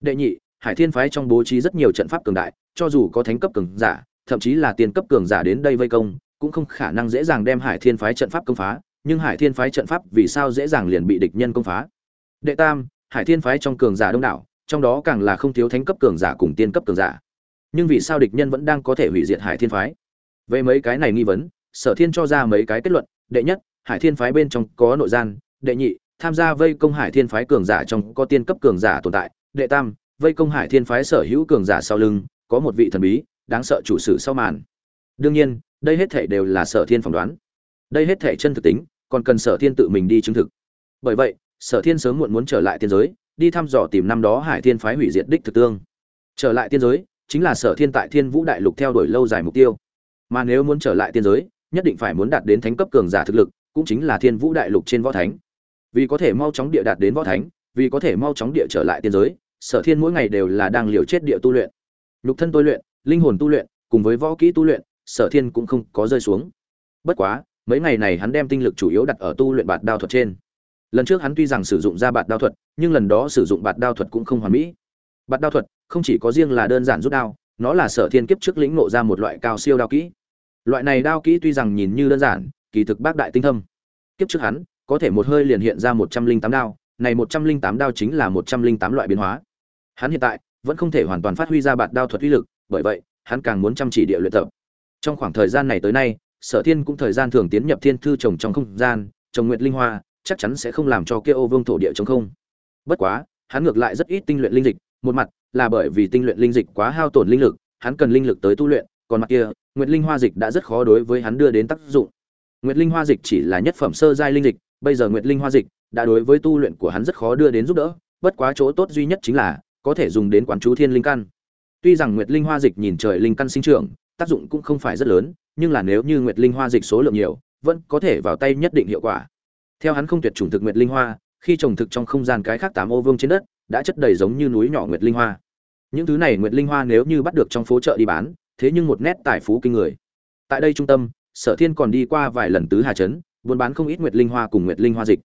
đệ nhị, hải thiên phái trong bố trí rất nhiều trận pháp cường đại, cho dù có thánh cấp cường giả, thậm chí là tiền cấp cường giả đến đây vây công, cũng không khả năng dễ dàng đem hải thiên phái trận pháp công phá, nhưng hải thiên phái trận pháp vì sao dễ dàng liền bị địch nhân công phá? Đệ tam, hải thiên phái trong cường giả đông đảo, trong đó càng là không thiếu thánh cấp cường giả cùng tiên cấp cường giả. Nhưng vì sao địch nhân vẫn đang có thể hủy diệt hải thiên phái? Về mấy cái này nghi vấn, sở thiên cho ra mấy cái kết luận. Đệ nhất, hải thiên phái bên trong có nội gian. Đệ nhị, tham gia vây công hải thiên phái cường giả trong có tiên cấp cường giả tồn tại đệ tam, vây công hải thiên phái sở hữu cường giả sau lưng, có một vị thần bí, đáng sợ chủ sử sau màn. Đương nhiên, đây hết thể đều là sở thiên phỏng đoán. Đây hết thể chân thực tính, còn cần sở thiên tự mình đi chứng thực. Bởi vậy, sở thiên sớm muộn muốn trở lại tiên giới, đi thăm dò tìm năm đó hải thiên phái hủy diệt đích thực tương. Trở lại tiên giới, chính là sở thiên tại thiên vũ đại lục theo đuổi lâu dài mục tiêu. Mà nếu muốn trở lại tiên giới, nhất định phải muốn đạt đến thánh cấp cường giả thực lực, cũng chính là thiên vũ đại lục trên võ thánh. Vì có thể mau chóng địa đạt đến võ thánh, vì có thể mau chóng địa trở lại tiên giới sở thiên mỗi ngày đều là đang liều chết địa tu luyện. Nhục thân tôi luyện, linh hồn tu luyện, cùng với võ kỹ tu luyện, sở thiên cũng không có rơi xuống. Bất quá, mấy ngày này hắn đem tinh lực chủ yếu đặt ở tu luyện bạt đao thuật trên. Lần trước hắn tuy rằng sử dụng ra bạt đao thuật, nhưng lần đó sử dụng bạt đao thuật cũng không hoàn mỹ. Bạt đao thuật không chỉ có riêng là đơn giản rút đao, nó là sở thiên kiếp trước lĩnh ngộ ra một loại cao siêu đao kỹ. Loại này đao kỹ tuy rằng nhìn như đơn giản, kỳ thực bác đại tinh thâm. Kiếp trước hắn, có thể một hơi liền hiện ra một trăm linh tám đao, này một trăm linh tám đao chính là một trăm linh tám loại biến hóa hắn hiện tại vẫn không thể hoàn toàn phát huy ra bạt đao thuật uy lực, bởi vậy, hắn càng muốn chăm chỉ địa luyện tập. Trong khoảng thời gian này tới nay, sở thiên cũng thời gian thường tiến nhập thiên thư trồng trong không gian, trồng nguyệt linh hoa, chắc chắn sẽ không làm cho kia ô vương thổ địa trống không. Bất quá, hắn ngược lại rất ít tinh luyện linh dịch, một mặt là bởi vì tinh luyện linh dịch quá hao tổn linh lực, hắn cần linh lực tới tu luyện, còn mặt kia, nguyệt linh hoa dịch đã rất khó đối với hắn đưa đến tác dụng. Nguyệt linh hoa dịch chỉ là nhất phẩm sơ giai linh dịch, bây giờ nguyệt linh hoa dịch đã đối với tu luyện của hắn rất khó đưa đến giúp đỡ, bất quá chỗ tốt duy nhất chính là có thể dùng đến quán chú thiên linh căn. Tuy rằng nguyệt linh hoa dịch nhìn trời linh căn sinh trưởng, tác dụng cũng không phải rất lớn, nhưng là nếu như nguyệt linh hoa dịch số lượng nhiều, vẫn có thể vào tay nhất định hiệu quả. Theo hắn không tuyệt chủng thực nguyệt linh hoa, khi trồng thực trong không gian cái khác tám ô vương trên đất, đã chất đầy giống như núi nhỏ nguyệt linh hoa. Những thứ này nguyệt linh hoa nếu như bắt được trong phố chợ đi bán, thế nhưng một nét tài phú kinh người. Tại đây trung tâm, sở thiên còn đi qua vài lần tứ hà trấn, buôn bán không ít nguyệt linh hoa cùng nguyệt linh hoa dịch.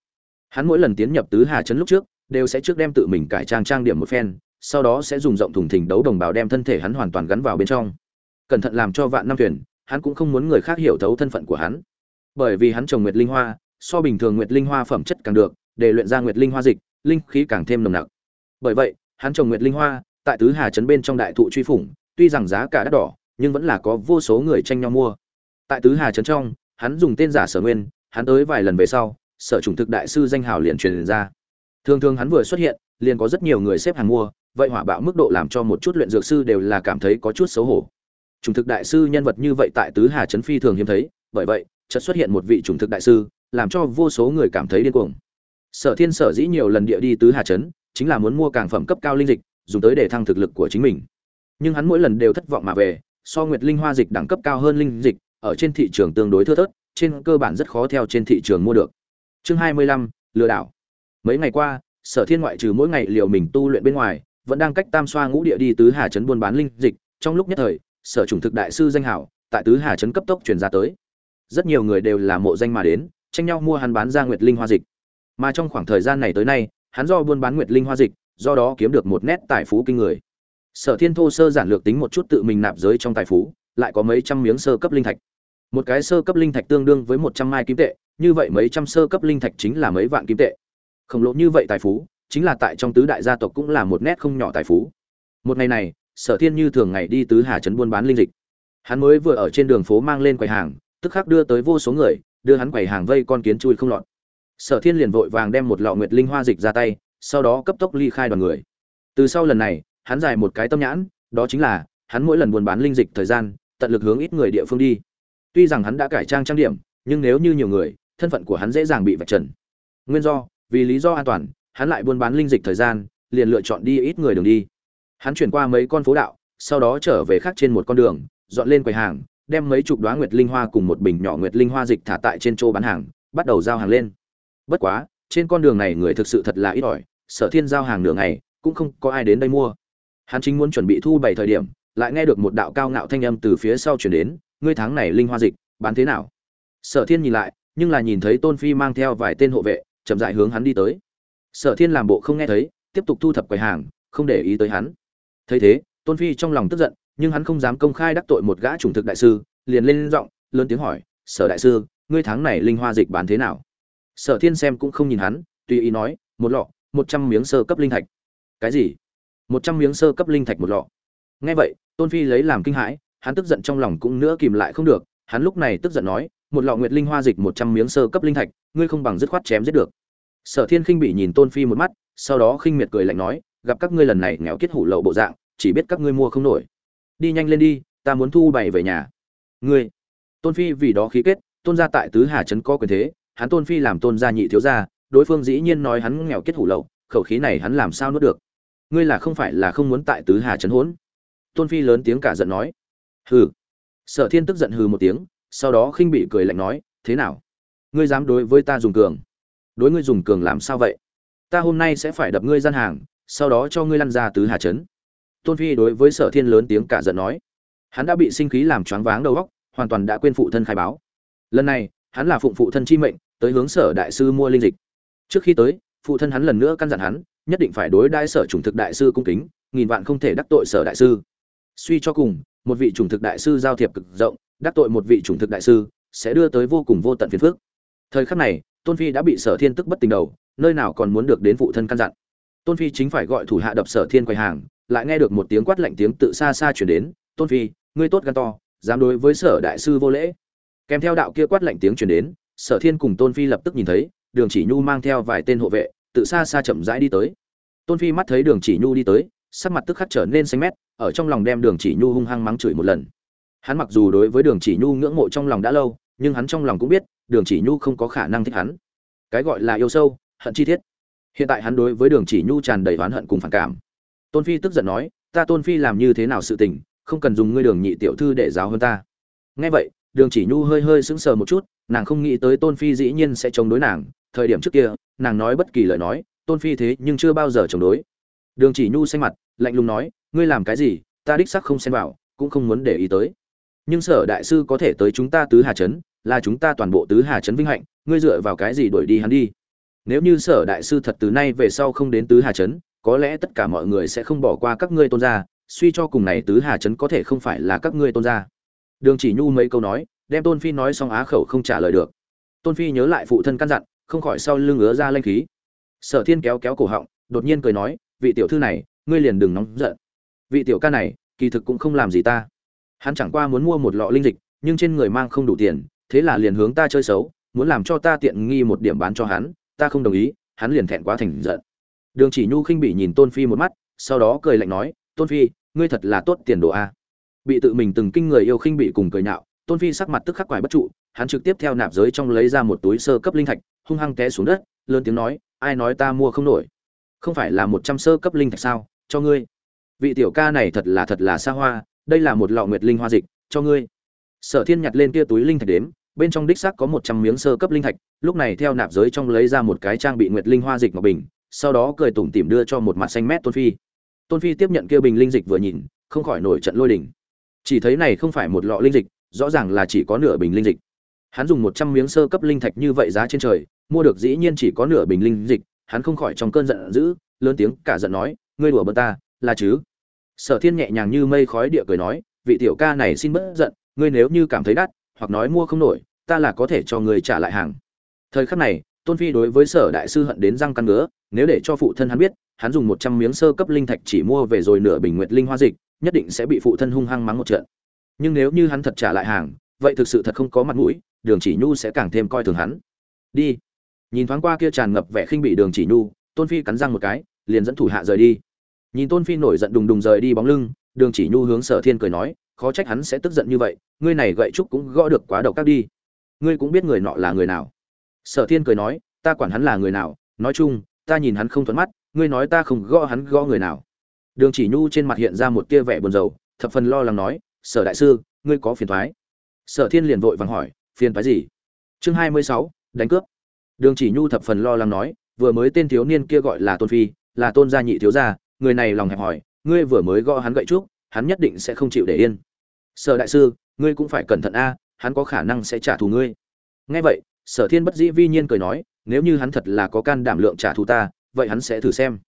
Hắn mỗi lần tiến nhập tứ hà trấn lúc trước, đều sẽ trước đem tự mình cải trang trang điểm một phen sau đó sẽ dùng rộng thùng thình đấu đồng bào đem thân thể hắn hoàn toàn gắn vào bên trong. Cẩn thận làm cho vạn năm thuyền, hắn cũng không muốn người khác hiểu thấu thân phận của hắn. Bởi vì hắn trồng nguyệt linh hoa, so bình thường nguyệt linh hoa phẩm chất càng được, để luyện ra nguyệt linh hoa dịch, linh khí càng thêm nồng nặc. Bởi vậy, hắn trồng nguyệt linh hoa, tại tứ hà trấn bên trong đại thụ truy phủng, tuy rằng giá cả đắt đỏ, nhưng vẫn là có vô số người tranh nhau mua. Tại tứ hà trấn trong, hắn dùng tên giả sở nguyên, hắn tới vài lần về sau, sở chủng thực đại sư danh hào liền truyền ra. Thường thường hắn vừa xuất hiện, liền có rất nhiều người xếp hàng mua vậy hỏa bạo mức độ làm cho một chút luyện dược sư đều là cảm thấy có chút xấu hổ. Chủng thực đại sư nhân vật như vậy tại tứ hà trấn phi thường hiếm thấy, bởi vậy, chợt xuất hiện một vị chủng thực đại sư, làm cho vô số người cảm thấy điên cuồng. Sở thiên sở dĩ nhiều lần địa đi tứ hà trấn chính là muốn mua càng phẩm cấp cao linh dịch, dùng tới để thăng thực lực của chính mình. Nhưng hắn mỗi lần đều thất vọng mà về, so nguyệt linh hoa dịch đẳng cấp cao hơn linh dịch, ở trên thị trường tương đối thưa thớt, trên cơ bản rất khó theo trên thị trường mua được. Chương hai mươi lăm, lừa đảo. Mấy ngày qua, sở thiên ngoại trừ mỗi ngày liệu mình tu luyện bên ngoài vẫn đang cách tam xoa ngũ địa đi tứ hà trấn buôn bán linh dịch, trong lúc nhất thời, sở chủng thực đại sư danh hảo tại tứ hà trấn cấp tốc truyền ra tới. Rất nhiều người đều là mộ danh mà đến, tranh nhau mua hắn bán ra nguyệt linh hoa dịch. Mà trong khoảng thời gian này tới nay, hắn do buôn bán nguyệt linh hoa dịch, do đó kiếm được một nét tài phú kinh người. Sở thiên thô sơ giản lược tính một chút tự mình nạp giới trong tài phú, lại có mấy trăm miếng sơ cấp linh thạch. Một cái sơ cấp linh thạch tương đương với một trăm mai kim tệ, như vậy mấy trăm sơ cấp linh thạch chính là mấy vạn kim tệ. Khổng lồ như vậy tài phú chính là tại trong tứ đại gia tộc cũng là một nét không nhỏ tài phú. Một ngày này, sở thiên như thường ngày đi tứ hà trấn buôn bán linh dịch. Hắn mới vừa ở trên đường phố mang lên quầy hàng, tức khắc đưa tới vô số người, đưa hắn quầy hàng vây con kiến chui không lọt. Sở thiên liền vội vàng đem một lọ nguyệt linh hoa dịch ra tay, sau đó cấp tốc ly khai đoàn người. Từ sau lần này, hắn giải một cái tâm nhãn, đó chính là, hắn mỗi lần buôn bán linh dịch thời gian, tận lực hướng ít người địa phương đi. Tuy rằng hắn đã cải trang trang điểm, nhưng nếu như nhiều người, thân phận của hắn dễ dàng bị vạch trần. Nguyên do, vì lý do an toàn hắn lại buôn bán linh dịch thời gian, liền lựa chọn đi ít người đường đi. Hắn chuyển qua mấy con phố đạo, sau đó trở về khác trên một con đường, dọn lên quầy hàng, đem mấy chục đóa nguyệt linh hoa cùng một bình nhỏ nguyệt linh hoa dịch thả tại trên chỗ bán hàng, bắt đầu giao hàng lên. Bất quá, trên con đường này người thực sự thật là ít ỏi, sở thiên giao hàng nửa ngày, cũng không có ai đến đây mua. Hắn chính muốn chuẩn bị thu bảy thời điểm, lại nghe được một đạo cao ngạo thanh âm từ phía sau truyền đến, ngươi tháng này linh hoa dịch, bán thế nào? Sở thiên nhìn lại, nhưng là nhìn thấy tôn phi mang theo vài tên hộ vệ, chậm rãi hướng hắn đi tới sở thiên làm bộ không nghe thấy, tiếp tục thu thập quầy hàng, không để ý tới hắn. Thấy thế, tôn phi trong lòng tức giận, nhưng hắn không dám công khai đắc tội một gã chủng thực đại sư, liền lên giọng, lớn tiếng hỏi, sở đại sư, ngươi tháng này linh hoa dịch bán thế nào? Sở thiên xem cũng không nhìn hắn, tùy ý nói, một lọ, một trăm miếng sơ cấp linh thạch. Cái gì? Một trăm miếng sơ cấp linh thạch một lọ. Nghe vậy, tôn phi lấy làm kinh hãi, hắn tức giận trong lòng cũng nữa kìm lại không được, hắn lúc này tức giận nói, một lọ nguyệt linh hoa dịch một trăm miếng sơ cấp linh thạch, ngươi không bằng dứt khoát chém giết được sở thiên khinh bị nhìn tôn phi một mắt, sau đó khinh miệt cười lạnh nói, gặp các ngươi lần này nghèo kết hủ lậu bộ dạng, chỉ biết các ngươi mua không nổi. Đi nhanh lên đi, ta muốn thu bày về nhà. Ngươi. Tôn phi vì đó khí kết, tôn gia tại tứ hà trấn có quyền thế, hắn tôn phi làm tôn gia nhị thiếu gia, đối phương dĩ nhiên nói hắn nghèo kết hủ lậu, khẩu khí này hắn làm sao nuốt được. Ngươi là không phải là không muốn tại tứ hà trấn hỗn? Tôn phi lớn tiếng cả giận nói. Hừ. Sở thiên tức giận hừ một tiếng, sau đó khinh bị cười lạnh nói, thế nào? Ngươi dám đối với ta dùng cường? Đối ngươi dùng cường làm sao vậy? Ta hôm nay sẽ phải đập ngươi gian hàng, sau đó cho ngươi lăn ra tứ hà trấn. Tôn phi đối với sở thiên lớn tiếng cả giận nói. Hắn đã bị sinh khí làm choáng váng đầu óc, hoàn toàn đã quên phụ thân khai báo. Lần này, hắn là phụng phụ thân chi mệnh, tới hướng sở đại sư mua linh dịch. Trước khi tới, phụ thân hắn lần nữa căn dặn hắn, nhất định phải đối đãi sở chủng thực đại sư cung kính, nghìn vạn không thể đắc tội sở đại sư. Suy cho cùng, một vị chủng thực đại sư giao thiệp cực rộng, đắc tội một vị chủng thực đại sư, sẽ đưa tới vô cùng vô tận phiền phức. Thời khắc này tôn phi đã bị sở thiên tức bất tình đầu, nơi nào còn muốn được đến phụ thân căn dặn. Tôn phi chính phải gọi thủ hạ đập sở thiên quầy hàng, lại nghe được một tiếng quát lạnh tiếng tự xa xa chuyển đến, tôn phi, ngươi tốt gan to, dám đối với sở đại sư vô lễ. Kèm theo đạo kia quát lạnh tiếng chuyển đến, sở thiên cùng tôn phi lập tức nhìn thấy, đường chỉ nhu mang theo vài tên hộ vệ, tự xa xa chậm rãi đi tới. Tôn phi mắt thấy đường chỉ nhu đi tới, sắc mặt tức khắc trở nên xanh mét, ở trong lòng đem đường chỉ nhu hung hăng mắng chửi một lần. Hắn mặc dù đối với đường chỉ nhu ngưỡng mộ trong lòng đã lâu nhưng hắn trong lòng cũng biết, đường chỉ nhu không có khả năng thích hắn. Cái gọi là yêu sâu, hận chi thiết. Hiện tại hắn đối với đường chỉ nhu tràn đầy oán hận cùng phản cảm. Tôn phi tức giận nói, ta tôn phi làm như thế nào sự tình, không cần dùng ngươi đường nhị tiểu thư để giáo hơn ta. Nghe vậy, đường chỉ nhu hơi hơi sững sờ một chút, nàng không nghĩ tới tôn phi dĩ nhiên sẽ chống đối nàng. Thời điểm trước kia, nàng nói bất kỳ lời nói, tôn phi thế nhưng chưa bao giờ chống đối. Đường chỉ nhu xanh mặt, lạnh lùng nói, ngươi làm cái gì, ta đích sắc không xen vào, cũng không muốn để ý tới nhưng sở đại sư có thể tới chúng ta tứ hà trấn, là chúng ta toàn bộ tứ hà trấn vinh hạnh, ngươi dựa vào cái gì đuổi đi hắn đi? Nếu như sở đại sư thật từ nay về sau không đến tứ hà trấn, có lẽ tất cả mọi người sẽ không bỏ qua các ngươi tôn gia, suy cho cùng này tứ hà trấn có thể không phải là các ngươi tôn gia. Đường chỉ nhu mấy câu nói, đem tôn phi nói xong á khẩu không trả lời được. Tôn phi nhớ lại phụ thân căn dặn, không khỏi sau lưng ứa ra lanh khí. Sở thiên kéo kéo cổ họng, đột nhiên cười nói, vị tiểu thư này, ngươi liền đừng nóng giận. Vị tiểu ca này, kỳ thực cũng không làm gì ta hắn chẳng qua muốn mua một lọ linh dịch, nhưng trên người mang không đủ tiền, thế là liền hướng ta chơi xấu, muốn làm cho ta tiện nghi một điểm bán cho hắn, ta không đồng ý, hắn liền thẹn quá thành giận. Đường chỉ nhu khinh bỉ nhìn tôn phi một mắt, sau đó cười lạnh nói, tôn phi, ngươi thật là tốt tiền đồ a. Bị tự mình từng kinh người yêu khinh bỉ cùng cười nhạo, tôn phi sắc mặt tức khắc quải bất trụ, hắn trực tiếp theo nạp giới trong lấy ra một túi sơ cấp linh thạch, hung hăng té xuống đất, lớn tiếng nói, ai nói ta mua không nổi? Không phải là một trăm sơ cấp linh thạch sao? Cho ngươi. Vị tiểu ca này thật là thật là xa hoa đây là một lọ nguyệt linh hoa dịch, cho ngươi. Sở thiên nhặt lên kia túi linh thạch đếm, bên trong đích xác có một trăm miếng sơ cấp linh thạch, lúc này theo nạp giới trong lấy ra một cái trang bị nguyệt linh hoa dịch ngọc bình, sau đó cười tủm tỉm đưa cho một mặt xanh mét tôn phi. Tôn phi tiếp nhận kia bình linh dịch vừa nhìn, không khỏi nổi trận lôi đỉnh chỉ thấy này không phải một lọ linh dịch, rõ ràng là chỉ có nửa bình linh dịch. Hắn dùng một trăm miếng sơ cấp linh thạch như vậy giá trên trời, mua được dĩ nhiên chỉ có nửa bình linh dịch, hắn không khỏi trong cơn giận dữ, lớn tiếng cả giận nói, ngươi đùa bơ ta, là chứ? Sở thiên nhẹ nhàng như mây khói địa cười nói, vị tiểu ca này xin bớt giận, ngươi nếu như cảm thấy đắt, hoặc nói mua không nổi, ta là có thể cho người trả lại hàng. Thời khắc này, tôn phi đối với sở đại sư hận đến răng căn ngứa, nếu để cho phụ thân hắn biết, hắn dùng một trăm miếng sơ cấp linh thạch chỉ mua về rồi nửa bình nguyệt linh hoa dịch, nhất định sẽ bị phụ thân hung hăng mắng một trận. Nhưng nếu như hắn thật trả lại hàng, vậy thực sự thật không có mặt mũi, đường chỉ nhu sẽ càng thêm coi thường hắn. Đi. Nhìn thoáng qua kia tràn ngập vẻ khinh bị đường chỉ nhu, tôn phi cắn răng một cái, liền dẫn thủ hạ rời đi nhìn tôn phi nổi giận đùng đùng rời đi bóng lưng, đường chỉ nhu hướng sở thiên cười nói, khó trách hắn sẽ tức giận như vậy, ngươi này gậy trúc cũng gõ được quá độc các đi. Ngươi cũng biết người nọ là người nào. Sở thiên cười nói, ta quản hắn là người nào, nói chung, ta nhìn hắn không thuận mắt, ngươi nói ta không gõ hắn gõ người nào. Đường chỉ nhu trên mặt hiện ra một tia vẻ buồn rầu, thập phần lo lắng nói, sở đại sư, ngươi có phiền thoái sở thiên liền vội vàng hỏi, phiền thoái gì? Chương hai mươi sáu, đánh cướp. Đường chỉ nhu thập phần lo lắng nói, vừa mới tên thiếu niên kia gọi là tôn phi, là tôn gia nhị thiếu gia người này lòng hẹp hỏi ngươi vừa mới gõ hắn gậy trúc, hắn nhất định sẽ không chịu để yên. Sở đại sư, ngươi cũng phải cẩn thận a, hắn có khả năng sẽ trả thù ngươi. Nghe vậy, sở thiên bất dĩ vi nhiên cười nói, nếu như hắn thật là có can đảm lượng trả thù ta, vậy hắn sẽ thử xem.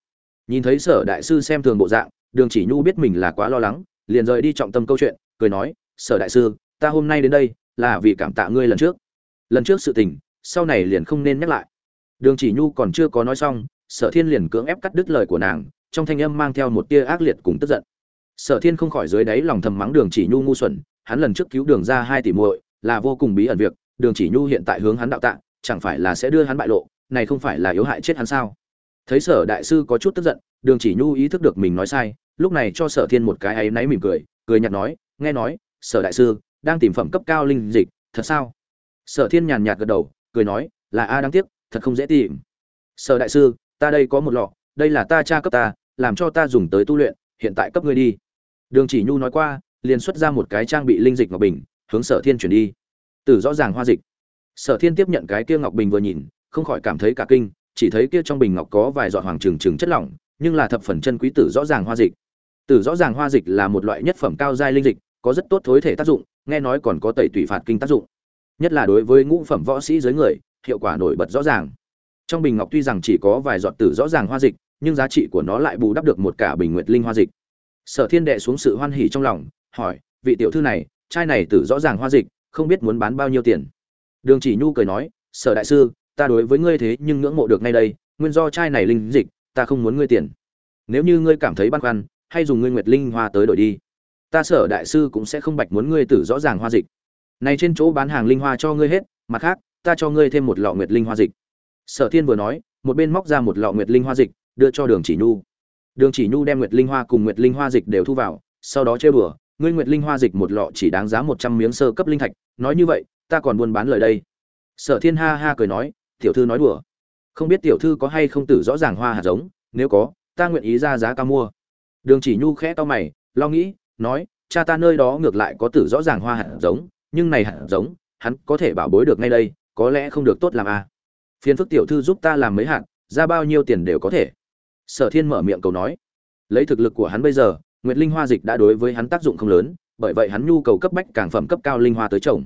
Nhìn thấy sở đại sư xem thường bộ dạng, đường chỉ nhu biết mình là quá lo lắng, liền rời đi trọng tâm câu chuyện, cười nói, sở đại sư, ta hôm nay đến đây là vì cảm tạ ngươi lần trước. Lần trước sự tình, sau này liền không nên nhắc lại. Đường chỉ nhu còn chưa có nói xong, sở thiên liền cưỡng ép cắt đứt lời của nàng trong thanh âm mang theo một tia ác liệt cùng tức giận. Sở thiên không khỏi dưới đáy lòng thầm mắng đường chỉ nhu ngu xuẩn, hắn lần trước cứu đường ra hai tỷ muội là vô cùng bí ẩn việc, đường chỉ nhu hiện tại hướng hắn đạo tạ, chẳng phải là sẽ đưa hắn bại lộ, này không phải là yếu hại chết hắn sao? Thấy sở đại sư có chút tức giận, đường chỉ nhu ý thức được mình nói sai, lúc này cho sở thiên một cái áy náy mỉm cười cười nhạt nói, nghe nói, sở đại sư đang tìm phẩm cấp cao linh dịch, thật sao? Sở thiên nhàn nhạt gật đầu, cười nói, là a, đáng tiếc, thật không dễ tìm. Sở đại sư, ta đây có một lọ đây là ta cha cấp ta, làm cho ta dùng tới tu luyện, hiện tại cấp ngươi đi. Đường chỉ nhu nói qua, liền xuất ra một cái trang bị linh dịch ngọc bình, hướng sở thiên chuyển đi. Từ rõ ràng hoa dịch. Sở thiên tiếp nhận cái kia ngọc bình vừa nhìn, không khỏi cảm thấy cả kinh, chỉ thấy kia trong bình ngọc có vài giọt hoàng trừng trừng chất lỏng, nhưng là thập phần chân quý tử rõ ràng hoa dịch. Tử rõ ràng hoa dịch là một loại nhất phẩm cao giai linh dịch, có rất tốt thối thể tác dụng, nghe nói còn có tẩy tủy phạt kinh tác dụng. Nhất là đối với ngũ phẩm võ sĩ dưới người, hiệu quả nổi bật rõ ràng. Trong bình ngọc tuy rằng chỉ có vài giọt tử rõ ràng hoa dịch nhưng giá trị của nó lại bù đắp được một cả bình nguyệt linh hoa dịch. Sở thiên đệ xuống sự hoan hỉ trong lòng, hỏi, vị tiểu thư này chai này tử rõ ràng hoa dịch, không biết muốn bán bao nhiêu tiền. Đường chỉ nhu cười nói, sở đại sư, ta đối với ngươi thế nhưng ngưỡng mộ được ngay đây, nguyên do chai này linh dịch, ta không muốn ngươi tiền. Nếu như ngươi cảm thấy băn khoăn, hay dùng ngươi nguyệt linh hoa tới đổi đi. Ta sở đại sư cũng sẽ không bạch muốn ngươi tử rõ ràng hoa dịch. Này trên chỗ bán hàng linh hoa cho ngươi hết, mặt khác, ta cho ngươi thêm một lọ nguyệt linh hoa dịch. Sở thiên vừa nói, một bên móc ra một lọ nguyệt linh hoa dịch đưa cho đường chỉ nhu. Đường chỉ nhu đem nguyệt linh hoa cùng nguyệt linh hoa dịch đều thu vào, sau đó chơi bừa. Ngươi nguyệt linh hoa dịch một lọ chỉ đáng giá một trăm miếng sơ cấp linh thạch. Nói như vậy, ta còn buôn bán lời đây. Sở thiên ha ha cười nói, tiểu thư nói đùa. Không biết tiểu thư có hay không tử rõ ràng hoa hạt giống, nếu có, ta nguyện ý ra giá cao mua. Đường chỉ nhu khẽ to mày, lo nghĩ, nói, cha ta nơi đó ngược lại có tử rõ ràng hoa hạt giống, nhưng này hạt giống, hắn có thể bảo bối được ngay đây, có lẽ không được tốt làm à. phiền phức tiểu thư giúp ta làm mấy hạt, ra bao nhiêu tiền đều có thể sở thiên mở miệng cầu nói. Lấy thực lực của hắn bây giờ, nguyệt linh hoa dịch đã đối với hắn tác dụng không lớn, bởi vậy hắn nhu cầu cấp bách càng phẩm cấp cao linh hoa tới trồng.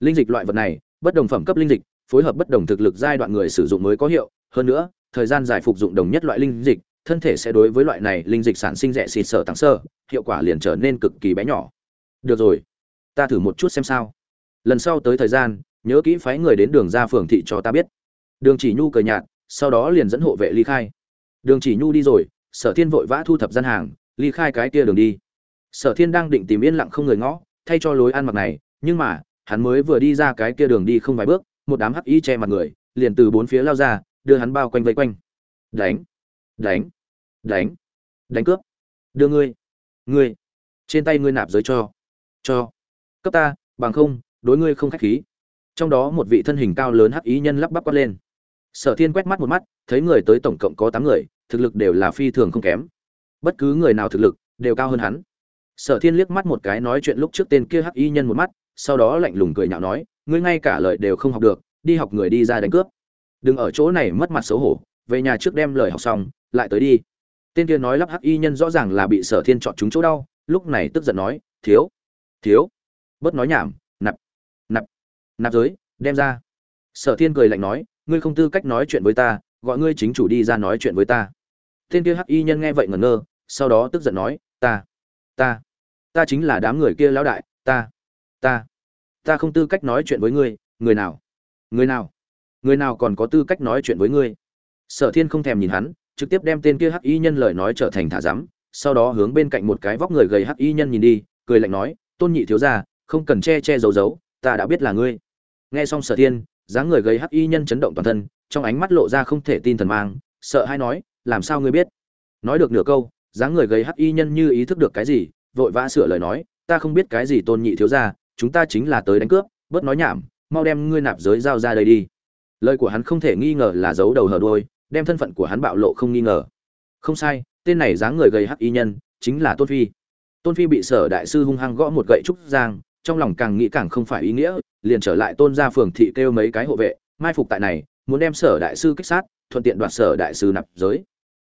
Linh dịch loại vật này, bất đồng phẩm cấp linh dịch, phối hợp bất đồng thực lực giai đoạn người sử dụng mới có hiệu. Hơn nữa, thời gian dài phục dụng đồng nhất loại linh dịch, thân thể sẽ đối với loại này linh dịch sản sinh rẻ xịt sở tăng sơ, hiệu quả liền trở nên cực kỳ bé nhỏ. Được rồi, ta thử một chút xem sao. Lần sau tới thời gian, nhớ kỹ phái người đến đường ra phường thị cho ta biết. Đường chỉ nhu cười nhạt, sau đó liền dẫn hộ vệ ly khai đường chỉ nhu đi rồi, sở thiên vội vã thu thập gian hàng, ly khai cái kia đường đi. Sở thiên đang định tìm yên lặng không người ngõ, thay cho lối ăn mặc này, nhưng mà, hắn mới vừa đi ra cái kia đường đi không vài bước, một đám hắc y che mặt người, liền từ bốn phía lao ra, đưa hắn bao quanh vây quanh. Đánh đánh đánh đánh cướp. Đưa ngươi ngươi, trên tay ngươi nạp giới cho cho. Cấp ta, bằng không, đối ngươi không khách khí. Trong đó một vị thân hình cao lớn hắc ý nhân lắp bắp quát lên sở thiên quét mắt một mắt, thấy người tới tổng cộng có tám người, thực lực đều là phi thường không kém. Bất cứ người nào thực lực đều cao hơn hắn. Sở thiên liếc mắt một cái nói chuyện lúc trước tên kia hắc y nhân một mắt, sau đó lạnh lùng cười nhạo nói, ngươi ngay cả lời đều không học được, đi học người đi ra đánh cướp. Đừng ở chỗ này mất mặt xấu hổ, về nhà trước đem lời học xong, lại tới đi. Tên kia nói lắp hắc y nhân rõ ràng là bị sở thiên chọn chúng chỗ đau, lúc này tức giận nói, thiếu thiếu. Bớt nói nhảm, nạp nạp nạp giới, đem ra. Sở thiên cười lạnh nói ngươi không tư cách nói chuyện với ta, gọi ngươi chính chủ đi ra nói chuyện với ta. Tên kia hắc y nhân nghe vậy ngẩn ngơ, sau đó tức giận nói, ta ta ta chính là đám người kia lão đại, ta ta ta không tư cách nói chuyện với ngươi, người nào người nào người nào còn có tư cách nói chuyện với ngươi? Sở thiên không thèm nhìn hắn, trực tiếp đem tên kia hắc y nhân lời nói trở thành thả rắm sau đó hướng bên cạnh một cái vóc người gầy hắc y nhân nhìn đi, cười lạnh nói, tôn nhị thiếu gia, không cần che che giấu giấu, ta đã biết là ngươi. Nghe xong sở thiên dáng người gầy hắc y nhân chấn động toàn thân, trong ánh mắt lộ ra không thể tin thần mang, sợ hay nói, làm sao ngươi biết? Nói được nửa câu, dáng người gầy hắc y nhân như ý thức được cái gì, vội vã sửa lời nói, ta không biết cái gì tôn nhị thiếu gia, chúng ta chính là tới đánh cướp, bớt nói nhảm, mau đem ngươi nạp giới giao ra đây đi. Lời của hắn không thể nghi ngờ là giấu đầu hở đuôi, đem thân phận của hắn bạo lộ không nghi ngờ. Không sai, tên này dáng người gầy hắc y nhân chính là tôn phi. Tôn phi bị sở đại sư hung hăng gõ một gậy trúc giang, trong lòng càng nghĩ càng không phải ý nghĩa liền trở lại tôn gia phường thị kêu mấy cái hộ vệ, mai phục tại này, muốn đem sở đại sư kích sát, thuận tiện đoạt sở đại sư nạp giới.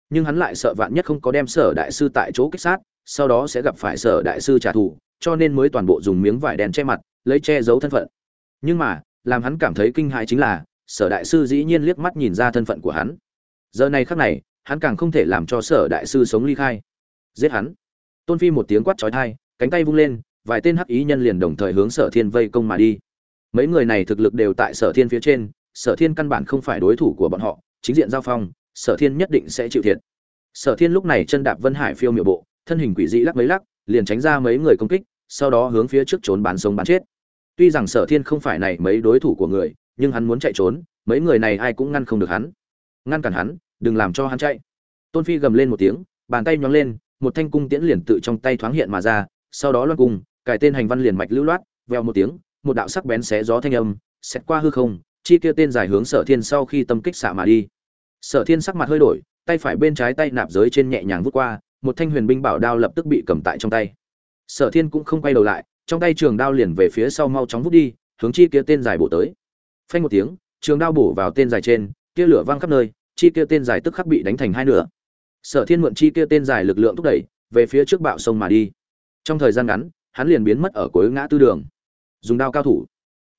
Nhưng hắn lại sợ vạn nhất không có đem sở đại sư tại chỗ kích sát, sau đó sẽ gặp phải sở đại sư trả thù, cho nên mới toàn bộ dùng miếng vải đen che mặt, lấy che giấu thân phận. Nhưng mà, làm hắn cảm thấy kinh hãi chính là, sở đại sư dĩ nhiên liếc mắt nhìn ra thân phận của hắn. Giờ này khắc này, hắn càng không thể làm cho sở đại sư sống ly khai. Giết hắn. Tôn phi một tiếng quát trói thai cánh tay vung lên, vài tên hắc ý nhân liền đồng thời hướng sở thiên vây công mà đi mấy người này thực lực đều tại sở thiên phía trên, sở thiên căn bản không phải đối thủ của bọn họ, chính diện giao phong, sở thiên nhất định sẽ chịu thiệt. Sở thiên lúc này chân đạp vân hải phiêu miệu bộ, thân hình quỷ dị lắc mấy lắc, liền tránh ra mấy người công kích, sau đó hướng phía trước trốn bán sống bán chết. Tuy rằng sở thiên không phải này mấy đối thủ của người, nhưng hắn muốn chạy trốn, mấy người này ai cũng ngăn không được hắn. Ngăn cản hắn, đừng làm cho hắn chạy. Tôn phi gầm lên một tiếng, bàn tay nhóng lên, một thanh cung tiễn liền tự trong tay thoáng hiện mà ra, sau đó loan cung cải tên hành văn liền mạch lưu loát veo một tiếng một đạo sắc bén xé gió thanh âm xét qua hư không, chi kia tên dài hướng sở thiên sau khi tâm kích xạ mà đi. Sở thiên sắc mặt hơi đổi, tay phải bên trái tay nạp giới trên nhẹ nhàng vút qua, một thanh huyền binh bảo đao lập tức bị cầm tại trong tay. Sở thiên cũng không quay đầu lại, trong tay trường đao liền về phía sau mau chóng vút đi, hướng chi kia tên dài bổ tới. Phanh một tiếng, trường đao bổ vào tên dài trên, kia lửa văng khắp nơi, chi kia tên dài tức khắc bị đánh thành hai nửa. Sở thiên mượn chi kia tên dài lực lượng thúc đẩy, về phía trước bạo sông mà đi. Trong thời gian ngắn, hắn liền biến mất ở cuối ngã tư đường dùng đao cao thủ.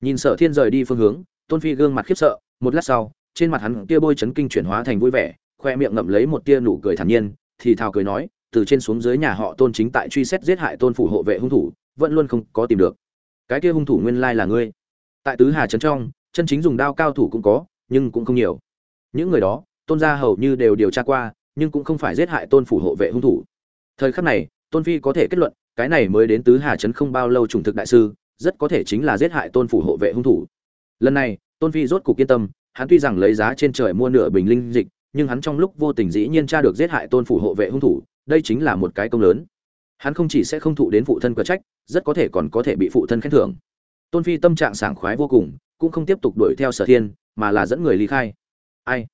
Nhìn sở thiên rời đi phương hướng, tôn phi gương mặt khiếp sợ, một lát sau, trên mặt hắn kia bôi chấn kinh chuyển hóa thành vui vẻ, khoe miệng ngậm lấy một tia nụ cười thản nhiên, thì thào cười nói, từ trên xuống dưới nhà họ tôn chính tại truy xét giết hại tôn phủ hộ vệ hung thủ, vẫn luôn không có tìm được. Cái kia hung thủ nguyên lai là ngươi. Tại tứ hà trấn trong, chân chính dùng đao cao thủ cũng có, nhưng cũng không nhiều. Những người đó, tôn gia hầu như đều điều tra qua, nhưng cũng không phải giết hại tôn phủ hộ vệ hung thủ. Thời khắc này, tôn phi có thể kết luận, cái này mới đến tứ hà trấn không bao lâu trùng thực đại sư rất có thể chính là giết hại tôn phủ hộ vệ hung thủ. Lần này, tôn phi rốt cục yên tâm, hắn tuy rằng lấy giá trên trời mua nửa bình linh dịch, nhưng hắn trong lúc vô tình dĩ nhiên tra được giết hại tôn phủ hộ vệ hung thủ, đây chính là một cái công lớn. Hắn không chỉ sẽ không thụ đến phụ thân cờ trách, rất có thể còn có thể bị phụ thân khen thưởng. Tôn phi tâm trạng sảng khoái vô cùng, cũng không tiếp tục đuổi theo sở thiên, mà là dẫn người ly khai. Ai?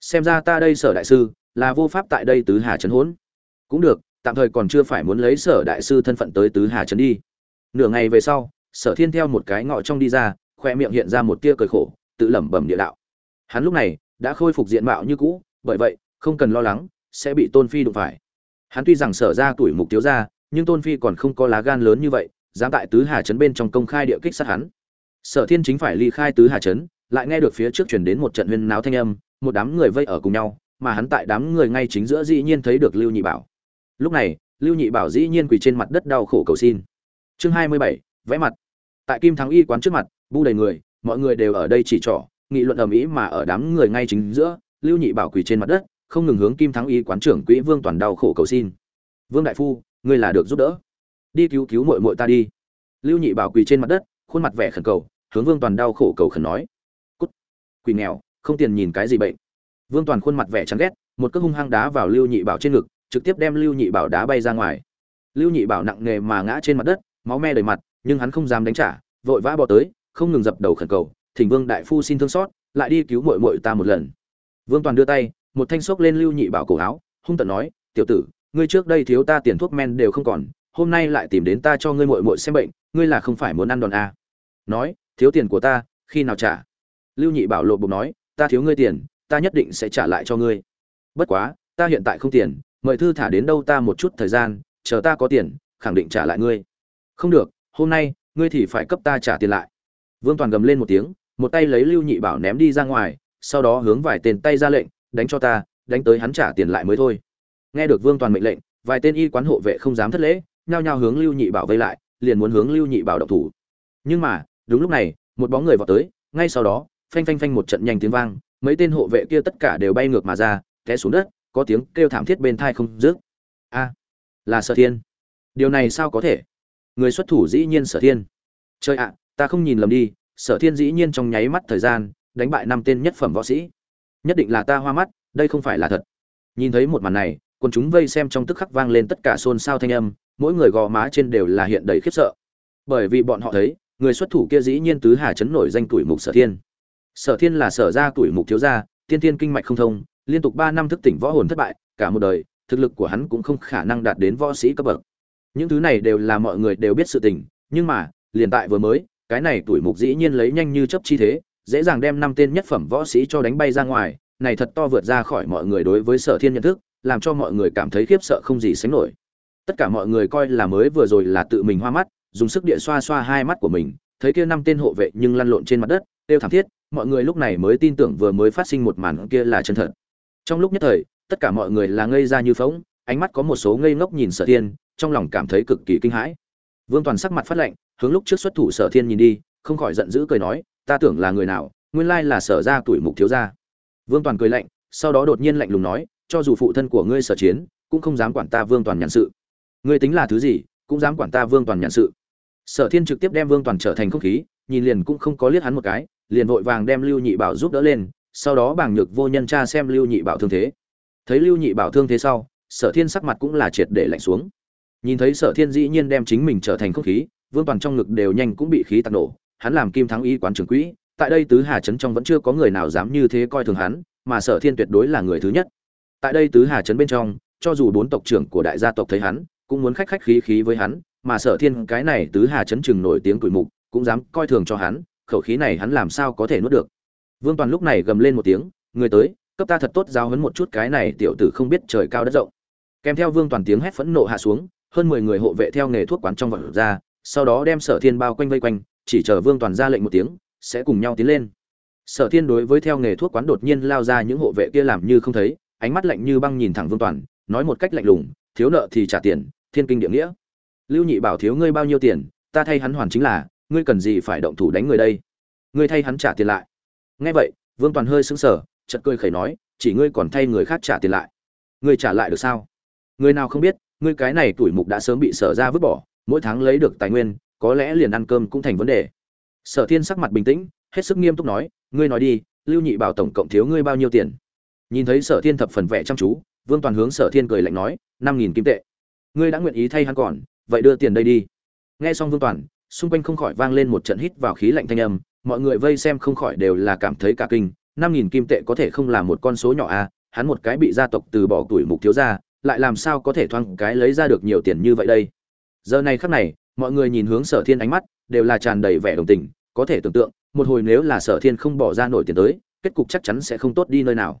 Xem ra ta đây sở đại sư, là vô pháp tại đây tứ hà trấn hỗn. Cũng được, tạm thời còn chưa phải muốn lấy sở đại sư thân phận tới tứ hà trấn đi. Nửa ngày về sau sở thiên theo một cái ngõ trong đi ra, khoe miệng hiện ra một tia cười khổ, tự lẩm bẩm địa đạo. Hắn lúc này đã khôi phục diện mạo như cũ, bởi vậy, không cần lo lắng, sẽ bị tôn phi đụng phải. Hắn tuy rằng sở ra tuổi mục tiêu ra nhưng tôn phi còn không có lá gan lớn như vậy, dám tại tứ hà trấn bên trong công khai địa kích sát hắn. Sở thiên chính phải ly khai tứ hà trấn, lại nghe được phía trước chuyển đến một trận huyên náo thanh âm, một đám người vây ở cùng nhau, mà hắn tại đám người ngay chính giữa dĩ nhiên thấy được lưu nhị bảo. Lúc này, lưu nhị bảo dĩ nhiên quỳ trên mặt đất đau khổ cầu xin. Chương hai mươi bảy, vẽ mặt tại kim thắng y quán trước mặt, bu đầy người, mọi người đều ở đây chỉ trỏ, nghị luận ầm ĩ mà ở đám người ngay chính giữa, lưu nhị bảo quỳ trên mặt đất, không ngừng hướng kim thắng y quán trưởng quỹ vương toàn đau khổ cầu xin. Vương đại phu, ngươi là được giúp đỡ. Đi cứu cứu muội muội ta đi. Lưu nhị bảo quỳ trên mặt đất, khuôn mặt vẻ khẩn cầu, hướng vương toàn đau khổ cầu khẩn nói. Cút quỳ nghèo, không tiền nhìn cái gì bệnh. Vương toàn khuôn mặt vẻ chán ghét, một cước hung hăng đá vào lưu nhị bảo trên ngực, trực tiếp đem lưu nhị bảo đá bay ra ngoài. Lưu nhị bảo nặng nề mà ngã trên mặt đất, máu me đầy mặt nhưng hắn không dám đánh trả, vội vã bỏ tới, không ngừng dập đầu khẩn cầu, thỉnh vương đại phu xin thương xót, lại đi cứu muội muội ta một lần. Vương toàn đưa tay, một thanh xốc lên lưu nhị bảo cổ áo, hung tận nói, tiểu tử, ngươi trước đây thiếu ta tiền thuốc men đều không còn, hôm nay lại tìm đến ta cho ngươi muội muội xem bệnh, ngươi là không phải muốn ăn đòn à. nói, thiếu tiền của ta, khi nào trả? Lưu nhị bảo lộ bụng nói, ta thiếu ngươi tiền, ta nhất định sẽ trả lại cho ngươi. Bất quá, ta hiện tại không tiền, mời thư thả đến đâu ta một chút thời gian, chờ ta có tiền, khẳng định trả lại ngươi. Không được hôm nay, ngươi thì phải cấp ta trả tiền lại. Vương toàn gầm lên một tiếng, một tay lấy lưu nhị bảo ném đi ra ngoài, sau đó hướng vài tên tay ra lệnh, đánh cho ta, đánh tới hắn trả tiền lại mới thôi. Nghe được vương toàn mệnh lệnh, vài tên y quán hộ vệ không dám thất lễ, nhao nhao hướng lưu nhị bảo vây lại, liền muốn hướng lưu nhị bảo động thủ. Nhưng mà, đúng lúc này, một bóng người vào tới, ngay sau đó, phanh phanh phanh một trận nhanh tiếng vang, mấy tên hộ vệ kia tất cả đều bay ngược mà ra, té xuống đất, có tiếng kêu thảm thiết bên thai không dứt. A, là sở thiên. Điều này sao có thể? Người xuất thủ dĩ nhiên sở thiên. Chơi ạ, ta không nhìn lầm đi, sở thiên dĩ nhiên trong nháy mắt thời gian, đánh bại năm tên nhất phẩm võ sĩ. Nhất định là ta hoa mắt, đây không phải là thật. Nhìn thấy một màn này, quần chúng vây xem trong tức khắc vang lên tất cả xôn xao thanh âm, mỗi người gò má trên đều là hiện đầy khiếp sợ. Bởi vì bọn họ thấy, người xuất thủ kia dĩ nhiên tứ hà chấn nổi danh tuổi mục sở thiên. Sở thiên là sở gia tuổi mục thiếu gia, tiên thiên kinh mạch không thông, liên tục ba năm thức tỉnh võ hồn thất bại, cả một đời, thực lực của hắn cũng không khả năng đạt đến võ sĩ cấp bậc những thứ này đều là mọi người đều biết sự tình, nhưng mà, liền tại vừa mới, cái này tuổi mục dĩ nhiên lấy nhanh như chấp chi thế, dễ dàng đem năm tên nhất phẩm võ sĩ cho đánh bay ra ngoài, này thật to vượt ra khỏi mọi người đối với sở thiên nhận thức, làm cho mọi người cảm thấy khiếp sợ không gì sánh nổi. Tất cả mọi người coi là mới vừa rồi là tự mình hoa mắt, dùng sức địa xoa xoa hai mắt của mình, thấy kia năm tên hộ vệ nhưng lăn lộn trên mặt đất đều thảm thiết, mọi người lúc này mới tin tưởng vừa mới phát sinh một màn kia là chân thật. Trong lúc nhất thời, tất cả mọi người là ngây ra như phóng ánh mắt có một số ngây ngốc nhìn sở thiên trong lòng cảm thấy cực kỳ kinh hãi. Vương toàn sắc mặt phát lạnh hướng lúc trước xuất thủ sở thiên nhìn đi, không khỏi giận dữ cười nói, ta tưởng là người nào, nguyên lai là sở ra tuổi mục thiếu gia. Vương toàn cười lạnh, sau đó đột nhiên lạnh lùng nói, cho dù phụ thân của ngươi sở chiến, cũng không dám quản ta vương toàn nhận sự. Ngươi tính là thứ gì, cũng dám quản ta vương toàn nhận sự. Sở thiên trực tiếp đem vương toàn trở thành không khí, nhìn liền cũng không có liếc hắn một cái, liền vội vàng đem lưu nhị bảo giúp đỡ lên, sau đó bằng nhược vô nhân tra xem lưu nhị bảo thương thế. Thấy lưu nhị bảo thương thế sau, sở thiên sắc mặt cũng là triệt để lạnh xuống nhìn thấy sở thiên dĩ nhiên đem chính mình trở thành không khí, vương toàn trong ngực đều nhanh cũng bị khí tạt nổ, hắn làm kim thắng y quán trưởng quỹ, tại đây tứ hà trấn trong vẫn chưa có người nào dám như thế coi thường hắn, mà sở thiên tuyệt đối là người thứ nhất. Tại đây tứ hà trấn bên trong, cho dù bốn tộc trưởng của đại gia tộc thấy hắn, cũng muốn khách khách khí khí với hắn, mà sở thiên cái này tứ hà trấn chừng nổi tiếng tuổi mục, cũng dám coi thường cho hắn, khẩu khí này hắn làm sao có thể nuốt được. Vương toàn lúc này gầm lên một tiếng, người tới, cấp ta thật tốt giao hấn một chút cái này tiểu tử không biết trời cao đất rộng. Kèm theo vương toàn tiếng hét phẫn nộ hạ xuống hơn mười người hộ vệ theo nghề thuốc quán trong vật ra, sau đó đem sở thiên bao quanh vây quanh, chỉ chờ vương toàn ra lệnh một tiếng, sẽ cùng nhau tiến lên. Sở thiên đối với theo nghề thuốc quán đột nhiên lao ra những hộ vệ kia làm như không thấy, ánh mắt lạnh như băng nhìn thẳng vương toàn, nói một cách lạnh lùng, thiếu nợ thì trả tiền, thiên kinh địa nghĩa. Lưu nhị bảo thiếu ngươi bao nhiêu tiền, ta thay hắn hoàn chính là, ngươi cần gì phải động thủ đánh người đây? Ngươi thay hắn trả tiền lại. Nghe vậy, vương toàn hơi sững sờ, chợt cười khẩy nói, chỉ ngươi còn thay người khác trả tiền lại. Ngươi trả lại được sao? Người nào không biết ngươi cái này tuổi mục đã sớm bị sở ra vứt bỏ, mỗi tháng lấy được tài nguyên, có lẽ liền ăn cơm cũng thành vấn đề. Sở thiên sắc mặt bình tĩnh, hết sức nghiêm túc nói, ngươi nói đi, lưu nhị bảo tổng cộng thiếu ngươi bao nhiêu tiền? Nhìn thấy sở thiên thập phần vẻ chăm chú, vương toàn hướng sở thiên cười lạnh nói, năm nghìn kim tệ. Ngươi đã nguyện ý thay hắn còn, vậy đưa tiền đây đi. Nghe xong vương toàn, xung quanh không khỏi vang lên một trận hít vào khí lạnh thanh âm, mọi người vây xem không khỏi đều là cảm thấy cả kinh, năm nghìn kim tệ có thể không là một con số nhỏ à hắn một cái bị gia tộc từ bỏ tuổi mục thiếu ra lại làm sao có thể thoáng cái lấy ra được nhiều tiền như vậy đây? Giờ này khắc này, mọi người nhìn hướng sở thiên ánh mắt đều là tràn đầy vẻ đồng tình, có thể tưởng tượng, một hồi nếu là sở thiên không bỏ ra nổi tiền tới, kết cục chắc chắn sẽ không tốt đi nơi nào.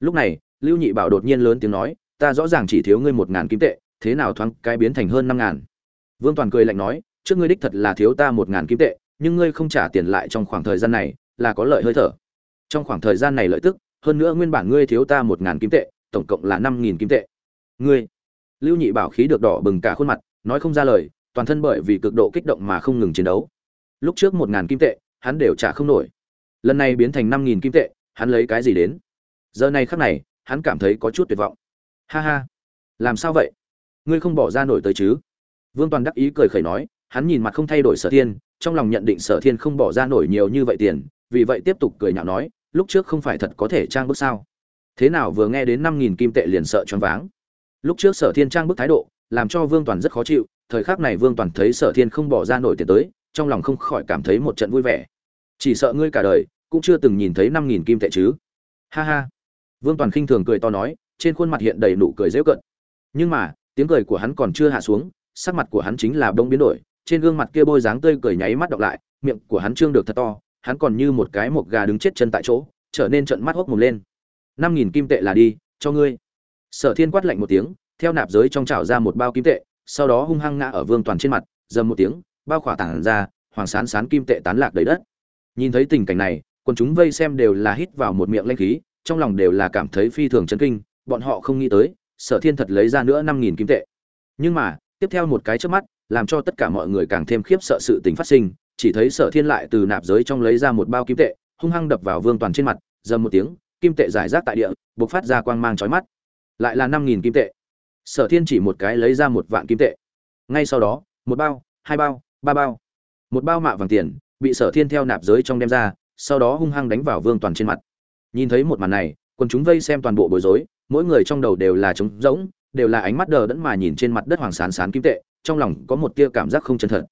Lúc này, lưu nhị bảo đột nhiên lớn tiếng nói, ta rõ ràng chỉ thiếu ngươi một ngàn kim tệ, thế nào thoáng cái biến thành hơn năm ngàn? Vương toàn cười lạnh nói, trước ngươi đích thật là thiếu ta một ngàn kim tệ, nhưng ngươi không trả tiền lại trong khoảng thời gian này, là có lợi hơi thở. Trong khoảng thời gian này lợi tức, hơn nữa nguyên bản ngươi thiếu ta một ngàn kim tệ, tổng cộng là năm nghìn kim tệ ngươi. Lưu nhị bảo khí được đỏ bừng cả khuôn mặt, nói không ra lời, toàn thân bởi vì cực độ kích động mà không ngừng chiến đấu. Lúc trước một ngàn kim tệ, hắn đều trả không nổi. Lần này biến thành năm nghìn kim tệ, hắn lấy cái gì đến? Giờ này khắc này, hắn cảm thấy có chút tuyệt vọng. Ha ha. Làm sao vậy? Ngươi không bỏ ra nổi tới chứ? Vương toàn đắc ý cười khẩy nói, hắn nhìn mặt không thay đổi sở thiên, trong lòng nhận định sở thiên không bỏ ra nổi nhiều như vậy tiền, vì vậy tiếp tục cười nhạo nói, lúc trước không phải thật có thể trang bước sao? Thế nào vừa nghe đến năm nghìn kim tệ liền sợ choáng váng? Lúc trước sở thiên trang bức thái độ, làm cho vương toàn rất khó chịu, thời khắc này vương toàn thấy sở thiên không bỏ ra nổi tiền tới, trong lòng không khỏi cảm thấy một trận vui vẻ. Chỉ sợ ngươi cả đời, cũng chưa từng nhìn thấy năm nghìn kim tệ chứ. Ha ha. Vương toàn khinh thường cười to nói, trên khuôn mặt hiện đầy nụ cười dễu cận. Nhưng mà, tiếng cười của hắn còn chưa hạ xuống, sắc mặt của hắn chính là đông biến đổi, trên gương mặt kia bôi dáng tươi cười nháy mắt đọc lại, miệng của hắn trương được thật to, hắn còn như một cái mộc gà đứng chết chân tại chỗ, trở nên trận mắt hốc mồm lên. năm nghìn kim tệ là đi, cho ngươi sở thiên quát lạnh một tiếng, theo nạp giới trong chảo ra một bao kim tệ, sau đó hung hăng ngã ở vương toàn trên mặt, dầm một tiếng, bao khỏa tảng ra, hoàng sán sán kim tệ tán lạc đầy đất. Nhìn thấy tình cảnh này, quần chúng vây xem đều là hít vào một miệng lanh khí, trong lòng đều là cảm thấy phi thường chấn kinh, bọn họ không nghĩ tới, sở thiên thật lấy ra nữa năm nghìn kim tệ. Nhưng mà, tiếp theo một cái trước mắt, làm cho tất cả mọi người càng thêm khiếp sợ sự tình phát sinh, chỉ thấy sở thiên lại từ nạp giới trong lấy ra một bao kim tệ, hung hăng đập vào vương toàn trên mặt, dầm một tiếng, kim tệ giải rác tại địa, bộc phát ra quang mang chói mắt lại là năm nghìn kim tệ. Sở thiên chỉ một cái lấy ra một vạn kim tệ. Ngay sau đó một bao hai bao ba bao. Một bao mạ vàng tiền bị sở thiên theo nạp giới trong đem ra sau đó hung hăng đánh vào vương toàn trên mặt. Nhìn thấy một màn này quần chúng vây xem toàn bộ bối rối mỗi người trong đầu đều là trống rỗng đều là ánh mắt đờ đẫn mà nhìn trên mặt đất hoàng sán sán kim tệ trong lòng có một tia cảm giác không chân thật.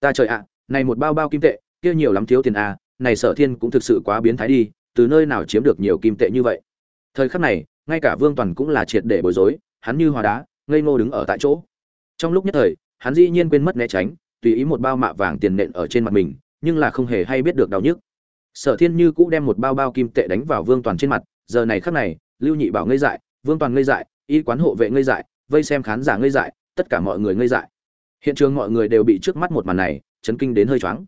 Ta trời ạ này một bao bao kim tệ kia nhiều lắm thiếu tiền à, này sở thiên cũng thực sự quá biến thái đi từ nơi nào chiếm được nhiều kim tệ như vậy? Thời khắc này ngay cả vương toàn cũng là triệt để bối rối, hắn như hòa đá, ngây ngô đứng ở tại chỗ. Trong lúc nhất thời, hắn dĩ nhiên quên mất né tránh, tùy ý một bao mạ vàng tiền nện ở trên mặt mình, nhưng là không hề hay biết được đau nhức. Sở thiên như cũ đem một bao bao kim tệ đánh vào vương toàn trên mặt, giờ này khắc này, lưu nhị bảo ngây dại, vương toàn ngây dại, y quán hộ vệ ngây dại, vây xem khán giả ngây dại, tất cả mọi người ngây dại. Hiện trường mọi người đều bị trước mắt một màn này, chấn kinh đến hơi choáng.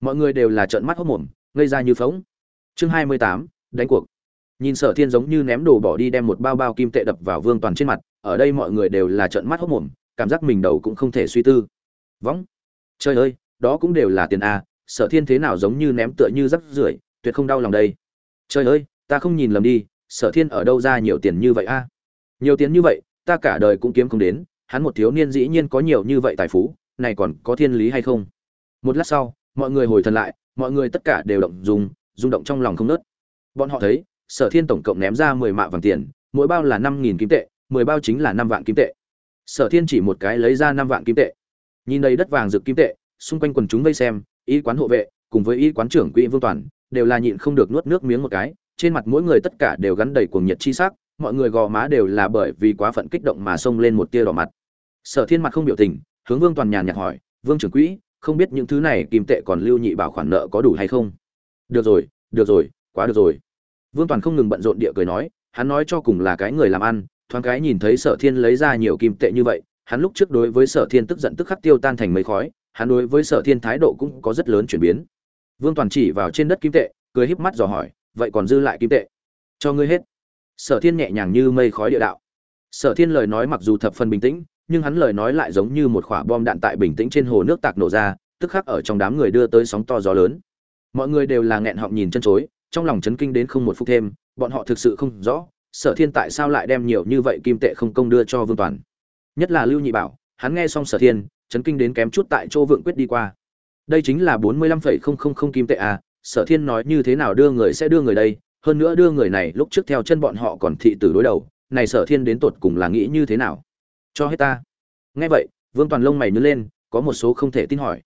Mọi người đều là trợn mắt hốc mồm, ngây ra như phóng. Chương hai mươi tám, đánh cuộc nhìn sở thiên giống như ném đồ bỏ đi đem một bao bao kim tệ đập vào vương toàn trên mặt, ở đây mọi người đều là trợn mắt hốc mồm cảm giác mình đầu cũng không thể suy tư. Võng! Trời ơi, đó cũng đều là tiền a sở thiên thế nào giống như ném tựa như rắc rưởi, tuyệt không đau lòng đây. Trời ơi, ta không nhìn lầm đi, sở thiên ở đâu ra nhiều tiền như vậy a nhiều tiền như vậy, ta cả đời cũng kiếm không đến, hắn một thiếu niên dĩ nhiên có nhiều như vậy tài phú, này còn có thiên lý hay không? Một lát sau, mọi người hồi thần lại, mọi người tất cả đều động dùng, rung động trong lòng không nớt. Bọn họ thấy sở thiên tổng cộng ném ra mười mạ vàng tiền, mỗi bao là năm nghìn kim tệ, mười bao chính là năm vạn kim tệ. Sở thiên chỉ một cái lấy ra năm vạn kim tệ. Nhìn đầy đất vàng rực kim tệ, xung quanh quần chúng vây xem, y quán hộ vệ, cùng với y quán trưởng quỹ vương toàn, đều là nhịn không được nuốt nước miếng một cái, trên mặt mỗi người tất cả đều gắn đầy cuồng nhiệt chi sắc, mọi người gò má đều là bởi vì quá phận kích động mà xông lên một tia đỏ mặt. Sở thiên mặt không biểu tình, hướng vương toàn nhàn nhạt hỏi, vương trưởng quỹ, không biết những thứ này kim tệ còn lưu nhị bảo khoản nợ có đủ hay không? Được rồi được rồi, quá được rồi vương toàn không ngừng bận rộn địa cười nói, hắn nói cho cùng là cái người làm ăn, thoáng cái nhìn thấy sở thiên lấy ra nhiều kim tệ như vậy, hắn lúc trước đối với sở thiên tức giận tức khắc tiêu tan thành mấy khói, hắn đối với sở thiên thái độ cũng có rất lớn chuyển biến. Vương toàn chỉ vào trên đất kim tệ, cười híp mắt dò hỏi, vậy còn dư lại kim tệ? Cho ngươi hết. Sở thiên nhẹ nhàng như mây khói địa đạo. Sở thiên lời nói mặc dù thập phần bình tĩnh, nhưng hắn lời nói lại giống như một quả bom đạn tại bình tĩnh trên hồ nước tạc nổ ra, tức khắc ở trong đám người đưa tới sóng to gió lớn. Mọi người đều là nghẹn họng nhìn chân chối trong lòng chấn kinh đến không một phút thêm, bọn họ thực sự không rõ, sở thiên tại sao lại đem nhiều như vậy kim tệ không công đưa cho vương toàn. Nhất là lưu nhị bảo, hắn nghe xong sở thiên, chấn kinh đến kém chút tại chỗ vượng quyết đi qua. Đây chính là bốn mươi lăm phẩy không không không kim tệ à sở thiên nói như thế nào đưa người sẽ đưa người đây, hơn nữa đưa người này lúc trước theo chân bọn họ còn thị tử đối đầu, này sở thiên đến tột cùng là nghĩ như thế nào? Cho hết ta. Nghe vậy, vương toàn lông mày nhướng lên, có một số không thể tin hỏi.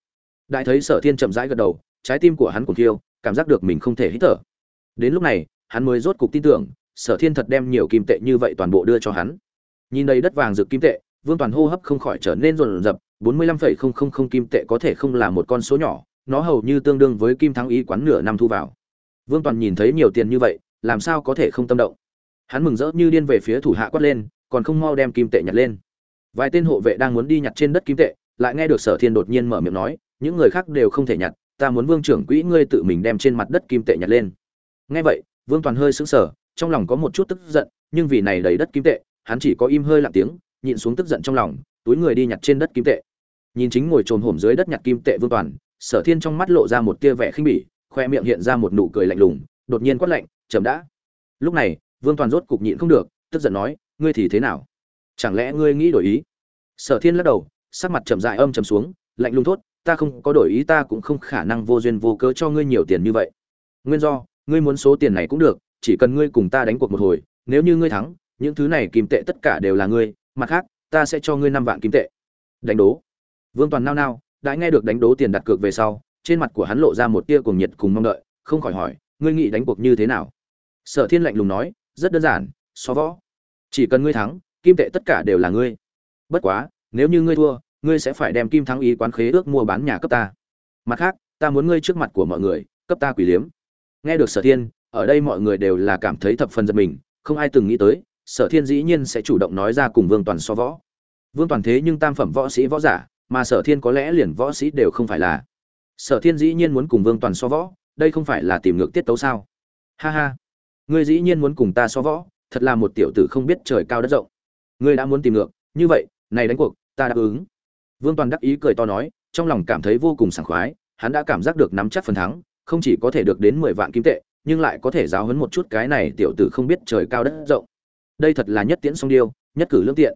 Đại thấy sở thiên chậm rãi gật đầu, trái tim của hắn cùng thiêu cảm giác được mình không thể hít thở đến lúc này, hắn mới rốt cục tin tưởng, sở thiên thật đem nhiều kim tệ như vậy toàn bộ đưa cho hắn. Nhìn đầy đất vàng rực kim tệ, vương toàn hô hấp không khỏi trở nên rồn rập, bốn mươi lăm phẩy không không không kim tệ có thể không là một con số nhỏ, nó hầu như tương đương với kim thắng ý quán nửa năm thu vào. Vương toàn nhìn thấy nhiều tiền như vậy, làm sao có thể không tâm động? Hắn mừng rỡ như điên về phía thủ hạ quát lên, còn không mau đem kim tệ nhặt lên. Vài tên hộ vệ đang muốn đi nhặt trên đất kim tệ, lại nghe được sở thiên đột nhiên mở miệng nói, những người khác đều không thể nhặt, ta muốn vương trưởng quỹ ngươi tự mình đem trên mặt đất kim tệ nhặt lên nghe vậy, vương toàn hơi sững sờ, trong lòng có một chút tức giận, nhưng vì này đầy đất kim tệ, hắn chỉ có im hơi lặng tiếng, nhịn xuống tức giận trong lòng, túi người đi nhặt trên đất kim tệ. Nhìn chính ngồi trồm hổm dưới đất nhặt kim tệ vương toàn, sở thiên trong mắt lộ ra một tia vẻ khinh bỉ, khoe miệng hiện ra một nụ cười lạnh lùng, đột nhiên quát lạnh, chậm đã. Lúc này, vương toàn rốt cục nhịn không được, tức giận nói, ngươi thì thế nào? Chẳng lẽ ngươi nghĩ đổi ý? Sở thiên lắc đầu, sắc mặt chậm dại âm trầm xuống, lạnh lùng thốt, ta không có đổi ý, ta cũng không khả năng vô duyên vô cớ cho ngươi nhiều tiền như vậy. Nguyên do? Ngươi muốn số tiền này cũng được, chỉ cần ngươi cùng ta đánh cuộc một hồi, nếu như ngươi thắng, những thứ này kim tệ tất cả đều là ngươi, mặt khác, ta sẽ cho ngươi năm vạn kim tệ. Đánh đố. Vương toàn nao nao, đã nghe được đánh đố tiền đặt cược về sau, trên mặt của hắn lộ ra một tia cuồng nhiệt cùng mong đợi, không khỏi hỏi, ngươi nghĩ đánh cuộc như thế nào? Sở thiên lạnh lùng nói, rất đơn giản, so võ. Chỉ cần ngươi thắng, kim tệ tất cả đều là ngươi. Bất quá, nếu như ngươi thua, ngươi sẽ phải đem kim thắng ý quán khế ước mua bán nhà cấp ta. Mặt khác, ta muốn ngươi trước mặt của mọi người, cấp ta quỷ liếm nghe được sở thiên, ở đây mọi người đều là cảm thấy thập phần giật mình, không ai từng nghĩ tới, sở thiên dĩ nhiên sẽ chủ động nói ra cùng vương toàn so võ. Vương toàn thế nhưng tam phẩm võ sĩ võ giả, mà sở thiên có lẽ liền võ sĩ đều không phải là. Sở thiên dĩ nhiên muốn cùng vương toàn so võ, đây không phải là tìm ngược tiết tấu sao? Ha ha. Ngươi dĩ nhiên muốn cùng ta so võ, thật là một tiểu tử không biết trời cao đất rộng. Ngươi đã muốn tìm ngược, như vậy, này đánh cuộc, ta đáp ứng. Vương toàn đắc ý cười to nói, trong lòng cảm thấy vô cùng sảng khoái, hắn đã cảm giác được nắm chắc phần thắng không chỉ có thể được đến mười vạn kim tệ, nhưng lại có thể giáo hấn một chút cái này tiểu tử không biết trời cao đất rộng. Đây thật là nhất tiễn song điêu, nhất cử lương tiện.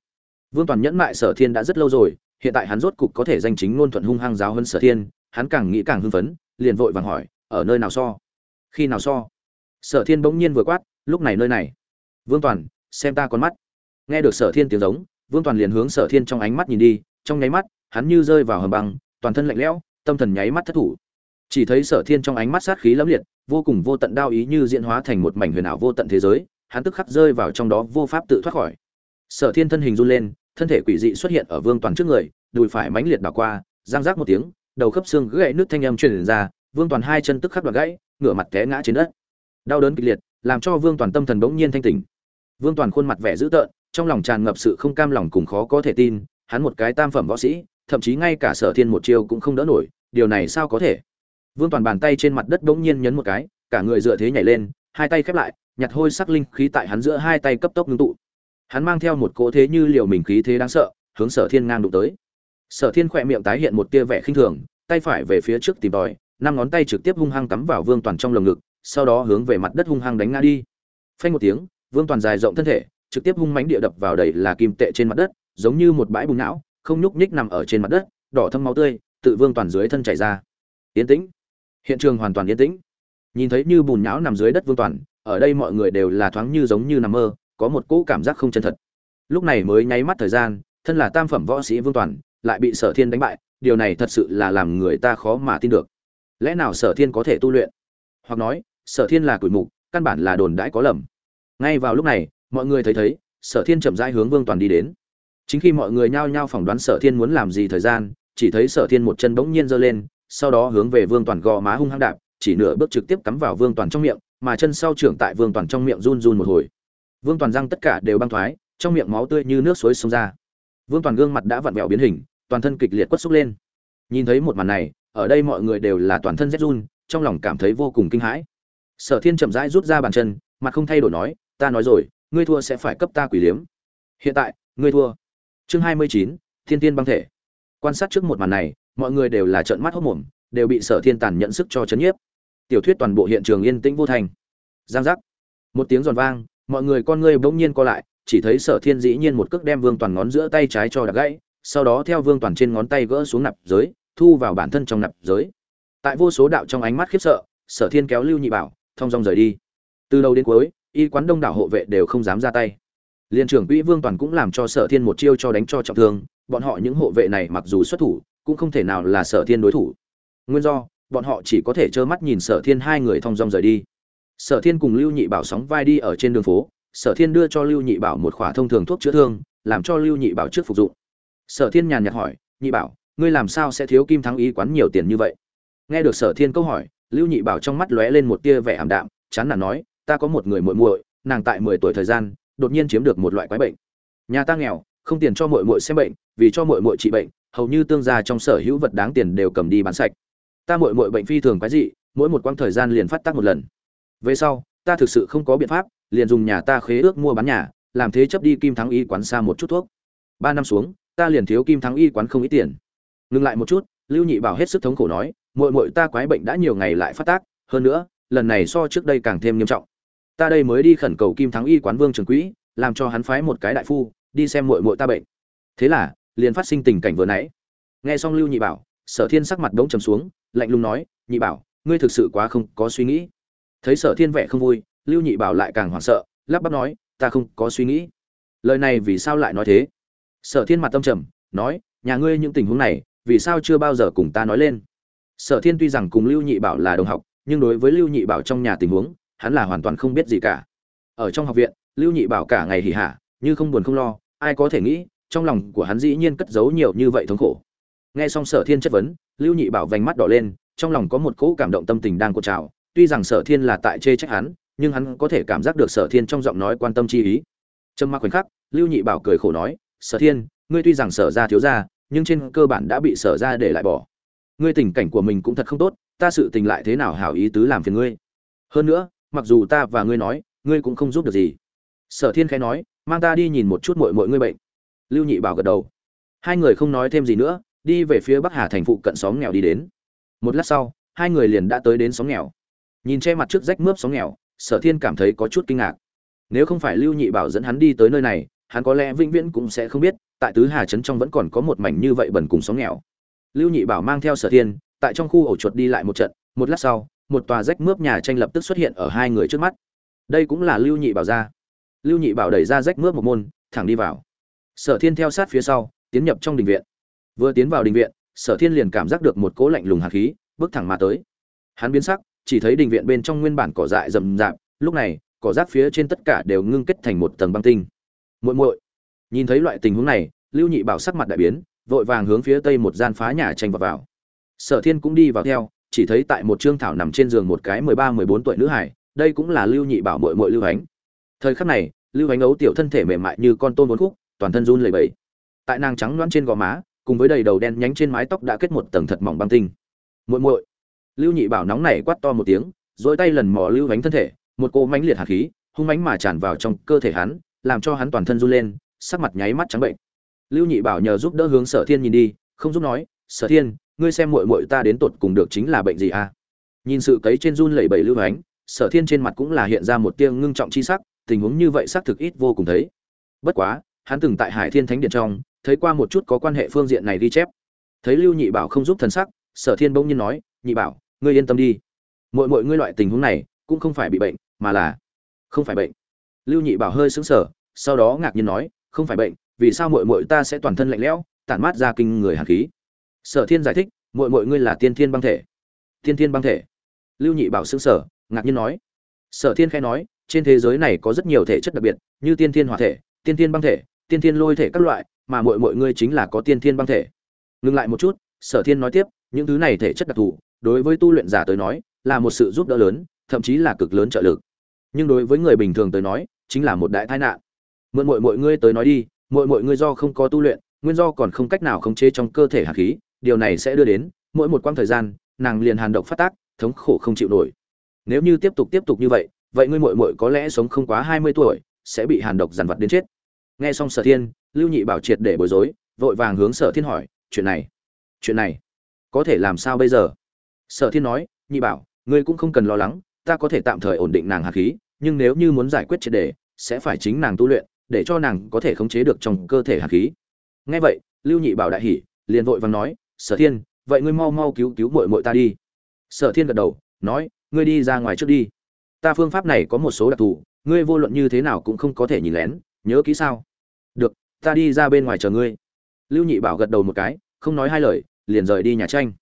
Vương toàn nhẫn mại sở thiên đã rất lâu rồi, hiện tại hắn rốt cục có thể danh chính ngôn thuận hung hăng giáo hơn sở thiên, hắn càng nghĩ càng hưng phấn, liền vội vàng hỏi, ở nơi nào so? Khi nào so? Sở thiên bỗng nhiên vừa quát, lúc này nơi này. Vương toàn, xem ta con mắt. Nghe được sở thiên tiếng giống, vương toàn liền hướng sở thiên trong ánh mắt nhìn đi, trong nháy mắt, hắn như rơi vào hầm băng, toàn thân lạnh lẽo, tâm thần nháy mắt thất thủ chỉ thấy sở thiên trong ánh mắt sát khí lẫm liệt, vô cùng vô tận đao ý như diễn hóa thành một mảnh huyền ảo vô tận thế giới, hắn tức khắc rơi vào trong đó vô pháp tự thoát khỏi. Sở thiên thân hình run lên, thân thể quỷ dị xuất hiện ở vương toàn trước người, đùi phải mãnh liệt đảo qua giang rác một tiếng, đầu khớp xương gãy nước thanh âm truyền ra, vương toàn hai chân tức khắc đoạn gãy, ngửa mặt té ngã trên đất. Đau đớn kịch liệt, làm cho vương toàn tâm thần bỗng nhiên thanh tỉnh. Vương toàn khuôn mặt vẻ dữ tợn, trong lòng tràn ngập sự không cam lòng cùng khó có thể tin, hắn một cái tam phẩm võ sĩ, thậm chí ngay cả sở thiên một chiêu cũng không đỡ nổi, điều này sao có thể? Vương toàn bàn tay trên mặt đất bỗng nhiên nhấn một cái, cả người dựa thế nhảy lên, hai tay khép lại, nhặt hôi sắc linh khí tại hắn giữa hai tay cấp tốc ngưng tụ. Hắn mang theo một cỗ thế như liều mình khí thế đáng sợ, hướng sở thiên ngang đụng tới. Sở thiên khỏe miệng tái hiện một tia vẻ khinh thường, tay phải về phía trước tìm tòi, năm ngón tay trực tiếp hung hăng cắm vào vương toàn trong lồng ngực, sau đó hướng về mặt đất hung hăng đánh ngã đi. Phanh một tiếng, vương toàn dài rộng thân thể, trực tiếp hung mãnh địa đập vào đầy là kim tệ trên mặt đất, giống như một bãi bùn não, không nhúc nhích nằm ở trên mặt đất, đỏ thâm máu tươi, tự vương toàn dưới thân chảy ra. Yên tĩnh hiện trường hoàn toàn yên tĩnh. Nhìn thấy như bùn nhão nằm dưới đất vương toàn, ở đây mọi người đều là thoáng như giống như nằm mơ, có một cỗ cảm giác không chân thật. Lúc này mới nháy mắt thời gian, thân là tam phẩm võ sĩ vương toàn, lại bị sở thiên đánh bại, điều này thật sự là làm người ta khó mà tin được. Lẽ nào sở thiên có thể tu luyện? Hoặc nói, sở thiên là củi mục, căn bản là đồn đãi có lầm. Ngay vào lúc này, mọi người thấy thấy, sở thiên chậm rãi hướng vương toàn đi đến. Chính khi mọi người nhao nhao phỏng đoán sở thiên muốn làm gì thời gian, chỉ thấy sở thiên một chân bỗng nhiên giơ lên sau đó hướng về vương toàn gò má hung hăng đạp, chỉ nửa bước trực tiếp cắm vào vương toàn trong miệng, mà chân sau trưởng tại vương toàn trong miệng run run một hồi. Vương toàn răng tất cả đều băng thoái, trong miệng máu tươi như nước suối xông ra. Vương toàn gương mặt đã vặn vẹo biến hình, toàn thân kịch liệt quất xúc lên. Nhìn thấy một màn này, ở đây mọi người đều là toàn thân rét run, trong lòng cảm thấy vô cùng kinh hãi. Sở thiên chậm rãi rút ra bàn chân, mặt không thay đổi nói, ta nói rồi, ngươi thua sẽ phải cấp ta quỷ liếm. Hiện tại, ngươi thua. Chương hai mươi chín, thiên tiên băng thể. Quan sát trước một màn này mọi người đều là trợn mắt hốt mồm, đều bị sở thiên tàn nhận sức cho chấn nhiếp. Tiểu thuyết toàn bộ hiện trường yên tĩnh vô thành. Giang giác. Một tiếng giòn vang, mọi người con ngươi bỗng nhiên co lại, chỉ thấy sở thiên dĩ nhiên một cước đem vương toàn ngón giữa tay trái cho đập gãy, sau đó theo vương toàn trên ngón tay gỡ xuống nạp giới, thu vào bản thân trong nạp giới. Tại vô số đạo trong ánh mắt khiếp sợ, sở thiên kéo lưu nhị bảo, thong dong rời đi. Từ đầu đến cuối, y quán đông đảo hộ vệ đều không dám ra tay. Liên trưởng quỹ vương toàn cũng làm cho sở thiên một chiêu cho đánh cho trọng thương, bọn họ những hộ vệ này mặc dù xuất thủ cũng không thể nào là sở thiên đối thủ. Nguyên do, bọn họ chỉ có thể trơ mắt nhìn sở thiên hai người thong dong rời đi. Sở thiên cùng lưu nhị bảo sóng vai đi ở trên đường phố, sở thiên đưa cho lưu nhị bảo một khỏa thông thường thuốc chữa thương, làm cho lưu nhị bảo trước phục dụng. Sở thiên nhàn nhạt hỏi, nhị bảo, ngươi làm sao sẽ thiếu kim thắng ý quán nhiều tiền như vậy? Nghe được sở thiên câu hỏi, lưu nhị bảo trong mắt lóe lên một tia vẻ ảm đạm, chán nản nói, ta có một người muội muội, nàng tại mười tuổi thời gian, đột nhiên chiếm được một loại quái bệnh. Nhà ta nghèo, không tiền cho muội muội xem bệnh, vì cho muội muội trị bệnh hầu như tương gia trong sở hữu vật đáng tiền đều cầm đi bán sạch. Ta muội muội bệnh phi thường quái dị, mỗi một quãng thời gian liền phát tác một lần. Về sau, ta thực sự không có biện pháp, liền dùng nhà ta khế ước mua bán nhà, làm thế chấp đi kim thắng y quán xa một chút thuốc. Ba năm xuống, ta liền thiếu kim thắng y quán không ít tiền. Ngừng lại một chút, lưu nhị bảo hết sức thống khổ nói, muội muội ta quái bệnh đã nhiều ngày lại phát tác, hơn nữa, lần này so trước đây càng thêm nghiêm trọng. Ta đây mới đi khẩn cầu kim thắng y quán vương trường quỹ, làm cho hắn phái một cái đại phu, đi xem muội muội ta bệnh. Thế là liền phát sinh tình cảnh vừa nãy. Nghe xong lưu nhị bảo, sở thiên sắc mặt đống trầm xuống, lạnh lùng nói, nhị bảo, ngươi thực sự quá không có suy nghĩ. Thấy sở thiên vẻ không vui, lưu nhị bảo lại càng hoảng sợ, lắp bắp nói, ta không có suy nghĩ. Lời này vì sao lại nói thế? Sở thiên mặt tâm trầm, nói, nhà ngươi những tình huống này, vì sao chưa bao giờ cùng ta nói lên? Sở thiên tuy rằng cùng lưu nhị bảo là đồng học, nhưng đối với lưu nhị bảo trong nhà tình huống, hắn là hoàn toàn không biết gì cả. Ở trong học viện, lưu nhị bảo cả ngày hỉ hả, như không buồn không lo, ai có thể nghĩ trong lòng của hắn dĩ nhiên cất giấu nhiều như vậy thống khổ. Nghe xong sở thiên chất vấn, lưu nhị bảo vành mắt đỏ lên, trong lòng có một cỗ cảm động tâm tình đang cột trào. Tuy rằng sở thiên là tại chê trách hắn, nhưng hắn có thể cảm giác được sở thiên trong giọng nói quan tâm chi ý. Trâm mắc khoảnh khắc, lưu nhị bảo cười khổ nói, sở thiên, ngươi tuy rằng sở ra thiếu ra nhưng trên cơ bản đã bị sở ra để lại bỏ. Ngươi tình cảnh của mình cũng thật không tốt, ta sự tình lại thế nào hảo ý tứ làm phiền ngươi? Hơn nữa, mặc dù ta và ngươi nói, ngươi cũng không giúp được gì. Sở thiên khẽ nói, mang ta đi nhìn một chút mội mội ngươi bệnh lưu nhị bảo gật đầu. Hai người không nói thêm gì nữa, đi về phía bắc hà thành phụ cận xóm nghèo đi đến. Một lát sau, hai người liền đã tới đến xóm nghèo. Nhìn che mặt trước rách mướp xóm nghèo, sở thiên cảm thấy có chút kinh ngạc. Nếu không phải lưu nhị bảo dẫn hắn đi tới nơi này, hắn có lẽ vĩnh viễn cũng sẽ không biết, tại tứ hà trấn trong vẫn còn có một mảnh như vậy bẩn cùng xóm nghèo. Lưu nhị bảo mang theo sở thiên, tại trong khu ổ chuột đi lại một trận, một lát sau, một tòa rách mướp nhà tranh lập tức xuất hiện ở hai người trước mắt. Đây cũng là lưu nhị bảo ra. Lưu nhị bảo đẩy ra rách mướp một môn, thẳng đi vào sở thiên theo sát phía sau, tiến nhập trong đình viện. Vừa tiến vào đình viện, sở thiên liền cảm giác được một cỗ lạnh lùng hạt khí, bước thẳng mà tới. Hắn biến sắc, chỉ thấy đình viện bên trong nguyên bản cỏ dại rậm rạp, lúc này, cỏ rác phía trên tất cả đều ngưng kết thành một tầng băng tinh. Muội muội, nhìn thấy loại tình huống này, lưu nhị bảo sắc mặt đại biến, vội vàng hướng phía tây một gian phá nhà tranh vào vào. Sở thiên cũng đi vào theo, chỉ thấy tại một trương thảo nằm trên giường một cái mười ba, mười bốn tuổi nữ hải, đây cũng là lưu nhị bảo muội muội lưu ánh. Thời khắc này, lưu ánh ấu tiểu thân thể mềm mại như con tôm bốn khúc toàn thân run lẩy bẩy. Tại nàng trắng loãng trên gò má, cùng với đầy đầu đen nhánh trên mái tóc đã kết một tầng thật mỏng băng tinh. Muội muội. Lưu nhị bảo nóng nảy quát to một tiếng dỗi tay lần mò lưu vánh thân thể, một cô mãnh liệt hạt khí, hung mãnh mà tràn vào trong cơ thể hắn, làm cho hắn toàn thân run lên, sắc mặt nháy mắt trắng bệnh. Lưu nhị bảo nhờ giúp đỡ hướng sở thiên nhìn đi, không giúp nói, sở thiên, ngươi xem muội muội ta đến tột cùng được chính là bệnh gì à nhìn sự cấy trên run lẩy bẩy lưu vánh, sở thiên trên mặt cũng là hiện ra một tia ngưng trọng chi sắc, tình huống như vậy xác thực ít vô cùng thấy. Bất quá hắn từng tại hải thiên thánh điện trong, thấy qua một chút có quan hệ phương diện này ghi chép. Thấy lưu nhị bảo không giúp thần sắc, sở thiên bỗng nhiên nói, nhị bảo, ngươi yên tâm đi. Mọi mọi ngươi loại tình huống này, cũng không phải bị bệnh, mà là không phải bệnh. Lưu nhị bảo hơi sững sờ, sau đó ngạc nhiên nói, không phải bệnh, vì sao mọi mọi ta sẽ toàn thân lạnh lẽo, tản mát ra kinh người hàn khí? Sở thiên giải thích mọi mọi ngươi là tiên thiên băng thể. Tiên thiên băng thể? Lưu nhị bảo sững sờ, ngạc nhiên nói. Sở thiên khai nói, trên thế giới này có rất nhiều thể chất đặc biệt, như tiên thiên hỏa thể, tiên thiên băng thể tiên thiên lôi thể các loại, mà mọi mọi ngươi chính là có tiên thiên băng thể. Ngừng lại một chút, sở thiên nói tiếp, những thứ này thể chất đặc thù, đối với tu luyện giả tới nói, là một sự giúp đỡ lớn, thậm chí là cực lớn trợ lực. Nhưng đối với người bình thường tới nói, chính là một đại tai nạn. Mượn mọi mọi ngươi tới nói đi mọi mọi ngươi do không có tu luyện, nguyên do còn không cách nào khống chế trong cơ thể hạt khí, điều này sẽ đưa đến, mỗi một quãng thời gian, nàng liền hàn độc phát tác, thống khổ không chịu nổi. Nếu như tiếp tục tiếp tục như vậy vậy ngươi mội mội có lẽ sống không quá hai mươi tuổi, sẽ bị hàn độc dằn vặt đến chết nghe xong sở thiên, lưu nhị bảo triệt để bối rối, vội vàng hướng sở thiên hỏi, chuyện này chuyện này, có thể làm sao bây giờ? Sở thiên nói, nhị bảo, ngươi cũng không cần lo lắng, ta có thể tạm thời ổn định nàng hạt khí, nhưng nếu như muốn giải quyết triệt đề sẽ phải chính nàng tu luyện, để cho nàng có thể khống chế được trong cơ thể hạt khí. Nghe vậy, lưu nhị bảo đại hỉ, liền vội vàng nói, sở thiên, vậy ngươi mau mau cứu cứu muội muội ta đi. Sở thiên gật đầu, nói, ngươi đi ra ngoài trước đi. Ta phương pháp này có một số đặc thù, ngươi vô luận như thế nào cũng không có thể nhìn lén nhớ kỹ sao? Được, ta đi ra bên ngoài chờ ngươi. Lưu nhị bảo gật đầu một cái, không nói hai lời, liền rời đi nhà tranh.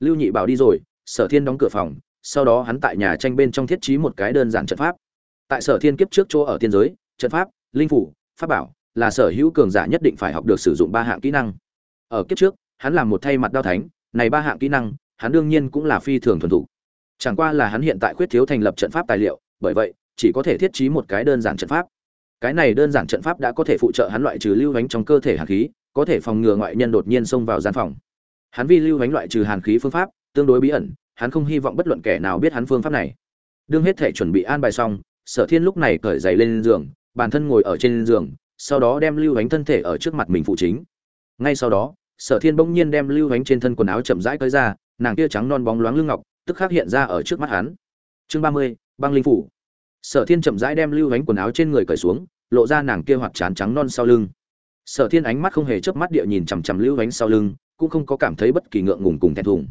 Lưu nhị bảo đi rồi, sở thiên đóng cửa phòng, sau đó hắn tại nhà tranh bên trong thiết trí một cái đơn giản trận pháp. Tại sở thiên kiếp trước chỗ ở tiên giới, trận pháp, linh phủ, pháp bảo là sở hữu cường giả nhất định phải học được sử dụng ba hạng kỹ năng. Ở kiếp trước, hắn làm một thay mặt đao thánh, này ba hạng kỹ năng, hắn đương nhiên cũng là phi thường thuần thủ chẳng qua là hắn hiện tại khuyết thiếu thành lập trận pháp tài liệu, bởi vậy, chỉ có thể thiết trí một cái đơn giản trận pháp cái này đơn giản trận pháp đã có thể phụ trợ hắn loại trừ lưu ánh trong cơ thể hàn khí, có thể phòng ngừa ngoại nhân đột nhiên xông vào gian phòng. Hắn vi lưu ánh loại trừ hàn khí phương pháp, tương đối bí ẩn, hắn không hy vọng bất luận kẻ nào biết hắn phương pháp này. Đương hết thể chuẩn bị an bài xong, sở thiên lúc này cởi giày lên giường, bản thân ngồi ở trên giường, sau đó đem lưu ánh thân thể ở trước mặt mình phụ chính. Ngay sau đó, sở thiên bỗng nhiên đem lưu ánh trên thân quần áo chậm rãi cởi ra, nàng kia trắng non bóng loáng lưng ngọc, tức khắc hiện ra ở trước mắt hắn. Chương ba mươi, băng linh phủ sở thiên chậm rãi đem lưu ánh quần áo trên người cởi xuống, lộ ra nàng kia hoạt chán trắng non sau lưng. Sở thiên ánh mắt không hề chớp mắt địa nhìn chằm chằm lưu ánh sau lưng, cũng không có cảm thấy bất kỳ ngượng ngùng cùng thẹn thùng.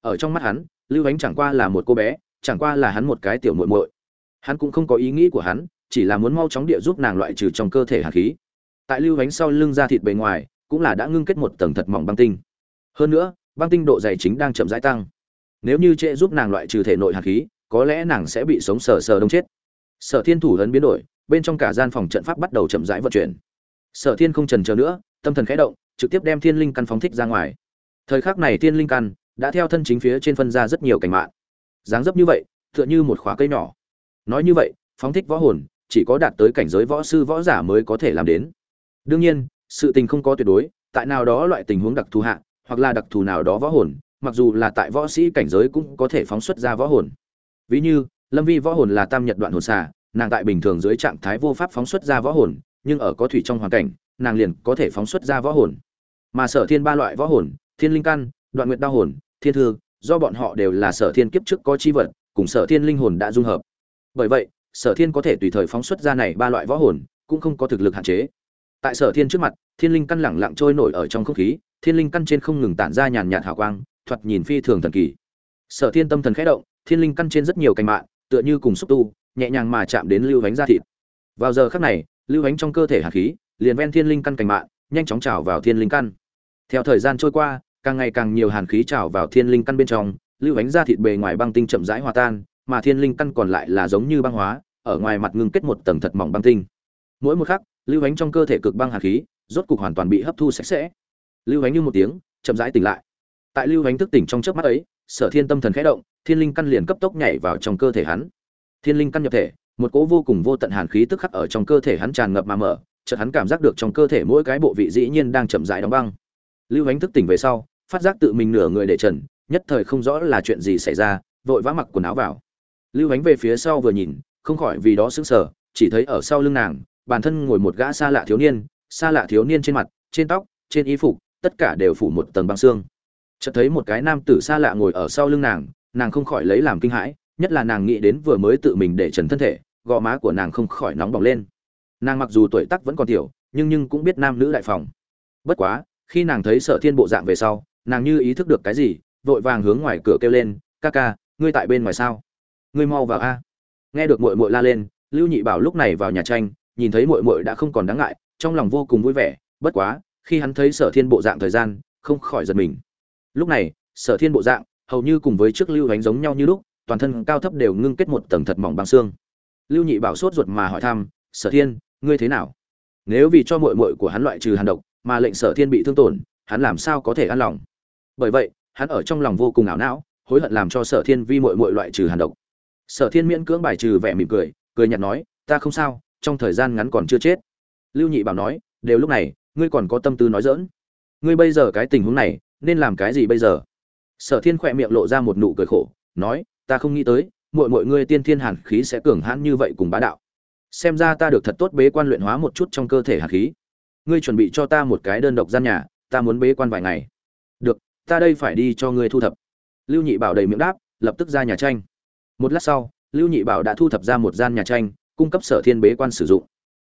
Ở trong mắt hắn, lưu ánh chẳng qua là một cô bé, chẳng qua là hắn một cái tiểu muội muội. Hắn cũng không có ý nghĩ của hắn, chỉ là muốn mau chóng địa giúp nàng loại trừ trong cơ thể hạt khí. Tại lưu ánh sau lưng da thịt bề ngoài, cũng là đã ngưng kết một tầng thật mỏng băng tinh. Hơn nữa, băng tinh độ dày chính đang chậm rãi tăng. Nếu như trệ giúp nàng loại trừ thể nội hạt khí, có lẽ nàng sẽ bị sống sờ sờ đông chết sở thiên thủ lớn biến đổi, bên trong cả gian phòng trận pháp bắt đầu chậm rãi vận chuyển. Sở thiên không trần chờ nữa, tâm thần khẽ động, trực tiếp đem thiên linh căn phóng thích ra ngoài. Thời khắc này thiên linh căn đã theo thân chính phía trên phân ra rất nhiều cảnh mạng dáng dấp như vậy, tựa như một khóa cây nhỏ. Nói như vậy, phóng thích võ hồn, chỉ có đạt tới cảnh giới võ sư võ giả mới có thể làm đến. Đương nhiên, sự tình không có tuyệt đối, tại nào đó loại tình huống đặc thù hạ, hoặc là đặc thù nào đó võ hồn, mặc dù là tại võ sĩ cảnh giới cũng có thể phóng xuất ra võ hồn. Ví như lâm vi võ hồn là tam nhật đoạn hồn xà, nàng tại bình thường dưới trạng thái vô pháp phóng xuất ra võ hồn, nhưng ở có thủy trong hoàn cảnh, nàng liền có thể phóng xuất ra võ hồn. Mà sở thiên ba loại võ hồn, thiên linh căn, đoạn nguyệt đao hồn, thiên thư, do bọn họ đều là sở thiên kiếp trước có chi vật, cùng sở thiên linh hồn đã dung hợp. Bởi vậy, sở thiên có thể tùy thời phóng xuất ra này ba loại võ hồn, cũng không có thực lực hạn chế. Tại sở thiên trước mặt, thiên linh căn lẳng lặng trôi nổi ở trong không khí, thiên linh căn trên không ngừng tản ra nhàn nhạt hào quang, thoạt nhìn phi thường thần kỳ. Sở thiên tâm thần khẽ động, thiên linh căn trên rất nhiều cành mạng tựa như cùng xúc tu, nhẹ nhàng mà chạm đến lưu ánh ra thịt. Vào giờ khắc này, lưu ánh trong cơ thể hạt khí, liền ven thiên linh căn cành mạng nhanh chóng trào vào thiên linh căn. Theo thời gian trôi qua, càng ngày càng nhiều hàn khí trào vào thiên linh căn bên trong, lưu ánh ra thịt bề ngoài băng tinh chậm rãi hòa tan, mà thiên linh căn còn lại là giống như băng hóa, ở ngoài mặt ngưng kết một tầng thật mỏng băng tinh. Mỗi một khắc, lưu ánh trong cơ thể cực băng hàn khí, rốt cục hoàn toàn bị hấp thu sạch sẽ. Lưu ánh như một tiếng, chậm rãi tỉnh lại. Tại lưu ánh thức tỉnh trong chớp mắt ấy sở thiên tâm thần khẽ động, thiên linh căn liền cấp tốc nhảy vào trong cơ thể hắn. Thiên linh căn nhập thể, một cỗ vô cùng vô tận hàn khí tức khắc ở trong cơ thể hắn tràn ngập mà mở, chợt hắn cảm giác được trong cơ thể mỗi cái bộ vị dĩ nhiên đang chậm rãi đóng băng. Lưu Ánh thức tỉnh về sau, phát giác tự mình nửa người để trần, nhất thời không rõ là chuyện gì xảy ra, vội vã mặc quần áo vào. Lưu Ánh về phía sau vừa nhìn, không khỏi vì đó sững sờ, chỉ thấy ở sau lưng nàng, bản thân ngồi một gã xa lạ thiếu niên, xa lạ thiếu niên trên mặt, trên tóc, trên y phục, tất cả đều phủ một tầng băng xương chợt thấy một cái nam tử xa lạ ngồi ở sau lưng nàng nàng không khỏi lấy làm kinh hãi, nhất là nàng nghĩ đến vừa mới tự mình để trần thân thể, gò má của nàng không khỏi nóng bỏng lên. Nàng mặc dù tuổi tác vẫn còn tiểu, nhưng nhưng cũng biết nam nữ đại phòng. Bất quá, khi nàng thấy sở thiên bộ dạng về sau, nàng như ý thức được cái gì, vội vàng hướng ngoài cửa kêu lên, ca ca, ngươi tại bên ngoài sao? Ngươi mau vào a. Nghe được mội mội la lên, lưu nhị bảo lúc này vào nhà tranh, nhìn thấy mội mội đã không còn đáng ngại, trong lòng vô cùng vui vẻ, bất quá, khi hắn thấy sở thiên bộ dạng thời gian, không khỏi giật mình lúc này, sở thiên bộ dạng, hầu như cùng với trước lưu ánh giống nhau như lúc, toàn thân cao thấp đều ngưng kết một tầng thật mỏng bằng xương. Lưu nhị bảo sốt ruột mà hỏi thăm, sở thiên, ngươi thế nào? Nếu vì cho mội mội của hắn loại trừ hàn độc, mà lệnh sở thiên bị thương tổn, hắn làm sao có thể an lòng? Bởi vậy, hắn ở trong lòng vô cùng ảo não, hối hận làm cho sở thiên vi mội mội loại trừ hàn độc. Sở thiên miễn cưỡng bài trừ vẻ mỉm cười cười nhạt nói, ta không sao, trong thời gian ngắn còn chưa chết. Lưu nhị bảo nói, đều lúc này, ngươi còn có tâm tư nói dỡn ngươi bây giờ cái tình huống này nên làm cái gì bây giờ? Sở thiên khỏe miệng lộ ra một nụ cười khổ, nói, ta không nghĩ tới mọi mọi ngươi tiên thiên hàn khí sẽ cường hãn như vậy cùng bá đạo. Xem ra ta được thật tốt bế quan luyện hóa một chút trong cơ thể hàn khí. Ngươi chuẩn bị cho ta một cái đơn độc gian nhà, ta muốn bế quan vài ngày. Được, ta đây phải đi cho ngươi thu thập. Lưu nhị bảo đầy miệng đáp, lập tức ra nhà tranh. Một lát sau, lưu nhị bảo đã thu thập ra một gian nhà tranh, cung cấp sở thiên bế quan sử dụng.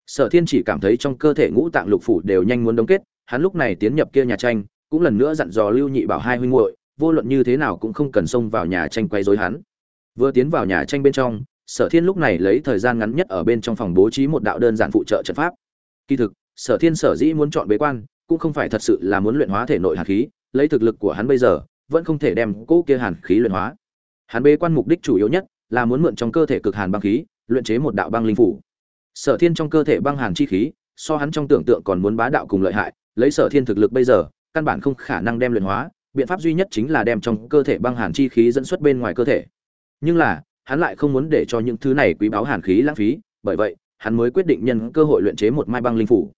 Sở thiên chỉ cảm thấy trong cơ thể ngũ tạng lục phủ đều nhanh muốn đóng kết, hắn lúc này tiến nhập kia nhà tranh cũng lần nữa dặn dò lưu nhị bảo hai huynh muội, vô luận như thế nào cũng không cần xông vào nhà tranh quay rối hắn. Vừa tiến vào nhà tranh bên trong, sở thiên lúc này lấy thời gian ngắn nhất ở bên trong phòng bố trí một đạo đơn giản phụ trợ trận pháp. Kỳ thực, sở thiên sở dĩ muốn chọn bế quan, cũng không phải thật sự là muốn luyện hóa thể nội hàn khí, lấy thực lực của hắn bây giờ, vẫn không thể đem cỗ kia hàn khí luyện hóa. Hắn bế quan mục đích chủ yếu nhất là muốn mượn trong cơ thể cực hàn băng khí, luyện chế một đạo băng linh phủ. Sở thiên trong cơ thể băng hàn chi khí, so hắn trong tưởng tượng còn muốn bá đạo cùng lợi hại, lấy sở thiên thực lực bây giờ căn bản không khả năng đem luyện hóa, biện pháp duy nhất chính là đem trong cơ thể băng hàn chi khí dẫn xuất bên ngoài cơ thể. Nhưng là, hắn lại không muốn để cho những thứ này quý báu hàn khí lãng phí, bởi vậy, hắn mới quyết định nhân cơ hội luyện chế một mai băng linh phủ.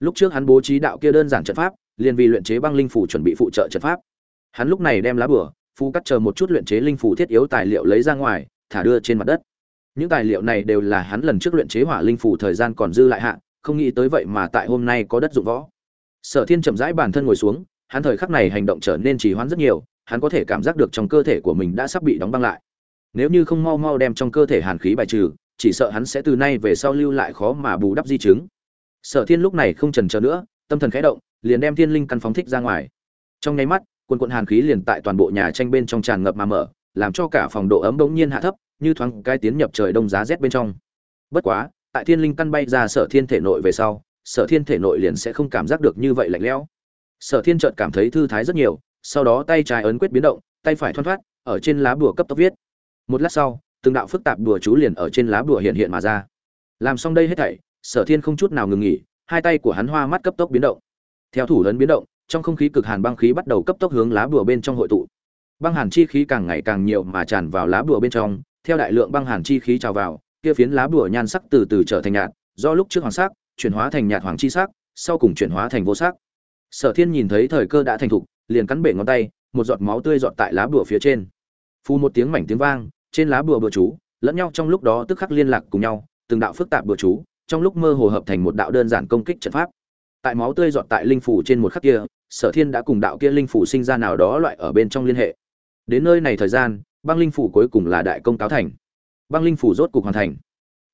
Lúc trước hắn bố trí đạo kia đơn giản trận pháp, liền vì luyện chế băng linh phủ chuẩn bị phụ trợ trận pháp. Hắn lúc này đem lá bửa phu cắt chờ một chút luyện chế linh phủ thiết yếu tài liệu lấy ra ngoài, thả đưa trên mặt đất. Những tài liệu này đều là hắn lần trước luyện chế hỏa linh phủ thời gian còn dư lại hạn không nghĩ tới vậy mà tại hôm nay có đất dụng võ sở thiên chậm rãi bản thân ngồi xuống, hắn thời khắc này hành động trở nên trì hoãn rất nhiều, hắn có thể cảm giác được trong cơ thể của mình đã sắp bị đóng băng lại. Nếu như không mau mau đem trong cơ thể hàn khí bài trừ, chỉ sợ hắn sẽ từ nay về sau lưu lại khó mà bù đắp di chứng. Sở thiên lúc này không trần chờ nữa, tâm thần khẽ động, liền đem thiên linh căn phóng thích ra ngoài. Trong nháy mắt, quần quận hàn khí liền tại toàn bộ nhà tranh bên trong tràn ngập mà mở, làm cho cả phòng độ ấm bỗng nhiên hạ thấp, như thoáng cái tiến nhập trời đông giá rét bên trong. Bất quá, tại thiên linh căn bay ra sở thiên thể nội về sau sở thiên thể nội liền sẽ không cảm giác được như vậy lạnh lẽo. Sở thiên chợt cảm thấy thư thái rất nhiều, sau đó tay trái ấn quyết biến động, tay phải thoăn thoát, ở trên lá bùa cấp tốc viết. Một lát sau, từng đạo phức tạp đùa chú liền ở trên lá bùa hiện hiện mà ra. Làm xong đây hết thảy, sở thiên không chút nào ngừng nghỉ, hai tay của hắn hoa mắt cấp tốc biến động. Theo thủ lớn biến động, trong không khí cực hàn băng khí bắt đầu cấp tốc hướng lá bùa bên trong hội tụ. Băng hàn chi khí càng ngày càng nhiều mà tràn vào lá bùa bên trong, theo đại lượng băng hàn chi khí trào vào, kia phiến lá bùa nhan sắc từ từ trở thành nhạt, do lúc trước hoàng sắc chuyển hóa thành nhạt hoàng chi sắc, sau cùng chuyển hóa thành vô sắc. Sở thiên nhìn thấy thời cơ đã thành thục, liền cắn bể ngón tay, một giọt máu tươi giọt tại lá bùa phía trên. Phu một tiếng mảnh tiếng vang, trên lá bùa bùa chú, lẫn nhau trong lúc đó tức khắc liên lạc cùng nhau, từng đạo phức tạp bùa chú, trong lúc mơ hồ hợp thành một đạo đơn giản công kích trận pháp. Tại máu tươi giọt tại linh phủ trên một khắc kia, sở thiên đã cùng đạo kia linh phủ sinh ra nào đó loại ở bên trong liên hệ. Đến nơi này thời gian, băng linh phủ cuối cùng là đại công cáo thành. Băng linh phủ rốt cục hoàn thành.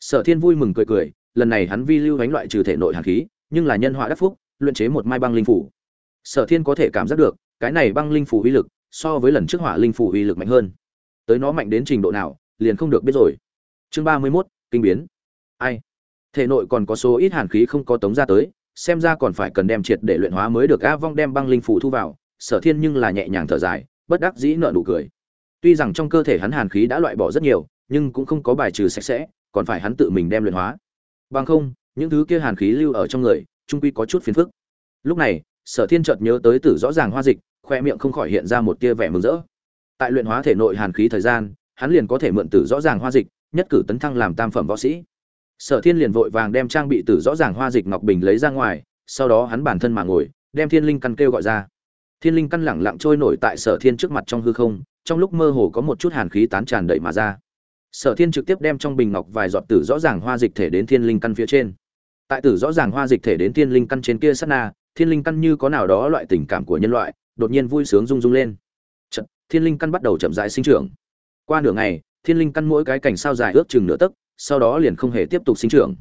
Sở thiên vui mừng cười cười lần này hắn vi lưu đánh loại trừ thể nội hàn khí, nhưng là nhân họa đắc phúc, luyện chế một mai băng linh phủ. Sở thiên có thể cảm giác được, cái này băng linh phủ uy lực so với lần trước hỏa linh phủ uy lực mạnh hơn. Tới nó mạnh đến trình độ nào, liền không được biết rồi. Chương ba mươi mốt, kinh biến. Ai? Thể nội còn có số ít hàn khí không có tống ra tới, xem ra còn phải cần đem triệt để luyện hóa mới được. A vong đem băng linh phủ thu vào, sở thiên nhưng là nhẹ nhàng thở dài, bất đắc dĩ nở nụ cười. Tuy rằng trong cơ thể hắn hàn khí đã loại bỏ rất nhiều, nhưng cũng không có bài trừ sạch sẽ, còn phải hắn tự mình đem luyện hóa bằng không, những thứ kia hàn khí lưu ở trong người, trung quy có chút phiền phức. Lúc này, sở thiên chợt nhớ tới tử rõ ràng hoa dịch, khoe miệng không khỏi hiện ra một tia vẻ mừng rỡ. Tại luyện hóa thể nội hàn khí thời gian, hắn liền có thể mượn tử rõ ràng hoa dịch, nhất cử tấn thăng làm tam phẩm võ sĩ. Sở thiên liền vội vàng đem trang bị tử rõ ràng hoa dịch ngọc bình lấy ra ngoài, sau đó hắn bản thân mà ngồi, đem thiên linh căn kêu gọi ra. Thiên linh căn lẳng lặng trôi nổi tại sở thiên trước mặt trong hư không, trong lúc mơ hồ có một chút hàn khí tán tràn đậy mà ra sở thiên trực tiếp đem trong bình ngọc vài giọt tử rõ ràng hoa dịch thể đến thiên linh căn phía trên. Tại tử rõ ràng hoa dịch thể đến thiên linh căn trên kia sát na thiên linh căn như có nào đó loại tình cảm của nhân loại đột nhiên vui sướng rung rung lên. Chật, thiên linh căn bắt đầu chậm rãi sinh trưởng. Qua nửa ngày thiên linh căn mỗi cái cảnh sao dài ước chừng nửa tấc sau đó liền không hề tiếp tục sinh trưởng.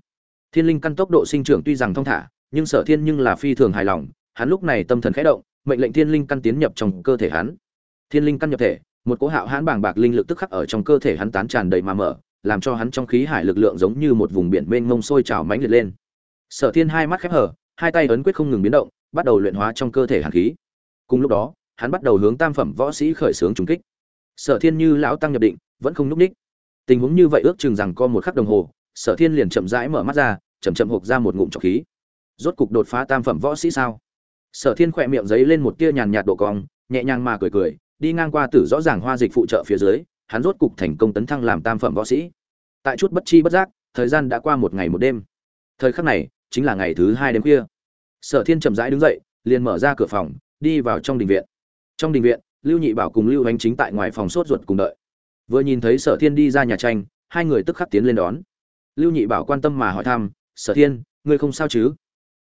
Thiên linh căn tốc độ sinh trưởng tuy rằng thong thả nhưng sở thiên nhưng là phi thường hài lòng hắn lúc này tâm thần khẽ động mệnh lệnh thiên linh căn tiến nhập trong cơ thể hắn. Thiên linh căn nhập thể một cỗ hạo hãn bàng bạc linh lực tức khắc ở trong cơ thể hắn tán tràn đầy mà mở, làm cho hắn trong khí hải lực lượng giống như một vùng biển mênh mông sôi trào mãnh liệt lên. Sở thiên hai mắt khép hở, hai tay ấn quyết không ngừng biến động, bắt đầu luyện hóa trong cơ thể hàn khí. Cùng lúc đó, hắn bắt đầu hướng tam phẩm võ sĩ khởi xướng trùng kích. Sở thiên như lão tăng nhập định, vẫn không núp ních. Tình huống như vậy ước chừng rằng có một khắc đồng hồ, sở thiên liền chậm rãi mở mắt ra, chậm chậm hộp ra một ngụm trọc khí. Rốt cục đột phá tam phẩm võ sĩ sao? Sở thiên khỏe miệng giấy lên một tia nhàn nhạt độ cong, nhẹ nhàng mà cười cười đi ngang qua tử rõ ràng hoa dịch phụ trợ phía dưới, hắn rốt cục thành công tấn thăng làm tam phẩm võ sĩ. Tại chút bất chi bất giác, thời gian đã qua một ngày một đêm. Thời khắc này, chính là ngày thứ hai đêm khuya. Sở thiên chậm rãi đứng dậy, liền mở ra cửa phòng, đi vào trong đình viện. Trong đình viện, lưu nhị bảo cùng lưu hành chính tại ngoài phòng sốt ruột cùng đợi. Vừa nhìn thấy sở thiên đi ra nhà tranh, hai người tức khắc tiến lên đón. Lưu nhị bảo quan tâm mà hỏi thăm, sở thiên, ngươi không sao chứ?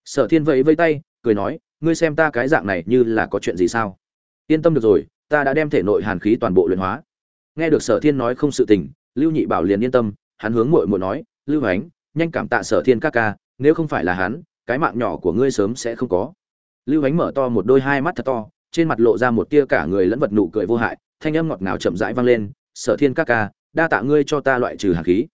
Sở thiên vẫy vây tay, cười nói, ngươi xem ta cái dạng này như là có chuyện gì sao? Yên tâm được rồi ta đã đem thể nội hàn khí toàn bộ luyện hóa. Nghe được sở thiên nói không sự tình, lưu nhị bảo liền yên tâm, hắn hướng muội muội nói, lưu ánh, nhanh cảm tạ sở thiên ca ca, nếu không phải là hắn, cái mạng nhỏ của ngươi sớm sẽ không có. Lưu ánh mở to một đôi hai mắt thật to, trên mặt lộ ra một tia cả người lẫn vật nụ cười vô hại, thanh âm ngọt ngào chậm rãi vang lên, sở thiên ca ca, đa tạ ngươi cho ta loại trừ hàn khí.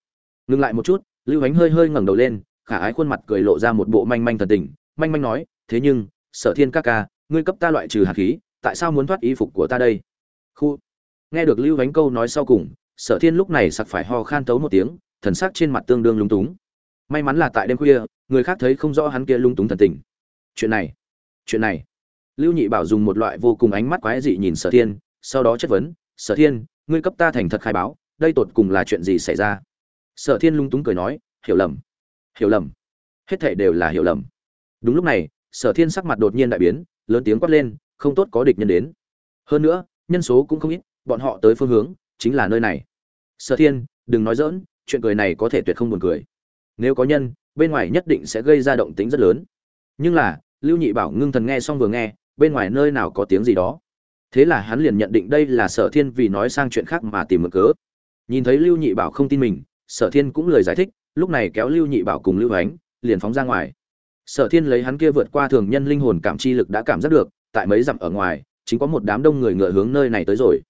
Ngừng lại một chút, lưu ánh hơi hơi ngẩng đầu lên, khả ái khuôn mặt cười lộ ra một bộ manh manh thần tình, manh manh nói, thế nhưng, sở thiên ca ca, ngươi cấp ta loại trừ hàn khí tại sao muốn thoát y phục của ta đây? Khu. Nghe được lưu ánh câu nói sau cùng, sở thiên lúc này sặc phải ho khan tấu một tiếng, thần sắc trên mặt tương đương lúng túng. May mắn là tại đêm khuya, người khác thấy không rõ hắn kia lung túng thần tình. Chuyện này chuyện này. Lưu nhị bảo dùng một loại vô cùng ánh mắt quái dị nhìn sở thiên, sau đó chất vấn, sở thiên, ngươi cấp ta thành thật khai báo, đây tột cùng là chuyện gì xảy ra? Sở thiên lung túng cười nói, hiểu lầm hiểu lầm. Hết thảy đều là hiểu lầm. Đúng lúc này, sở thiên sắc mặt đột nhiên đại biến, lớn tiếng quát lên không tốt có địch nhân đến. Hơn nữa, nhân số cũng không ít, bọn họ tới phương hướng chính là nơi này. Sở thiên, đừng nói dỡn chuyện cười này có thể tuyệt không buồn cười. Nếu có nhân, bên ngoài nhất định sẽ gây ra động tính rất lớn. Nhưng là, lưu nhị bảo ngưng thần nghe xong vừa nghe, bên ngoài nơi nào có tiếng gì đó. Thế là hắn liền nhận định đây là sở thiên vì nói sang chuyện khác mà tìm mực cớ. Nhìn thấy lưu nhị bảo không tin mình, sở thiên cũng lời giải thích, lúc này kéo lưu nhị bảo cùng lưu ánh, liền phóng ra ngoài. Sở thiên lấy hắn kia vượt qua thường nhân linh hồn cảm chi lực đã cảm giác được tại mấy dặm ở ngoài, chính có một đám đông người ngựa hướng nơi này tới rồi.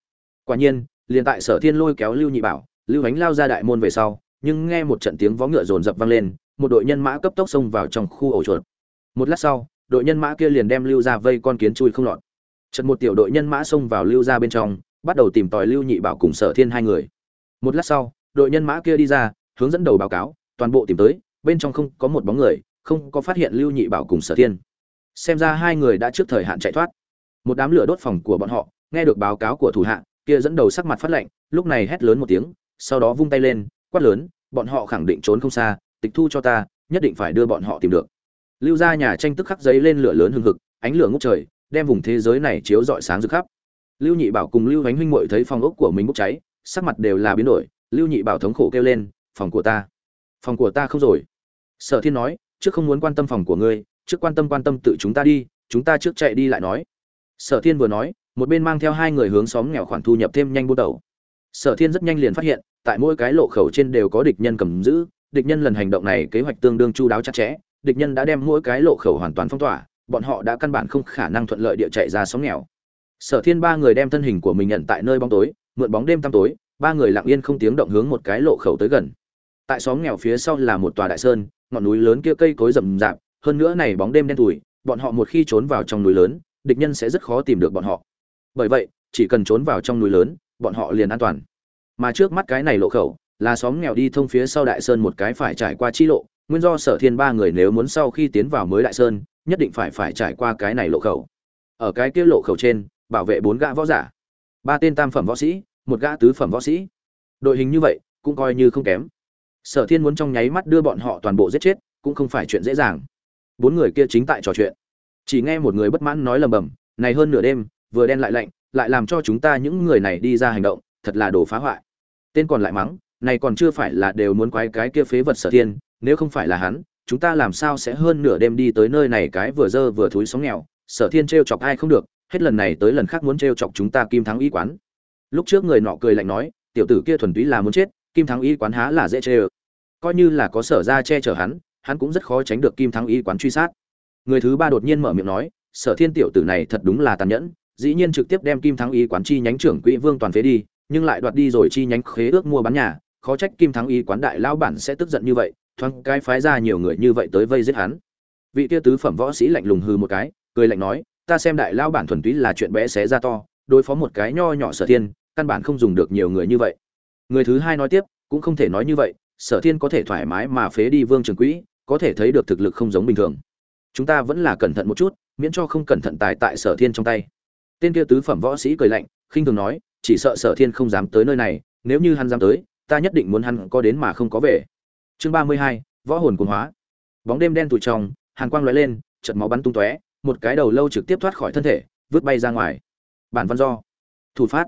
Quả nhiên, liền tại sở thiên lôi kéo lưu nhị bảo, lưu ánh lao ra đại môn về sau, nhưng nghe một trận tiếng vó ngựa rồn rập vang lên, một đội nhân mã cấp tốc xông vào trong khu ổ chuột. Một lát sau, đội nhân mã kia liền đem lưu ra vây con kiến chui không lọt. Trận một tiểu đội nhân mã xông vào lưu ra bên trong, bắt đầu tìm tòi lưu nhị bảo cùng sở thiên hai người. Một lát sau, đội nhân mã kia đi ra, hướng dẫn đầu báo cáo, toàn bộ tìm tới, bên trong không có một bóng người, không có phát hiện lưu nhị bảo cùng sở thiên xem ra hai người đã trước thời hạn chạy thoát. Một đám lửa đốt phòng của bọn họ, nghe được báo cáo của thủ hạ, kia dẫn đầu sắc mặt phát lạnh, lúc này hét lớn một tiếng, sau đó vung tay lên, quát lớn, bọn họ khẳng định trốn không xa, tịch thu cho ta, nhất định phải đưa bọn họ tìm được. Lưu ra nhà tranh tức khắc giấy lên lửa lớn hừng hực, ánh lửa ngút trời, đem vùng thế giới này chiếu rọi sáng rực khắp. Lưu nhị bảo cùng lưu ánh huynh muội thấy phòng ốc của mình bốc cháy, sắc mặt đều là biến đổi, lưu nhị bảo thống khổ kêu lên, phòng của ta, phòng của ta không rồi. Sở thiên nói, trước không muốn quan tâm phòng của ngươi trước quan tâm quan tâm tự chúng ta đi, chúng ta trước chạy đi lại nói. Sở thiên vừa nói, một bên mang theo hai người hướng xóm nghèo khoản thu nhập thêm nhanh bút đầu sở thiên rất nhanh liền phát hiện, tại mỗi cái lộ khẩu trên đều có địch nhân cầm giữ, địch nhân lần hành động này kế hoạch tương đương chu đáo chặt chẽ, địch nhân đã đem mỗi cái lộ khẩu hoàn toàn phong tỏa, bọn họ đã căn bản không khả năng thuận lợi địa chạy ra xóm nghèo. Sở thiên ba người đem thân hình của mình nhận tại nơi bóng tối, mượn bóng đêm tăm tối, ba người lặng yên không tiếng động hướng một cái lộ khẩu tới gần. Tại xóm nghèo phía sau là một tòa đại sơn, ngọn núi lớn kia cây cối rậm rạp hơn nữa này bóng đêm đen tủi, bọn họ một khi trốn vào trong núi lớn, địch nhân sẽ rất khó tìm được bọn họ. Bởi vậy, chỉ cần trốn vào trong núi lớn, bọn họ liền an toàn. Mà trước mắt cái này lộ khẩu, là xóm nghèo đi thông phía sau đại sơn một cái phải trải qua chi lộ, nguyên do sở thiên ba người nếu muốn sau khi tiến vào mới đại sơn, nhất định phải phải trải qua cái này lộ khẩu. Ở cái kia lộ khẩu trên, bảo vệ bốn gã võ giả. Ba tên tam phẩm võ sĩ, một gã tứ phẩm võ sĩ. Đội hình như vậy, cũng coi như không kém. Sở thiên muốn trong nháy mắt đưa bọn họ toàn bộ giết chết, cũng không phải chuyện dễ dàng bốn người kia chính tại trò chuyện. Chỉ nghe một người bất mãn nói lầm bầm, này hơn nửa đêm, vừa đen lại lạnh, lại làm cho chúng ta những người này đi ra hành động, thật là đồ phá hoại. Tên còn lại mắng, này còn chưa phải là đều muốn quái cái kia phế vật sở thiên, nếu không phải là hắn, chúng ta làm sao sẽ hơn nửa đêm đi tới nơi này cái vừa dơ vừa thúi sóng nghèo, sở thiên t chọc ai không được, hết lần này tới lần khác muốn t chọc chúng ta kim thắng y quán. Lúc trước người nọ cười lạnh nói, tiểu tử kia thuần túy là muốn chết, kim thắng y quán há là dễ chê ơ. Coi như là có sở ra che chở hắn hắn cũng rất khó tránh được kim thắng y quán truy sát. Người thứ ba đột nhiên mở miệng nói, sở thiên tiểu tử này thật đúng là tàn nhẫn, dĩ nhiên trực tiếp đem kim thắng y quán chi nhánh trưởng quỹ vương toàn phế đi, nhưng lại đoạt đi rồi chi nhánh khế ước mua bán nhà, khó trách kim thắng y quán đại lao bản sẽ tức giận như vậy, thoáng cái phái ra nhiều người như vậy tới vây giết hắn. Vị kia tứ phẩm võ sĩ lạnh lùng hư một cái, cười lạnh nói, ta xem đại lao bản thuần túy là chuyện bé xé ra to, đối phó một cái nho nhỏ sở thiên, căn bản không dùng được nhiều người như vậy. Người thứ hai nói tiếp, cũng không thể nói như vậy, sở thiên có thể thoải mái mà phế đi vương trường quỹ có thể thấy được thực lực không giống bình thường. Chúng ta vẫn là cẩn thận một chút, miễn cho không cẩn thận tài tại sở thiên trong tay. Tên kia tứ phẩm võ sĩ cười lạnh, khinh thường nói, chỉ sợ sở thiên không dám tới nơi này, nếu như hắn dám tới, ta nhất định muốn hắn có đến mà không có về. Chương ba mươi hai, võ hồn cuồng hóa. Bóng đêm đen tụi trong, hàn quang lóe lên trận máu bắn tung tóe, một cái đầu lâu trực tiếp thoát khỏi thân thể, vứt bay ra ngoài. Bản văn do. Thủ phát.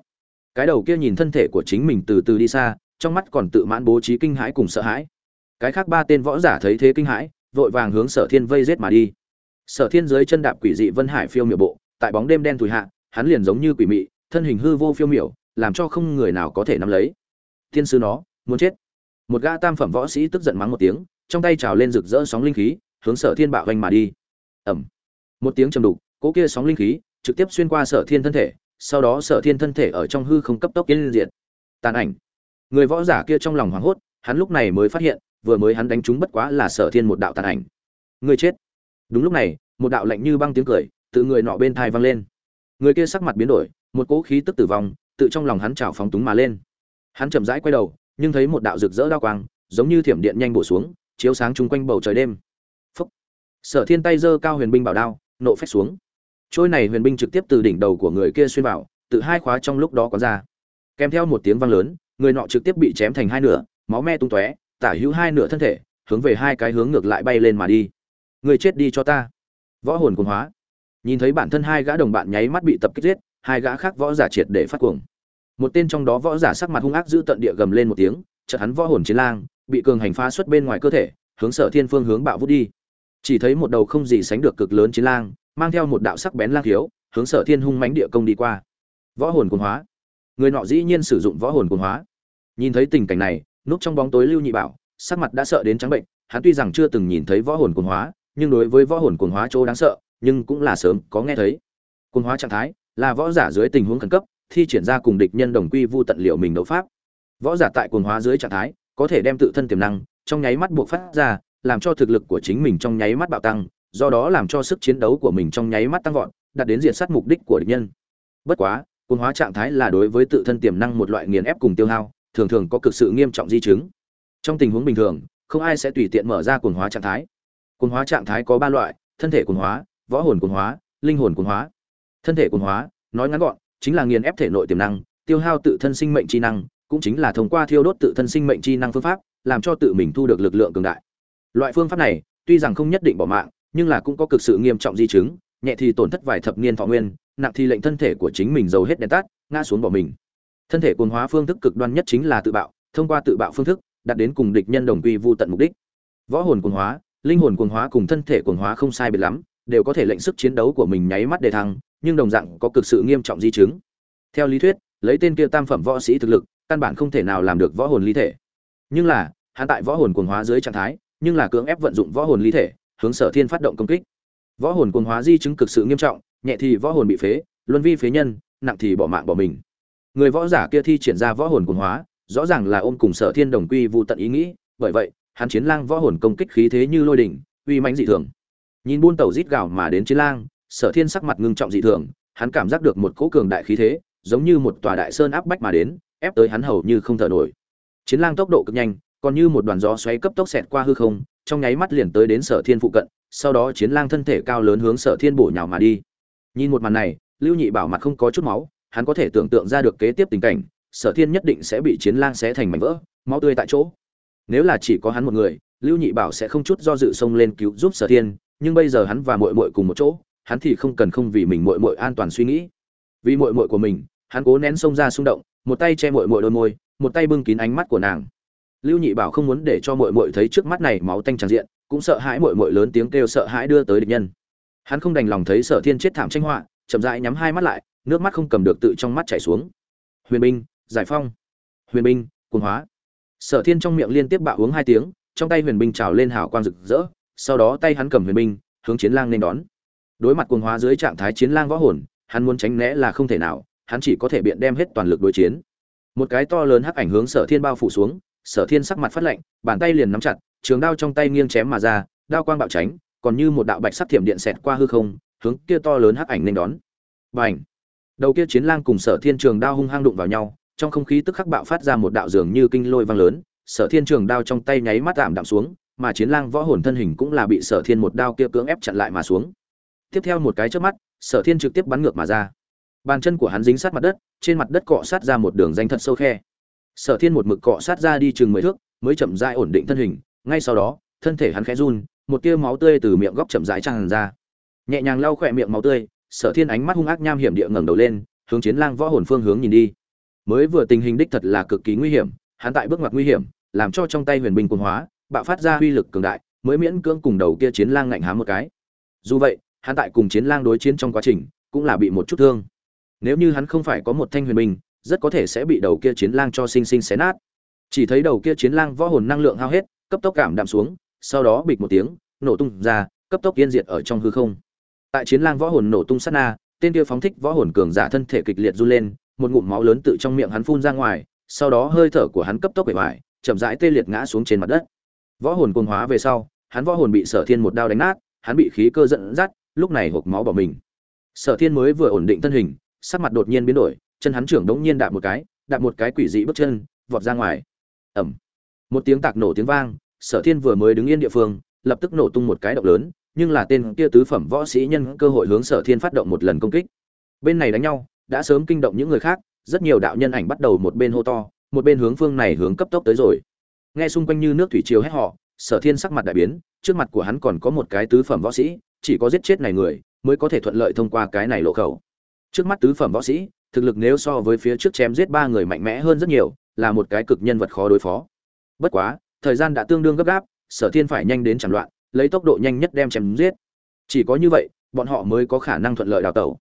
Cái đầu kia nhìn thân thể của chính mình từ từ đi xa, trong mắt còn tự mãn bố trí kinh hãi cùng sợ hãi cái khác ba tên võ giả thấy thế kinh hãi, vội vàng hướng sở thiên vây rết mà đi. Sở thiên dưới chân đạp quỷ dị vân hải phiêu miểu bộ, tại bóng đêm đen thùi hạ, hắn liền giống như quỷ mị, thân hình hư vô phiêu miểu, làm cho không người nào có thể nắm lấy. Thiên sư nó, muốn chết. Một gã tam phẩm võ sĩ tức giận mắng một tiếng, trong tay trào lên rực rỡ sóng linh khí, hướng sở thiên bạo vanh mà đi. Ẩm một tiếng trầm đục, cỗ kia sóng linh khí trực tiếp xuyên qua sở thiên thân thể, sau đó sở thiên thân thể ở trong hư không cấp tốc yên diện tàn ảnh. Người võ giả kia trong lòng hoảng hốt, hắn lúc này mới phát hiện vừa mới hắn đánh trúng bất quá là sở thiên một đạo tàn ảnh. Người chết. Đúng lúc này, một đạo lạnh như băng tiếng cười từ người nọ bên thai vang lên. Người kia sắc mặt biến đổi, một cỗ khí tức tử vong tự trong lòng hắn trào phóng túng mà lên. Hắn chậm rãi quay đầu, nhưng thấy một đạo rực rỡ đao quang, giống như thiểm điện nhanh bổ xuống, chiếu sáng chung quanh bầu trời đêm. Phúc. sở thiên tay giơ cao huyền binh bảo đao, nộ phách xuống. Trôi này huyền binh trực tiếp từ đỉnh đầu của người kia xuyên vào, tự hai khóa trong lúc đó có ra. Kèm theo một tiếng vang lớn, người nọ trực tiếp bị chém thành hai nửa, máu me tung tóe tả hữu hai nửa thân thể, hướng về hai cái hướng ngược lại bay lên mà đi. Người chết đi cho ta. Võ hồn cuồng hóa. Nhìn thấy bản thân hai gã đồng bạn nháy mắt bị tập kích giết, hai gã khác võ giả triệt để phát cuồng. Một tên trong đó võ giả sắc mặt hung ác giữ tận địa gầm lên một tiếng, chợt hắn võ hồn chiến lang, bị cường hành phá xuất bên ngoài cơ thể, hướng sở thiên phương hướng bạo vút đi. Chỉ thấy một đầu không gì sánh được cực lớn chiến lang, mang theo một đạo sắc bén lang thiếu hướng sở thiên hung mãnh địa công đi qua. Võ hồn cuồng hóa. Người nọ dĩ nhiên sử dụng võ hồn cuồng hóa. Nhìn thấy tình cảnh này núp trong bóng tối lưu nhị bảo, sắc mặt đã sợ đến trắng bệnh, hắn tuy rằng chưa từng nhìn thấy võ hồn cuồng hóa, nhưng đối với võ hồn cuồng hóa chỗ đáng sợ, nhưng cũng là sớm có nghe thấy. Cuồng hóa trạng thái là võ giả dưới tình huống khẩn cấp, thi triển ra cùng địch nhân đồng quy vu tận liệu mình đấu pháp. Võ giả tại cuồng hóa dưới trạng thái, có thể đem tự thân tiềm năng, trong nháy mắt buộc phát ra, làm cho thực lực của chính mình trong nháy mắt bạo tăng, do đó làm cho sức chiến đấu của mình trong nháy mắt tăng vọt, đạt đến diện sát mục đích của địch nhân. Bất quá, cuồng hóa trạng thái là đối với tự thân tiềm năng một loại nghiền ép cùng tiêu hao thường thường có cực sự nghiêm trọng di chứng. Trong tình huống bình thường, không ai sẽ tùy tiện mở ra quần hóa trạng thái. Quần hóa trạng thái có ba loại, thân thể quần hóa, võ hồn quần hóa, linh hồn quần hóa. Thân thể quần hóa, nói ngắn gọn, chính là nghiền ép thể nội tiềm năng, tiêu hao tự thân sinh mệnh chi năng, cũng chính là thông qua thiêu đốt tự thân sinh mệnh chi năng phương pháp, làm cho tự mình thu được lực lượng cường đại. Loại phương pháp này, tuy rằng không nhất định bỏ mạng, nhưng là cũng có cực sự nghiêm trọng di chứng, nhẹ thì tổn thất vài thập niên thọ nguyên, nặng thì lệnh thân thể của chính mình giàu hết đèn tắt, ngã xuống bỏ mình thân thể cuồng hóa phương thức cực đoan nhất chính là tự bạo, thông qua tự bạo phương thức, đạt đến cùng địch nhân đồng quy vu tận mục đích. Võ hồn cuồng hóa, linh hồn cuồng hóa cùng thân thể cuồng hóa không sai biệt lắm, đều có thể lệnh sức chiến đấu của mình nháy mắt đề thăng, nhưng đồng dạng có cực sự nghiêm trọng di chứng. Theo lý thuyết, lấy tên kia tam phẩm võ sĩ thực lực, căn bản không thể nào làm được võ hồn ly thể. Nhưng là, hắn tại võ hồn cuồng hóa dưới trạng thái, nhưng là cưỡng ép vận dụng võ hồn ly thể, hướng sở thiên phát động công kích. Võ hồn cuồng hóa di chứng cực sự nghiêm trọng, nhẹ thì võ hồn bị phế, luân vi phế nhân, nặng thì bỏ mạng bỏ mình người võ giả kia thi triển ra võ hồn cuồng hóa, rõ ràng là ôm cùng sở thiên đồng quy vụ tận ý nghĩ, bởi vậy, hắn chiến lang võ hồn công kích khí thế như lôi đỉnh, uy mãnh dị thường. Nhìn buôn tàu rít gào mà đến chiến lang, sở thiên sắc mặt ngưng trọng dị thường, hắn cảm giác được một cỗ cường đại khí thế, giống như một tòa đại sơn áp bách mà đến, ép tới hắn hầu như không thở nổi. Chiến lang tốc độ cực nhanh, còn như một đoàn gió xoáy cấp tốc xẹt qua hư không, trong nháy mắt liền tới đến sở thiên phụ cận, sau đó chiến lang thân thể cao lớn hướng sở thiên bổ nhào mà đi. Nhìn một màn này, lưu nhị bảo mặt không có chút máu hắn có thể tưởng tượng ra được kế tiếp tình cảnh, sở thiên nhất định sẽ bị chiến lang xé thành mảnh vỡ, máu tươi tại chỗ. Nếu là chỉ có hắn một người, lưu nhị bảo sẽ không chút do dự xông lên cứu giúp sở thiên, nhưng bây giờ hắn và muội muội cùng một chỗ, hắn thì không cần không vì mình muội muội an toàn suy nghĩ. Vì muội muội của mình, hắn cố nén xông ra xung động, một tay che muội muội đôi môi, một tay bưng kín ánh mắt của nàng. Lưu nhị bảo không muốn để cho mội mội thấy trước mắt này máu tanh tràn diện, cũng sợ hãi mội mội lớn tiếng kêu sợ hãi đưa tới địch nhân. Hắn không đành lòng thấy sở thiên chết thảm tranh họa, chậm rãi nhắm hai mắt lại nước mắt không cầm được tự trong mắt chảy xuống. Huyền binh giải phong huyền binh cuồng hóa. Sở thiên trong miệng liên tiếp bạo uống hai tiếng, trong tay huyền binh trào lên hào quang rực rỡ, sau đó tay hắn cầm huyền binh hướng chiến lang nên đón. Đối mặt cuồng hóa dưới trạng thái chiến lang võ hồn, hắn muốn tránh né là không thể nào, hắn chỉ có thể biện đem hết toàn lực đối chiến. Một cái to lớn hắc ảnh hướng sở thiên bao phủ xuống, sở thiên sắc mặt phát lạnh, bàn tay liền nắm chặt, trường đao trong tay nghiêng chém mà ra, đao quang bạo tránh, còn như một đạo bạch sắc thiểm điện xẹt qua hư không, hướng kia to lớn hắc ảnh nên đón. Bành! Đầu kia chiến lang cùng sở thiên trường đao hung hăng đụng vào nhau, trong không khí tức khắc bạo phát ra một đạo dường như kinh lôi vang lớn, sở thiên trường đao trong tay nháy mắt tạm đạm xuống, mà chiến lang võ hồn thân hình cũng là bị sở thiên một đao kia cưỡng ép chặn lại mà xuống. Tiếp theo một cái trước mắt, sở thiên trực tiếp bắn ngược mà ra. Bàn chân của hắn dính sát mặt đất, trên mặt đất cọ sát ra một đường danh thật sâu khe. Sở thiên một mực cọ sát ra đi chừng mười thước, mới chậm rãi ổn định thân hình, ngay sau đó, thân thể hắn khẽ run, một tia máu tươi từ miệng góc chậm rãi tràn ra. Nhẹ nhàng lau khỏe miệng máu tươi sở thiên ánh mắt hung ác nham hiểm địa ngẩng đầu lên, hướng chiến lang võ hồn phương hướng nhìn đi. Mới vừa tình hình đích thật là cực kỳ nguy hiểm, hắn tại bước ngoặt nguy hiểm, làm cho trong tay huyền binh quân hóa, bạo phát ra uy lực cường đại, mới miễn cưỡng cùng đầu kia chiến lang ngạnh hám một cái. Dù vậy, hắn tại cùng chiến lang đối chiến trong quá trình, cũng là bị một chút thương. Nếu như hắn không phải có một thanh huyền binh, rất có thể sẽ bị đầu kia chiến lang cho sinh sinh xé nát. Chỉ thấy đầu kia chiến lang võ hồn năng lượng hao hết, cấp tốc cảm đạm xuống, sau đó bịch một tiếng, nổ tung ra, cấp tốc yên diệt ở trong hư không tại chiến lang võ hồn nổ tung sát na, tên kia phóng thích võ hồn cường giả thân thể kịch liệt run lên, một ngụm máu lớn tự trong miệng hắn phun ra ngoài, sau đó hơi thở của hắn cấp tốc bể bại, chậm rãi tê liệt ngã xuống trên mặt đất. Võ hồn cuồng hóa về sau, hắn võ hồn bị sở thiên một đao đánh nát, hắn bị khí cơ dẫn dắt, lúc này hộp máu bỏ mình. Sở thiên mới vừa ổn định thân hình, sắc mặt đột nhiên biến đổi, chân hắn trưởng đống nhiên đạp một cái, đạp một cái quỷ dị bước chân, vọt ra ngoài. Ẩm một tiếng tạc nổ tiếng vang, sở thiên vừa mới đứng yên địa phương, lập tức nổ tung một cái động lớn nhưng là tên kia tứ phẩm võ sĩ nhân cơ hội hướng sở thiên phát động một lần công kích. Bên này đánh nhau, đã sớm kinh động những người khác, rất nhiều đạo nhân ảnh bắt đầu một bên hô to, một bên hướng phương này hướng cấp tốc tới rồi. Nghe xung quanh như nước thủy triều hét họ, sở thiên sắc mặt đại biến, trước mặt của hắn còn có một cái tứ phẩm võ sĩ, chỉ có giết chết này người, mới có thể thuận lợi thông qua cái này lộ khẩu. Trước mắt tứ phẩm võ sĩ, thực lực nếu so với phía trước chém giết ba người mạnh mẽ hơn rất nhiều, là một cái cực nhân vật khó đối phó. Bất quá, thời gian đã tương đương gấp gáp, sở thiên phải nhanh đến chẳng loạn lấy tốc độ nhanh nhất đem chém giết. Chỉ có như vậy, bọn họ mới có khả năng thuận lợi đào tẩu.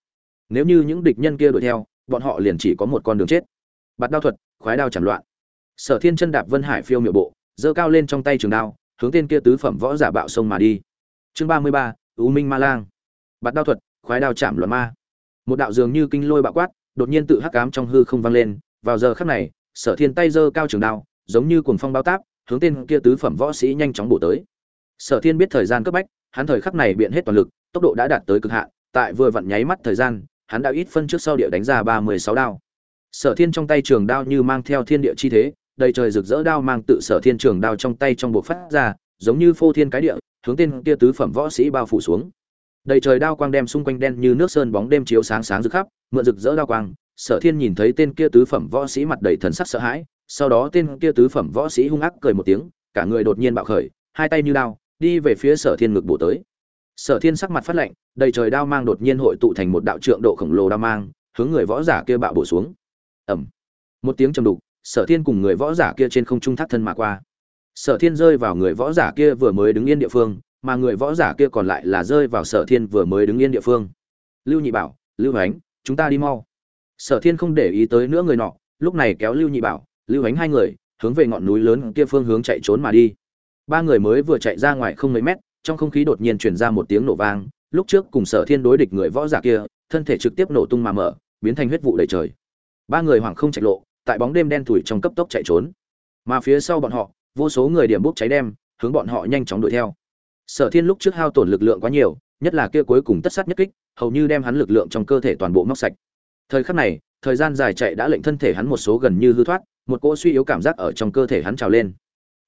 Nếu như những địch nhân kia đuổi theo, bọn họ liền chỉ có một con đường chết. Bạt đao thuật, khoái đao chẳng loạn. Sở thiên chân đạp vân hải phiêu miệu bộ, giơ cao lên trong tay trường đao, hướng tên kia tứ phẩm võ giả bạo sông mà đi. Chương ba mươi ba, u minh ma lang. Bạt đao thuật, khoái đao chạm luận ma. Một đạo dường như kinh lôi bạo quát, đột nhiên tự hắc ám trong hư không vang lên. Vào giờ khắc này, sở thiên tay giơ cao trường đao, giống như cuồng phong bao táp, hướng tên kia tứ phẩm võ sĩ nhanh chóng bổ tới sở thiên biết thời gian cấp bách, hắn thời khắc này biện hết toàn lực, tốc độ đã đạt tới cực hạn, tại vừa vặn nháy mắt thời gian, hắn đã ít phân trước sau địa đánh ra ba mươi sáu đao. Sở thiên trong tay trường đao như mang theo thiên địa chi thế, đầy trời rực rỡ đao mang tự sở thiên trường đao trong tay trong bộ phát ra, giống như phô thiên cái địa, hướng tên kia tứ phẩm võ sĩ bao phủ xuống. Đầy trời đao quang đem xung quanh đen như nước sơn bóng đêm chiếu sáng sáng rực khắp, mượn rực rỡ đao quang, sở thiên nhìn thấy tên kia tứ phẩm võ sĩ mặt đầy thần sắc sợ hãi, sau đó tên kia tứ phẩm võ sĩ hung ác cười một tiếng, cả người đột nhiên bạo khởi, hai tay như đao đi về phía sở thiên ngực bổ tới. Sở thiên sắc mặt phát lạnh, đầy trời đao mang đột nhiên hội tụ thành một đạo trượng độ khổng lồ đao mang, hướng người võ giả kia bạo bổ xuống. Ẩm một tiếng trầm đục, sở thiên cùng người võ giả kia trên không trung thác thân mà qua. Sở thiên rơi vào người võ giả kia vừa mới đứng yên địa phương, mà người võ giả kia còn lại là rơi vào sở thiên vừa mới đứng yên địa phương. Lưu nhị bảo, lưu ánh, chúng ta đi mau. Sở thiên không để ý tới nữa người nọ, lúc này kéo lưu nhị bảo, lưu ánh hai người, hướng về ngọn núi lớn kia phương hướng chạy trốn mà đi ba người mới vừa chạy ra ngoài không mấy mét, trong không khí đột nhiên truyền ra một tiếng nổ vang. Lúc trước cùng sở thiên đối địch người võ giả kia, thân thể trực tiếp nổ tung mà mở, biến thành huyết vụ đầy trời. Ba người hoảng không chạy lộ, tại bóng đêm đen thủi trong cấp tốc chạy trốn. Mà phía sau bọn họ, vô số người điểm bốc cháy đem, hướng bọn họ nhanh chóng đuổi theo. Sở thiên lúc trước hao tổn lực lượng quá nhiều, nhất là kia cuối cùng tất sát nhất kích, hầu như đem hắn lực lượng trong cơ thể toàn bộ móc sạch. Thời khắc này, thời gian dài chạy đã lệnh thân thể hắn một số gần như hư thoát, một cỗ suy yếu cảm giác ở trong cơ thể hắn trào lên.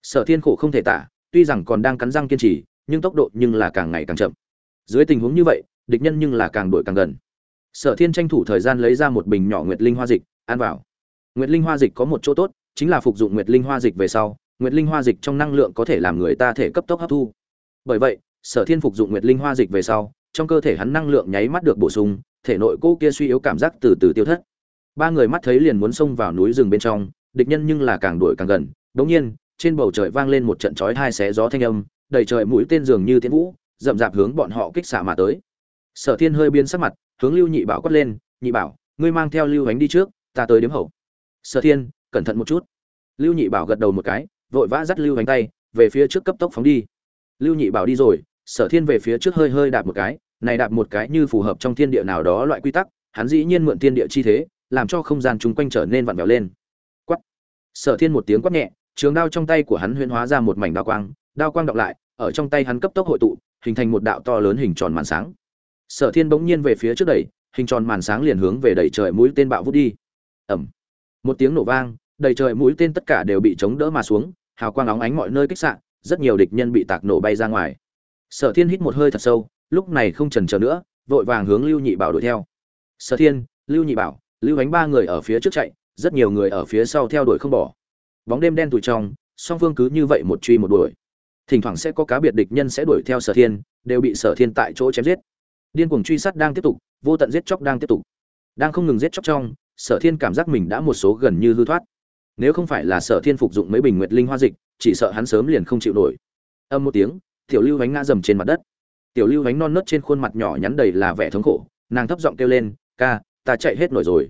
Sở thiên khổ không thể tả tuy rằng còn đang cắn răng kiên trì, nhưng tốc độ nhưng là càng ngày càng chậm. Dưới tình huống như vậy, địch nhân nhưng là càng đuổi càng gần. Sở thiên tranh thủ thời gian lấy ra một bình nhỏ nguyệt linh hoa dịch, ăn vào. Nguyệt linh hoa dịch có một chỗ tốt, chính là phục dụng nguyệt linh hoa dịch về sau, nguyệt linh hoa dịch trong năng lượng có thể làm người ta thể cấp tốc hấp thu. Bởi vậy, sở thiên phục dụng nguyệt linh hoa dịch về sau, trong cơ thể hắn năng lượng nháy mắt được bổ sung, thể nội cô kia suy yếu cảm giác từ từ tiêu thất. Ba người mắt thấy liền muốn xông vào núi rừng bên trong, địch nhân nhưng là càng đuổi càng gần. Đống nhiên trên bầu trời vang lên một trận chói hai xé gió thanh âm, đầy trời mũi tên dường như tiến vũ, rậm rạp hướng bọn họ kích xạ mà tới. Sở thiên hơi biến sắc mặt, hướng lưu nhị bảo quát lên, nhị bảo, ngươi mang theo lưu ánh đi trước, ta tới đếm hậu. Sở thiên, cẩn thận một chút. Lưu nhị bảo gật đầu một cái, vội vã dắt lưu ánh tay, về phía trước cấp tốc phóng đi. Lưu nhị bảo đi rồi, sở thiên về phía trước hơi hơi đạp một cái, này đạp một cái như phù hợp trong thiên địa nào đó loại quy tắc, hắn dĩ nhiên mượn thiên địa chi thế, làm cho không gian chung quanh trở nên vặn vẹo lên. Quắt sở thiên một tiếng quát nhẹ trường đao trong tay của hắn huyễn hóa ra một mảnh đao quang đao quang đọc lại ở trong tay hắn cấp tốc hội tụ hình thành một đạo to lớn hình tròn màn sáng. Sở thiên bỗng nhiên về phía trước đẩy hình tròn màn sáng liền hướng về đẩy trời mũi tên bạo vút đi. Ầm, một tiếng nổ vang đầy trời mũi tên tất cả đều bị chống đỡ mà xuống hào quang óng ánh mọi nơi kích xạ, rất nhiều địch nhân bị tạc nổ bay ra ngoài. Sở thiên hít một hơi thật sâu lúc này không chần chờ nữa vội vàng hướng lưu nhị bảo đuổi theo. Sở thiên lưu nhị bảo lưu ánh ba người ở phía trước chạy rất nhiều người ở phía sau theo đuổi không bỏ bóng đêm đen tủi trong, song phương cứ như vậy một truy một đuổi. Thỉnh thoảng sẽ có cá biệt địch nhân sẽ đuổi theo sở thiên, đều bị sở thiên tại chỗ chém giết. Điên cuồng truy sát đang tiếp tục, vô tận giết chóc đang tiếp tục. Đang không ngừng giết chóc trong, sở thiên cảm giác mình đã một số gần như hư thoát. Nếu không phải là sở thiên phục dụng mấy bình nguyệt linh hoa dịch, chỉ sợ hắn sớm liền không chịu nổi. Âm một tiếng, tiểu lưu ánh ngã dầm trên mặt đất. Tiểu lưu ánh non nớt trên khuôn mặt nhỏ nhắn đầy là vẻ thống khổ, nàng thấp giọng kêu lên, ca, ta chạy hết nổi rồi.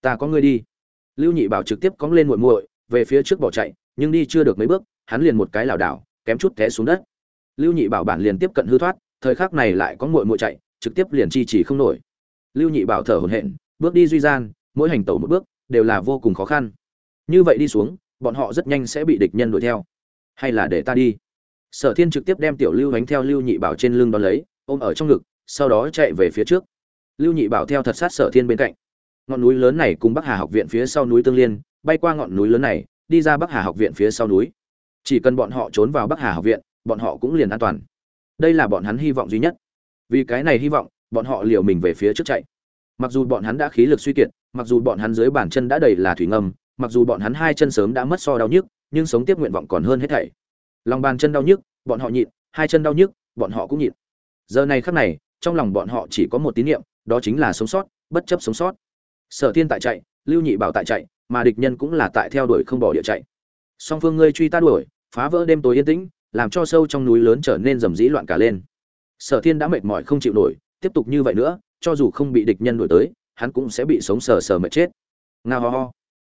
Ta có ngươi đi. Lưu nhị bảo trực tiếp cóng lên muội muội về phía trước bỏ chạy, nhưng đi chưa được mấy bước, hắn liền một cái lảo đảo, kém chút té xuống đất. Lưu nhị bảo bản liền tiếp cận hư thoát, thời khắc này lại có muội muội chạy, trực tiếp liền chi chỉ không nổi. Lưu nhị bảo thở hổn hển, bước đi duy gian, mỗi hành tẩu một bước, đều là vô cùng khó khăn. Như vậy đi xuống, bọn họ rất nhanh sẽ bị địch nhân đuổi theo. Hay là để ta đi? Sở thiên trực tiếp đem tiểu lưu đánh theo lưu nhị bảo trên lưng đón lấy, ôm ở trong ngực, sau đó chạy về phía trước. Lưu nhị bảo theo thật sát sở thiên bên cạnh. Ngọn núi lớn này cùng bắc hà học viện phía sau núi tương liên bay qua ngọn núi lớn này, đi ra bắc hà học viện phía sau núi. Chỉ cần bọn họ trốn vào bắc hà học viện, bọn họ cũng liền an toàn. Đây là bọn hắn hy vọng duy nhất. Vì cái này hy vọng, bọn họ liều mình về phía trước chạy. Mặc dù bọn hắn đã khí lực suy kiệt, mặc dù bọn hắn dưới bàn chân đã đầy là thủy ngầm, mặc dù bọn hắn hai chân sớm đã mất so đau nhức, nhưng sống tiếp nguyện vọng còn hơn hết thảy. Lòng bàn chân đau nhức, bọn họ nhịn, hai chân đau nhức, bọn họ cũng nhịn. Giờ này khắc này, trong lòng bọn họ chỉ có một tín niệm, đó chính là sống sót, bất chấp sống sót. Sở thiên tại chạy, lưu nhị bảo tại chạy mà địch nhân cũng là tại theo đuổi không bỏ địa chạy. Song phương ngươi truy ta đuổi, phá vỡ đêm tối yên tĩnh, làm cho sâu trong núi lớn trở nên rầm rĩ loạn cả lên. Sở thiên đã mệt mỏi không chịu nổi, tiếp tục như vậy nữa, cho dù không bị địch nhân đuổi tới, hắn cũng sẽ bị sống sờ sờ mệt chết. Nga ho ho.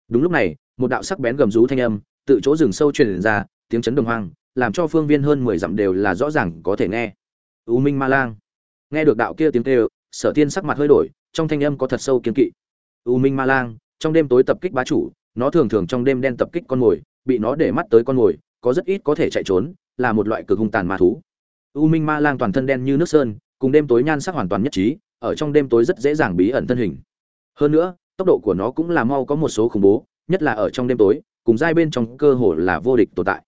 Đúng lúc này, một đạo sắc bén gầm rú thanh âm tự chỗ rừng sâu truyền ra, tiếng chấn đồng hoang, làm cho phương viên hơn mười dặm đều là rõ ràng có thể nghe. U minh ma lang. Nghe được đạo kia tiếng kêu, sở thiên sắc mặt hơi đổi, trong thanh âm có thật sâu kiên kỵ. U minh ma lang trong đêm tối tập kích bá chủ, nó thường thường trong đêm đen tập kích con mồi, bị nó để mắt tới con mồi, có rất ít có thể chạy trốn, là một loại cực hung tàn ma thú. U minh ma lang toàn thân đen như nước sơn, cùng đêm tối nhan sắc hoàn toàn nhất trí, ở trong đêm tối rất dễ dàng bí ẩn thân hình. Hơn nữa, tốc độ của nó cũng là mau có một số khủng bố, nhất là ở trong đêm tối, cùng giai bên trong cơ hồ là vô địch tồn tại.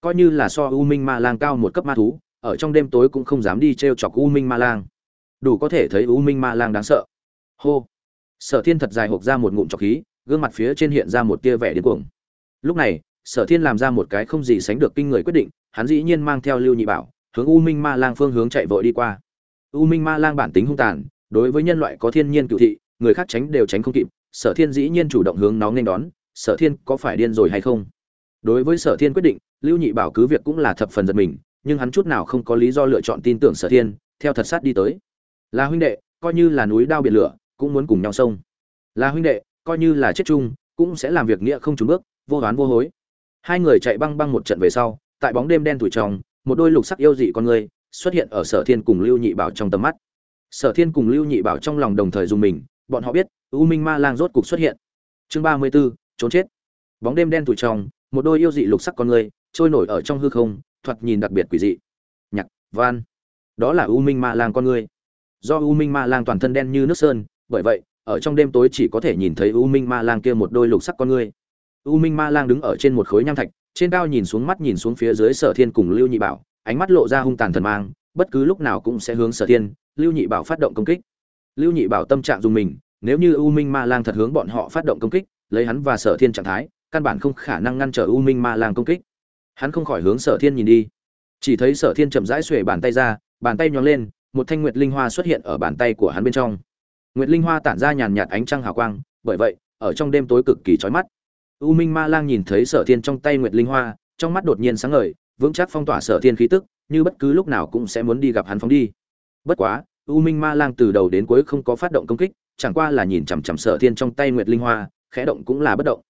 Coi như là so u minh ma lang cao một cấp ma thú, ở trong đêm tối cũng không dám đi t r e o chọc u minh ma lang. Đủ có thể thấy u minh ma lang đáng sợ. Hô sở thiên thật dài hộp ra một ngụm trọc khí, gương mặt phía trên hiện ra một tia vẻ điên cuồng. Lúc này, sở thiên làm ra một cái không gì sánh được kinh người quyết định, hắn dĩ nhiên mang theo lưu nhị bảo, hướng u minh ma lang phương hướng chạy vội đi qua. U minh ma lang bản tính hung tàn, đối với nhân loại có thiên nhiên cựu thị, người khác tránh đều tránh không kịp, sở thiên dĩ nhiên chủ động hướng nó nên đón, sở thiên, có phải điên rồi hay không? Đối với sở thiên quyết định, lưu nhị bảo cứ việc cũng là thập phần giật mình, nhưng hắn chút nào không có lý do lựa chọn tin tưởng sở thiên, theo thật sát đi tới. Là huynh đệ, coi như là núi đao biển lửa cũng muốn cùng nhau sông là huynh đệ, coi như là chết chung, cũng sẽ làm việc nghĩa không trúng bước, vô đoán vô hối. Hai người chạy băng băng một trận về sau, tại bóng đêm đen tuổi trong một đôi lục sắc yêu dị con người xuất hiện ở sở thiên cùng lưu nhị bảo trong tầm mắt. Sở thiên cùng lưu nhị bảo trong lòng đồng thời dùng mình, bọn họ biết, u minh ma lang rốt cục xuất hiện. Chương ba mươi b ố trốn chết. Bóng đêm đen tuổi trong một đôi yêu dị lục sắc con người trôi nổi ở trong hư không, thoạt nhìn đặc biệt quỷ dị. Nhạc, van. Đó là u minh ma lang con người. Do u minh ma lang toàn thân đen như nước sơn bởi vậy, ở trong đêm tối chỉ có thể nhìn thấy u minh ma lang kia một đôi lục sắc con ngươi. u minh ma lang đứng ở trên một khối nham thạch, trên cao nhìn xuống mắt nhìn xuống phía dưới sở thiên cùng lưu nhị bảo, ánh mắt lộ ra hung tàn thần mang, bất cứ lúc nào cũng sẽ hướng sở thiên, lưu nhị bảo phát động công kích. Lưu nhị bảo tâm trạng dùng mình, nếu như u minh ma lang thật hướng bọn họ phát động công kích, lấy hắn và sở thiên trạng thái, căn bản không khả năng ngăn trở u minh ma lang công kích. Hắn không khỏi hướng sở thiên nhìn đi. Chỉ thấy sở thiên chậm rãi xuề bàn tay ra, bàn tay nhón lên, một thanh nguyệt linh hoa xuất hiện ở bàn tay của hắn bên trong nguyệt linh hoa tản ra nhàn nhạt ánh trăng hào quang, bởi vậy, ở trong đêm tối cực kỳ chói mắt. U minh ma lang nhìn thấy sở thiên trong tay nguyệt linh hoa, trong mắt đột nhiên sáng ngời, vững chắc phong tỏa sở thiên khí tức, như bất cứ lúc nào cũng sẽ muốn đi gặp hắn phóng đi. Bất quá, u minh ma lang từ đầu đến cuối không có phát động công kích, chẳng qua là nhìn chằm chằm sở thiên trong tay nguyệt linh hoa, khẽ động cũng là bất động.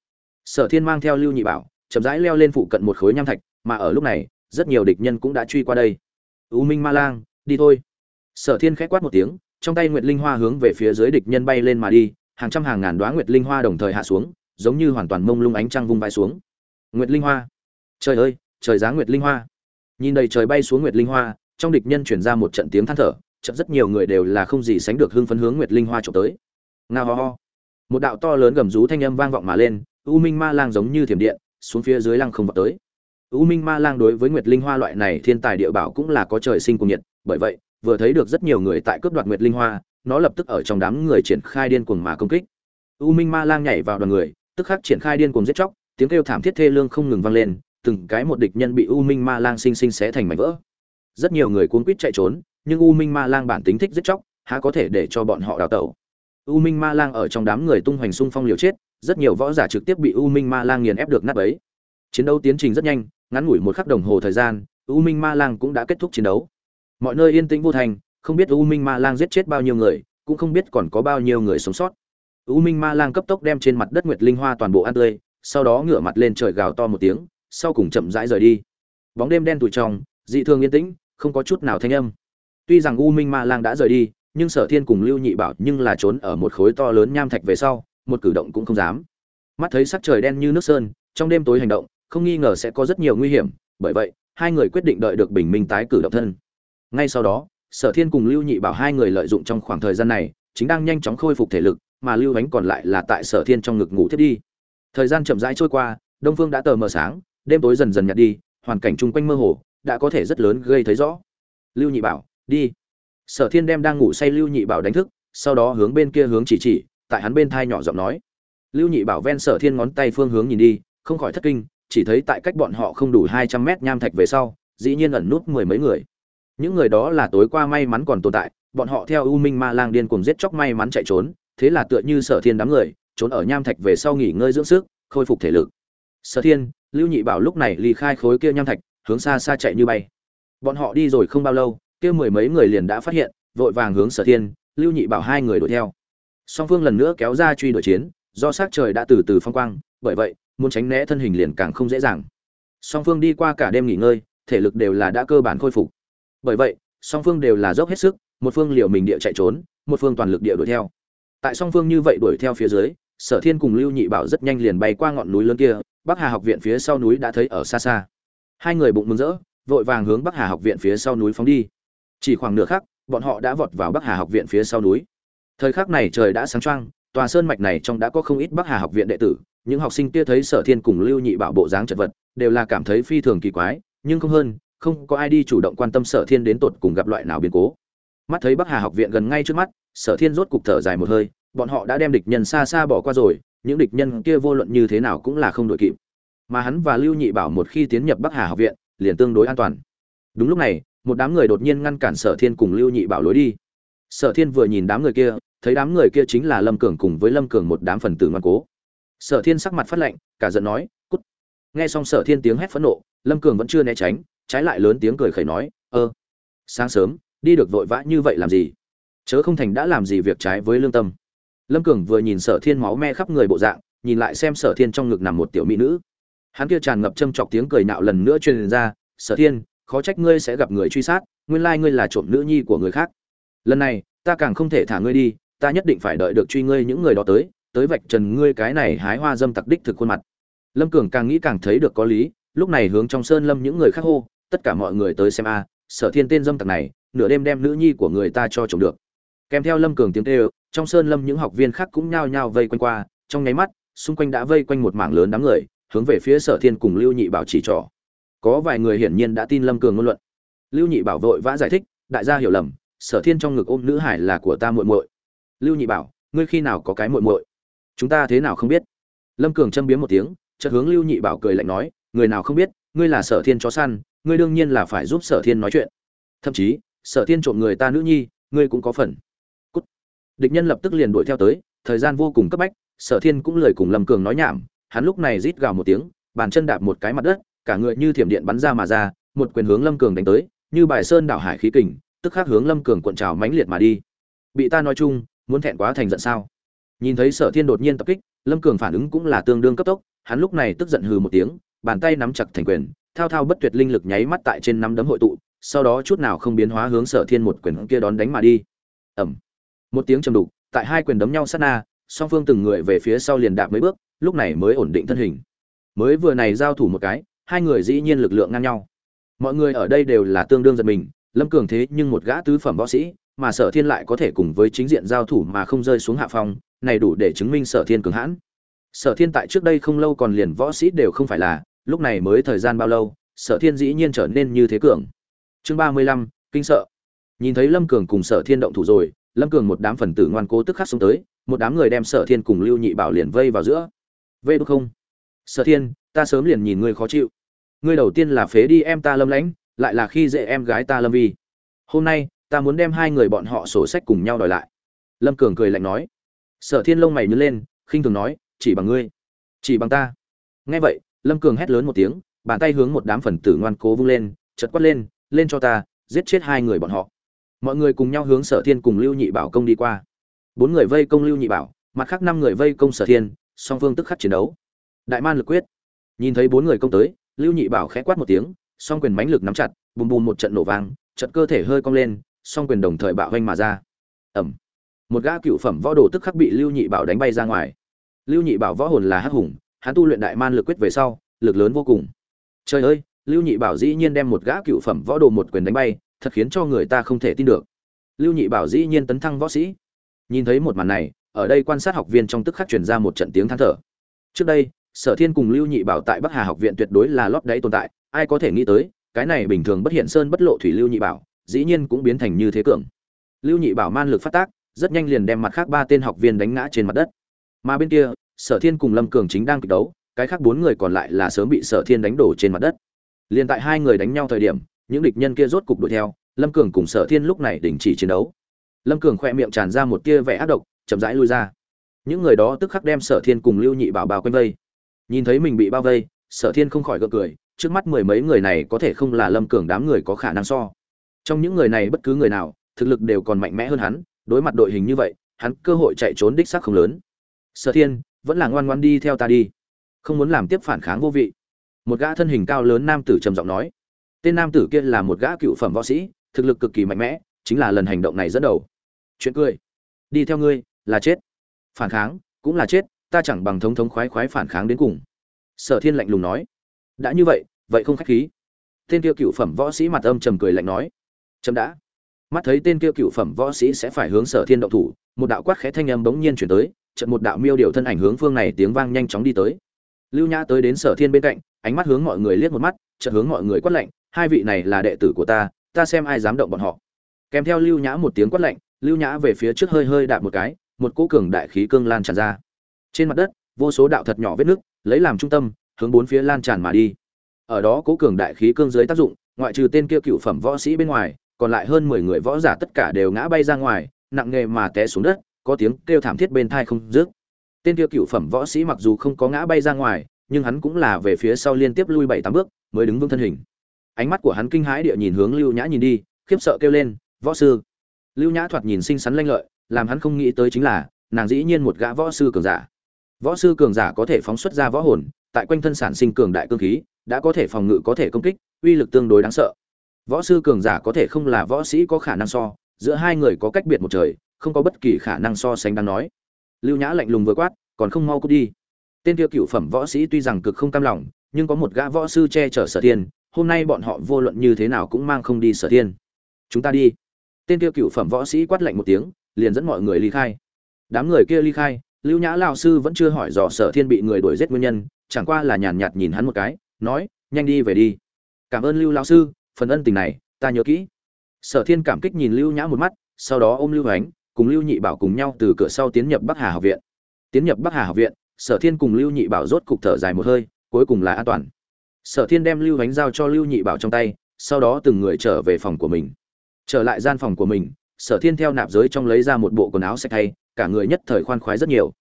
Sở thiên mang theo lưu nhị bảo, chậm rãi leo lên phụ cận một khối nham thạch, mà ở lúc này, rất nhiều địch nhân cũng đã truy qua đây. U minh ma lang, đi thôi. Sở thiên khẽ quát một tiếng trong tay nguyệt linh hoa hướng về phía dưới địch nhân bay lên mà đi, hàng trăm hàng ngàn đoá nguyệt linh hoa đồng thời hạ xuống, giống như hoàn toàn mông lung ánh trăng vung bay xuống. Nguyệt linh hoa. Trời ơi, trời giá nguyệt linh hoa. Nhìn đầy trời bay xuống nguyệt linh hoa, trong địch nhân chuyển ra một trận tiếng than thở, chợt rất nhiều người đều là không gì sánh được hưng phấn hướng nguyệt linh hoa trộm tới. Nga ho ho. Một đạo to lớn gầm rú thanh âm vang vọng mà lên, u minh ma lang giống như thiểm điện, xuống phía dưới lăng không vào tới. U minh ma lang đối với nguyệt linh hoa loại này thiên tài địa bảo cũng là có trời sinh cùng nhiệt, bởi vậy vừa thấy được rất nhiều người tại cướp đoạt nguyệt linh hoa, nó lập tức ở trong đám người triển khai điên cuồng mà công kích. U minh ma lang nhảy vào đoàn người, tức khắc triển khai điên cuồng giết chóc, tiếng kêu thảm thiết thê lương không ngừng vang lên, từng cái một địch nhân bị u minh ma lang sinh sinh xé thành mảnh vỡ. Rất nhiều người cuốn quýt chạy trốn, nhưng u minh ma lang bản tính thích giết chóc, há có thể để cho bọn họ đào tẩu. U minh ma lang ở trong đám người tung hoành xung phong liều chết, rất nhiều võ giả trực tiếp bị u minh ma lang nghiền ép được nát ấy chiến đấu tiến trình rất nhanh, ngắn ngủi một khắc đồng hồ thời gian, u minh ma lang cũng đã kết thúc chiến đấu mọi nơi yên tĩnh vô thành, không biết u minh ma lang giết chết bao nhiêu người, cũng không biết còn có bao nhiêu người sống sót. U minh ma lang cấp tốc đem trên mặt đất nguyệt linh hoa toàn bộ ăn tươi, sau đó ngửa mặt lên trời gào to một tiếng, sau cùng chậm rãi rời đi. Bóng đêm đen tủi trong, dị thường yên tĩnh, không có chút nào thanh âm. Tuy rằng u minh ma lang đã rời đi, nhưng sở thiên cùng lưu nhị bảo nhưng là trốn ở một khối to lớn nham thạch về sau, một cử động cũng không dám. Mắt thấy sắc trời đen như nước sơn, trong đêm tối hành động, không nghi ngờ sẽ có rất nhiều nguy hiểm, bởi vậy, hai người quyết định đợi được bình minh tái cử động thân ngay sau đó, sở thiên cùng lưu nhị bảo hai người lợi dụng trong khoảng thời gian này, chính đang nhanh chóng khôi phục thể lực, mà lưu ánh còn lại là tại sở thiên trong ngực ngủ thiết đi. Thời gian chậm rãi trôi qua, đông phương đã tờ mờ sáng, đêm tối dần dần nhạt đi, hoàn cảnh chung quanh mơ hồ, đã có thể rất lớn gây thấy rõ. Lưu nhị bảo, đi. Sở thiên đem đang ngủ say lưu nhị bảo đánh thức, sau đó hướng bên kia hướng chỉ chỉ, tại hắn bên thai nhỏ giọng nói. Lưu nhị bảo ven sở thiên ngón tay phương hướng nhìn đi, không khỏi thất kinh, chỉ thấy tại cách bọn họ không đủ hai trăm mét nham thạch về sau, dĩ nhiên ẩn nút mười mấy người những người đó là tối qua may mắn còn tồn tại, bọn họ theo u minh ma lang điên cùng giết chóc may mắn chạy trốn, thế là tựa như sở thiên đám người, trốn ở nham thạch về sau nghỉ ngơi dưỡng sức, khôi phục thể lực. Sở thiên, lưu nhị bảo lúc này ly khai khối kia nham thạch, hướng xa xa chạy như bay. Bọn họ đi rồi không bao lâu, kia mười mấy người liền đã phát hiện, vội vàng hướng sở thiên, lưu nhị bảo hai người đuổi theo. Song phương lần nữa kéo ra truy đuổi chiến, do sát trời đã từ từ phong quang, bởi vậy, muốn tránh né thân hình liền càng không dễ dàng. Song phương đi qua cả đêm nghỉ ngơi, thể lực đều là đã cơ bản khôi phục bởi vậy, song phương đều là dốc hết sức, một phương liều mình địa chạy trốn, một phương toàn lực địa đuổi theo. Tại song phương như vậy đuổi theo phía dưới, sở thiên cùng lưu nhị bảo rất nhanh liền bay qua ngọn núi lớn kia, bắc hà học viện phía sau núi đã thấy ở xa xa. Hai người bụng mừng rỡ, vội vàng hướng bắc hà học viện phía sau núi phóng đi. Chỉ khoảng nửa khắc, bọn họ đã vọt vào bắc hà học viện phía sau núi. Thời khắc này trời đã sáng trăng tòa sơn mạch này trong đã có không ít bắc hà học viện đệ tử, những học sinh kia thấy sở thiên cùng lưu nhị bảo bộ dáng chật vật, đều là cảm thấy phi thường kỳ quái, nhưng không hơn không có ai đi chủ động quan tâm sở thiên đến tột cùng gặp loại nào biến cố. Mắt thấy bắc hà học viện gần ngay trước mắt sở thiên rốt cục thở dài một hơi bọn họ đã đem địch nhân xa xa bỏ qua rồi những địch nhân kia vô luận như thế nào cũng là không đội kịp. Mà hắn và lưu nhị bảo một khi tiến nhập bắc hà học viện liền tương đối an toàn. Đúng lúc này một đám người đột nhiên ngăn cản sở thiên cùng lưu nhị bảo lối đi. Sở thiên vừa nhìn đám người kia thấy đám người kia chính là lâm cường cùng với lâm cường một đám phần tử ngoan cố. Sở thiên sắc mặt phát lệnh, cả giận nói cút. Nghe xong sở thiên tiếng hét phẫn nộ lâm cường vẫn chưa né tránh trái lại lớn tiếng cười khẩy nói, ơ, sáng sớm, đi được vội vã như vậy làm gì? Chớ không thành đã làm gì việc trái với lương tâm. Lâm cường vừa nhìn sở thiên máu me khắp người bộ dạng, nhìn lại xem sở thiên trong ngực nằm một tiểu mỹ nữ. Hắn kia tràn ngập châm chọc tiếng cười nạo lần nữa truyền ra, sở thiên, khó trách ngươi sẽ gặp người truy sát, nguyên lai ngươi là trộm nữ nhi của người khác. Lần này, ta càng không thể thả ngươi đi, ta nhất định phải đợi được truy ngươi những người đó tới tới vạch trần ngươi cái này hái hoa dâm tặc đích thực khuôn mặt. Lâm cường càng nghĩ càng thấy được có lý lúc này hướng trong sơn lâm những người khác hô, tất cả mọi người tới xem a, sở thiên tên dâm tặc này, nửa đêm đem nữ nhi của người ta cho trộm được. Kèm theo lâm cường tiếng kêu, trong sơn lâm những học viên khác cũng nhao nhao vây quanh qua, trong nháy mắt, xung quanh đã vây quanh một mảng lớn đám người, hướng về phía sở thiên cùng lưu nhị bảo chỉ trỏ. Có vài người hiển nhiên đã tin lâm cường ngôn luận. Lưu nhị bảo vội vã giải thích, đại gia hiểu lầm, sở thiên trong ngực ôm nữ hải là của ta muội muội. Lưu nhị bảo, ngươi khi nào có cái muội muội? Chúng ta thế nào không biết? Lâm cường châm biếm một tiếng, chợt hướng lưu nhị bảo cười lạnh nói người nào không biết, ngươi là sở thiên chó săn, ngươi đương nhiên là phải giúp sở thiên nói chuyện. Thậm chí, sở thiên trộm người ta nữ nhi, ngươi cũng có phần. Cút. địch nhân lập tức liền đuổi theo tới, thời gian vô cùng cấp bách, sở thiên cũng lời cùng lâm cường nói nhảm, hắn lúc này rít gào một tiếng, bàn chân đạp một cái mặt đất, cả người như thiểm điện bắn ra mà ra, một quyền hướng lâm cường đánh tới, như bài sơn đảo hải khí kình, tức khắc hướng lâm cường cuộn trào mãnh liệt mà đi. Bị ta nói chung, muốn thẹn quá thành giận sao? Nhìn thấy sở thiên đột nhiên tập kích, lâm cường phản ứng cũng là tương đương cấp tốc, hắn lúc này tức giận hừ một tiếng bàn tay nắm chặt thành quyền thao thao bất tuyệt linh lực nháy mắt tại trên nắm đấm hội tụ sau đó chút nào không biến hóa hướng sở thiên một quyền kia đón đánh mà đi. Ầm, một tiếng trầm đục tại hai quyền đấm nhau sát na song phương từng người về phía sau liền đạp mấy bước lúc này mới ổn định thân hình. Mới vừa này giao thủ một cái hai người dĩ nhiên lực lượng ngang nhau. Mọi người ở đây đều là tương đương giật mình lâm cường thế nhưng một gã tứ phẩm võ sĩ mà sở thiên lại có thể cùng với chính diện giao thủ mà không rơi xuống hạ phong này đủ để chứng minh sở thiên cường hãn. Sở thiên tại trước đây không lâu còn liền võ sĩ đều không phải là lúc này mới thời gian bao lâu, sở thiên dĩ nhiên trở nên như thế cường. Chương ba mươi lăm, kinh sợ. Nhìn thấy lâm cường cùng sở thiên động thủ rồi, lâm cường một đám phần tử ngoan cố tức khắc xuống tới, một đám người đem sở thiên cùng lưu nhị bảo liền vây vào giữa. Vây đúng không. Sở thiên, ta sớm liền nhìn ngươi khó chịu. Ngươi đầu tiên là phế đi em ta lâm lãnh, lại là khi dễ em gái ta lâm vi. Hôm nay, ta muốn đem hai người bọn họ sổ sách cùng nhau đòi lại. Lâm cường cười lạnh nói. Sở thiên lông mày nhớ lên, khinh thường nói, chỉ bằng ngươi. Chỉ bằng ta. Nghe vậy lâm cường hét lớn một tiếng, bàn tay hướng một đám phần tử ngoan cố vung lên chật quát lên lên cho ta, giết chết hai người bọn họ. Mọi người cùng nhau hướng sở thiên cùng lưu nhị bảo công đi qua. Bốn người vây công lưu nhị bảo, mặt khác năm người vây công sở thiên, song phương tức khắc chiến đấu. Đại man lực quyết. Nhìn thấy bốn người công tới, lưu nhị bảo khẽ quát một tiếng, song quyền mãnh lực nắm chặt, bùm bùm một trận nổ vang chật cơ thể hơi cong lên, song quyền đồng thời bạo hoanh mà ra. Ẩm một gã cựu phẩm võ đồ tức khắc bị lưu nhị bảo đánh bay ra ngoài. Lưu nhị bảo võ hồn là hắc hùng hắn tu luyện đại man lực quyết về sau, lực lớn vô cùng. Trời ơi, lưu nhị bảo dĩ nhiên đem một gã cựu phẩm võ đồ một quyền đánh bay, thật khiến cho người ta không thể tin được. Lưu nhị bảo dĩ nhiên tấn thăng võ sĩ. Nhìn thấy một màn này, ở đây quan sát học viên trong tức khắc truyền ra một trận tiếng than thở. Trước đây, sở thiên cùng lưu nhị bảo tại bắc hà học viện tuyệt đối là lót đáy tồn tại, ai có thể nghĩ tới, cái này bình thường bất hiện sơn bất lộ thủy lưu nhị bảo, dĩ nhiên cũng biến thành như thế cường. Lưu nhị bảo man lực phát tác, rất nhanh liền đem mặt khác ba tên học viên đánh ngã trên mặt đất. Mà bên kia sở thiên cùng lâm cường chính đang kịch đấu, cái khác bốn người còn lại là sớm bị sở thiên đánh đổ trên mặt đất. Liền tại hai người đánh nhau thời điểm, những địch nhân kia rốt cục đuổi theo, lâm cường cùng sở thiên lúc này đình chỉ chiến đấu. Lâm cường khoe miệng tràn ra một tia vẻ ác độc, chậm rãi lui ra. Những người đó tức khắc đem sở thiên cùng lưu nhị bảo bao quanh vây. Nhìn thấy mình bị bao vây, sở thiên không khỏi gượng cười, trước mắt mười mấy người này có thể không là lâm cường đám người có khả năng so. Trong những người này bất cứ người nào, thực lực đều còn mạnh mẽ hơn hắn, đối mặt đội hình như vậy, hắn cơ hội chạy trốn đích xác không lớn. Sở thiên vẫn là ngoan ngoan đi theo ta đi. Không muốn làm tiếp phản kháng vô vị. Một gã thân hình cao lớn nam tử trầm giọng nói. Tên nam tử kia là một gã cựu phẩm võ sĩ, thực lực cực kỳ mạnh mẽ, chính là lần hành động này dẫn đầu. Chuyện cười. Đi theo ngươi, là chết. Phản kháng, cũng là chết, ta chẳng bằng thống thống khoái khoái phản kháng đến cùng. Sở thiên lạnh lùng nói. Đã như vậy vậy không khách khí. Tên kia cựu phẩm võ sĩ mặt âm trầm cười lạnh nói. Chấm đã. Mắt thấy tên kia cựu phẩm võ sĩ sẽ phải hướng sở thiên động thủ, một đạo quát khẽ thanh âm bỗng nhiên chuyển tới trận một đạo miêu điều thân ảnh hướng phương này tiếng vang nhanh chóng đi tới. Lưu nhã tới đến sở thiên bên cạnh, ánh mắt hướng mọi người liếc một mắt, chợt hướng mọi người quát lạnh, hai vị này là đệ tử của ta ta xem ai dám động bọn họ. Kèm theo lưu nhã một tiếng quát lạnh, lưu nhã về phía trước hơi hơi đạp một cái, một cỗ cường đại khí cương lan tràn ra. Trên mặt đất, vô số đạo thật nhỏ vết nước, lấy làm trung tâm, hướng bốn phía lan tràn mà đi. Ở đó cỗ cường đại khí cương dưới tác dụng, ngoại trừ tên kia cựu phẩm võ sĩ bên ngoài, còn lại hơn mười người võ giả tất cả đều ngã bay ra ngoài, nặng nề mà té xuống đất có tiếng kêu thảm thiết bên thai không dứt. Tên kia cựu phẩm võ sĩ mặc dù không có ngã bay ra ngoài, nhưng hắn cũng là về phía sau liên tiếp lui bảy tám bước, mới đứng vững thân hình. Ánh mắt của hắn kinh hãi địa nhìn hướng lưu nhã nhìn đi, khiếp sợ kêu lên, võ sư. Lưu nhã thoạt nhìn xinh xắn lanh lợi, làm hắn không nghĩ tới chính là, nàng dĩ nhiên một gã võ sư cường giả. Võ sư cường giả có thể phóng xuất ra võ hồn, tại quanh thân sản sinh cường đại cương khí, đã có thể phòng ngự có thể công kích, uy lực tương đối đáng sợ. Võ sư cường giả có thể không là võ sĩ có khả năng so, giữa hai người có cách biệt một trời không có bất kỳ khả năng so sánh đáng nói. Lưu nhã lạnh lùng vừa quát, còn không mau cút đi. Tên kia cựu phẩm võ sĩ tuy rằng cực không cam lòng, nhưng có một gã võ sư che chở sở thiên, hôm nay bọn họ vô luận như thế nào cũng mang không đi sở thiên. Chúng ta đi. Tên kia cựu phẩm võ sĩ quát lạnh một tiếng, liền dẫn mọi người ly khai. Đám người kia ly khai, lưu nhã lao sư vẫn chưa hỏi dò sở thiên bị người đuổi giết nguyên nhân, chẳng qua là nhàn nhạt nhìn hắn một cái, nói, nhanh đi về đi. Cảm ơn lưu lao sư, phần ân tình này, ta nhớ kỹ. Sở thiên cảm kích nhìn lưu nhã một mắt, sau đó ôm lưu ánh cùng lưu nhị bảo cùng nhau từ cửa sau tiến nhập bắc hà học viện. Tiến nhập bắc hà học viện, sở thiên cùng lưu nhị bảo rốt cục thở dài một hơi, cuối cùng là an toàn. Sở thiên đem lưu ánh giao cho lưu nhị bảo trong tay, sau đó từng người trở về phòng của mình. Trở lại gian phòng của mình, sở thiên theo nạp giới trong lấy ra một bộ quần áo sạch thay cả người nhất thời khoan khoái rất nhiều.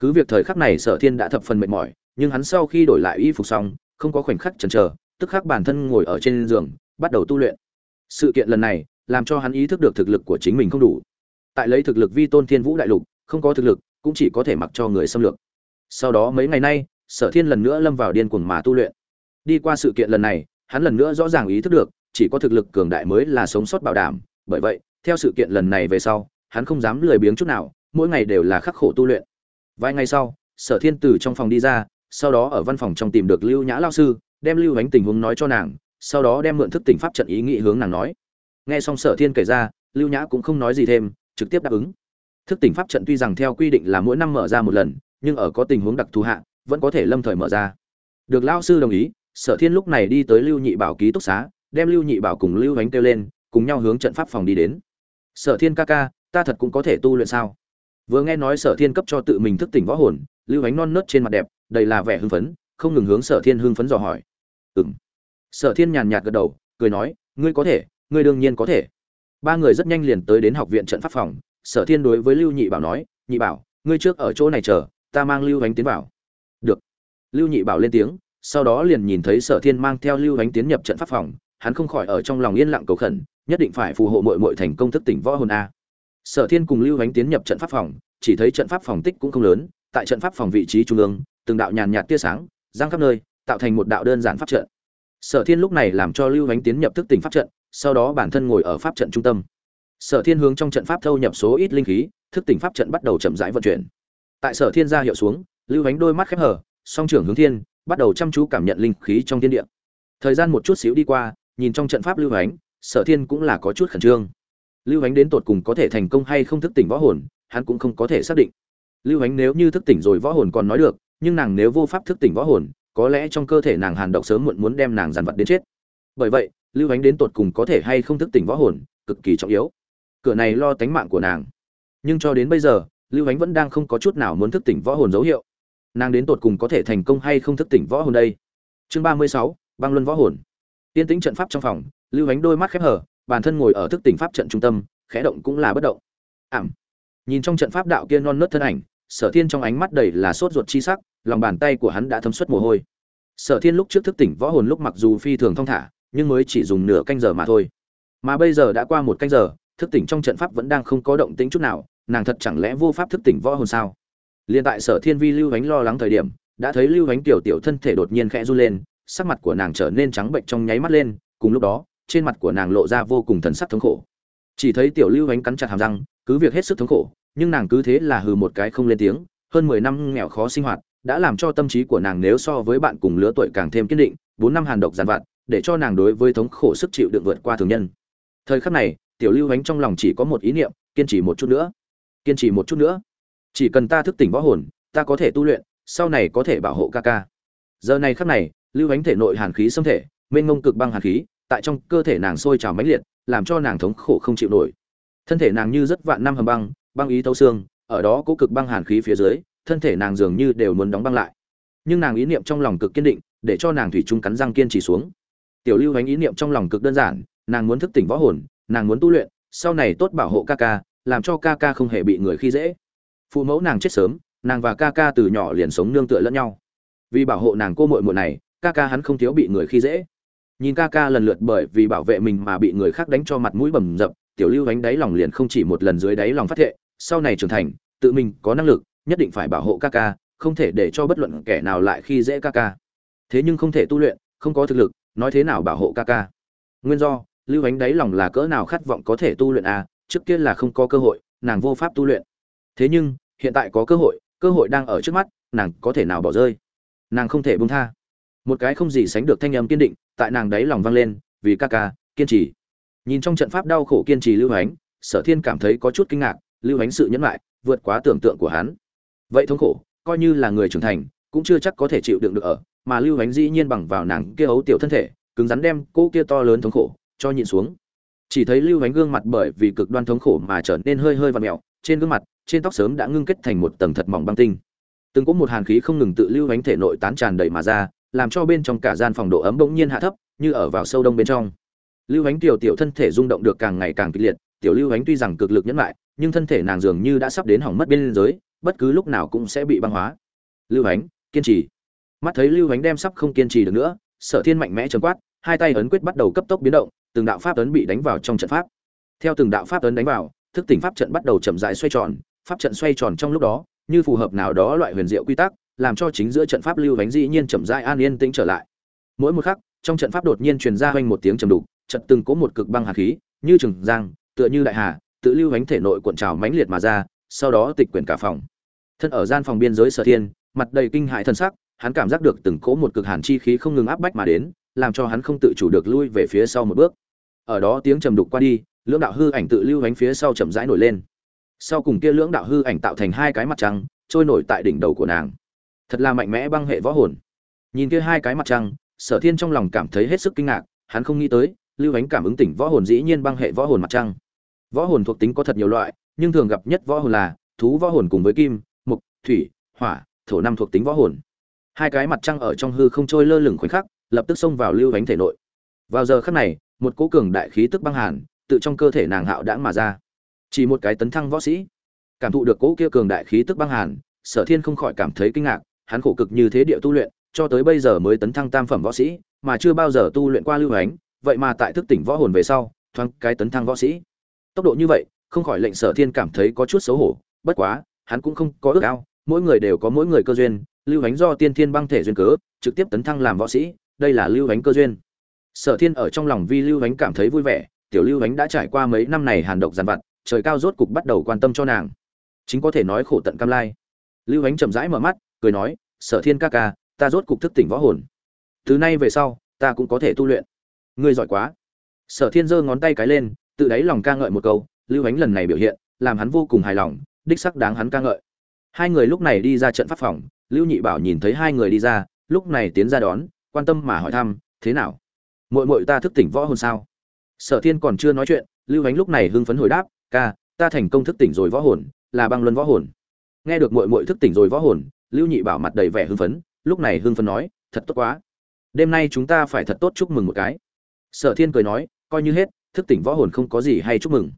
Cứ việc thời khắc này sở thiên đã thập phần mệt mỏi, nhưng hắn sau khi đổi lại y phục xong, không có khoảnh khắc chần chờ, tức khắc bản thân ngồi ở trên giường, bắt đầu tu luyện. Sự kiện lần này, làm cho hắn ý thức được thực lực của chính mình không đủ tại lấy thực lực vi tôn thiên vũ đại lục, không có thực lực, cũng chỉ có thể mặc cho người xâm lược. Sau đó mấy ngày nay, sở thiên lần nữa lâm vào điên cuồng mà tu luyện. Đi qua sự kiện lần này, hắn lần nữa rõ ràng ý thức được, chỉ có thực lực cường đại mới là sống sót bảo đảm. Bởi vậy, theo sự kiện lần này về sau, hắn không dám lười biếng chút nào, mỗi ngày đều là khắc khổ tu luyện. Vài ngày sau, sở thiên từ trong phòng đi ra, sau đó ở văn phòng trong tìm được lưu nhã lao sư, đem lưu ánh tình huống nói cho nàng, sau đó đem mượn thức tỉnh pháp trận ý nghĩ hướng nàng nói. Nghe xong sở thiên kể ra, lưu nhã cũng không nói gì thêm trực tiếp đáp ứng. Thức tỉnh pháp trận tuy rằng theo quy định là mỗi năm mở ra một lần, nhưng ở có tình huống đặc thù hạ, vẫn có thể lâm thời mở ra. Được lao sư đồng ý, sở thiên lúc này đi tới lưu nhị bảo ký túc xá, đem lưu nhị bảo cùng lưu ánh kêu lên, cùng nhau hướng trận pháp phòng đi đến. Sở thiên ca ca, ta thật cũng có thể tu luyện sao? Vừa nghe nói sở thiên cấp cho tự mình thức tỉnh võ hồn, lưu ánh non nớt trên mặt đẹp, đầy là vẻ hưng phấn, không ngừng hướng sở thiên hưng phấn dò hỏi. Ừm. Sở thiên nhàn nhạt gật đầu, cười nói, ngươi có thể, ngươi đương nhiên có thể ba người rất nhanh liền tới đến học viện trận pháp phòng, sở thiên đối với lưu nhị bảo nói, nhị bảo, ngươi trước ở chỗ này chờ, ta mang lưu ánh tiến vào. Được. Lưu nhị bảo lên tiếng, sau đó liền nhìn thấy sở thiên mang theo lưu ánh tiến nhập trận pháp phòng, hắn không khỏi ở trong lòng yên lặng cầu khẩn, nhất định phải phù hộ mội mội thành công thức tỉnh võ hồn a. Sở thiên cùng lưu ánh tiến nhập trận pháp phòng, chỉ thấy trận pháp phòng tích cũng không lớn, tại trận pháp phòng vị trí trung ương, từng đạo nhàn nhạt tia sáng giang khắp nơi, tạo thành một đạo đơn giản pháp trận. Sở thiên lúc này làm cho lưu ánh tiến nhập thức tỉnh pháp trận sau đó bản thân ngồi ở pháp trận trung tâm. Sở thiên hướng trong trận pháp thâu nhập số ít linh khí, thức tỉnh pháp trận bắt đầu chậm rãi vận chuyển. Tại sở thiên ra hiệu xuống, lưu ánh đôi mắt khép hở song trưởng hướng thiên, bắt đầu chăm chú cảm nhận linh khí trong thiên địa. Thời gian một chút xíu đi qua, nhìn trong trận pháp lưu ánh sở thiên cũng là có chút khẩn trương. Lưu ánh đến tột cùng có thể thành công hay không thức tỉnh võ hồn, hắn cũng không có thể xác định. Lưu ánh nếu như thức tỉnh rồi võ hồn còn nói được, nhưng nàng nếu vô pháp thức tỉnh võ hồn, có lẽ trong cơ thể nàng hàn độc sớm muộn muốn đem nàng giàn vật đến chết. Bởi vậy lưu ánh đến tột cùng có thể hay không thức tỉnh võ hồn, cực kỳ trọng yếu. Cửa này lo tánh mạng của nàng. Nhưng cho đến bây giờ, lưu ánh vẫn đang không có chút nào muốn thức tỉnh võ hồn dấu hiệu. Nàng đến tột cùng có thể thành công hay không thức tỉnh võ hồn đây? Chương ba mươi sáu, băng luân võ hồn. Tiên tĩnh trận pháp trong phòng, lưu ánh đôi mắt khép hở bản thân ngồi ở thức tỉnh pháp trận trung tâm, khẽ động cũng là bất động. Ảm. Nhìn trong trận pháp đạo kia non nớt thân ảnh, sở thiên trong ánh mắt đầy là sốt ruột chi sắc, lòng bàn tay của hắn đã thấm suất mồ hôi. Sở thiên lúc trước thức tỉnh võ hồn lúc mặc dù phi thường thong thả nhưng mới chỉ dùng nửa canh giờ mà thôi. Mà bây giờ đã qua một canh giờ, thức tỉnh trong trận pháp vẫn đang không có động tĩnh chút nào, nàng thật chẳng lẽ vô pháp thức tỉnh võ hồn sao? Liên tại sở thiên vi lưu ánh lo lắng thời điểm, đã thấy lưu ánh tiểu tiểu thân thể đột nhiên khẽ run lên, sắc mặt của nàng trở nên trắng bệnh trong nháy mắt lên, cùng lúc đó, trên mặt của nàng lộ ra vô cùng thần sắc thống khổ. Chỉ thấy tiểu lưu ánh cắn chặt hàm răng, cứ việc hết sức thống khổ, nhưng nàng cứ thế là hừ một cái không lên tiếng, hơn mười năm nghèo khó sinh hoạt, đã làm cho tâm trí của nàng nếu so với bạn cùng lứa tuổi càng thêm kiên định, bốn năm hàn độc giàn vặt để cho nàng đối với thống khổ sức chịu đựng vượt qua thường nhân. Thời khắc này, tiểu lưu ánh trong lòng chỉ có một ý niệm, kiên trì một chút nữa. Kiên trì một chút nữa. Chỉ cần ta thức tỉnh võ hồn, ta có thể tu luyện, sau này có thể bảo hộ ca ca. Giờ này khắc này, lưu ánh thể nội hàn khí xâm thể, mênh ngông cực băng hàn khí, tại trong cơ thể nàng sôi trào mãnh liệt, làm cho nàng thống khổ không chịu nổi. Thân thể nàng như rất vạn năm hầm băng băng ý thấu xương, ở đó có cực băng hàn khí phía dưới, thân thể nàng dường như đều muốn đóng băng lại. Nhưng nàng ý niệm trong lòng cực kiên định, để cho nàng thủy chung cắn răng kiên trì xuống tiểu lưu ánh ý niệm trong lòng cực đơn giản, nàng muốn thức tỉnh võ hồn, nàng muốn tu luyện, sau này tốt bảo hộ ca ca, làm cho ca ca không hề bị người khi dễ. Phụ mẫu nàng chết sớm, nàng và ca ca từ nhỏ liền sống nương tựa lẫn nhau. Vì bảo hộ nàng cô muội muội này, ca ca hắn không thiếu bị người khi dễ. Nhìn ca ca lần lượt bởi vì bảo vệ mình mà bị người khác đánh cho mặt mũi bầm dập, tiểu lưu ánh đáy lòng liền không chỉ một lần dưới đáy lòng phát thệ, sau này trưởng thành, tự mình có năng lực, nhất định phải bảo hộ ca ca, không thể để cho bất luận kẻ nào lại khi dễ ca ca. Thế nhưng không thể tu luyện, không có thực lực nói thế nào bảo hộ ca ca? Nguyên do, lưu ánh đáy lòng là cỡ nào khát vọng có thể tu luyện à trước kia là không có cơ hội, nàng vô pháp tu luyện. Thế nhưng, hiện tại có cơ hội cơ hội đang ở trước mắt, nàng có thể nào bỏ rơi? Nàng không thể buông tha. Một cái không gì sánh được thanh âm kiên định, tại nàng đáy lòng vang lên, vì ca ca, kiên trì. Nhìn trong trận pháp đau khổ kiên trì lưu ánh, sở thiên cảm thấy có chút kinh ngạc, lưu ánh sự nhẫn lại vượt quá tưởng tượng của hắn. Vậy thống khổ, coi như là người trưởng thành, cũng chưa chắc có thể chịu đựng được ở mà lưu ánh dĩ nhiên bằng vào nàng kia ấu tiểu thân thể, cứng rắn đem cô kia to lớn thống khổ cho nhịn xuống. Chỉ thấy lưu ánh gương mặt bởi vì cực đoan thống khổ mà trở nên hơi hơi và mẹo trên gương mặt, trên tóc sớm đã ngưng kết thành một tầng thật mỏng băng tinh. Từng có một hàn khí không ngừng tự lưu ánh thể nội tán tràn đầy mà ra, làm cho bên trong cả gian phòng độ ấm bỗng nhiên hạ thấp, như ở vào sâu đông bên trong. Lưu ánh tiểu tiểu thân thể rung động được càng ngày càng kịch liệt, tiểu lưu ánh tuy rằng cực lực nhẫn lại, nhưng thân thể nàng dường như đã sắp đến hỏng mất bên giới bất cứ lúc nào cũng sẽ bị băng hóa. Lưu ánh, kiên trì mắt thấy lưu ánh đem sắp không kiên trì được nữa, sở thiên mạnh mẽ chấm quát, hai tay ấn quyết bắt đầu cấp tốc biến động, từng đạo pháp ấn bị đánh vào trong trận pháp. Theo từng đạo pháp ấn đánh vào, thức tỉnh pháp trận bắt đầu chậm rãi xoay tròn, pháp trận xoay tròn trong lúc đó, như phù hợp nào đó loại huyền diệu quy tắc, làm cho chính giữa trận pháp lưu ánh dĩ nhiên chậm rãi an yên tĩnh trở lại. Mỗi một khắc, trong trận pháp đột nhiên truyền ra hoành một tiếng trầm đục trận từng có một cực băng hàn khí, như trường giang, tựa như đại hà, tự lưu ánh thể nội cuộn trào mãnh liệt mà ra, sau đó tịch quyển cả phòng. Thân ở gian phòng biên giới sở thiên, mặt đầy kinh hại thân sắc hắn cảm giác được từng cỗ một cực hàn chi khí không ngừng áp bách mà đến làm cho hắn không tự chủ được lui về phía sau một bước. Ở đó tiếng trầm đục qua đi lưỡng đạo hư ảnh tự lưu vánh phía sau chậm rãi nổi lên. Sau cùng kia lưỡng đạo hư ảnh tạo thành hai cái mặt trăng trôi nổi tại đỉnh đầu của nàng. Thật là mạnh mẽ băng hệ võ hồn. Nhìn kia hai cái mặt trăng sở thiên trong lòng cảm thấy hết sức kinh ngạc hắn không nghĩ tới lưu ánh cảm ứng tỉnh võ hồn dĩ nhiên băng hệ võ hồn mặt trăng. Võ hồn thuộc tính có thật nhiều loại nhưng thường gặp nhất võ hồn là thú võ hồn cùng với kim mộc, thủy hỏa thổ năm thuộc tính võ hồn hai cái mặt trăng ở trong hư không trôi lơ lửng khoảnh khắc, lập tức xông vào lưu ánh thể nội. Vào giờ khắc này, một cỗ cường đại khí tức băng hàn tự trong cơ thể nàng hạo đãng mà ra. Chỉ một cái tấn thăng võ sĩ, cảm thụ được cỗ kia cường đại khí tức băng hàn, sở thiên không khỏi cảm thấy kinh ngạc, hắn khổ cực như thế địa tu luyện, cho tới bây giờ mới tấn thăng tam phẩm võ sĩ, mà chưa bao giờ tu luyện qua lưu ánh vậy mà tại thức tỉnh võ hồn về sau, thoáng cái tấn thăng võ sĩ. Tốc độ như vậy, không khỏi lệnh sở thiên cảm thấy có chút xấu hổ, bất quá, hắn cũng không có ước ao, mỗi người đều có mỗi người cơ duyên lưu ánh do tiên thiên băng thể duyên cớ, trực tiếp tấn thăng làm võ sĩ, đây là lưu ánh cơ duyên. Sở thiên ở trong lòng vi lưu ánh cảm thấy vui vẻ, tiểu lưu ánh đã trải qua mấy năm này hàn độc giàn vặt, trời cao rốt cục bắt đầu quan tâm cho nàng. Chính có thể nói khổ tận cam lai. Lưu ánh chậm rãi mở mắt, cười nói, sở thiên ca ca, ta rốt cục thức tỉnh võ hồn. Từ nay về sau, ta cũng có thể tu luyện. Ngươi giỏi quá. Sở thiên giơ ngón tay cái lên, tự đáy lòng ca ngợi một câu, lưu ánh lần này biểu hiện, làm hắn vô cùng hài lòng, đích sắc đáng hắn ca ngợi. Hai người lúc này đi ra trận pháp phòng lưu nhị bảo nhìn thấy hai người đi ra, lúc này tiến ra đón, quan tâm mà hỏi thăm, thế nào? Mội mội ta thức tỉnh võ hồn sao? Sở thiên còn chưa nói chuyện, lưu ánh lúc này hưng phấn hồi đáp, ca, ta thành công thức tỉnh rồi võ hồn, là băng luân võ hồn. Nghe được mội mội thức tỉnh rồi võ hồn, lưu nhị bảo mặt đầy vẻ hưng phấn, lúc này hưng phấn nói, thật tốt quá. Đêm nay chúng ta phải thật tốt chúc mừng một cái. Sở thiên cười nói, coi như hết, thức tỉnh võ hồn không có gì hay chúc mừng.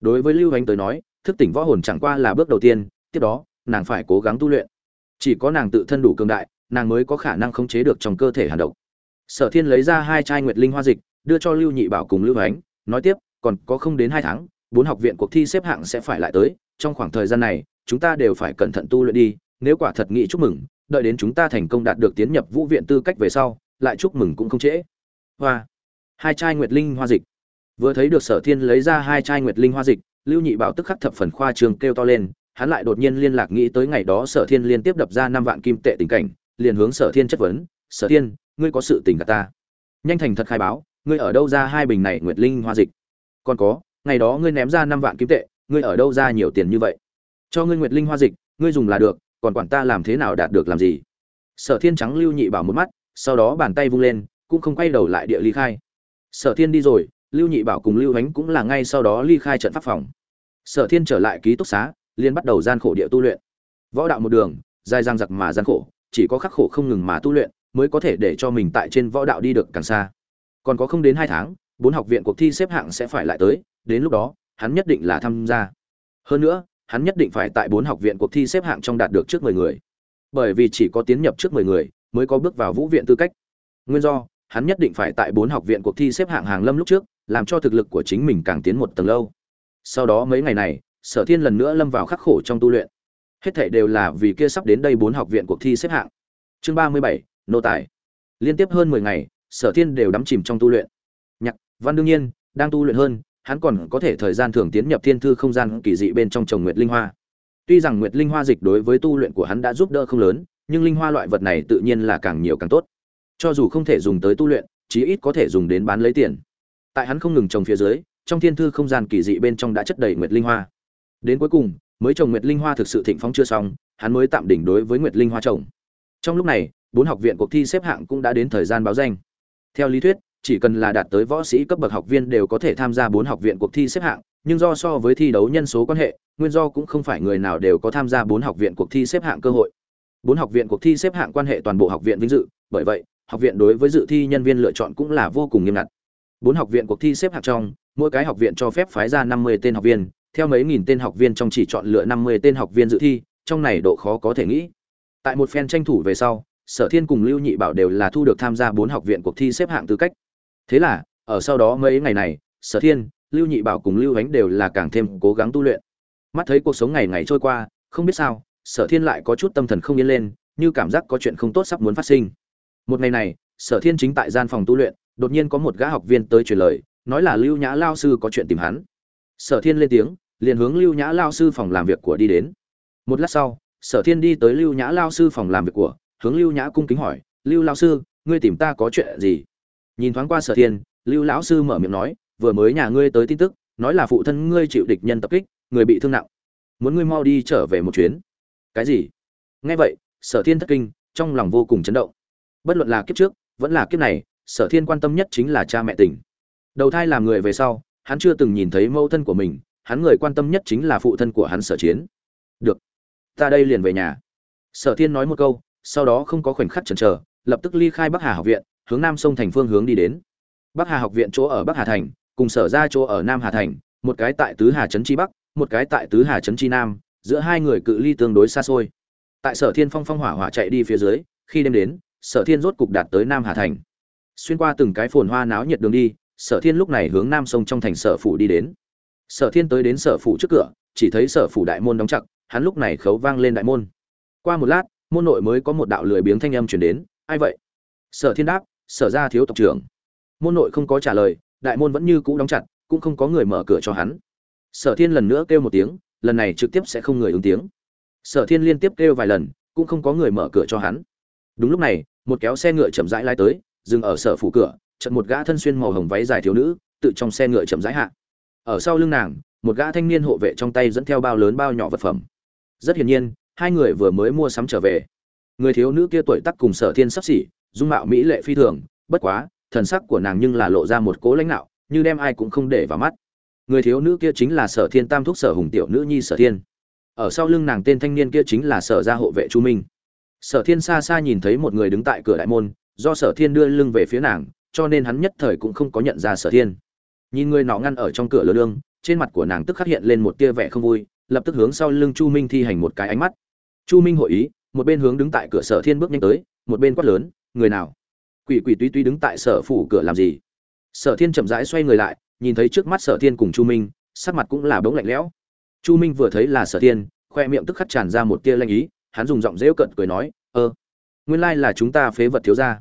Đối với lưu ánh tới nói, thức tỉnh võ hồn chẳng qua là bước đầu tiên, tiếp đó, nàng phải cố gắng tu luyện chỉ có nàng tự thân đủ cường đại, nàng mới có khả năng khống chế được trong cơ thể hàn độc. Sở thiên lấy ra hai chai nguyệt linh hoa dịch, đưa cho lưu nhị bảo cùng lưu ánh, nói tiếp, còn có không đến hai tháng, bốn học viện cuộc thi xếp hạng sẽ phải lại tới, trong khoảng thời gian này, chúng ta đều phải cẩn thận tu luyện đi, nếu quả thật nghĩ chúc mừng, đợi đến chúng ta thành công đạt được tiến nhập vũ viện tư cách về sau, lại chúc mừng cũng không trễ. Hoa. Hai chai nguyệt linh hoa dịch. Vừa thấy được sở thiên lấy ra hai chai nguyệt linh hoa dịch, lưu nhị bảo tức khắc thập phần khoa trường kêu to lên hắn lại đột nhiên liên lạc nghĩ tới ngày đó sở thiên liên tiếp đập ra năm vạn kim tệ tình cảnh, liền hướng sở thiên chất vấn, sở thiên, ngươi có sự tình cả ta? Nhanh thành thật khai báo, ngươi ở đâu ra hai bình này nguyệt linh hoa dịch? Còn có, ngày đó ngươi ném ra năm vạn kim tệ, ngươi ở đâu ra nhiều tiền như vậy? Cho ngươi nguyệt linh hoa dịch, ngươi dùng là được, còn quản ta làm thế nào đạt được làm gì? Sở thiên trắng lưu nhị bảo một mắt, sau đó bàn tay vung lên, cũng không quay đầu lại địa ly khai. Sở thiên đi rồi, lưu nhị bảo cùng lưu ánh cũng là ngay sau đó ly khai trận pháp phòng. Sở thiên trở lại ký túc xá liên bắt đầu gian khổ địa tu luyện. Võ đạo một đường, dài giang giặc mà gian khổ, chỉ có khắc khổ không ngừng mà tu luyện mới có thể để cho mình tại trên võ đạo đi được càng xa. Còn có không đến hai tháng, bốn học viện cuộc thi xếp hạng sẽ phải lại tới, đến lúc đó, hắn nhất định là tham gia. Hơn nữa, hắn nhất định phải tại bốn học viện cuộc thi xếp hạng trong đạt được trước mười người. Bởi vì chỉ có tiến nhập trước mười người mới có bước vào vũ viện tư cách. Nguyên do, hắn nhất định phải tại bốn học viện cuộc thi xếp hạng hàng lâm lúc trước, làm cho thực lực của chính mình càng tiến một tầng lâu. Sau đó mấy ngày này sở thiên lần nữa lâm vào khắc khổ trong tu luyện. Hết thảy đều là vì kia sắp đến đây bốn học viện cuộc thi xếp hạng. Chương ba mươi bảy, nô tài. Liên tiếp hơn mười ngày, sở thiên đều đắm chìm trong tu luyện. Nhạc, văn đương nhiên, đang tu luyện hơn, hắn còn có thể thời gian thường tiến nhập thiên thư không gian kỳ dị bên trong trồng nguyệt linh hoa. Tuy rằng nguyệt linh hoa dịch đối với tu luyện của hắn đã giúp đỡ không lớn, nhưng linh hoa loại vật này tự nhiên là càng nhiều càng tốt. Cho dù không thể dùng tới tu luyện, chí ít có thể dùng đến bán lấy tiền. Tại hắn không ngừng trồng phía dưới, trong thiên thư không gian kỳ dị bên trong đã chất đầy nguyệt linh hoa đến cuối cùng, mới trồng nguyệt linh hoa thực sự thịnh phong chưa xong, hắn mới tạm đỉnh đối với nguyệt linh hoa trồng. Trong lúc này, bốn học viện cuộc thi xếp hạng cũng đã đến thời gian báo danh. Theo lý thuyết, chỉ cần là đạt tới võ sĩ cấp bậc học viên đều có thể tham gia bốn học viện cuộc thi xếp hạng, nhưng do so với thi đấu nhân số quan hệ, nguyên do cũng không phải người nào đều có tham gia bốn học viện cuộc thi xếp hạng cơ hội. Bốn học viện cuộc thi xếp hạng quan hệ toàn bộ học viện vinh dự, bởi vậy, học viện đối với dự thi nhân viên lựa chọn cũng là vô cùng nghiêm ngặt. Bốn học viện cuộc thi xếp hạng trong, mỗi cái học viện cho phép phái ra năm mươi tên học viên theo mấy nghìn tên học viên trong chỉ chọn lựa năm mươi tên học viên dự thi, trong này độ khó có thể nghĩ. Tại một phen tranh thủ về sau, sở thiên cùng lưu nhị bảo đều là thu được tham gia bốn học viện cuộc thi xếp hạng tư cách. Thế là, ở sau đó mấy ngày này, sở thiên, lưu nhị bảo cùng lưu Hánh đều là càng thêm cố gắng tu luyện. Mắt thấy cuộc sống ngày ngày trôi qua, không biết sao, sở thiên lại có chút tâm thần không yên lên, như cảm giác có chuyện không tốt sắp muốn phát sinh. Một ngày này, sở thiên chính tại gian phòng tu luyện, đột nhiên có một gã học viên tới truyền lời, nói là lưu nhã lao sư có chuyện tìm hắn sở thiên lên tiếng, liền hướng lưu nhã lao sư phòng làm việc của đi đến. Một lát sau, sở thiên đi tới lưu nhã lao sư phòng làm việc của, hướng lưu nhã cung kính hỏi, lưu lao sư, ngươi tìm ta có chuyện gì? Nhìn thoáng qua sở thiên, lưu lão sư mở miệng nói, vừa mới nhà ngươi tới tin tức, nói là phụ thân ngươi chịu địch nhân tập kích, người bị thương nặng. Muốn ngươi mau đi trở về một chuyến. Cái gì? Nghe vậy, sở thiên thất kinh, trong lòng vô cùng chấn động. Bất luận là kiếp trước, vẫn là kiếp này, sở thiên quan tâm nhất chính là cha mẹ tình. Đầu thai làm người về sau hắn chưa từng nhìn thấy mẫu thân của mình, hắn người quan tâm nhất chính là phụ thân của hắn sở chiến. Được, ta đây liền về nhà. Sở thiên nói một câu, sau đó không có khoảnh khắc chần chờ, lập tức ly khai bắc hà học viện, hướng nam sông thành phương hướng đi đến. Bắc hà học viện chỗ ở bắc hà thành, cùng sở ra chỗ ở nam hà thành, một cái tại tứ hà trấn chi bắc, một cái tại tứ hà trấn chi nam, giữa hai người cự ly tương đối xa xôi. Tại sở thiên phong phong hỏa hỏa chạy đi phía dưới, khi đêm đến, sở thiên rốt cục đạt tới nam hà thành. Xuyên qua từng cái phồn hoa náo nhiệt đường đi sở thiên lúc này hướng nam sông trong thành sở phủ đi đến. Sở thiên tới đến sở phủ trước cửa, chỉ thấy sở phủ đại môn đóng chặt, hắn lúc này khấu vang lên đại môn. Qua một lát, môn nội mới có một đạo lười biếng thanh âm chuyển đến, ai vậy? Sở thiên đáp, sở ra thiếu tộc trưởng. Môn nội không có trả lời, đại môn vẫn như cũ đóng chặt, cũng không có người mở cửa cho hắn. Sở thiên lần nữa kêu một tiếng, lần này trực tiếp sẽ không người ứng tiếng. Sở thiên liên tiếp kêu vài lần, cũng không có người mở cửa cho hắn. Đúng lúc này, một kéo xe ngựa chậm rãi lai tới, dừng ở sở phủ cửa chợt một gã thân xuyên màu hồng váy dài thiếu nữ, tự trong xe ngựa chậm rãi hạ. Ở sau lưng nàng, một gã thanh niên hộ vệ trong tay dẫn theo bao lớn bao nhỏ vật phẩm. Rất hiển nhiên, hai người vừa mới mua sắm trở về. Người thiếu nữ kia tuổi tác cùng sở thiên sắp xỉ, dung mạo mỹ lệ phi thường, bất quá, thần sắc của nàng nhưng là lộ ra một cố lãnh đạo, như đem ai cũng không để vào mắt. Người thiếu nữ kia chính là sở thiên tam thúc sở hùng tiểu nữ nhi sở thiên. Ở sau lưng nàng tên thanh niên kia chính là sở gia hộ vệ chu minh. Sở thiên xa xa nhìn thấy một người đứng tại cửa đại môn, do sở thiên đưa lưng về phía nàng cho nên hắn nhất thời cũng không có nhận ra sở thiên. Nhìn người nọ ngăn ở trong cửa lơ lương trên mặt của nàng tức khắc hiện lên một tia vẻ không vui, lập tức hướng sau lưng chu minh thi hành một cái ánh mắt. Chu minh hội ý, một bên hướng đứng tại cửa sở thiên bước nhanh tới, một bên quát lớn, người nào? Quỷ quỷ tuy tuy đứng tại sở phủ cửa làm gì? Sở thiên chậm rãi xoay người lại, nhìn thấy trước mắt sở thiên cùng chu minh, sắc mặt cũng là bỗng lạnh lẽo. Chu minh vừa thấy là sở thiên, khoe miệng tức khắc tràn ra một tia lanh ý, hắn dùng giọng rêu cận cười nói ơ nguyên lai là chúng ta phế vật thiếu ra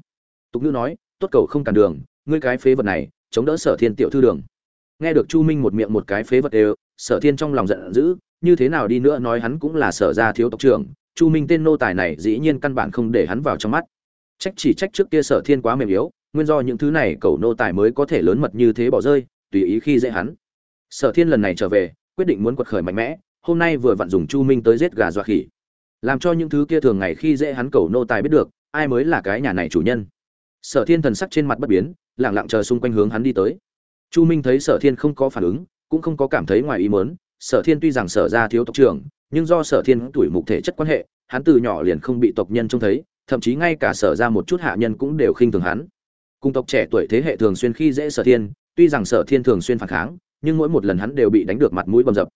tục ngữ nói tốt cầu không cản đường, ngươi cái phế vật này, chống đỡ sở thiên tiểu thư đường. Nghe được chu minh một miệng một cái phế vật đều, sở thiên trong lòng giận dữ, như thế nào đi nữa nói hắn cũng là sở gia thiếu tộc trưởng, chu minh tên nô tài này dĩ nhiên căn bản không để hắn vào trong mắt. Trách chỉ trách trước kia sở thiên quá mềm yếu, nguyên do những thứ này cầu nô tài mới có thể lớn mật như thế bỏ rơi, tùy ý khi dễ hắn. Sở thiên lần này trở về, quyết định muốn quật khởi mạnh mẽ, hôm nay vừa vặn dùng chu minh tới giết gà dọa khỉ. Làm cho những thứ kia thường ngày khi dễ hắn cầu nô tài biết được, ai mới là cái nhà này chủ nhân? Sở thiên thần sắc trên mặt bất biến lẳng lặng chờ xung quanh hướng hắn đi tới. Chu minh thấy sở thiên không có phản ứng, cũng không có cảm thấy ngoài ý mớn sở thiên tuy rằng sở ra thiếu tộc trưởng, nhưng do sở thiên tuổi mục thể chất quan hệ, hắn từ nhỏ liền không bị tộc nhân trông thấy, thậm chí ngay cả sở ra một chút hạ nhân cũng đều khinh thường hắn. Cùng tộc trẻ tuổi thế hệ thường xuyên khi dễ sở thiên, tuy rằng sở thiên thường xuyên phản kháng, nhưng mỗi một lần hắn đều bị đánh được mặt mũi bầm dập.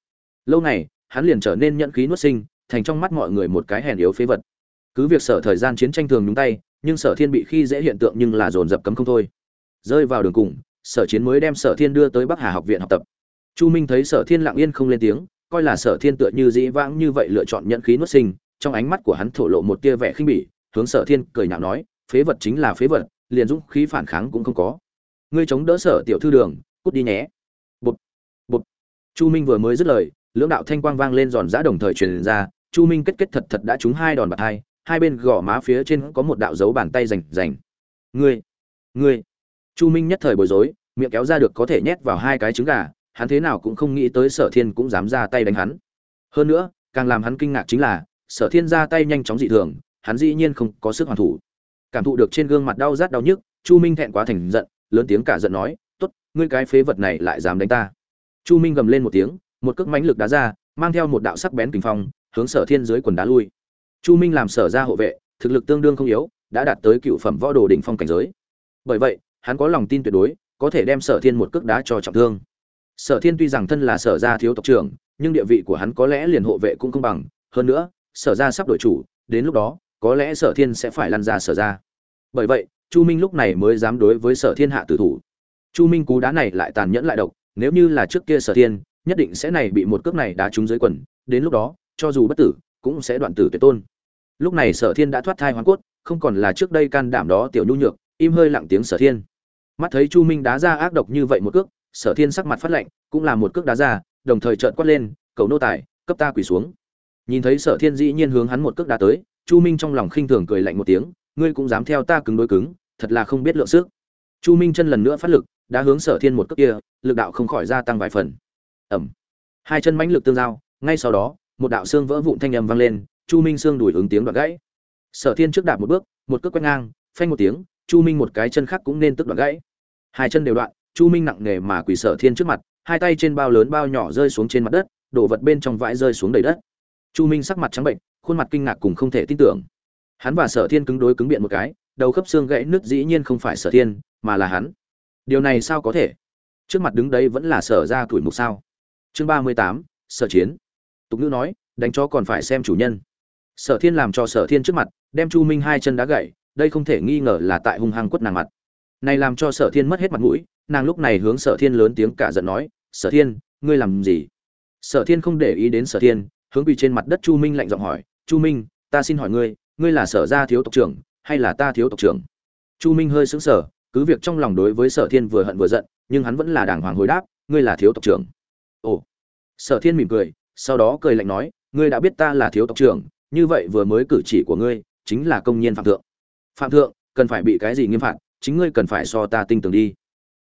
Lâu này hắn liền trở nên nhận khí nuốt sinh, thành trong mắt mọi người một cái hèn yếu phế vật. Cứ việc sở thời gian chiến tranh thường nhúng tay nhưng sở thiên bị khi dễ hiện tượng nhưng là dồn dập cấm không thôi. Rơi vào đường cùng, sở chiến mới đem sở thiên đưa tới bắc hà học viện học tập. Chu minh thấy sở thiên lặng yên không lên tiếng, coi là sở thiên tựa như dĩ vãng như vậy lựa chọn nhận khí nuốt sinh, trong ánh mắt của hắn thổ lộ một tia vẻ khinh bỉ, hướng sở thiên cười nhạo nói, phế vật chính là phế vật, liền dũng khí phản kháng cũng không có. Ngươi chống đỡ sở tiểu thư đường, cút đi nhé. Bụt bụt chu minh vừa mới dứt lời, lưỡng đạo thanh quang vang lên giòn giã đồng thời truyền ra, chu minh kết kết thật thật đã trúng hai đòn bạt hai hai bên gò má phía trên có một đạo dấu bàn tay rành rành. Ngươi ngươi. Chu minh nhất thời bối rối, miệng kéo ra được có thể nhét vào hai cái trứng gà, hắn thế nào cũng không nghĩ tới sở thiên cũng dám ra tay đánh hắn. Hơn nữa, càng làm hắn kinh ngạc chính là, sở thiên ra tay nhanh chóng dị thường, hắn dĩ nhiên không có sức hoàn thủ. Cảm thụ được trên gương mặt đau rát đau nhức, chu minh thẹn quá thành giận, lớn tiếng cả giận nói t ố t ngươi cái phế vật này lại dám đánh ta. Chu minh gầm lên một tiếng, một cước mãnh lực đá ra, mang theo một đạo sắc bén kinh phong, hướng sở thiên dưới quần đá lui chu minh làm sở ra hộ vệ, thực lực tương đương không yếu, đã đạt tới cựu phẩm võ đồ đỉnh phong cảnh giới. Bởi vậy, hắn có lòng tin tuyệt đối, có thể đem sở thiên một cước đá cho trọng thương. Sở thiên tuy rằng thân là sở gia thiếu tộc trưởng, nhưng địa vị của hắn có lẽ liền hộ vệ cũng không bằng. Hơn nữa, sở gia sắp đổi chủ, đến lúc đó, có lẽ sở thiên sẽ phải lăn ra sở ra bởi vậy, chu minh lúc này mới dám đối với sở thiên hạ tử thủ. Chu minh cú đá này lại tàn nhẫn lại độc, nếu như là trước kia sở thiên, nhất định sẽ này bị một cước này đá trúng dưới quần. Đến lúc đó, cho dù bất tử, cũng sẽ đoạn tử tuyệt tôn lúc này sở thiên đã thoát thai hoàn cốt, không còn là trước đây can đảm đó tiểu nhu nhược, im hơi lặng tiếng sở thiên. Mắt thấy chu minh đá ra ác độc như vậy một cước, sở thiên sắc mặt phát lạnh, cũng là một cước đá ra, đồng thời trợn quát lên, cầu nô tài, cấp ta quỳ xuống. Nhìn thấy sở thiên dĩ nhiên hướng hắn một cước đá tới, chu minh trong lòng khinh thường cười lạnh một tiếng, ngươi cũng dám theo ta cứng đối cứng, thật là không biết lượng sức. Chu minh chân lần nữa phát lực, đã hướng sở thiên một cước kia, lực đạo không khỏi gia tăng vài phần. Ẩm hai chân mãnh lực tương giao, ngay sau đó, một đạo xương vỡ vụn thanh âm vang lên chu minh xương đùi ứng tiếng đoạn gãy. Sở thiên trước đạp một bước, một cước quét ngang, phanh một tiếng, chu minh một cái chân khác cũng nên tức đoạn gãy. Hai chân đều đoạn, chu minh nặng nề mà quỳ sở thiên trước mặt, hai tay trên bao lớn bao nhỏ rơi xuống trên mặt đất đổ vật bên trong vãi rơi xuống đầy đất. Chu minh sắc mặt trắng bệnh, khuôn mặt kinh ngạc cùng không thể tin tưởng. Hắn và sở thiên cứng đối cứng biện một cái, đầu khớp xương gãy nứt dĩ nhiên không phải sở thiên, mà là hắn. Điều này sao có thể? Trước mặt đứng đấy vẫn là sở ra tuổi mục sao? Chương ba mươi tám, sở chiến. Tục ngữ nói, đánh cho còn phải xem chủ nhân sở thiên làm cho sở thiên trước mặt, đem chu minh hai chân đá gậy đây không thể nghi ngờ là tại hung hăng quất nàng mặt. Này làm cho sở thiên mất hết mặt mũi, nàng lúc này hướng sở thiên lớn tiếng cả giận nói, sở thiên, ngươi làm gì? Sở thiên không để ý đến sở thiên, hướng quỳ trên mặt đất chu minh lạnh giọng hỏi, chu minh, ta xin hỏi ngươi ngươi là sở gia thiếu tộc trưởng, hay là ta thiếu tộc trưởng? Chu minh hơi sững sờ, cứ việc trong lòng đối với sở thiên vừa hận vừa giận, nhưng hắn vẫn là đàng hoàng hồi đáp, ngươi là thiếu tộc trưởng. Ồ. Sở thiên mỉm cười, sau đó cười lạnh nói, ngươi đã biết ta là thiếu tộc trưởng như vậy vừa mới cử chỉ của ngươi chính là công nhiên phạm thượng. Phạm thượng cần phải bị cái gì nghiêm phạt chính ngươi cần phải so ta tinh tường đi.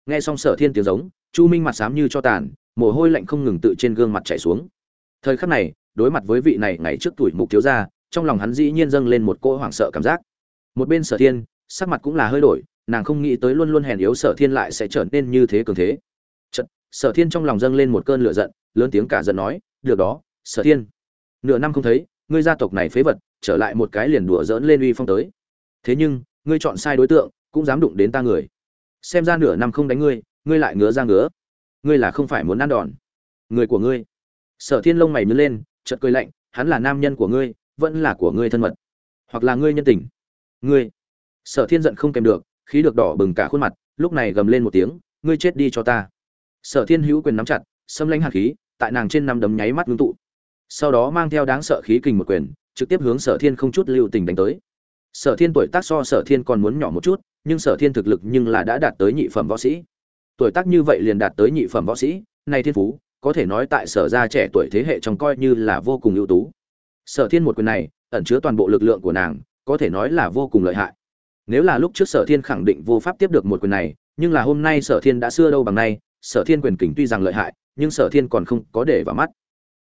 Nghe xong sở thiên tiếng giống chu minh mặt xám như cho tàn mồ hôi lạnh không ngừng tự trên gương mặt chảy xuống. Thời khắc này đối mặt với vị này ngày trước tuổi mục thiếu gia trong lòng hắn dĩ nhiên dâng lên một cỗ hoảng sợ cảm giác. Một bên sở thiên sắc mặt cũng là hơi đổi nàng không nghĩ tới luôn luôn hèn yếu sở thiên lại sẽ trở nên như thế cường thế. Chật, sở thiên trong lòng dâng lên một cơn lửa giận lớn tiếng cả giận nói được đó sở thiên. Nửa năm không thấy ngươi gia tộc này phế vật, trở lại một cái liền đùa dỡn lên uy phong tới. Thế nhưng, ngươi chọn sai đối tượng, cũng dám đụng đến ta người. Xem ra nửa năm không đánh ngươi ngươi lại ngứa ra ngứa. Ngươi là không phải muốn ăn đòn. Người của ngươi. Sở thiên lông mày nhớ lên, chợt cười lạnh, hắn là nam nhân của ngươi, vẫn là của ngươi thân mật. Hoặc là ngươi nhân tình. Ngươi. Sở thiên giận không kèm được, khí được đỏ bừng cả khuôn mặt, lúc này gầm lên một tiếng, ngươi chết đi cho ta. Sở thiên hữu quyền nắm chặt, xâm lãnh hạt khí, tại nàng trên năm đấm nháy mắt ngưng tụ sau đó mang theo đáng sợ khí kình một quyền, trực tiếp hướng sở thiên không chút lưu tình đánh tới. Sở thiên tuổi tác so sở thiên còn muốn nhỏ một chút, nhưng sở thiên thực lực nhưng là đã đạt tới nhị phẩm võ sĩ. Tuổi tác như vậy liền đạt tới nhị phẩm võ sĩ nay thiên phú, có thể nói tại sở gia trẻ tuổi thế hệ trong coi như là vô cùng ưu tú. Sở thiên một quyền này, ẩn chứa toàn bộ lực lượng của nàng, có thể nói là vô cùng lợi hại. Nếu là lúc trước sở thiên khẳng định vô pháp tiếp được một quyền này, nhưng là hôm nay sở thiên đã xưa đâu bằng nay, sở thiên quyền kình tuy rằng lợi hại, nhưng sở thiên còn không có để vào mắt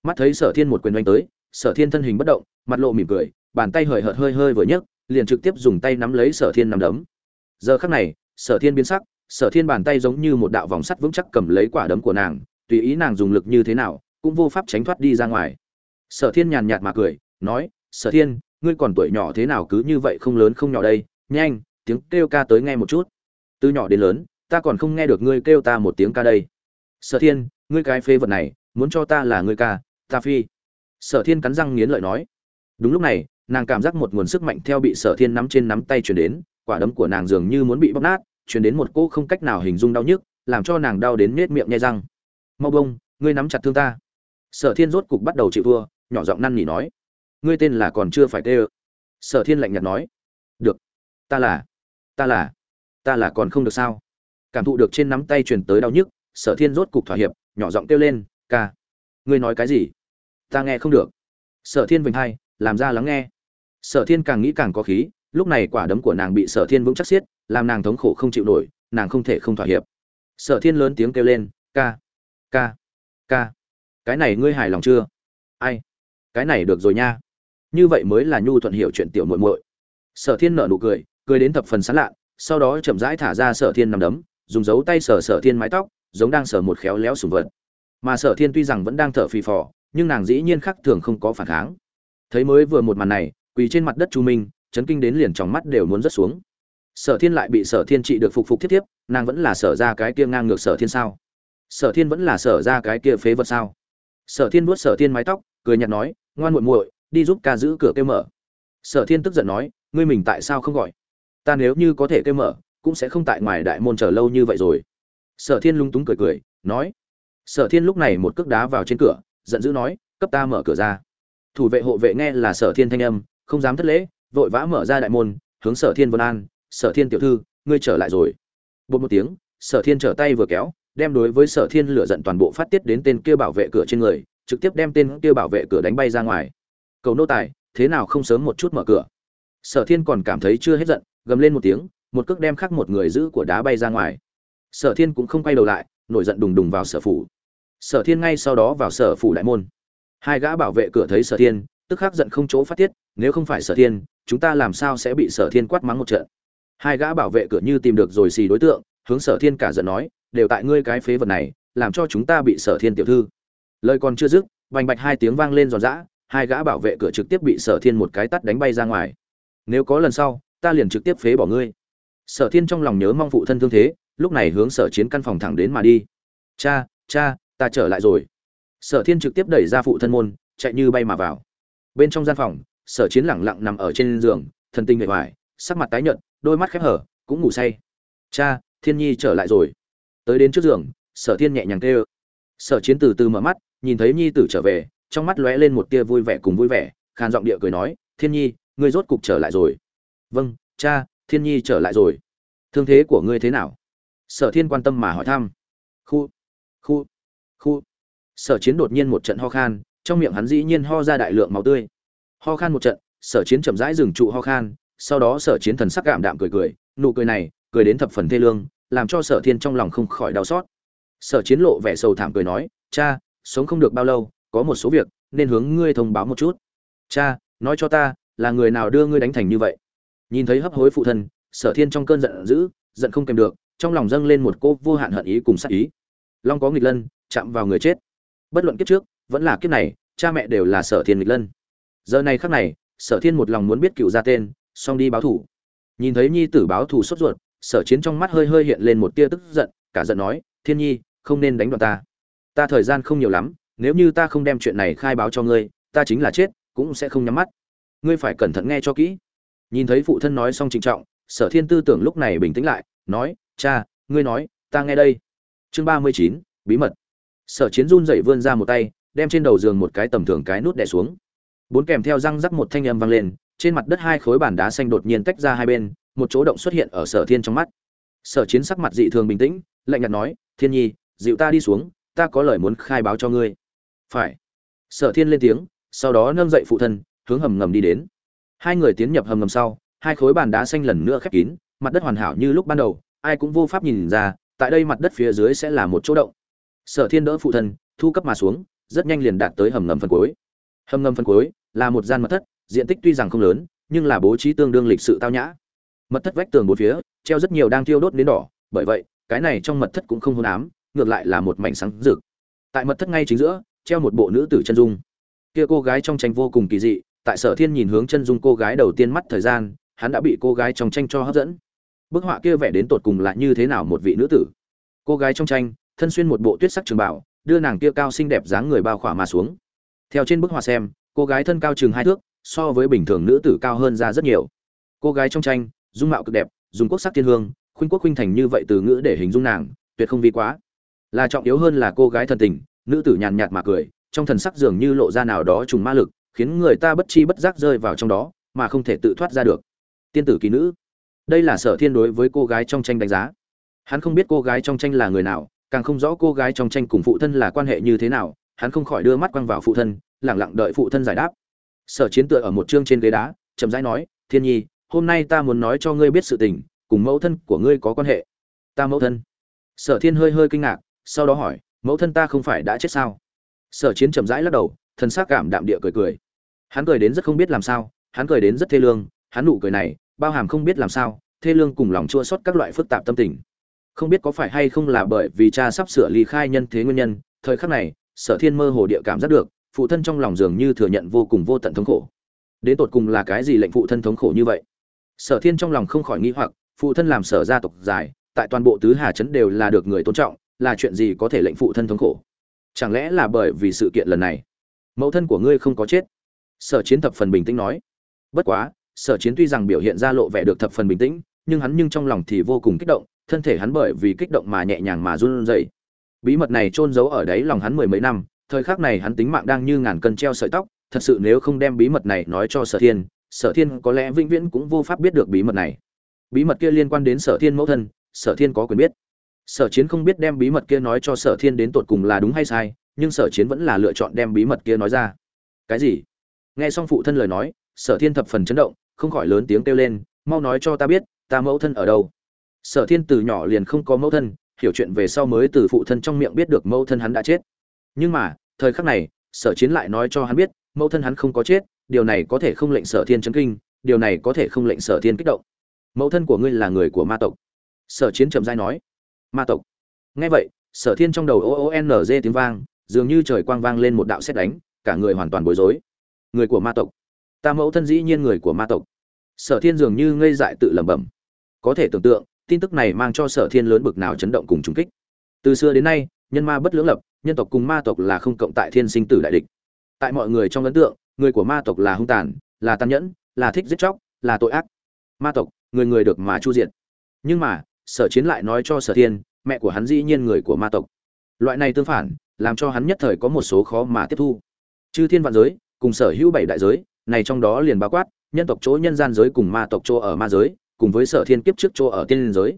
mắt thấy sở thiên một quyền oanh tới, sở thiên thân hình bất động, mặt lộ mỉm cười, bàn tay hời hợt hơi hơi vừa nhấc, liền trực tiếp dùng tay nắm lấy sở thiên nắm đấm. Giờ khắc này, sở thiên biến sắc, sở thiên bàn tay giống như một đạo vòng sắt vững chắc cầm lấy quả đấm của nàng, tùy ý nàng dùng lực như thế nào, cũng vô pháp tránh thoát đi ra ngoài. Sở thiên nhàn nhạt mà cười, nói, sở thiên, ngươi còn tuổi nhỏ thế nào cứ như vậy không lớn không nhỏ đây, nhanh, tiếng kêu ca tới nghe một chút. Từ nhỏ đến lớn, ta còn không nghe được ngươi kêu ta một tiếng ca đây. Sở thiên, ngươi cái phê vật này, muốn cho ta là ngươi ca ta phi. Sở thiên cắn răng nghiến lợi nói. Đúng lúc này, nàng cảm giác một nguồn sức mạnh theo bị sở thiên nắm trên nắm tay chuyển đến, quả đấm của nàng dường như muốn bị bóc nát, chuyển đến một cỗ không cách nào hình dung đau nhức, làm cho nàng đau đến nết miệng nhai răng. Mau bông, ngươi nắm chặt thương ta. Sở thiên rốt cục bắt đầu chịu thua, nhỏ giọng năn nỉ nói. Ngươi tên là còn chưa phải tê ơ. Sở thiên lạnh nhạt nói. Được, ta là ta là ta là còn không được sao? Cảm thụ được trên nắm tay truyền tới đau nhức, sở thiên rốt cục thỏa hiệp, nhỏ giọng kêu lên, ca, ngươi nói cái gì? Ta nghe không được. Sở thiên vinh hai, làm ra lắng nghe. Sở thiên càng nghĩ càng có khí, lúc này quả đấm của nàng bị sở thiên vững chắc xiết, làm nàng thống khổ không chịu nổi, nàng không thể không thỏa hiệp. Sở thiên lớn tiếng kêu lên, ca ca ca, cái này ngươi hài lòng chưa? Ai? Cái này được rồi nha. Như vậy mới là nhu thuận hiểu chuyện tiểu muội muội. Sở thiên nở nụ cười cười đến thập phần sán lạ sau đó chậm rãi thả ra sở thiên nằm đấm, dùng dấu tay sở sở thiên mái tóc, giống đang sở một khéo léo sùng vật. Mà sở thiên tuy rằng vẫn đang thở phì phò nhưng nàng dĩ nhiên khác thường không có phản kháng. Thấy mới vừa một màn này, quỳ trên mặt đất chu minh, chấn kinh đến liền trong mắt đều muốn rớt xuống. Sở thiên lại bị sở thiên trị được phục phục thiết thiếp, nàng vẫn là sở ra cái kia ngang ngược sở thiên sao? Sở thiên vẫn là sở ra cái kia phế vật sao? Sở thiên vuốt sở thiên mái tóc, cười nhạt nói, ngoan muội muội, đi giúp ca giữ cửa kêu mở. Sở thiên tức giận nói, ngươi mình tại sao không gọi? Ta nếu như có thể kêu mở, cũng sẽ không tại ngoài đại môn chờ lâu như vậy rồi. Sở thiên lung túng cười cười, nói, sở thiên lúc này một cước đá vào trên cửa giận dữ nói, cấp ta mở cửa ra. Thủ vệ hộ vệ nghe là sở thiên thanh âm, không dám thất lễ, vội vã mở ra đại môn, hướng sở thiên vân an, sở thiên tiểu thư, ngươi trở lại rồi. Bột một tiếng, sở thiên trở tay vừa kéo, đem đối với sở thiên lửa giận toàn bộ phát tiết đến tên kia bảo vệ cửa trên người, trực tiếp đem tên kia bảo vệ cửa đánh bay ra ngoài. Cầu nô tài, thế nào không sớm một chút mở cửa? Sở thiên còn cảm thấy chưa hết giận, gầm lên một tiếng, một cước đem khắc một người giữ của đá bay ra ngoài. Sở thiên cũng không quay đầu lại, nổi giận đùng đùng vào sở phủ sở thiên ngay sau đó vào sở phủ đại môn. Hai gã bảo vệ cửa thấy sở thiên, tức khắc giận không chỗ phát tiết, nếu không phải sở thiên, chúng ta làm sao sẽ bị sở thiên quát mắng một trận? Hai gã bảo vệ cửa như tìm được rồi xì đối tượng, hướng sở thiên cả giận nói, đều tại ngươi cái phế vật này, làm cho chúng ta bị sở thiên tiểu thư. Lời còn chưa dứt vành bạch hai tiếng vang lên giòn giã, hai gã bảo vệ cửa trực tiếp bị sở thiên một cái tắt đánh bay ra ngoài. Nếu có lần sau, ta liền trực tiếp phế bỏ ngươi. Sở thiên trong lòng nhớ mong phụ thân thương thế, lúc này hướng sở chiến căn phòng thẳng đến mà đi. Cha cha ta trở lại rồi. Sở thiên trực tiếp đẩy ra phụ thân môn, chạy như bay mà vào. Bên trong gian phòng, sở chiến lẳng lặng nằm ở trên giường, thần tinh hệ hoài sắc mặt tái nhợt, đôi mắt khép hở, cũng ngủ say. Cha, thiên nhi trở lại rồi. Tới đến trước giường, sở thiên nhẹ nhàng kêu. Sở chiến từ từ mở mắt, nhìn thấy nhi tử trở về, trong mắt lóe lên một tia vui vẻ cùng vui vẻ, khàn giọng địa cười nói, thiên nhi, ngươi rốt cục trở lại rồi. Vâng cha, thiên nhi trở lại rồi. Thương thế của ngươi thế nào? Sở thiên quan tâm mà hỏi thăm. Khu khu khu. Sở chiến đột nhiên một trận ho khan, trong miệng hắn dĩ nhiên ho ra đại lượng máu tươi. Ho khan một trận, sở chiến chậm rãi dừng trụ ho khan, sau đó sở chiến thần sắc cảm đạm cười cười, nụ cười này, cười đến thập phần thê lương, làm cho sở thiên trong lòng không khỏi đau xót. Sở chiến lộ vẻ sầu thảm cười nói, cha, sống không được bao lâu, có một số việc, nên hướng ngươi thông báo một chút. Cha, nói cho ta, là người nào đưa ngươi đánh thành như vậy? Nhìn thấy hấp hối phụ thân, sở thiên trong cơn giận dữ, giận không kèm được, trong lòng dâng lên một cô vô hạn hận ý cùng sát ý. Long có nghịch lân chạm vào người chết. Bất luận kiếp trước, vẫn là kiếp này, cha mẹ đều là sở thiên nghịch lân. Giờ này khắc này, sở thiên một lòng muốn biết cựu ra tên xong đi báo thủ. Nhìn thấy nhi tử báo thù sốt ruột, sở chiến trong mắt hơi hơi hiện lên một tia tức giận, cả giận nói, thiên nhi, không nên đánh đoạn ta. Ta thời gian không nhiều lắm, nếu như ta không đem chuyện này khai báo cho ngươi, ta chính là chết, cũng sẽ không nhắm mắt. Ngươi phải cẩn thận nghe cho kỹ. Nhìn thấy phụ thân nói xong trịnh trọng, sở thiên tư tưởng lúc này bình tĩnh lại, nói, cha, ngươi nói, ta nghe đây. Chương ba mươi chín, bí mật sở chiến run dậy vươn ra một tay, đem trên đầu giường một cái tầm thường cái nút đè xuống. Bốn kèm theo răng rắc một thanh âm vang lên, trên mặt đất hai khối bản đá xanh đột nhiên tách ra hai bên, một chỗ động xuất hiện ở sở thiên trong mắt. Sở chiến sắc mặt dị thường bình tĩnh, lạnh nhạt nói, thiên nhi, dịu ta đi xuống, ta có lời muốn khai báo cho ngươi. Phải. Sở thiên lên tiếng, sau đó nâng dậy phụ thân, hướng hầm ngầm đi đến. Hai người tiến nhập hầm ngầm sau, hai khối bàn đá xanh lần nữa khép kín, mặt đất hoàn hảo như lúc ban đầu, ai cũng vô pháp nhìn ra, tại đây mặt đất phía dưới sẽ là một chỗ động sở thiên đỡ phụ thân, thu cấp mà xuống, rất nhanh liền đạt tới hầm ngầm phần cuối. Hầm ngầm phần cuối là một gian mật thất, diện tích tuy rằng không lớn, nhưng là bố trí tương đương lịch sự tao nhã. Mật thất vách tường bốn phía, treo rất nhiều đang thiêu đốt đến đỏ, bởi vậy, cái này trong mật thất cũng không hôn ám, ngược lại là một mảnh sáng rực. Tại mật thất ngay chính giữa, treo một bộ nữ tử chân dung. Kia cô gái trong tranh vô cùng kỳ dị, tại sở thiên nhìn hướng chân dung cô gái đầu tiên mắt thời gian, hắn đã bị cô gái trong tranh cho hấp dẫn. Bức họa kia vẽ đến tột cùng là như thế nào một vị nữ tử? Cô gái trong tranh thân xuyên một bộ tuyết sắc trường bảo, đưa nàng kia cao xinh đẹp dáng người bao khỏa mà xuống. Theo trên bức họa xem, cô gái thân cao chừng hai thước, so với bình thường nữ tử cao hơn ra rất nhiều. Cô gái trong tranh, dung mạo cực đẹp, dùng quốc sắc thiên hương, khuynh quốc khuynh thành như vậy từ ngữ để hình dung nàng, tuyệt không vi quá. Là trọng yếu hơn là cô gái thân tình, nữ tử nhàn nhạt mà cười, trong thần sắc dường như lộ ra nào đó trùng ma lực, khiến người ta bất chi bất giác rơi vào trong đó, mà không thể tự thoát ra được. Tiên tử kỳ nữ. Đây là sở thiên đối với cô gái trong tranh đánh giá. Hắn không biết cô gái trong tranh là người nào càng không rõ cô gái trong tranh cùng phụ thân là quan hệ như thế nào, hắn không khỏi đưa mắt quăng vào phụ thân lẳng lặng đợi phụ thân giải đáp. Sở chiến tựa ở một chương trên ghế đá, chậm rãi nói, thiên nhi, hôm nay ta muốn nói cho ngươi biết sự tình, cùng mẫu thân của ngươi có quan hệ. Ta mẫu thân? Sở thiên hơi hơi kinh ngạc, sau đó hỏi, mẫu thân ta không phải đã chết sao? Sở chiến chậm rãi lắc đầu thân xác cảm đạm địa cười cười. Hắn cười đến rất không biết làm sao, hắn cười đến rất thê lương, hắn nụ cười này, bao hàm không biết làm sao, thê lương cùng lòng chua xót các loại phức tạp tâm tình không biết có phải hay không là bởi vì cha sắp sửa ly khai nhân thế nguyên nhân, thời khắc này, sở thiên mơ hồ địa cảm giác được, phụ thân trong lòng dường như thừa nhận vô cùng vô tận thống khổ. Đến tột cùng là cái gì lệnh phụ thân thống khổ như vậy? Sở thiên trong lòng không khỏi nghĩ hoặc, phụ thân làm sở gia tộc dài, tại toàn bộ tứ hà trấn đều là được người tôn trọng, là chuyện gì có thể lệnh phụ thân thống khổ? Chẳng lẽ là bởi vì sự kiện lần này? Mẫu thân của ngươi không có chết. Sở chiến thập phần bình tĩnh nói. Bất quá, sở chiến tuy rằng biểu hiện ra lộ vẻ được thập phần bình tĩnh, nhưng hắn nhưng trong lòng thì vô cùng kích động thân thể hắn bởi vì kích động mà nhẹ nhàng mà run rẩy. Bí mật này chôn giấu ở đáy lòng hắn mười mấy năm, thời khắc này hắn tính mạng đang như ngàn cân treo sợi tóc, thật sự nếu không đem bí mật này nói cho sở thiên sở thiên có lẽ vĩnh viễn cũng vô pháp biết được bí mật này. Bí mật kia liên quan đến sở thiên mẫu thân, sở thiên có quyền biết. Sở chiến không biết đem bí mật kia nói cho sở thiên đến tột cùng là đúng hay sai, nhưng sở chiến vẫn là lựa chọn đem bí mật kia nói ra. Cái gì? Nghe xong phụ thân lời nói, sở thiên thập phần chấn động, không khỏi lớn tiếng kêu lên, mau nói cho ta biết, ta mẫu thân ở đâu? Sở thiên từ nhỏ liền không có mẫu thân, hiểu chuyện về sau mới từ phụ thân trong miệng biết được mẫu thân hắn đã chết. Nhưng mà, thời khắc này, sở chiến lại nói cho hắn biết, mẫu thân hắn không có chết, điều này có thể không lệnh sở thiên chấn kinh, điều này có thể không lệnh sở thiên kích động. Mẫu thân của ngươi là người của ma tộc. Sở chiến trầm dai nói. Ma tộc. Nghe vậy, sở thiên trong đầu o o n g tiếng vang, dường như trời quang vang lên một đạo xét đánh, cả người hoàn toàn bối rối. Người của ma tộc. Ta mẫu thân dĩ nhiên người của ma tộc. Sở thiên dường như ngây dại tự lẩm bẩm. Có thể tưởng tượng tin tức này mang cho sở thiên lớn bực nào chấn động cùng trùng kích. Từ xưa đến nay, nhân ma bất lưỡng lập, nhân tộc cùng ma tộc là không cộng tại thiên sinh tử đại địch. Tại mọi người trong ấn tượng, người của ma tộc là hung tàn, là tàn nhẫn, là thích giết chóc, là tội ác. Ma tộc, người người được mà chu diệt. Nhưng mà, sở chiến lại nói cho sở thiên, mẹ của hắn dĩ nhiên người của ma tộc. Loại này tương phản, làm cho hắn nhất thời có một số khó mà tiếp thu. Chư thiên vạn giới, cùng sở hữu bảy đại giới, này trong đó liền bao quát, nhân tộc chỗ nhân gian giới cùng ma tộc chỗ ở ma giới cùng với sở thiên kiếp trước chỗ ở tiên giới.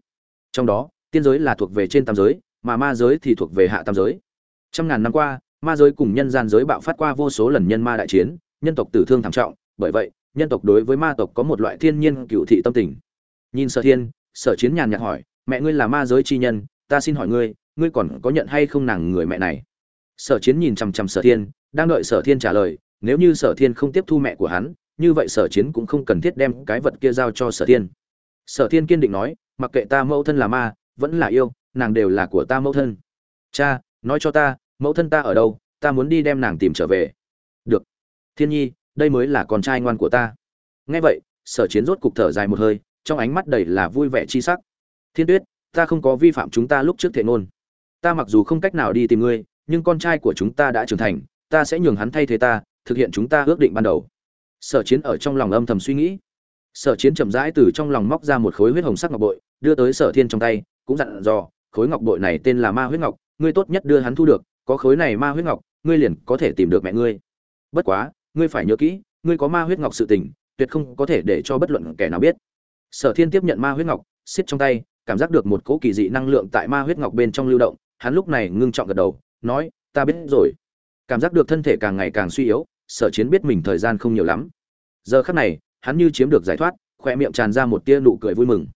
Trong đó, tiên giới là thuộc về trên tam giới, mà ma giới thì thuộc về hạ tam giới. Trăm ngàn năm qua, ma giới cùng nhân gian giới bạo phát qua vô số lần nhân ma đại chiến, nhân tộc tử thương thảm trọng, bởi vậy, nhân tộc đối với ma tộc có một loại thiên nhiên cựu thị tâm tình. Nhìn sở thiên, sở chiến nhàn nhạt hỏi, mẹ ngươi là ma giới chi nhân, ta xin hỏi ngươi ngươi còn có nhận hay không nàng người mẹ này? Sở chiến nhìn chằm chằm sở thiên, đang đợi sở thiên trả lời, nếu như sở thiên không tiếp thu mẹ của hắn, như vậy sở chiến cũng không cần thiết đem cái vật kia giao cho sở thiên sở thiên kiên định nói, mặc kệ ta mẫu thân là ma, vẫn là yêu, nàng đều là của ta mẫu thân. Cha, nói cho ta, mẫu thân ta ở đâu, ta muốn đi đem nàng tìm trở về. Được. Thiên nhi, đây mới là con trai ngoan của ta. Nghe vậy, sở chiến rốt cục thở dài một hơi, trong ánh mắt đầy là vui vẻ chi sắc. Thiên tuyết, ta không có vi phạm chúng ta lúc trước thể ngôn. Ta mặc dù không cách nào đi tìm ngươi, nhưng con trai của chúng ta đã trưởng thành, ta sẽ nhường hắn thay thế ta, thực hiện chúng ta ước định ban đầu. Sở chiến ở trong lòng âm thầm suy nghĩ sở chiến chậm rãi từ trong lòng móc ra một khối huyết hồng sắc ngọc bội, đưa tới sở thiên trong tay, cũng dặn dò, khối ngọc bội này tên là ma huyết ngọc, ngươi tốt nhất đưa hắn thu được, có khối này ma huyết ngọc, ngươi liền có thể tìm được mẹ ngươi. Bất quá, ngươi phải nhớ kỹ, ngươi có ma huyết ngọc sự tình, tuyệt không có thể để cho bất luận kẻ nào biết. Sở thiên tiếp nhận ma huyết ngọc xiết trong tay, cảm giác được một cỗ kỳ dị năng lượng tại ma huyết ngọc bên trong lưu động, hắn lúc này ngưng trọng gật đầu, nói, ta biết rồi. Cảm giác được thân thể càng ngày càng suy yếu, sở chiến biết mình thời gian không nhiều lắm. Giờ khắc này hắn như chiếm được giải thoát, khoe miệng tràn ra một tia nụ cười vui mừng.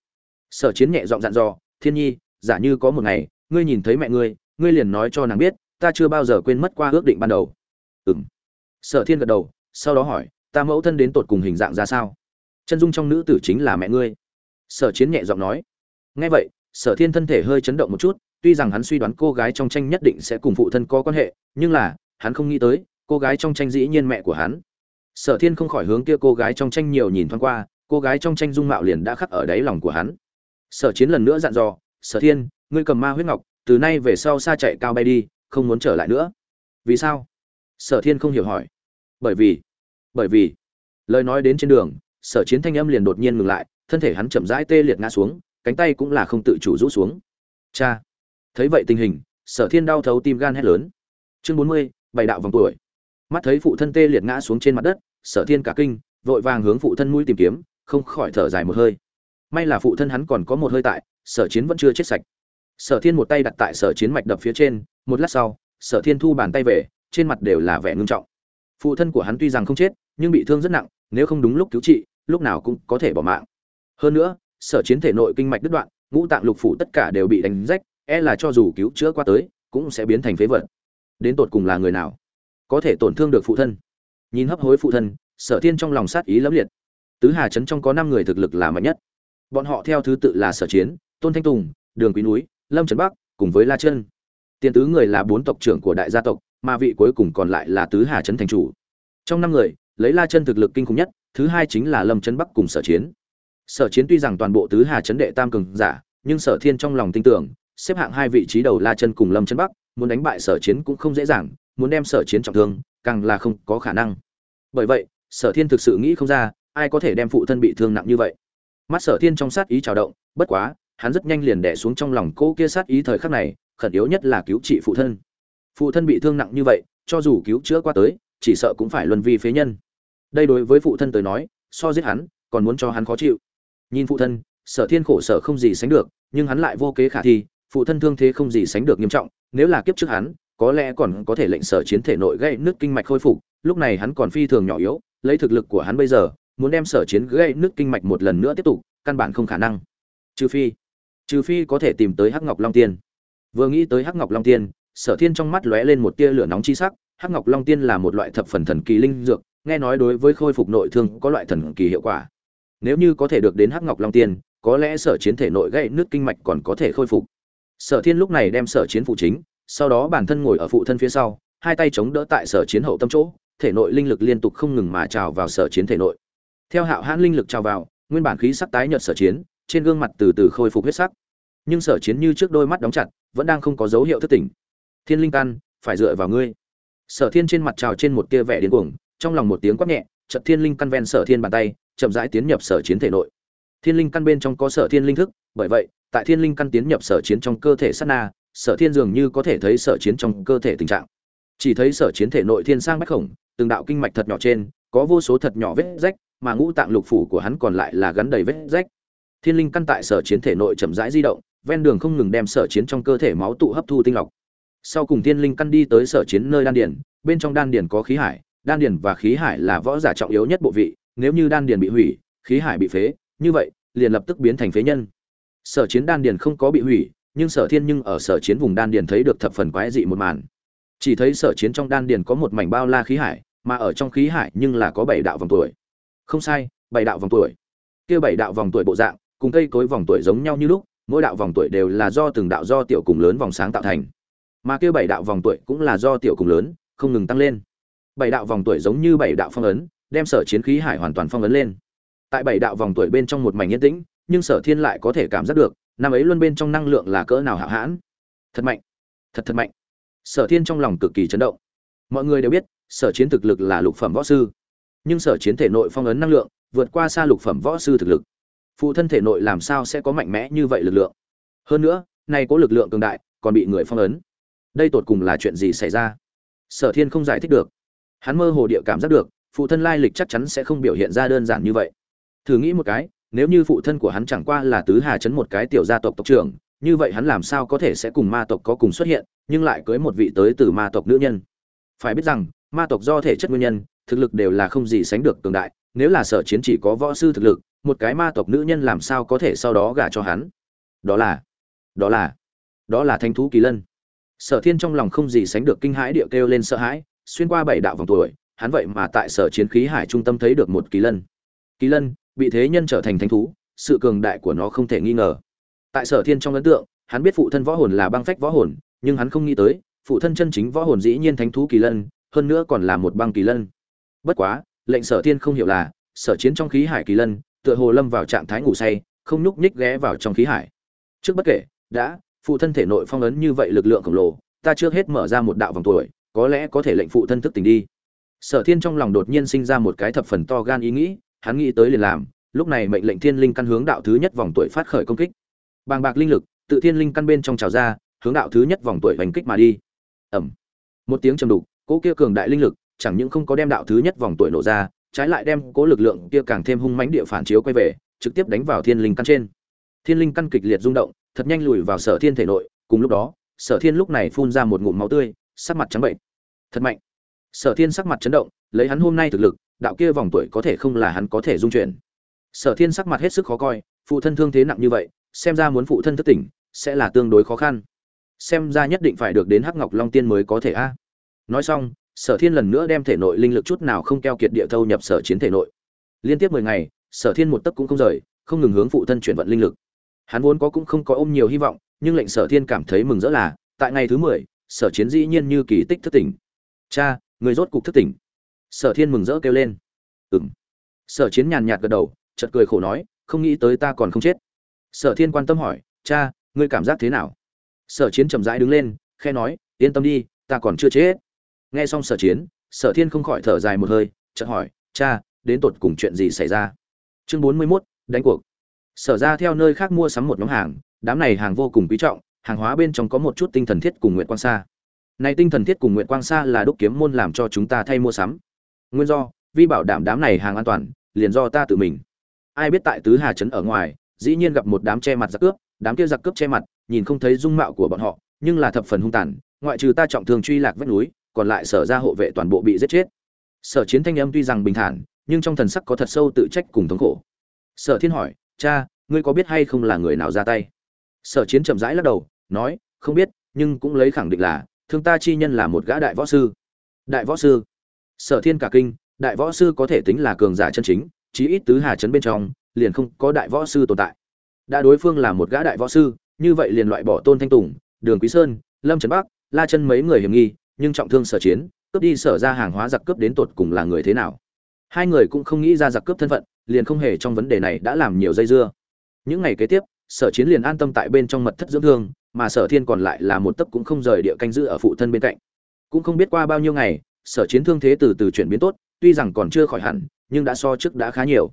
Sở chiến nhẹ giọng dặn dò, thiên nhi, giả như có một ngày, ngươi nhìn thấy mẹ ngươi ngươi liền nói cho nàng biết, ta chưa bao giờ quên mất qua ước định ban đầu. Ừng sở thiên gật đầu, sau đó hỏi, ta mẫu thân đến tột cùng hình dạng ra sao? Chân dung trong nữ tử chính là mẹ ngươi. Sở chiến nhẹ giọng nói. Nghe vậy, sở thiên thân thể hơi chấn động một chút, tuy rằng hắn suy đoán cô gái trong tranh nhất định sẽ cùng phụ thân có quan hệ, nhưng là, hắn không nghĩ tới, cô gái trong tranh dĩ nhiên mẹ của hắn sở thiên không khỏi hướng kia cô gái trong tranh nhiều nhìn thoáng qua, cô gái trong tranh dung mạo liền đã khắc ở đáy lòng của hắn. Sở chiến lần nữa dặn dò, sở thiên, ngươi cầm ma huyết ngọc, từ nay về sau xa chạy cao bay đi, không muốn trở lại nữa. Vì sao? Sở thiên không hiểu hỏi. Bởi vì bởi vì. Lời nói đến trên đường, sở chiến thanh âm liền đột nhiên ngừng lại, thân thể hắn chậm rãi tê liệt ngã xuống, cánh tay cũng là không tự chủ rũ xuống. Cha, thấy vậy tình hình, sở thiên đau thấu tim gan hét lớn. Chương bốn mươi, bảy đạo vòng tuổi mắt thấy phụ thân tê liệt ngã xuống trên mặt đất, sở thiên cả kinh, vội vàng hướng phụ thân mũi tìm kiếm, không khỏi thở dài một hơi. May là phụ thân hắn còn có một hơi tại, sở chiến vẫn chưa chết sạch. Sở thiên một tay đặt tại sở chiến mạch đập phía trên, một lát sau, sở thiên thu bàn tay về, trên mặt đều là vẻ ngưng trọng. Phụ thân của hắn tuy rằng không chết, nhưng bị thương rất nặng, nếu không đúng lúc cứu trị, lúc nào cũng có thể bỏ mạng. Hơn nữa, sở chiến thể nội kinh mạch đứt đoạn, ngũ tạng lục phủ tất cả đều bị đánh rách e là cho dù cứu chữa qua tới, cũng sẽ biến thành phế vật. Đến tột cùng là người nào? Có thể tổn thương được phụ thân. Nhìn hấp hối phụ thân, sở thiên trong lòng sát ý lẫm liệt. Tứ hà trấn trong có năm người thực lực là mạnh nhất. Bọn họ theo thứ tự là sở chiến, tôn thanh tùng, đường quý núi, lâm trấn bắc, cùng với la chân. Tiền tứ người là bốn tộc trưởng của đại gia tộc, mà vị cuối cùng còn lại là tứ hà trấn thành chủ. Trong năm người, lấy la chân thực lực kinh khủng nhất, thứ hai chính là lâm trấn bắc cùng sở chiến. Sở chiến tuy rằng toàn bộ tứ hà trấn đệ tam cường giả, nhưng sở thiên trong lòng tin tưởng, xếp hạng hai vị trí đầu la chân cùng lâm trấn bắc, muốn đánh bại sở chiến cũng không dễ dàng muốn đem sở chiến trọng thương, càng là không có khả năng. Bởi vậy, sở thiên thực sự nghĩ không ra, ai có thể đem phụ thân bị thương nặng như vậy. Mắt sở thiên trong sát ý trào động, bất quá, hắn rất nhanh liền đẻ xuống trong lòng cô kia sát ý thời khắc này, khẩn yếu nhất là cứu trị phụ thân. Phụ thân bị thương nặng như vậy, cho dù cứu chữa qua tới, chỉ sợ cũng phải luân vi phế nhân. Đây đối với phụ thân tới nói, so giết hắn, còn muốn cho hắn khó chịu. Nhìn phụ thân, sở thiên khổ sở không gì sánh được, nhưng hắn lại vô kế khả thi, phụ thân thương thế không gì sánh được nghiêm trọng, nếu là kiếp trước hắn có lẽ còn có thể lệnh sở chiến thể nội gây nước kinh mạch khôi phục, lúc này hắn còn phi thường nhỏ yếu, lấy thực lực của hắn bây giờ, muốn đem sở chiến gây nước kinh mạch một lần nữa tiếp tục, căn bản không khả năng. Trừ phi trừ phi có thể tìm tới hắc ngọc long tiên. Vừa nghĩ tới hắc ngọc long tiên, sở thiên trong mắt lóe lên một tia lửa nóng chi sắc, hắc ngọc long tiên là một loại thập phần thần kỳ linh dược, nghe nói đối với khôi phục nội thương có loại thần kỳ hiệu quả. Nếu như có thể được đến hắc ngọc long tiên, có lẽ sở chiến thể nội gây nước kinh mạch còn có thể khôi phục. Sở thiên lúc này đem sở chiến phụ chính sau đó bản thân ngồi ở phụ thân phía sau, hai tay chống đỡ tại sở chiến hậu tâm chỗ, thể nội linh lực liên tục không ngừng mà trào vào sở chiến thể nội. Theo hạo hãn linh lực trào vào, nguyên bản khí sắc tái nhợt sở chiến, trên gương mặt từ từ khôi phục huyết sắc. Nhưng sở chiến như trước đôi mắt đóng chặt, vẫn đang không có dấu hiệu thức tỉnh. Thiên linh căn phải dựa vào ngươi. Sở thiên trên mặt trào trên một tia vẻ điên cuồng, trong lòng một tiếng quát nhẹ, chợt thiên linh căn ven sở thiên bàn tay, chậm rãi tiến nhập sở chiến thể nội. Thiên linh căn bên trong có sở thiên linh thức, bởi vậy, tại thiên linh căn tiến nhập sở chiến trong cơ thể sát na sở thiên dường như có thể thấy sở chiến trong cơ thể tình trạng. Chỉ thấy sở chiến thể nội thiên sang bách khổng từng đạo kinh mạch thật nhỏ trên có vô số thật nhỏ vết rách mà ngũ tạng lục phủ của hắn còn lại là gắn đầy vết rách. Thiên linh căn tại sở chiến thể nội chậm rãi di động ven đường không ngừng đem sở chiến trong cơ thể máu tụ hấp thu tinh lọc. Sau cùng thiên linh căn đi tới sở chiến nơi đan điển, bên trong đan điển có khí hải đan điển và khí hải là võ giả trọng yếu nhất bộ vị nếu như đan điển bị hủy khí hải bị phế như vậy liền lập tức biến thành phế nhân. Sở chiến đan điển không có bị hủy nhưng sở thiên nhưng ở sở chiến vùng đan điền thấy được thập phần quái dị một màn. Chỉ thấy sở chiến trong đan điền có một mảnh bao la khí hải, mà ở trong khí hải nhưng là có bảy đạo vòng tuổi. Không sai, bảy đạo vòng tuổi. Kia bảy đạo vòng tuổi bộ dạng, cùng cây cối vòng tuổi giống nhau như lúc, mỗi đạo vòng tuổi đều là do từng đạo do tiểu cùng lớn vòng sáng tạo thành. Mà kia bảy đạo vòng tuổi cũng là do tiểu cùng lớn, không ngừng tăng lên. Bảy đạo vòng tuổi giống như bảy đạo phong ấn, đem sở chiến khí hải hoàn toàn phong ấn lên. Tại bảy đạo vòng tuổi bên trong một mảnh yên tĩnh, nhưng sở thiên lại có thể cảm giác được năm ấy luôn bên trong năng lượng là cỡ nào hạo hãn. Thật mạnh. Thật thật mạnh. Sở thiên trong lòng cực kỳ chấn động. Mọi người đều biết, sở chiến thực lực là lục phẩm võ sư. Nhưng sở chiến thể nội phong ấn năng lượng, vượt qua xa lục phẩm võ sư thực lực. Phụ thân thể nội làm sao sẽ có mạnh mẽ như vậy lực lượng? Hơn nữa, nay có lực lượng cường đại, còn bị người phong ấn. Đây tột cùng là chuyện gì xảy ra? Sở thiên không giải thích được. Hắn mơ hồ địa cảm giác được, phụ thân lai lịch chắc chắn sẽ không biểu hiện ra đơn giản như vậy. Thử nghĩ một cái nếu như phụ thân của hắn chẳng qua là tứ hà chấn một cái tiểu gia tộc tộc trưởng, như vậy hắn làm sao có thể sẽ cùng ma tộc có cùng xuất hiện, nhưng lại cưới một vị tới từ ma tộc nữ nhân. Phải biết rằng, ma tộc do thể chất nguyên nhân, thực lực đều là không gì sánh được cường đại, nếu là sở chiến chỉ có võ sư thực lực, một cái ma tộc nữ nhân làm sao có thể sau đó gả cho hắn? Đó là đó là đó là thanh thú kỳ lân. Sở thiên trong lòng không gì sánh được kinh hãi địa kêu lên sợ hãi, xuyên qua bảy đạo vòng tuổi, hắn vậy mà tại sở chiến khí hải trung tâm thấy được một kỳ lân. Kỳ lân bị thế nhân trở thành thánh thú, sự cường đại của nó không thể nghi ngờ. Tại sở thiên trong ấn tượng, hắn biết phụ thân võ hồn là băng phách võ hồn, nhưng hắn không nghĩ tới, phụ thân chân chính võ hồn dĩ nhiên thánh thú kỳ lân, hơn nữa còn là một băng kỳ lân. Bất quá, lệnh sở thiên không hiểu là, sở chiến trong khí hải kỳ lân, tựa hồ lâm vào trạng thái ngủ say, không nhúc nhích ghé vào trong khí hải. Trước bất kể, đã, phụ thân thể nội phong ấn như vậy lực lượng khổng lồ, ta trước hết mở ra một đạo vòng tuổi, có lẽ có thể lệnh phụ thân thức tỉnh đi. Sở thiên trong lòng đột nhiên sinh ra một cái thập phần to gan ý nghĩ hắn nghĩ tới liền làm, lúc này mệnh lệnh thiên linh căn hướng đạo thứ nhất vòng tuổi phát khởi công kích. Bàng bạc linh lực, tự thiên linh căn bên trong trào ra, hướng đạo thứ nhất vòng tuổi hành kích mà đi. Ẩm một tiếng trầm đục, cỗ kia cường đại linh lực, chẳng những không có đem đạo thứ nhất vòng tuổi nổ ra, trái lại đem cố lực lượng kia càng thêm hung mãnh địa phản chiếu quay về, trực tiếp đánh vào thiên linh căn trên. Thiên linh căn kịch liệt rung động, thật nhanh lùi vào sở thiên thể nội, cùng lúc đó, sở thiên lúc này phun ra một ngụm máu tươi, sắc mặt trắng bệnh. Thật mạnh. Sở thiên sắc mặt chấn động, lấy hắn hôm nay thực lực đạo kia vòng tuổi có thể không là hắn có thể dung chuyển. Sở thiên sắc mặt hết sức khó coi, phụ thân thương thế nặng như vậy, xem ra muốn phụ thân thất tỉnh sẽ là tương đối khó khăn. Xem ra nhất định phải được đến hắc ngọc long tiên mới có thể a. Nói xong, sở thiên lần nữa đem thể nội linh lực chút nào không keo kiệt địa thâu nhập sở chiến thể nội. Liên tiếp mười ngày, sở thiên một tấc cũng không rời, không ngừng hướng phụ thân chuyển vận linh lực. Hắn vốn có cũng không có ôm nhiều hy vọng, nhưng lệnh sở thiên cảm thấy mừng rỡ là, tại ngày thứ mười, sở chiến dĩ nhiên như kỳ tích thất tỉnh. Cha, người rốt cục thất tỉnh sở thiên mừng rỡ kêu lên. Ừng sở chiến nhàn nhạt gật đầu, chợt cười khổ nói, không nghĩ tới ta còn không chết. Sở thiên quan tâm hỏi, cha, ngươi cảm giác thế nào? Sở chiến chậm rãi đứng lên khe nói, yên tâm đi, ta còn chưa chết. Nghe xong sở chiến, sở thiên không khỏi thở dài một hơi, chợt hỏi, cha, đến tột cùng chuyện gì xảy ra? Chương bốn mươi mốt, đánh cuộc. Sở ra theo nơi khác mua sắm một nhóm hàng, đám này hàng vô cùng quý trọng, hàng hóa bên trong có một chút tinh thần thiết cùng nguyện quang sa. Này tinh thần thiết cùng nguyện quang sa là đúc kiếm môn làm cho chúng ta thay mua sắm nguyên do vi bảo đảm đám này hàng an toàn, liền do ta tự mình. Ai biết tại tứ hà trấn ở ngoài, dĩ nhiên gặp một đám che mặt giặc cướp, đám kia giặc cướp che mặt, nhìn không thấy dung mạo của bọn họ, nhưng là thập phần hung tàn, ngoại trừ ta trọng thương truy lạc vách núi, còn lại sở ra hộ vệ toàn bộ bị giết chết. Sở chiến thanh âm tuy rằng bình thản, nhưng trong thần sắc có thật sâu tự trách cùng thống khổ. Sở thiên hỏi, cha, ngươi có biết hay không là người nào ra tay? Sở chiến chậm rãi lắc đầu, nói, không biết, nhưng cũng lấy khẳng định là, thương ta chi nhân là một gã đại võ sư. Đại võ sư? Sở thiên cả kinh, đại võ sư có thể tính là cường giả chân chính, chí ít tứ hà trấn bên trong, liền không có đại võ sư tồn tại. Đã đối phương là một gã đại võ sư, như vậy liền loại bỏ tôn thanh tùng, đường quý sơn, lâm trấn bắc, la chân mấy người hiểm nghi, nhưng trọng thương sở chiến, cướp đi sở ra hàng hóa giặc cướp đến tột cùng là người thế nào? Hai người cũng không nghĩ ra giặc cướp thân phận, liền không hề trong vấn đề này đã làm nhiều dây dưa. Những ngày kế tiếp, sở chiến liền an tâm tại bên trong mật thất dưỡng thương, mà sở thiên còn lại là một tấc cũng không rời địa canh giữ ở phụ thân bên cạnh. Cũng không biết qua bao nhiêu ngày sở chiến thương thế từ từ chuyển biến tốt, tuy rằng còn chưa khỏi hẳn, nhưng đã so trước đã khá nhiều.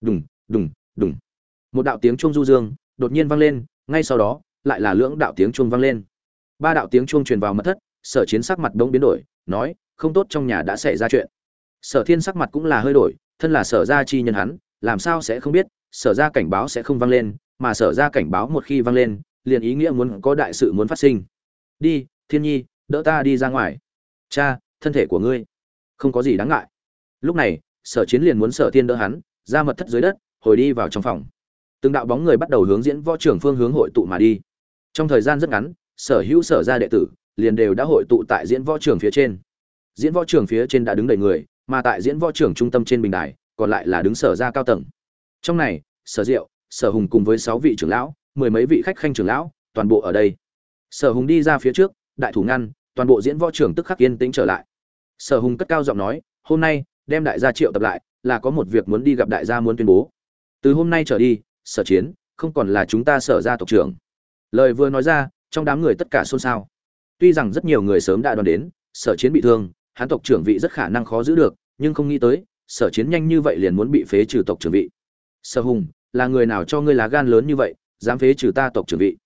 Đùng đùng đùng. Một đạo tiếng chuông du dương đột nhiên vang lên, ngay sau đó, lại là lưỡng đạo tiếng chuông vang lên. Ba đạo tiếng chuông truyền vào mật thất, sở chiến sắc mặt đống biến đổi, nói, không tốt, trong nhà đã xảy ra chuyện. Sở thiên sắc mặt cũng là hơi đổi, thân là sở gia chi nhân hắn, làm sao sẽ không biết, sở gia cảnh báo sẽ không vang lên, mà sở gia cảnh báo một khi vang lên, liền ý nghĩa muốn có đại sự muốn phát sinh. Đi, thiên nhi, đỡ ta đi ra ngoài. Cha thân thể của ngươi. Không có gì đáng ngại. Lúc này, sở chiến liền muốn sở thiên đỡ hắn, ra mật thất dưới đất, hồi đi vào trong phòng. Từng đạo bóng người bắt đầu hướng diễn võ trưởng phương hướng hội tụ mà đi. Trong thời gian rất ngắn, sở hữu sở gia đệ tử liền đều đã hội tụ tại diễn võ trường phía trên. Diễn võ trường phía trên đã đứng đầy người, mà tại diễn võ trường trung tâm trên bình đài, còn lại là đứng sở gia cao tầng. Trong này, sở diệu, sở hùng cùng với sáu vị trưởng lão, mười mấy vị khách khanh trưởng lão, toàn bộ ở đây. Sở hùng đi ra phía trước, đại thủ ngăn, toàn bộ diễn võ trường tức khắc yên tĩnh trở lại sở hùng cất cao giọng nói, hôm nay, đem đại gia triệu tập lại, là có một việc muốn đi gặp đại gia muốn tuyên bố. Từ hôm nay trở đi, sở chiến, không còn là chúng ta sở gia tộc trưởng. Lời vừa nói ra, trong đám người tất cả xôn xao. Tuy rằng rất nhiều người sớm đã đoán đến, sở chiến bị thương hán tộc trưởng vị rất khả năng khó giữ được, nhưng không nghĩ tới, sở chiến nhanh như vậy liền muốn bị phế trừ tộc trưởng vị. Sở hùng, là người nào cho ngươi lá gan lớn như vậy, dám phế trừ ta tộc trưởng vị?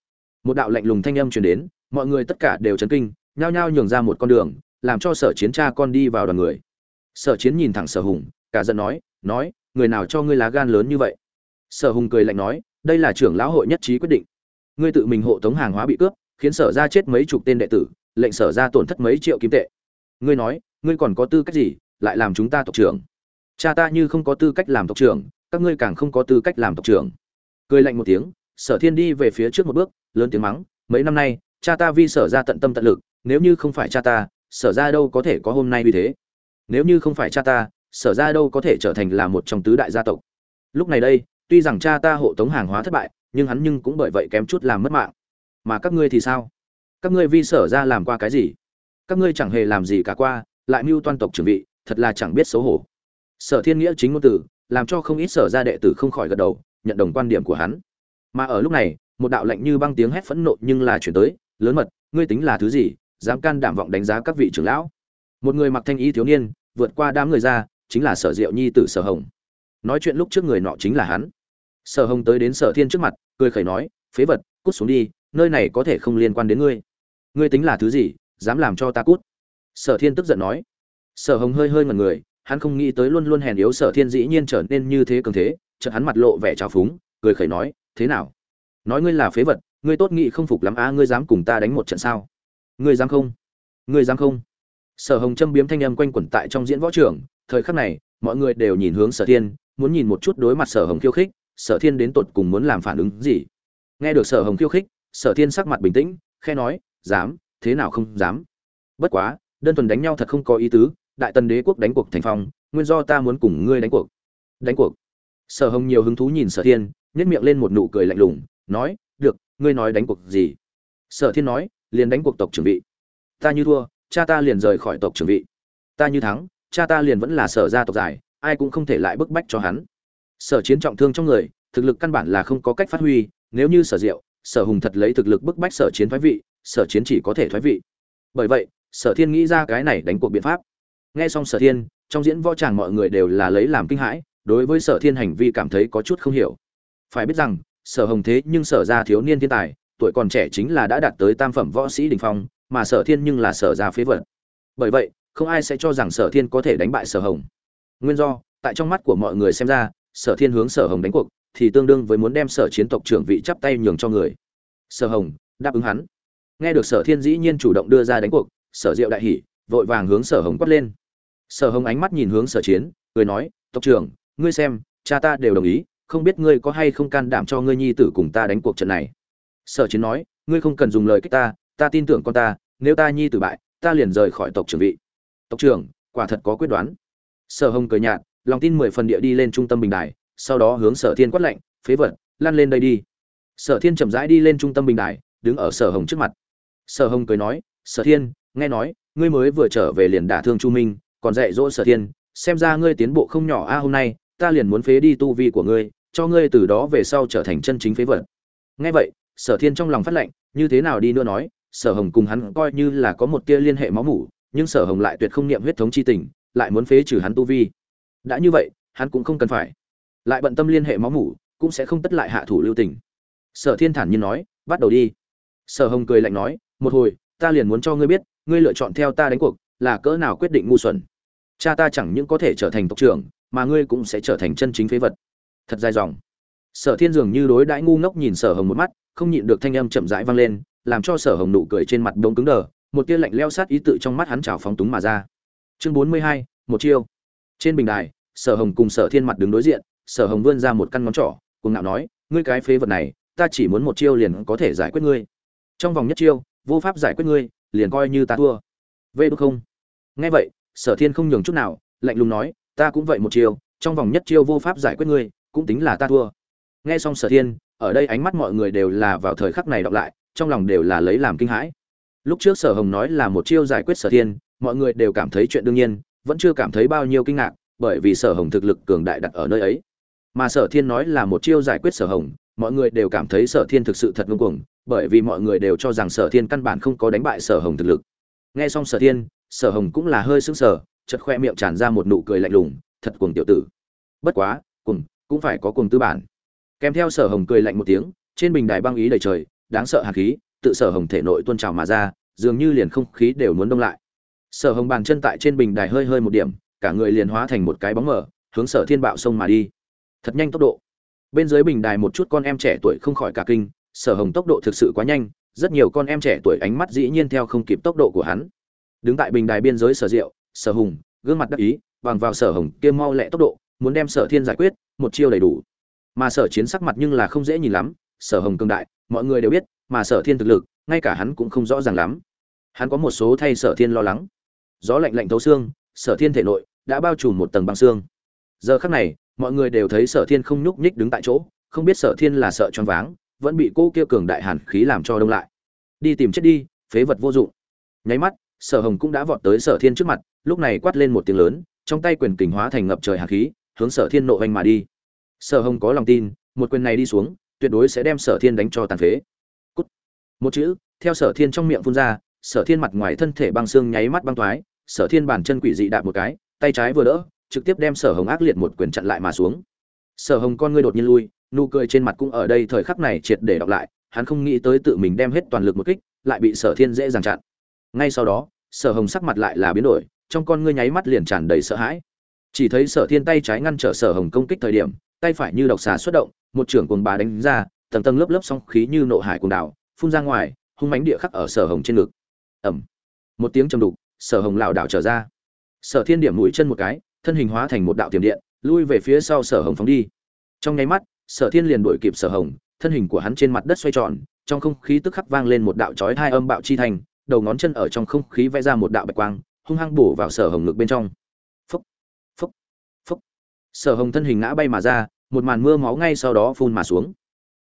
Một đạo lạnh lùng thanh âm truyền đến, mọi người tất cả đều chấn kinh, nhao nhao nhường ra một con đường làm cho sở chiến cha con đi vào đoàn người. Sở chiến nhìn thẳng sở hùng, cả giận nói nói, người nào cho ngươi lá gan lớn như vậy? Sở hùng cười lạnh nói, đây là trưởng lão hội nhất trí quyết định. Ngươi tự mình hộ tống hàng hóa bị cướp, khiến sở ra chết mấy chục tên đệ tử, lệnh sở ra tổn thất mấy triệu kim tệ. Ngươi nói, ngươi còn có tư cách gì, lại làm chúng ta tộc trưởng? Cha ta như không có tư cách làm tộc trưởng, các ngươi càng không có tư cách làm tộc trưởng. Cười lạnh một tiếng, sở thiên đi về phía trước một bước, lớn tiếng mắng, mấy năm nay, cha ta vi sở ra tận tâm tận lực, nếu như không phải cha ta sở ra đâu có thể có hôm nay như thế. Nếu như không phải cha ta, sở ra đâu có thể trở thành là một trong tứ đại gia tộc. Lúc này đây, tuy rằng cha ta hộ tống hàng hóa thất bại, nhưng hắn nhưng cũng bởi vậy kém chút làm mất mạng. Mà các ngươi thì sao? Các ngươi vi sở ra làm qua cái gì? Các ngươi chẳng hề làm gì cả qua, lại mưu toan tộc trưởng vị, thật là chẳng biết xấu hổ. Sở thiên nghĩa chính ngôn từ, làm cho không ít sở ra đệ tử không khỏi gật đầu, nhận đồng quan điểm của hắn. Mà ở lúc này, một đạo lệnh như băng tiếng hét phẫn nộ nhưng là chuyển tới, lớn mật, ngươi tính là thứ gì? Dám can đảm vọng đánh giá các vị trưởng lão. Một người mặc thanh y thiếu niên, vượt qua đám người ra, chính là sở diệu nhi tử sở hồng. Nói chuyện lúc trước người nọ chính là hắn. Sở hồng tới đến sở thiên trước mặt, cười khẩy nói, phế vật, cút xuống đi, nơi này có thể không liên quan đến ngươi. Ngươi tính là thứ gì, dám làm cho ta cút? Sở thiên tức giận nói. Sở hồng hơi hơi ngần người, hắn không nghĩ tới luôn luôn hèn yếu sở thiên dĩ nhiên trở nên như thế cường thế, chợt hắn mặt lộ vẻ trào phúng, cười khẩy nói, thế nào? Nói ngươi là phế vật, ngươi tốt nghị không phục lắm á, ngươi dám cùng ta đánh một trận sao? Ngươi dám không? Ngươi dám không? Sở hồng châm biếm thanh âm quanh quẩn tại trong diễn võ trường, thời khắc này, mọi người đều nhìn hướng sở thiên, muốn nhìn một chút đối mặt sở hồng khiêu khích, sở thiên đến tột cùng muốn làm phản ứng gì? Nghe được sở hồng khiêu khích, sở thiên sắc mặt bình tĩnh khe nói, dám, thế nào không dám? Bất quá, đơn thuần đánh nhau thật không có ý tứ, đại tần đế quốc đánh cuộc thành phong, nguyên do ta muốn cùng ngươi đánh cuộc. Đánh cuộc. Sở hồng nhiều hứng thú nhìn sở thiên nhét miệng lên một nụ cười lạnh lùng, nói, được, ngươi nói đánh cuộc gì? Sở thiên nói liền đánh cuộc tộc trưởng vị. Ta như thua, cha ta liền rời khỏi tộc trưởng vị. Ta như thắng, cha ta liền vẫn là sở gia tộc giải, ai cũng không thể lại bức bách cho hắn. Sở chiến trọng thương trong người, thực lực căn bản là không có cách phát huy, nếu như sở diệu, sở hùng thật lấy thực lực bức bách sở chiến thoái vị, sở chiến chỉ có thể thoái vị. Bởi vậy, sở thiên nghĩ ra cái này đánh cuộc biện pháp. Nghe xong sở thiên, trong diễn võ tràng mọi người đều là lấy làm kinh hãi, đối với sở thiên hành vi cảm thấy có chút không hiểu. Phải biết rằng, sở hồng thế nhưng sở ra thiếu niên thiên tài tuổi còn trẻ chính là đã đạt tới tam phẩm võ sĩ đình phong, mà sở thiên nhưng là sở ra phế vật. Bởi vậy, không ai sẽ cho rằng sở thiên có thể đánh bại sở hồng. Nguyên do, tại trong mắt của mọi người xem ra, sở thiên hướng sở hồng đánh cuộc, thì tương đương với muốn đem sở chiến tộc trưởng vị chắp tay nhường cho người. Sở hồng, đáp ứng hắn. Nghe được sở thiên dĩ nhiên chủ động đưa ra đánh cuộc, sở diệu đại hỉ, vội vàng hướng sở hồng quát lên. Sở hồng ánh mắt nhìn hướng sở chiến, cười nói, tộc trưởng, ngươi xem, cha ta đều đồng ý, không biết ngươi có hay không can đảm cho ngươi nhi tử cùng ta đánh cuộc trận này sở chiến nói, ngươi không cần dùng lời kích ta ta tin tưởng con ta, nếu ta nhi tử bại, ta liền rời khỏi tộc trưởng vị. Tộc trưởng, quả thật có quyết đoán. Sở hồng cười nhạt, lòng tin mười phần địa đi lên trung tâm bình đài, sau đó hướng sở thiên quát lệnh phế vật, lăn lên đây đi. Sở thiên chậm rãi đi lên trung tâm bình đài, đứng ở sở hồng trước mặt. Sở hồng cười nói, sở thiên, nghe nói, ngươi mới vừa trở về liền đả thương chu minh, còn dạy dỗ sở thiên, xem ra ngươi tiến bộ không nhỏ a, hôm nay, ta liền muốn phế đi tu vi của ngươi, cho ngươi từ đó về sau trở thành chân chính phế vật. Nghe vậy sở thiên trong lòng phát lệnh, như thế nào đi nữa nói, sở hồng cùng hắn coi như là có một tia liên hệ máu mủ, nhưng sở hồng lại tuyệt không niệm huyết thống chi tình, lại muốn phế trừ hắn tu vi. Đã như vậy, hắn cũng không cần phải. Lại bận tâm liên hệ máu mủ, cũng sẽ không tất lại hạ thủ lưu tình. Sở thiên thản nhiên nói, bắt đầu đi. Sở hồng cười lạnh nói, một hồi, ta liền muốn cho ngươi biết, ngươi lựa chọn theo ta đánh cuộc, là cỡ nào quyết định ngu xuẩn. Cha ta chẳng những có thể trở thành tộc trưởng, mà ngươi cũng sẽ trở thành chân chính phế vật. Thật dài dòng sở thiên dường như đối đãi ngu ngốc nhìn sở hồng một mắt, không nhịn được thanh âm chậm rãi vang lên, làm cho sở hồng nụ cười trên mặt đống cứng đờ, một tia lạnh leo sát ý tự trong mắt hắn trào phóng túng mà ra. Chương bốn mươi hai, một chiêu. Trên bình đài, sở hồng cùng sở thiên mặt đứng đối diện, sở hồng vươn ra một căn ngón trỏ cùng ngạo nói, ngươi cái phế vật này, ta chỉ muốn một chiêu liền có thể giải quyết ngươi. Trong vòng nhất chiêu, vô pháp giải quyết ngươi, liền coi như ta thua. Vê đúc không? Nghe vậy, sở thiên không nhường chút nào, lạnh lùng nói, ta cũng vậy một chiêu, trong vòng nhất chiêu vô pháp giải quyết ngươi, cũng tính là ta thua nghe xong sở thiên, ở đây ánh mắt mọi người đều là vào thời khắc này đọc lại, trong lòng đều là lấy làm kinh hãi. Lúc trước sở hồng nói là một chiêu giải quyết sở thiên, mọi người đều cảm thấy chuyện đương nhiên, vẫn chưa cảm thấy bao nhiêu kinh ngạc, bởi vì sở hồng thực lực cường đại đặt ở nơi ấy. Mà sở thiên nói là một chiêu giải quyết sở hồng, mọi người đều cảm thấy sở thiên thực sự thật ngưng cuồng, bởi vì mọi người đều cho rằng sở thiên căn bản không có đánh bại sở hồng thực lực. Nghe xong sở thiên, sở hồng cũng là hơi sững sờ chật khoe miệng tràn ra một nụ cười lạnh lùng, thật cuồng tiểu tử. Bất quá, cuồng, cũng phải có cuồng tư bản kèm theo sở hồng cười lạnh một tiếng, trên bình đài băng ý đầy trời, đáng sợ hạt khí, tự sở hồng thể nội tuôn trào mà ra, dường như liền không khí đều muốn đông lại. Sở hồng bàn chân tại trên bình đài hơi hơi một điểm, cả người liền hóa thành một cái bóng mở hướng sở thiên bạo sông mà đi. Thật nhanh tốc độ. Bên dưới bình đài một chút con em trẻ tuổi không khỏi cả kinh, sở hồng tốc độ thực sự quá nhanh, rất nhiều con em trẻ tuổi ánh mắt dĩ nhiên theo không kịp tốc độ của hắn. Đứng tại bình đài biên giới sở diệu, sở hùng, gương mặt đắc ý, bằng vào sở hồng kia mau lẹ tốc độ, muốn đem sở thiên giải quyết, một chiêu đầy đủ mà sở chiến sắc mặt nhưng là không dễ nhìn lắm, sở hồng cương đại, mọi người đều biết, mà sở thiên thực lực, ngay cả hắn cũng không rõ ràng lắm. Hắn có một số thay sở thiên lo lắng. Gió lạnh lạnh thấu xương, sở thiên thể nội đã bao trùm một tầng băng xương. Giờ khắc này, mọi người đều thấy sở thiên không nhúc nhích đứng tại chỗ, không biết sở thiên là sợ choáng váng, vẫn bị cô kia cường đại hàn khí làm cho đông lại. Đi tìm chết đi, phế vật vô dụng. Nháy mắt, sở hồng cũng đã vọt tới sở thiên trước mặt, lúc này quát lên một tiếng lớn, trong tay quyền kình hóa thành ngập trời hàn khí, hướng sở thiên nộ hoành mà đi sở hồng có lòng tin, một quyền này đi xuống, tuyệt đối sẽ đem sở thiên đánh cho tàn phế. Cút. một chữ, theo sở thiên trong miệng phun ra, sở thiên mặt ngoài thân thể băng xương nháy mắt băng thoái sở thiên bàn chân quỷ dị đạp một cái, tay trái vừa đỡ, trực tiếp đem sở hồng ác liệt một quyền chặn lại mà xuống. Sở hồng con ngươi đột nhiên lui, nụ cười trên mặt cũng ở đây thời khắc này triệt để đọc lại, hắn không nghĩ tới tự mình đem hết toàn lực một kích, lại bị sở thiên dễ dàng chặn. Ngay sau đó, sở hồng sắc mặt lại là biến đổi, trong con ngươi nháy mắt liền tràn đầy sợ hãi. Chỉ thấy sở thiên tay trái ngăn trở sở hồng công kích thời điểm tay phải như độc xà xuất động một trưởng cuồng bá đánh ra tầng tầng lớp lớp sóng khí như nộ hải cuồng đảo phun ra ngoài hung mãnh địa khắc ở sở hồng trên ngực. Ầm, một tiếng trầm đục sở hồng lảo đảo trở ra. Sở thiên điểm mũi chân một cái thân hình hóa thành một đạo tiềm điện lui về phía sau sở hồng phóng đi. Trong nháy mắt sở thiên liền đuổi kịp sở hồng thân hình của hắn trên mặt đất xoay tròn trong không khí tức khắc vang lên một đạo chói tai âm bạo chi thành đầu ngón chân ở trong không khí vẽ ra một đạo bạch quang hung hăng bổ vào sở hồng ngực bên trong. Phúc phúc phúc. Sở hồng thân hình ngã bay mà ra một màn mưa máu ngay sau đó phun mà xuống.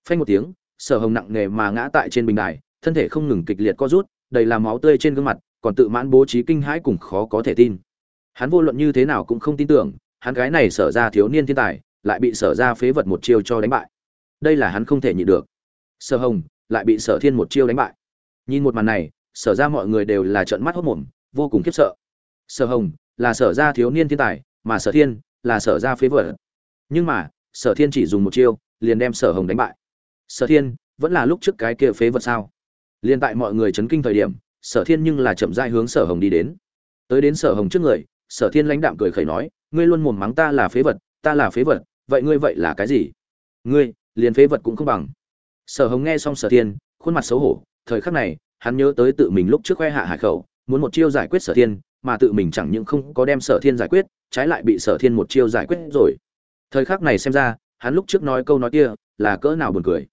Phanh một tiếng, sở hồng nặng nề mà ngã tại trên bình đài, thân thể không ngừng kịch liệt co rút, đầy là máu tươi trên gương mặt, còn tự mãn bố trí kinh hãi cùng khó có thể tin. Hắn vô luận như thế nào cũng không tin tưởng, hắn gái này sở ra thiếu niên thiên tài, lại bị sở ra phế vật một chiêu cho đánh bại. Đây là hắn không thể nhịn được. Sở hồng lại bị sở thiên một chiêu đánh bại. Nhìn một màn này, sở ra mọi người đều là trợn mắt hốt mồm, vô cùng khiếp sợ. Sở hồng là sở ra thiếu niên thiên tài, mà sở thiên là sở ra phế vật. Nhưng mà sở thiên chỉ dùng một chiêu, liền đem sở hồng đánh bại. Sở thiên, vẫn là lúc trước cái kia phế vật sao? Liền tại mọi người chấn kinh thời điểm, sở thiên nhưng là chậm rãi hướng sở hồng đi đến. Tới đến sở hồng trước người, sở thiên lãnh đạm cười khẩy nói, ngươi luôn mồm mắng ta là phế vật, ta là phế vật, vậy ngươi vậy là cái gì? Ngươi, liền phế vật cũng không bằng. Sở hồng nghe xong sở thiên, khuôn mặt xấu hổ, thời khắc này, hắn nhớ tới tự mình lúc trước khoe hạ hải khẩu, muốn một chiêu giải quyết sở thiên, mà tự mình chẳng những không có đem sở thiên giải quyết, trái lại bị sở thiên một chiêu giải quyết rồi thời khắc này xem ra, hắn lúc trước nói câu nói kia là cỡ nào buồn cười.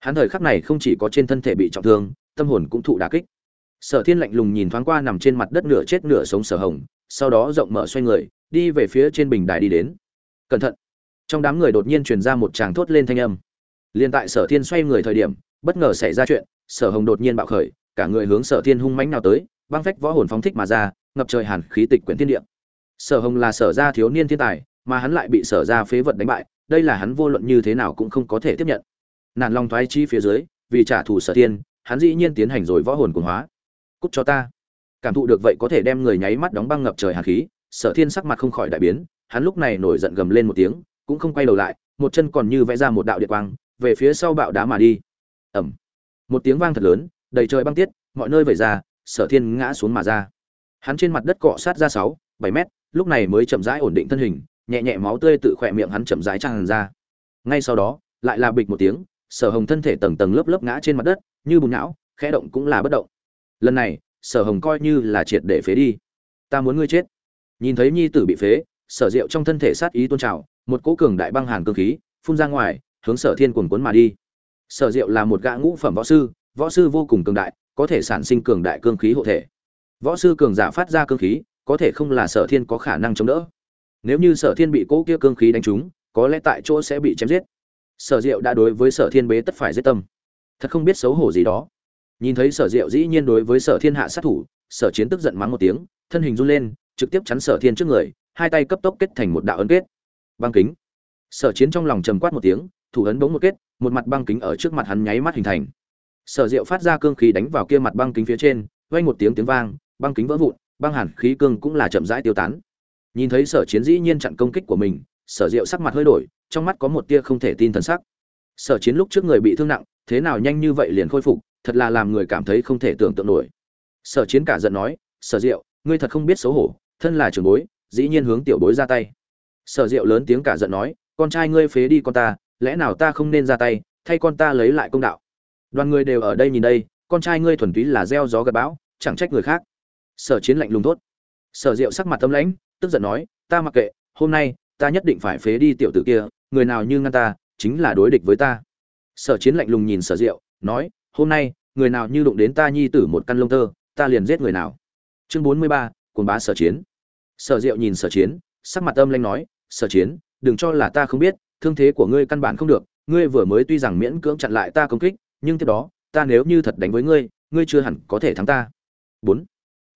Hắn thời khắc này không chỉ có trên thân thể bị trọng thương, tâm hồn cũng thụ đả kích. Sở thiên lạnh lùng nhìn thoáng qua nằm trên mặt đất nửa chết nửa sống sở hồng, sau đó rộng mở xoay người, đi về phía trên bình đài đi đến. Cẩn thận. Trong đám người đột nhiên truyền ra một tràng thốt lên thanh âm. Liền tại sở thiên xoay người thời điểm, bất ngờ xảy ra chuyện, sở hồng đột nhiên bạo khởi, cả người hướng sở thiên hung mãnh nào tới, băng phách võ hồn phóng thích mà ra, ngập trời hàn khí tịch quyển thiên địa. Sở hồng là sở gia thiếu niên thiên tài mà hắn lại bị sở ra phế vật đánh bại, đây là hắn vô luận như thế nào cũng không có thể tiếp nhận. Nản long thoái chi phía dưới, vì trả thù sở thiên, hắn dĩ nhiên tiến hành rồi võ hồn cuồng hóa. Cút cho ta. Cảm thụ được vậy có thể đem người nháy mắt đóng băng ngập trời hàn khí, sở thiên sắc mặt không khỏi đại biến, hắn lúc này nổi giận gầm lên một tiếng, cũng không quay đầu lại, một chân còn như vẽ ra một đạo điện quang, về phía sau bạo đá mà đi. Ẩm một tiếng vang thật lớn, đầy trời băng tiết, mọi nơi vẩy ra, sở thiên ngã xuống mà ra. Hắn trên mặt đất cọ sát ra sáu, bảy mét, lúc này mới chậm rãi ổn định thân hình nhẹ nhẹ máu tươi tự khỏe miệng hắn chậm rãi tràn ra. Ngay sau đó, lại là bịch một tiếng, sở hồng thân thể tầng tầng lớp lớp ngã trên mặt đất, như bùn não khẽ động cũng là bất động. Lần này, sở hồng coi như là triệt để phế đi. Ta muốn ngươi chết. Nhìn thấy nhi tử bị phế, sở diệu trong thân thể sát ý tôn trào, một cỗ cường đại băng hàn cơ khí phun ra ngoài, hướng sở thiên cuồn cuốn mà đi. Sở diệu là một gã ngũ phẩm võ sư võ sư vô cùng cường đại, có thể sản sinh cường đại cương khí hộ thể. Võ sư cường giả phát ra cương khí, có thể không là sở thiên có khả năng chống đỡ nếu như sở thiên bị cỗ kia cương khí đánh trúng, có lẽ tại chỗ sẽ bị chém giết. Sở diệu đã đối với sở thiên bế tất phải giết tâm. Thật không biết xấu hổ gì đó. Nhìn thấy sở diệu dĩ nhiên đối với sở thiên hạ sát thủ, sở chiến tức giận mắng một tiếng, thân hình run lên, trực tiếp chắn sở thiên trước người, hai tay cấp tốc kết thành một đạo ấn kết. Băng kính. Sở chiến trong lòng trầm quát một tiếng, thủ ấn bỗng một kết, một mặt băng kính ở trước mặt hắn nháy mắt hình thành. Sở diệu phát ra cương khí đánh vào kia mặt băng kính phía trên, vang một tiếng tiếng vang, băng kính vỡ vụn, băng hàn khí cương cũng là chậm rãi tiêu tán nhìn thấy sở chiến dĩ nhiên chặn công kích của mình, sở diệu sắc mặt hơi đổi, trong mắt có một tia không thể tin thần sắc. Sở chiến lúc trước người bị thương nặng, thế nào nhanh như vậy liền khôi phục, thật là làm người cảm thấy không thể tưởng tượng nổi. Sở chiến cả giận nói, sở diệu, ngươi thật không biết xấu hổ, thân là trưởng bối, dĩ nhiên hướng tiểu bối ra tay. Sở diệu lớn tiếng cả giận nói, con trai ngươi phế đi con ta, lẽ nào ta không nên ra tay, thay con ta lấy lại công đạo? Đoàn người đều ở đây nhìn đây, con trai ngươi thuần túy là gieo gió gặt bão, chẳng trách người khác. Sở chiến lạnh lùng tốt sở diệu sắc mặt tâm lãnh tức giận nói, ta mặc kệ, hôm nay, ta nhất định phải phế đi tiểu tử kia, người nào như ngăn ta, chính là đối địch với ta. Sở chiến lạnh lùng nhìn sở diệu, nói, hôm nay, người nào như đụng đến ta nhi tử một căn lông tơ, ta liền giết người nào. Chương bốn mươi ba, cuồng bá sở chiến. Sở diệu nhìn sở chiến, sắc mặt âm lanh nói, sở chiến, đừng cho là ta không biết, thương thế của ngươi căn bản không được, ngươi vừa mới tuy rằng miễn cưỡng chặn lại ta công kích, nhưng tiếp đó, ta nếu như thật đánh với ngươi ngươi chưa hẳn có thể thắng ta. Bốn.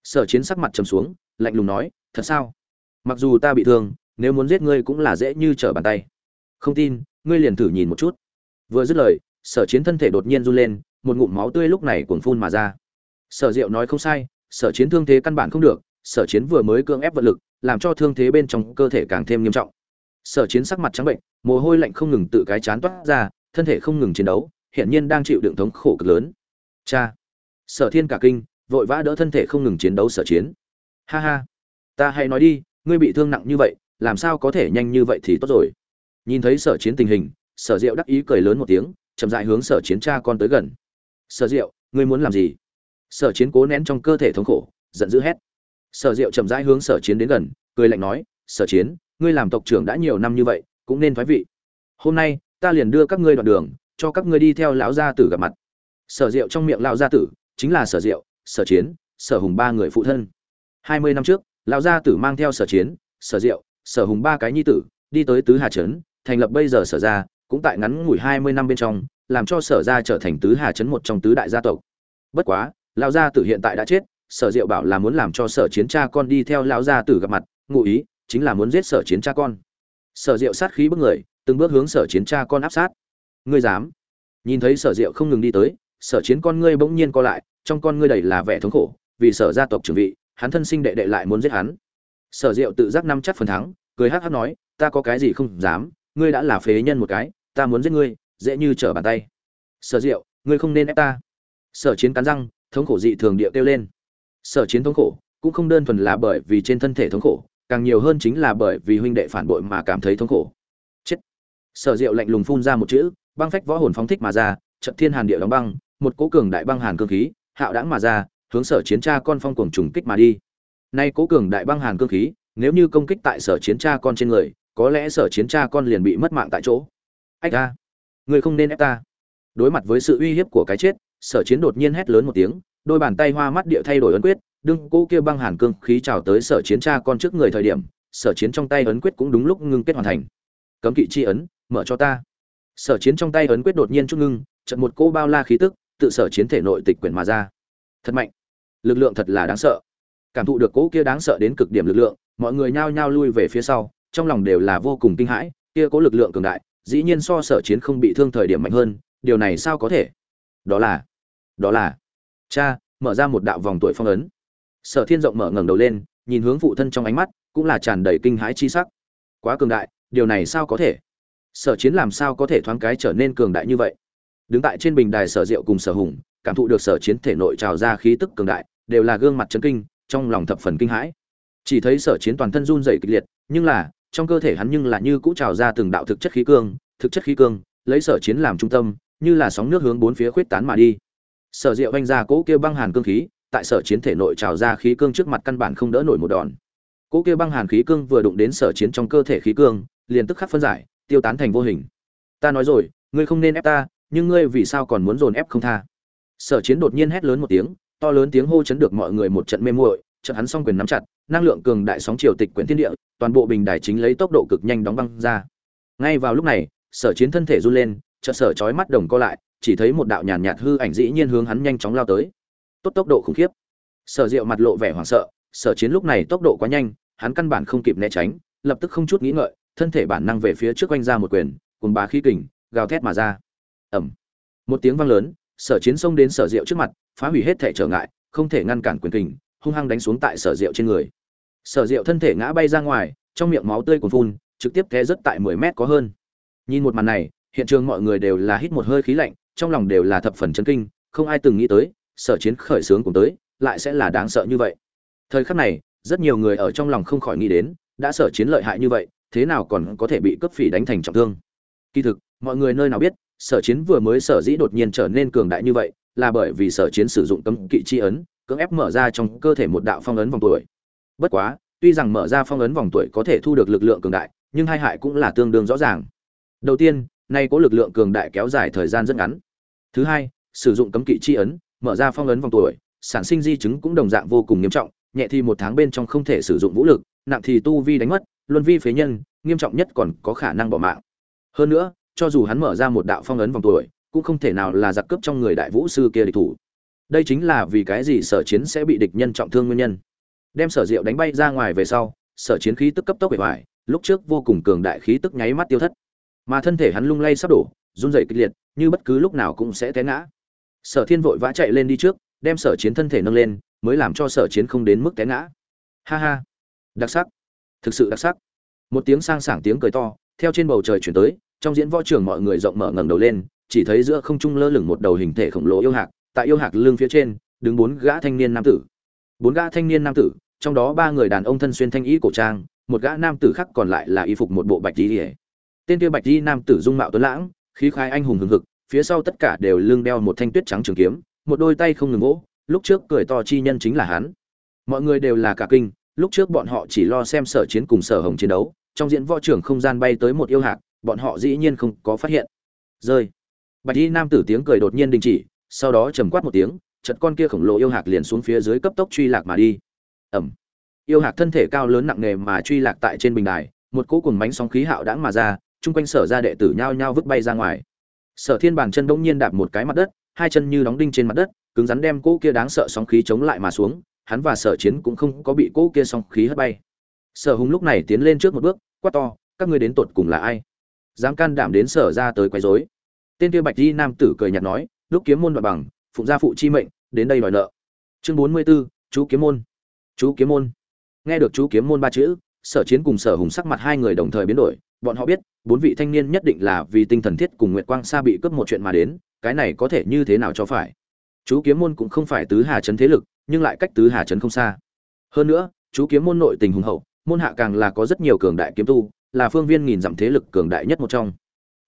Sở chiến sắc mặt trầm xuống, lạnh lùng nói, thật sao? Mặc dù ta bị thương, nếu muốn giết ngươi cũng là dễ như trở bàn tay. Không tin, ngươi liền thử nhìn một chút. Vừa dứt lời, sở chiến thân thể đột nhiên run lên, một ngụm máu tươi lúc này cuồng phun mà ra. Sở diệu nói không sai, sở chiến thương thế căn bản không được, sở chiến vừa mới cưỡng ép vật lực, làm cho thương thế bên trong cơ thể càng thêm nghiêm trọng. Sở chiến sắc mặt trắng bệnh, mồ hôi lạnh không ngừng tự cái chán toát ra, thân thể không ngừng chiến đấu hiện nhiên đang chịu đựng thống khổ cực lớn. Cha! Sở thiên cả kinh, vội vã đỡ thân thể không ngừng chiến đấu sở chiến. Ha ha! Ta hay nói đi ngươi bị thương nặng như vậy, làm sao có thể nhanh như vậy thì tốt rồi? Nhìn thấy sở chiến tình hình, sở diệu đắc ý cười lớn một tiếng, chậm dại hướng sở chiến cha con tới gần. Sở diệu, ngươi muốn làm gì? Sở chiến cố nén trong cơ thể thống khổ, giận dữ hét. Sở diệu chậm rãi hướng sở chiến đến gần, cười lạnh nói, sở chiến, ngươi làm tộc trưởng đã nhiều năm như vậy, cũng nên thoái vị. Hôm nay, ta liền đưa các ngươi đoạn đường, cho các ngươi đi theo lão gia tử gặp mặt. Sở diệu trong miệng lão gia tử, chính là sở diệu, sở chiến, sở hùng ba người phụ thân. Hai mươi năm trước lão gia tử mang theo sở chiến, sở diệu, sở hùng ba cái nhi tử, đi tới tứ hà trấn, thành lập bây giờ sở gia, cũng tại ngắn ngủi hai mươi năm bên trong, làm cho sở gia trở thành tứ hà trấn một trong tứ đại gia tộc. Bất quá, lão gia tử hiện tại đã chết, sở diệu bảo là muốn làm cho sở chiến cha con đi theo lão gia tử gặp mặt, ngụ ý chính là muốn giết sở chiến cha con. Sở diệu sát khí bức người, từng bước hướng sở chiến cha con áp sát. Ngươi dám? Nhìn thấy sở diệu không ngừng đi tới, sở chiến con ngươi bỗng nhiên co lại, trong con ngươi đầy là vẻ thống khổ, vì sở gia tộc trưởng vị hắn thân sinh đệ đệ lại muốn giết hắn. Sở diệu tự giác năm chắc phần thắng, cười hắc hắc nói, ta có cái gì không dám, ngươi đã là phế nhân một cái, ta muốn giết ngươi, dễ như trở bàn tay. Sở diệu, ngươi không nên ép ta. Sở chiến cắn răng, thống khổ dị thường địa kêu lên. Sở chiến thống khổ, cũng không đơn thuần là bởi vì trên thân thể thống khổ, càng nhiều hơn chính là bởi vì huynh đệ phản bội mà cảm thấy thống khổ. Chết. Sở diệu lạnh lùng phun ra một chữ, băng phách võ hồn phóng thích mà ra trận thiên hàn địa đóng băng, một cỗ cường đại băng hàn cương khí, hạo đãng mà ra hướng sở chiến tra con phong cuồng trùng kích mà đi. Nay cố cường đại băng hàn cương khí, nếu như công kích tại sở chiến tra con trên người, có lẽ sở chiến tra con liền bị mất mạng tại chỗ. Ách ta người không nên ép ta. Đối mặt với sự uy hiếp của cái chết, sở chiến đột nhiên hét lớn một tiếng, đôi bàn tay hoa mắt địa thay đổi ấn quyết, đương cô kia băng hàn cương khí trào tới sở chiến tra con trước người thời điểm, sở chiến trong tay ấn quyết cũng đúng lúc ngưng kết hoàn thành. Cấm kỵ chi ấn, mở cho ta. Sở chiến trong tay ấn quyết đột nhiên chút ngưng trận một cô bao la khí tức, tự sở chiến thể nội tịch quyển mà ra. Thật mạnh lực lượng thật là đáng sợ. Cảm thụ được cỗ kia đáng sợ đến cực điểm lực lượng, mọi người nhao nhao lui về phía sau, trong lòng đều là vô cùng kinh hãi, kia có lực lượng cường đại, dĩ nhiên so sở chiến không bị thương thời điểm mạnh hơn, điều này sao có thể? Đó là đó là, cha, mở ra một đạo vòng tuổi phong ấn. Sở thiên rộng mở ngẩng đầu lên, nhìn hướng phụ thân trong ánh mắt, cũng là tràn đầy kinh hãi chi sắc. Quá cường đại, điều này sao có thể? Sở chiến làm sao có thể thoáng cái trở nên cường đại như vậy? Đứng tại trên bình đài sở diệu cùng sở hùng, cảm thụ được sở chiến thể nội trào ra khí tức cường đại đều là gương mặt chấn kinh, trong lòng thập phần kinh hãi. Chỉ thấy sở chiến toàn thân run rẩy kịch liệt, nhưng là, trong cơ thể hắn nhưng là như cũ trào ra từng đạo thực chất khí cương, thực chất khí cương, lấy sở chiến làm trung tâm, như là sóng nước hướng bốn phía khuyết tán mà đi. Sở diệu vanh ra cỗ kia băng hàn cương khí, tại sở chiến thể nội trào ra khí cương trước mặt căn bản không đỡ nổi một đòn. Cỗ kia băng hàn khí cương vừa đụng đến sở chiến trong cơ thể khí cương, liền tức khắc phân giải, tiêu tán thành vô hình. Ta nói rồi, ngươi không nên ép ta, nhưng ngươi vì sao còn muốn dồn ép không tha? Sở chiến đột nhiên hét lớn một tiếng to lớn tiếng hô chấn được mọi người một trận mê muội trận hắn song quyền nắm chặt năng lượng cường đại sóng triều tịch quyển thiên địa toàn bộ bình đài chính lấy tốc độ cực nhanh đóng băng ra. Ngay vào lúc này sở chiến thân thể run lên chợt sở chói mắt đồng co lại chỉ thấy một đạo nhàn nhạt hư ảnh dĩ nhiên hướng hắn nhanh chóng lao tới. Tốt tốc độ khủng khiếp. Sở diệu mặt lộ vẻ hoảng sợ sở chiến lúc này tốc độ quá nhanh hắn căn bản không kịp né tránh lập tức không chút nghĩ ngợi thân thể bản năng về phía trước quanh ra một quyền cùng bá khí kình gào thét mà ra. Ầm, một tiếng vang lớn sở chiến xông đến sở diệu trước mặt, phá hủy hết thể trở ngại, không thể ngăn cản quyền kình, hung hăng đánh xuống tại sở diệu trên người. Sở diệu thân thể ngã bay ra ngoài, trong miệng máu tươi còn phun, trực tiếp té rất tại mười mét có hơn. Nhìn một màn này, hiện trường mọi người đều là hít một hơi khí lạnh, trong lòng đều là thập phần chấn kinh, không ai từng nghĩ tới, sở chiến khởi sướng cùng tới, lại sẽ là đáng sợ như vậy. Thời khắc này, rất nhiều người ở trong lòng không khỏi nghĩ đến, đã sở chiến lợi hại như vậy, thế nào còn có thể bị cấp phỉ đánh thành trọng thương? Kỳ thực, mọi người nơi nào biết sở chiến vừa mới sở dĩ đột nhiên trở nên cường đại như vậy, là bởi vì sở chiến sử dụng cấm kỵ chi ấn, cưỡng ép mở ra trong cơ thể một đạo phong ấn vòng tuổi. Bất quá, tuy rằng mở ra phong ấn vòng tuổi có thể thu được lực lượng cường đại, nhưng hai hại cũng là tương đương rõ ràng. Đầu tiên, nay có lực lượng cường đại kéo dài thời gian rất ngắn. Thứ hai, sử dụng cấm kỵ chi ấn, mở ra phong ấn vòng tuổi, sản sinh di chứng cũng đồng dạng vô cùng nghiêm trọng, nhẹ thì một tháng bên trong không thể sử dụng vũ lực, nặng thì tu vi đánh mất, luân vi phế nhân, nghiêm trọng nhất còn có khả năng bỏ mạng. Hơn nữa cho dù hắn mở ra một đạo phong ấn vòng tuổi, cũng không thể nào là giặc cướp trong người đại vũ sư kia địch thủ. Đây chính là vì cái gì sở chiến sẽ bị địch nhân trọng thương nguyên nhân. Đem sở diệu đánh bay ra ngoài về sau, sở chiến khí tức cấp tốc bề ngoài lúc trước vô cùng cường đại khí tức nháy mắt tiêu thất. Mà thân thể hắn lung lay sắp đổ, run rẩy kịch liệt, như bất cứ lúc nào cũng sẽ té ngã. Sở thiên vội vã chạy lên đi trước, đem sở chiến thân thể nâng lên, mới làm cho sở chiến không đến mức té ngã. Ha ha. Đặc sắc. Thực sự đặc sắc. Một tiếng sang sảng tiếng cười to, theo trên bầu trời chuyển tới trong diễn võ trường mọi người rộng mở ngẩng đầu lên, chỉ thấy giữa không trung lơ lửng một đầu hình thể khổng lồ yêu hạc, tại yêu hạc lưng phía trên, đứng bốn gã thanh niên nam tử. Bốn gã thanh niên nam tử, trong đó ba người đàn ông thân xuyên thanh y cổ trang, một gã nam tử khác còn lại là y phục một bộ bạch y tên kia bạch y nam tử dung mạo tuấn lãng, khí khai anh hùng hừng hực, phía sau tất cả đều lưng đeo một thanh tuyết trắng trường kiếm, một đôi tay không ngừng gỗ lúc trước cười to chi nhân chính là hắn. Mọi người đều là cả kinh, lúc trước bọn họ chỉ lo xem sở chiến cùng sở hồng chiến đấu, trong diễn võ trưởng không gian bay tới một yêu hạc bọn họ dĩ nhiên không có phát hiện. Rơi. Bạch y nam tử tiếng cười đột nhiên đình chỉ, sau đó trầm quát một tiếng chật con kia khổng lồ yêu hạc liền xuống phía dưới cấp tốc truy lạc mà đi. Ẩm. Yêu hạc thân thể cao lớn nặng nề mà truy lạc tại trên bình đài, một cỗ cùng bánh sóng khí hạo đãng mà ra, chung quanh sở ra đệ tử nhao nhao vứt bay ra ngoài. Sở thiên bàn chân bỗng nhiên đạp một cái mặt đất, hai chân như đóng đinh trên mặt đất, cứng rắn đem cỗ kia đáng sợ sóng khí chống lại mà xuống, hắn và sở chiến cũng không có bị cỗ kia sóng khí hất bay. Sở hùng lúc này tiến lên trước một bước, quát to, các ngươi đến tột cùng là ai? Dám can đảm đến sở ra tới quấy rối. Tên kia bạch di nam tử cười nhạt nói lúc kiếm môn đoạn bằng phụng gia phụ chi mệnh đến đây đòi nợ. Chương bốn mươi 44, chú kiếm môn. Chú kiếm môn. Nghe được chú kiếm môn ba chữ sở chiến cùng sở hùng sắc mặt hai người đồng thời biến đổi bọn họ biết bốn vị thanh niên nhất định là vì tinh thần thiết cùng nguyệt quang sa bị cướp một chuyện mà đến cái này có thể như thế nào cho phải? Chú kiếm môn cũng không phải tứ hà trấn thế lực nhưng lại cách tứ hà trấn không xa. Hơn nữa chú kiếm môn nội tình hùng hậu môn hạ càng là có rất nhiều cường đại kiếm tu là phương viên nghìn dặm thế lực cường đại nhất một trong.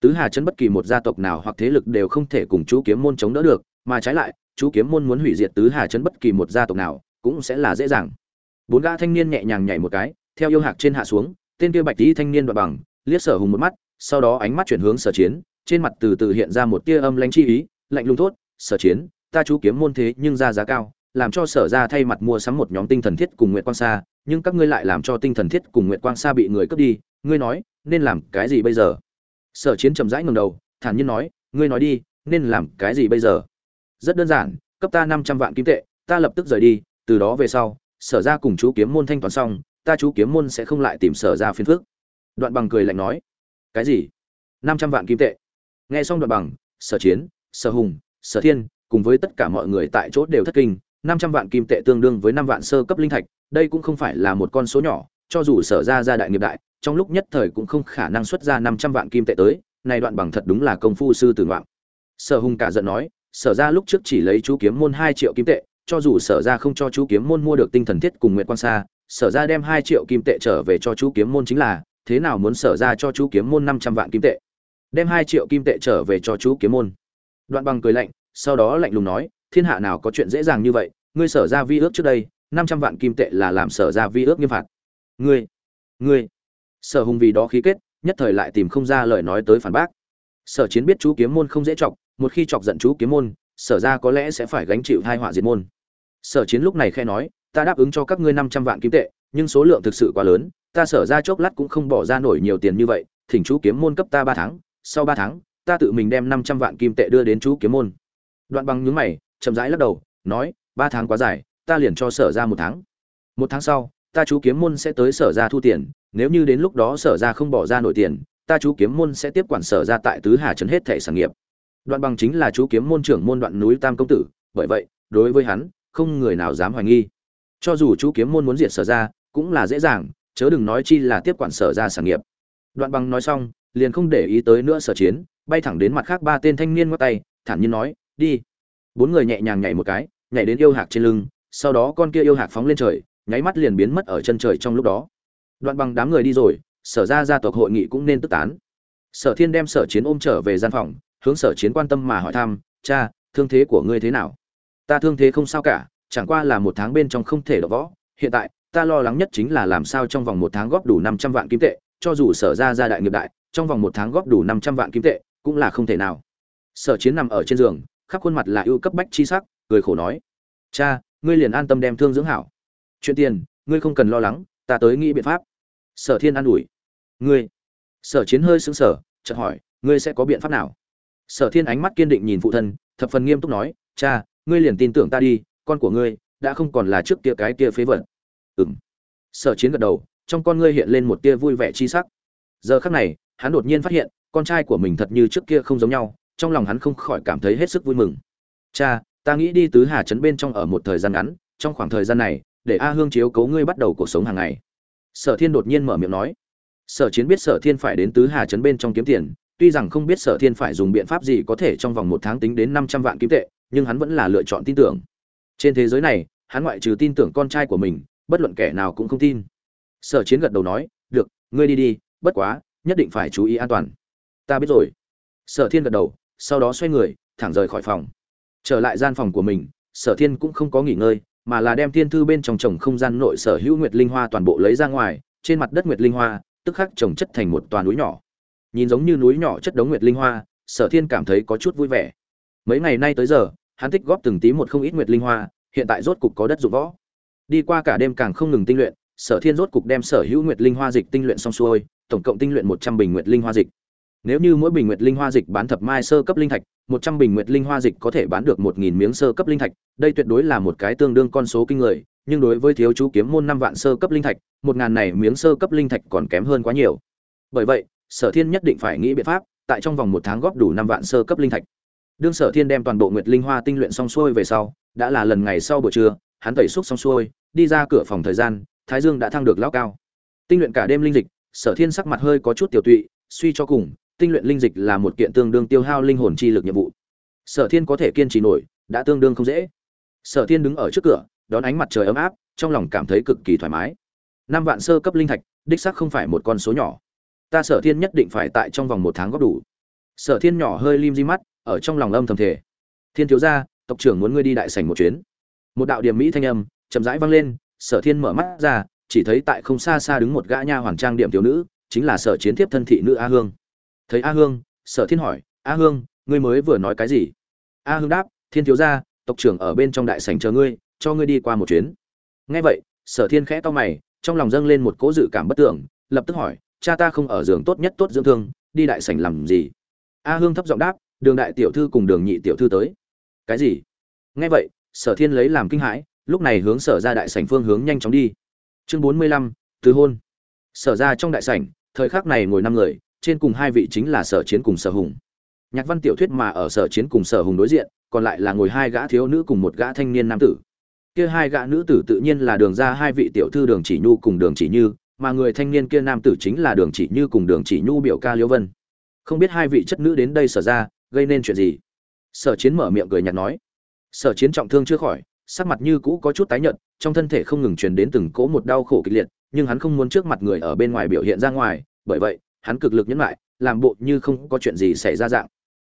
Tứ hà chấn bất kỳ một gia tộc nào hoặc thế lực đều không thể cùng chú kiếm môn chống đỡ được, mà trái lại, chú kiếm môn muốn hủy diệt tứ hà chấn bất kỳ một gia tộc nào cũng sẽ là dễ dàng. Bốn gã thanh niên nhẹ nhàng nhảy một cái, theo yêu hạc trên hạ xuống, tên kia bạch tý thanh niên đoạt bằng, liếc sở hùng một mắt, sau đó ánh mắt chuyển hướng sở chiến, trên mặt từ từ hiện ra một tia âm lãnh chi ý, lạnh lùng thốt, sở chiến, ta chú kiếm môn thế nhưng ra giá cao, làm cho sở ra thay mặt mua sắm một nhóm tinh thần thiết cùng nguyện quang sa, nhưng các ngươi lại làm cho tinh thần thiết cùng nguyện quang sa bị người cướp đi ngươi nói, nên làm cái gì bây giờ? Sở chiến chậm rãi ngầm đầu, thản nhiên nói, ngươi nói đi, nên làm cái gì bây giờ? Rất đơn giản, cấp ta năm trăm vạn kim tệ, ta lập tức rời đi, từ đó về sau, sở ra cùng chú kiếm môn thanh toán xong, ta chú kiếm môn sẽ không lại tìm sở ra phiền phước đoạn bằng cười lạnh nói, cái gì? Năm trăm vạn kim tệ? Nghe xong đoạn bằng, sở chiến, sở hùng, sở thiên, cùng với tất cả mọi người tại chỗ đều thất kinh, năm trăm vạn kim tệ tương đương với năm vạn sơ cấp linh thạch, đây cũng không phải là một con số nhỏ, cho dù sở ra gia đại nghiệp đại trong lúc nhất thời cũng không khả năng xuất ra năm trăm vạn kim tệ tới này đoạn bằng thật đúng là công phu sư tử ngoạn. Sở hùng cả giận nói sở ra lúc trước chỉ lấy chú kiếm môn hai triệu kim tệ cho dù sở ra không cho chú kiếm môn mua được tinh thần thiết cùng nguyện quan xa, sở ra đem hai triệu kim tệ trở về cho chú kiếm môn chính là thế nào muốn sở ra cho chú kiếm môn năm trăm vạn kim tệ? Đem hai triệu kim tệ trở về cho chú kiếm môn. Đoạn bằng cười lạnh sau đó lạnh lùng nói thiên hạ nào có chuyện dễ dàng như vậy ngươi sở ra vi ước trước đây năm trăm vạn kim tệ là làm sở ra vi ước nghiêm phạt. Ngươi ngươi sở hùng vì đó khí kết, nhất thời lại tìm không ra lời nói tới phản bác. Sở chiến biết chú kiếm môn không dễ chọc, một khi chọc giận chú kiếm môn, sở ra có lẽ sẽ phải gánh chịu hai họa diệt môn. Sở chiến lúc này khe nói, ta đáp ứng cho các ngươi năm trăm vạn kim tệ, nhưng số lượng thực sự quá lớn, ta sở ra chốc lát cũng không bỏ ra nổi nhiều tiền như vậy, thỉnh chú kiếm môn cấp ta ba tháng, sau ba tháng, ta tự mình đem năm trăm vạn kim tệ đưa đến chú kiếm môn. Đoạn bằng nhúng mày, chậm rãi lắc đầu, nói, ba tháng quá dài, ta liền cho sở ra một tháng. Một tháng sau ta chú kiếm môn sẽ tới sở ra thu tiền, nếu như đến lúc đó sở ra không bỏ ra nổi tiền, ta chú kiếm môn sẽ tiếp quản sở ra tại tứ hà trấn hết thẻ sản nghiệp. Đoạn bằng chính là chú kiếm môn trưởng môn đoạn núi tam công tử, bởi vậy, đối với hắn, không người nào dám hoài nghi. Cho dù chú kiếm môn muốn diệt sở ra, cũng là dễ dàng, chớ đừng nói chi là tiếp quản sở ra sản nghiệp. Đoạn bằng nói xong, liền không để ý tới nữa sở chiến, bay thẳng đến mặt khác ba tên thanh niên ngắt tay, thản nhiên nói, đi. Bốn người nhẹ nhàng nhảy một cái, nhảy đến yêu hạc trên lưng, sau đó con kia yêu hạc phóng lên trời nháy mắt liền biến mất ở chân trời trong lúc đó. Đoạn bằng đám người đi rồi, sở ra gia tộc hội nghị cũng nên tức tán. Sở thiên đem sở chiến ôm trở về gian phòng, hướng sở chiến quan tâm mà hỏi thăm, cha, thương thế của ngươi thế nào? Ta thương thế không sao cả, chẳng qua là một tháng bên trong không thể đọ võ. Hiện tại, ta lo lắng nhất chính là làm sao trong vòng một tháng góp đủ năm trăm vạn kim tệ, cho dù sở ra gia đại nghiệp đại, trong vòng một tháng góp đủ năm trăm vạn kim tệ, cũng là không thể nào. Sở chiến nằm ở trên giường, khắp khuôn mặt là ưu cấp bách chi sắc, cười khổ nói, cha, ngươi liền an tâm đem thương dưỡng hảo chuyện tiền, ngươi không cần lo lắng, ta tới nghĩ biện pháp. Sở thiên an ủi. Ngươi. Sở chiến hơi sững sờ, chợt hỏi, ngươi sẽ có biện pháp nào? Sở thiên ánh mắt kiên định nhìn phụ thân, thập phần nghiêm túc nói, cha, ngươi liền tin tưởng ta đi, con của ngươi đã không còn là trước kia cái kia phế vật. Ừng sở chiến gật đầu, trong con ngươi hiện lên một tia vui vẻ chi sắc. Giờ khắc này, hắn đột nhiên phát hiện, con trai của mình thật như trước kia không giống nhau, trong lòng hắn không khỏi cảm thấy hết sức vui mừng. Cha, ta nghĩ đi tứ hà trấn bên trong ở một thời gian ngắn, trong khoảng thời gian này để a hương chiếu cố ngươi bắt đầu cuộc sống hàng ngày. Sở thiên đột nhiên mở miệng nói. Sở chiến biết sở thiên phải đến tứ hà trấn bên trong kiếm tiền, tuy rằng không biết sở thiên phải dùng biện pháp gì có thể trong vòng một tháng tính đến năm trăm vạn kim tệ, nhưng hắn vẫn là lựa chọn tin tưởng. Trên thế giới này, hắn ngoại trừ tin tưởng con trai của mình, bất luận kẻ nào cũng không tin. Sở chiến gật đầu nói, được, ngươi đi đi, bất quá, nhất định phải chú ý an toàn. Ta biết rồi. Sở thiên gật đầu, sau đó xoay người, thẳng rời khỏi phòng. Trở lại gian phòng của mình, sở thiên cũng không có nghỉ ngơi mà là đem thiên thư bên trong trồng không gian nội sở hữu nguyệt linh hoa toàn bộ lấy ra ngoài, trên mặt đất nguyệt linh hoa, tức khắc trồng chất thành một toàn núi nhỏ. Nhìn giống như núi nhỏ chất đống nguyệt linh hoa, sở thiên cảm thấy có chút vui vẻ. Mấy ngày nay tới giờ, hắn tích góp từng tí một không ít nguyệt linh hoa, hiện tại rốt cục có đất dụng võ. Đi qua cả đêm càng không ngừng tinh luyện, sở thiên rốt cục đem sở hữu nguyệt linh hoa dịch tinh luyện xong xuôi, tổng cộng tinh luyện một trăm bình nguyệt linh hoa dịch nếu như mỗi bình nguyệt linh hoa dịch bán thập mai sơ cấp linh thạch, một trăm bình nguyệt linh hoa dịch có thể bán được một nghìn miếng sơ cấp linh thạch, đây tuyệt đối là một cái tương đương con số kinh người, nhưng đối với thiếu chú kiếm môn năm vạn sơ cấp linh thạch, một ngàn này miếng sơ cấp linh thạch còn kém hơn quá nhiều. Bởi vậy, Sở Thiên nhất định phải nghĩ biện pháp, tại trong vòng một tháng góp đủ năm vạn sơ cấp linh thạch. Đương Sở Thiên đem toàn bộ nguyệt linh hoa tinh luyện xong xuôi về sau, đã là lần ngày sau buổi trưa, hắn tẩy xúc xong xuôi, đi ra cửa phòng thời gian, thái dương đã thăng được lão cao tinh luyện cả đêm linh dịch sở thiên sắc mặt hơi có chút tiểu tụy suy cho cùng tinh luyện linh dịch là một kiện tương đương tiêu hao linh hồn chi lực nhiệm vụ. Sở thiên có thể kiên trì nổi, đã tương đương không dễ. Sở thiên đứng ở trước cửa, đón ánh mặt trời ấm áp, trong lòng cảm thấy cực kỳ thoải mái. Năm vạn sơ cấp linh thạch, đích xác không phải một con số nhỏ. Ta sở thiên nhất định phải tại trong vòng một tháng góp đủ. Sở thiên nhỏ hơi lim di mắt, ở trong lòng âm thầm thề. thiên thiếu gia, tộc trưởng muốn ngươi đi đại sảnh một chuyến. Một đạo điểm mỹ thanh âm, chậm rãi vang lên, sở thiên mở mắt ra, chỉ thấy tại không xa xa đứng một gã nha hoàn trang điểm thiếu nữ, chính là sở chiến thiếp thân thị nữ a hương thấy a hương, sở thiên hỏi, a hương, ngươi mới vừa nói cái gì? A hương đáp, thiên thiếu gia, tộc trưởng ở bên trong đại sảnh chờ ngươi, cho ngươi đi qua một chuyến. Nghe vậy, sở thiên khẽ to mày, trong lòng dâng lên một cỗ dự cảm bất tưởng, lập tức hỏi, cha ta không ở giường tốt nhất tốt dưỡng thương, đi đại sảnh làm gì? A hương thấp giọng đáp, đường đại tiểu thư cùng đường nhị tiểu thư tới. Cái gì? Nghe vậy, sở thiên lấy làm kinh hãi, lúc này hướng sở ra đại sảnh phương hướng nhanh chóng đi. Chương bốn mươi lăm, từ hôn. Sở ra trong đại sảnh, thời khắc này ngồi năm người trên cùng hai vị chính là sở chiến cùng sở hùng. Nhạc văn tiểu thuyết mà ở sở chiến cùng sở hùng đối diện, còn lại là ngồi hai gã thiếu nữ cùng một gã thanh niên nam tử. Kia hai gã nữ tử tự nhiên là đường ra hai vị tiểu thư đường chỉ nhu cùng đường chỉ như, mà người thanh niên kia nam tử chính là đường chỉ như cùng đường chỉ nhu biểu ca liễu vân. Không biết hai vị chất nữ đến đây sở ra, gây nên chuyện gì? Sở chiến mở miệng cười nhạt nói. Sở chiến trọng thương chưa khỏi, sắc mặt như cũ có chút tái nhợt, trong thân thể không ngừng truyền đến từng cỗ một đau khổ kịch liệt, nhưng hắn không muốn trước mặt người ở bên ngoài biểu hiện ra ngoài, bởi vậy hắn cực lực nhẫn lại, làm bộ như không có chuyện gì xảy ra dạng.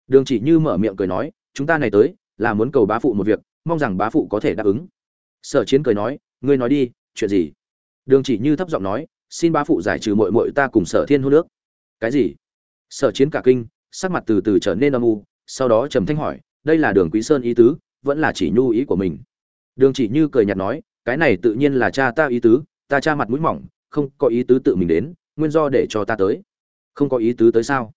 Đường chỉ như mở miệng cười nói, chúng ta này tới, là muốn cầu bá phụ một việc, mong rằng bá phụ có thể đáp ứng. Sở chiến cười nói, ngươi nói đi, chuyện gì? Đường chỉ như thấp giọng nói, xin bá phụ giải trừ mội mội ta cùng sở thiên hô nước cái gì? Sở chiến cả kinh, sắc mặt từ từ trở nên âm u, sau đó trầm thanh hỏi, đây là đường quý sơn ý tứ, vẫn là chỉ nhu ý của mình? Đường chỉ như cười nhạt nói, cái này tự nhiên là cha ta ý tứ, ta cha mặt mũi mỏng, không có ý tứ tự mình đến, nguyên do để cho ta tới không có ý tứ tới sao?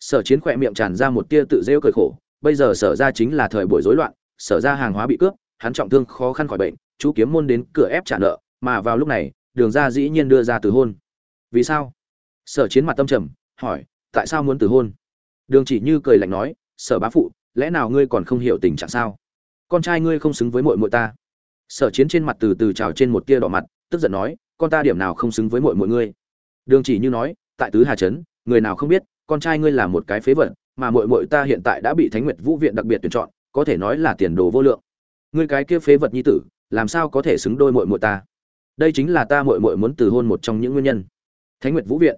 Sở chiến khỏe miệng tràn ra một tia tự rêu cười khổ, bây giờ sở ra chính là thời buổi rối loạn, sở ra hàng hóa bị cướp, hắn trọng thương khó khăn khỏi bệnh, chú kiếm môn đến cửa ép trả nợ, mà vào lúc này, đường ra dĩ nhiên đưa ra từ hôn. Vì sao? Sở chiến mặt tâm trầm, hỏi, tại sao muốn từ hôn? Đường chỉ như cười lạnh nói, sở bá phụ, lẽ nào ngươi còn không hiểu tình trạng sao? Con trai ngươi không xứng với mội mội ta. Sở chiến trên mặt từ từ trào trên một tia đỏ mặt, tức giận nói, con ta điểm nào không xứng với mội mội ngươi? Đường chỉ như nói, tại tứ hà trấn người nào không biết, con trai ngươi là một cái phế vật, mà mội mội ta hiện tại đã bị thánh nguyệt vũ viện đặc biệt tuyển chọn, có thể nói là tiền đồ vô lượng. Ngươi cái kia phế vật nhi tử, làm sao có thể xứng đôi mội mội ta? Đây chính là ta mội mội muốn từ hôn một trong những nguyên nhân. Thánh nguyệt vũ viện.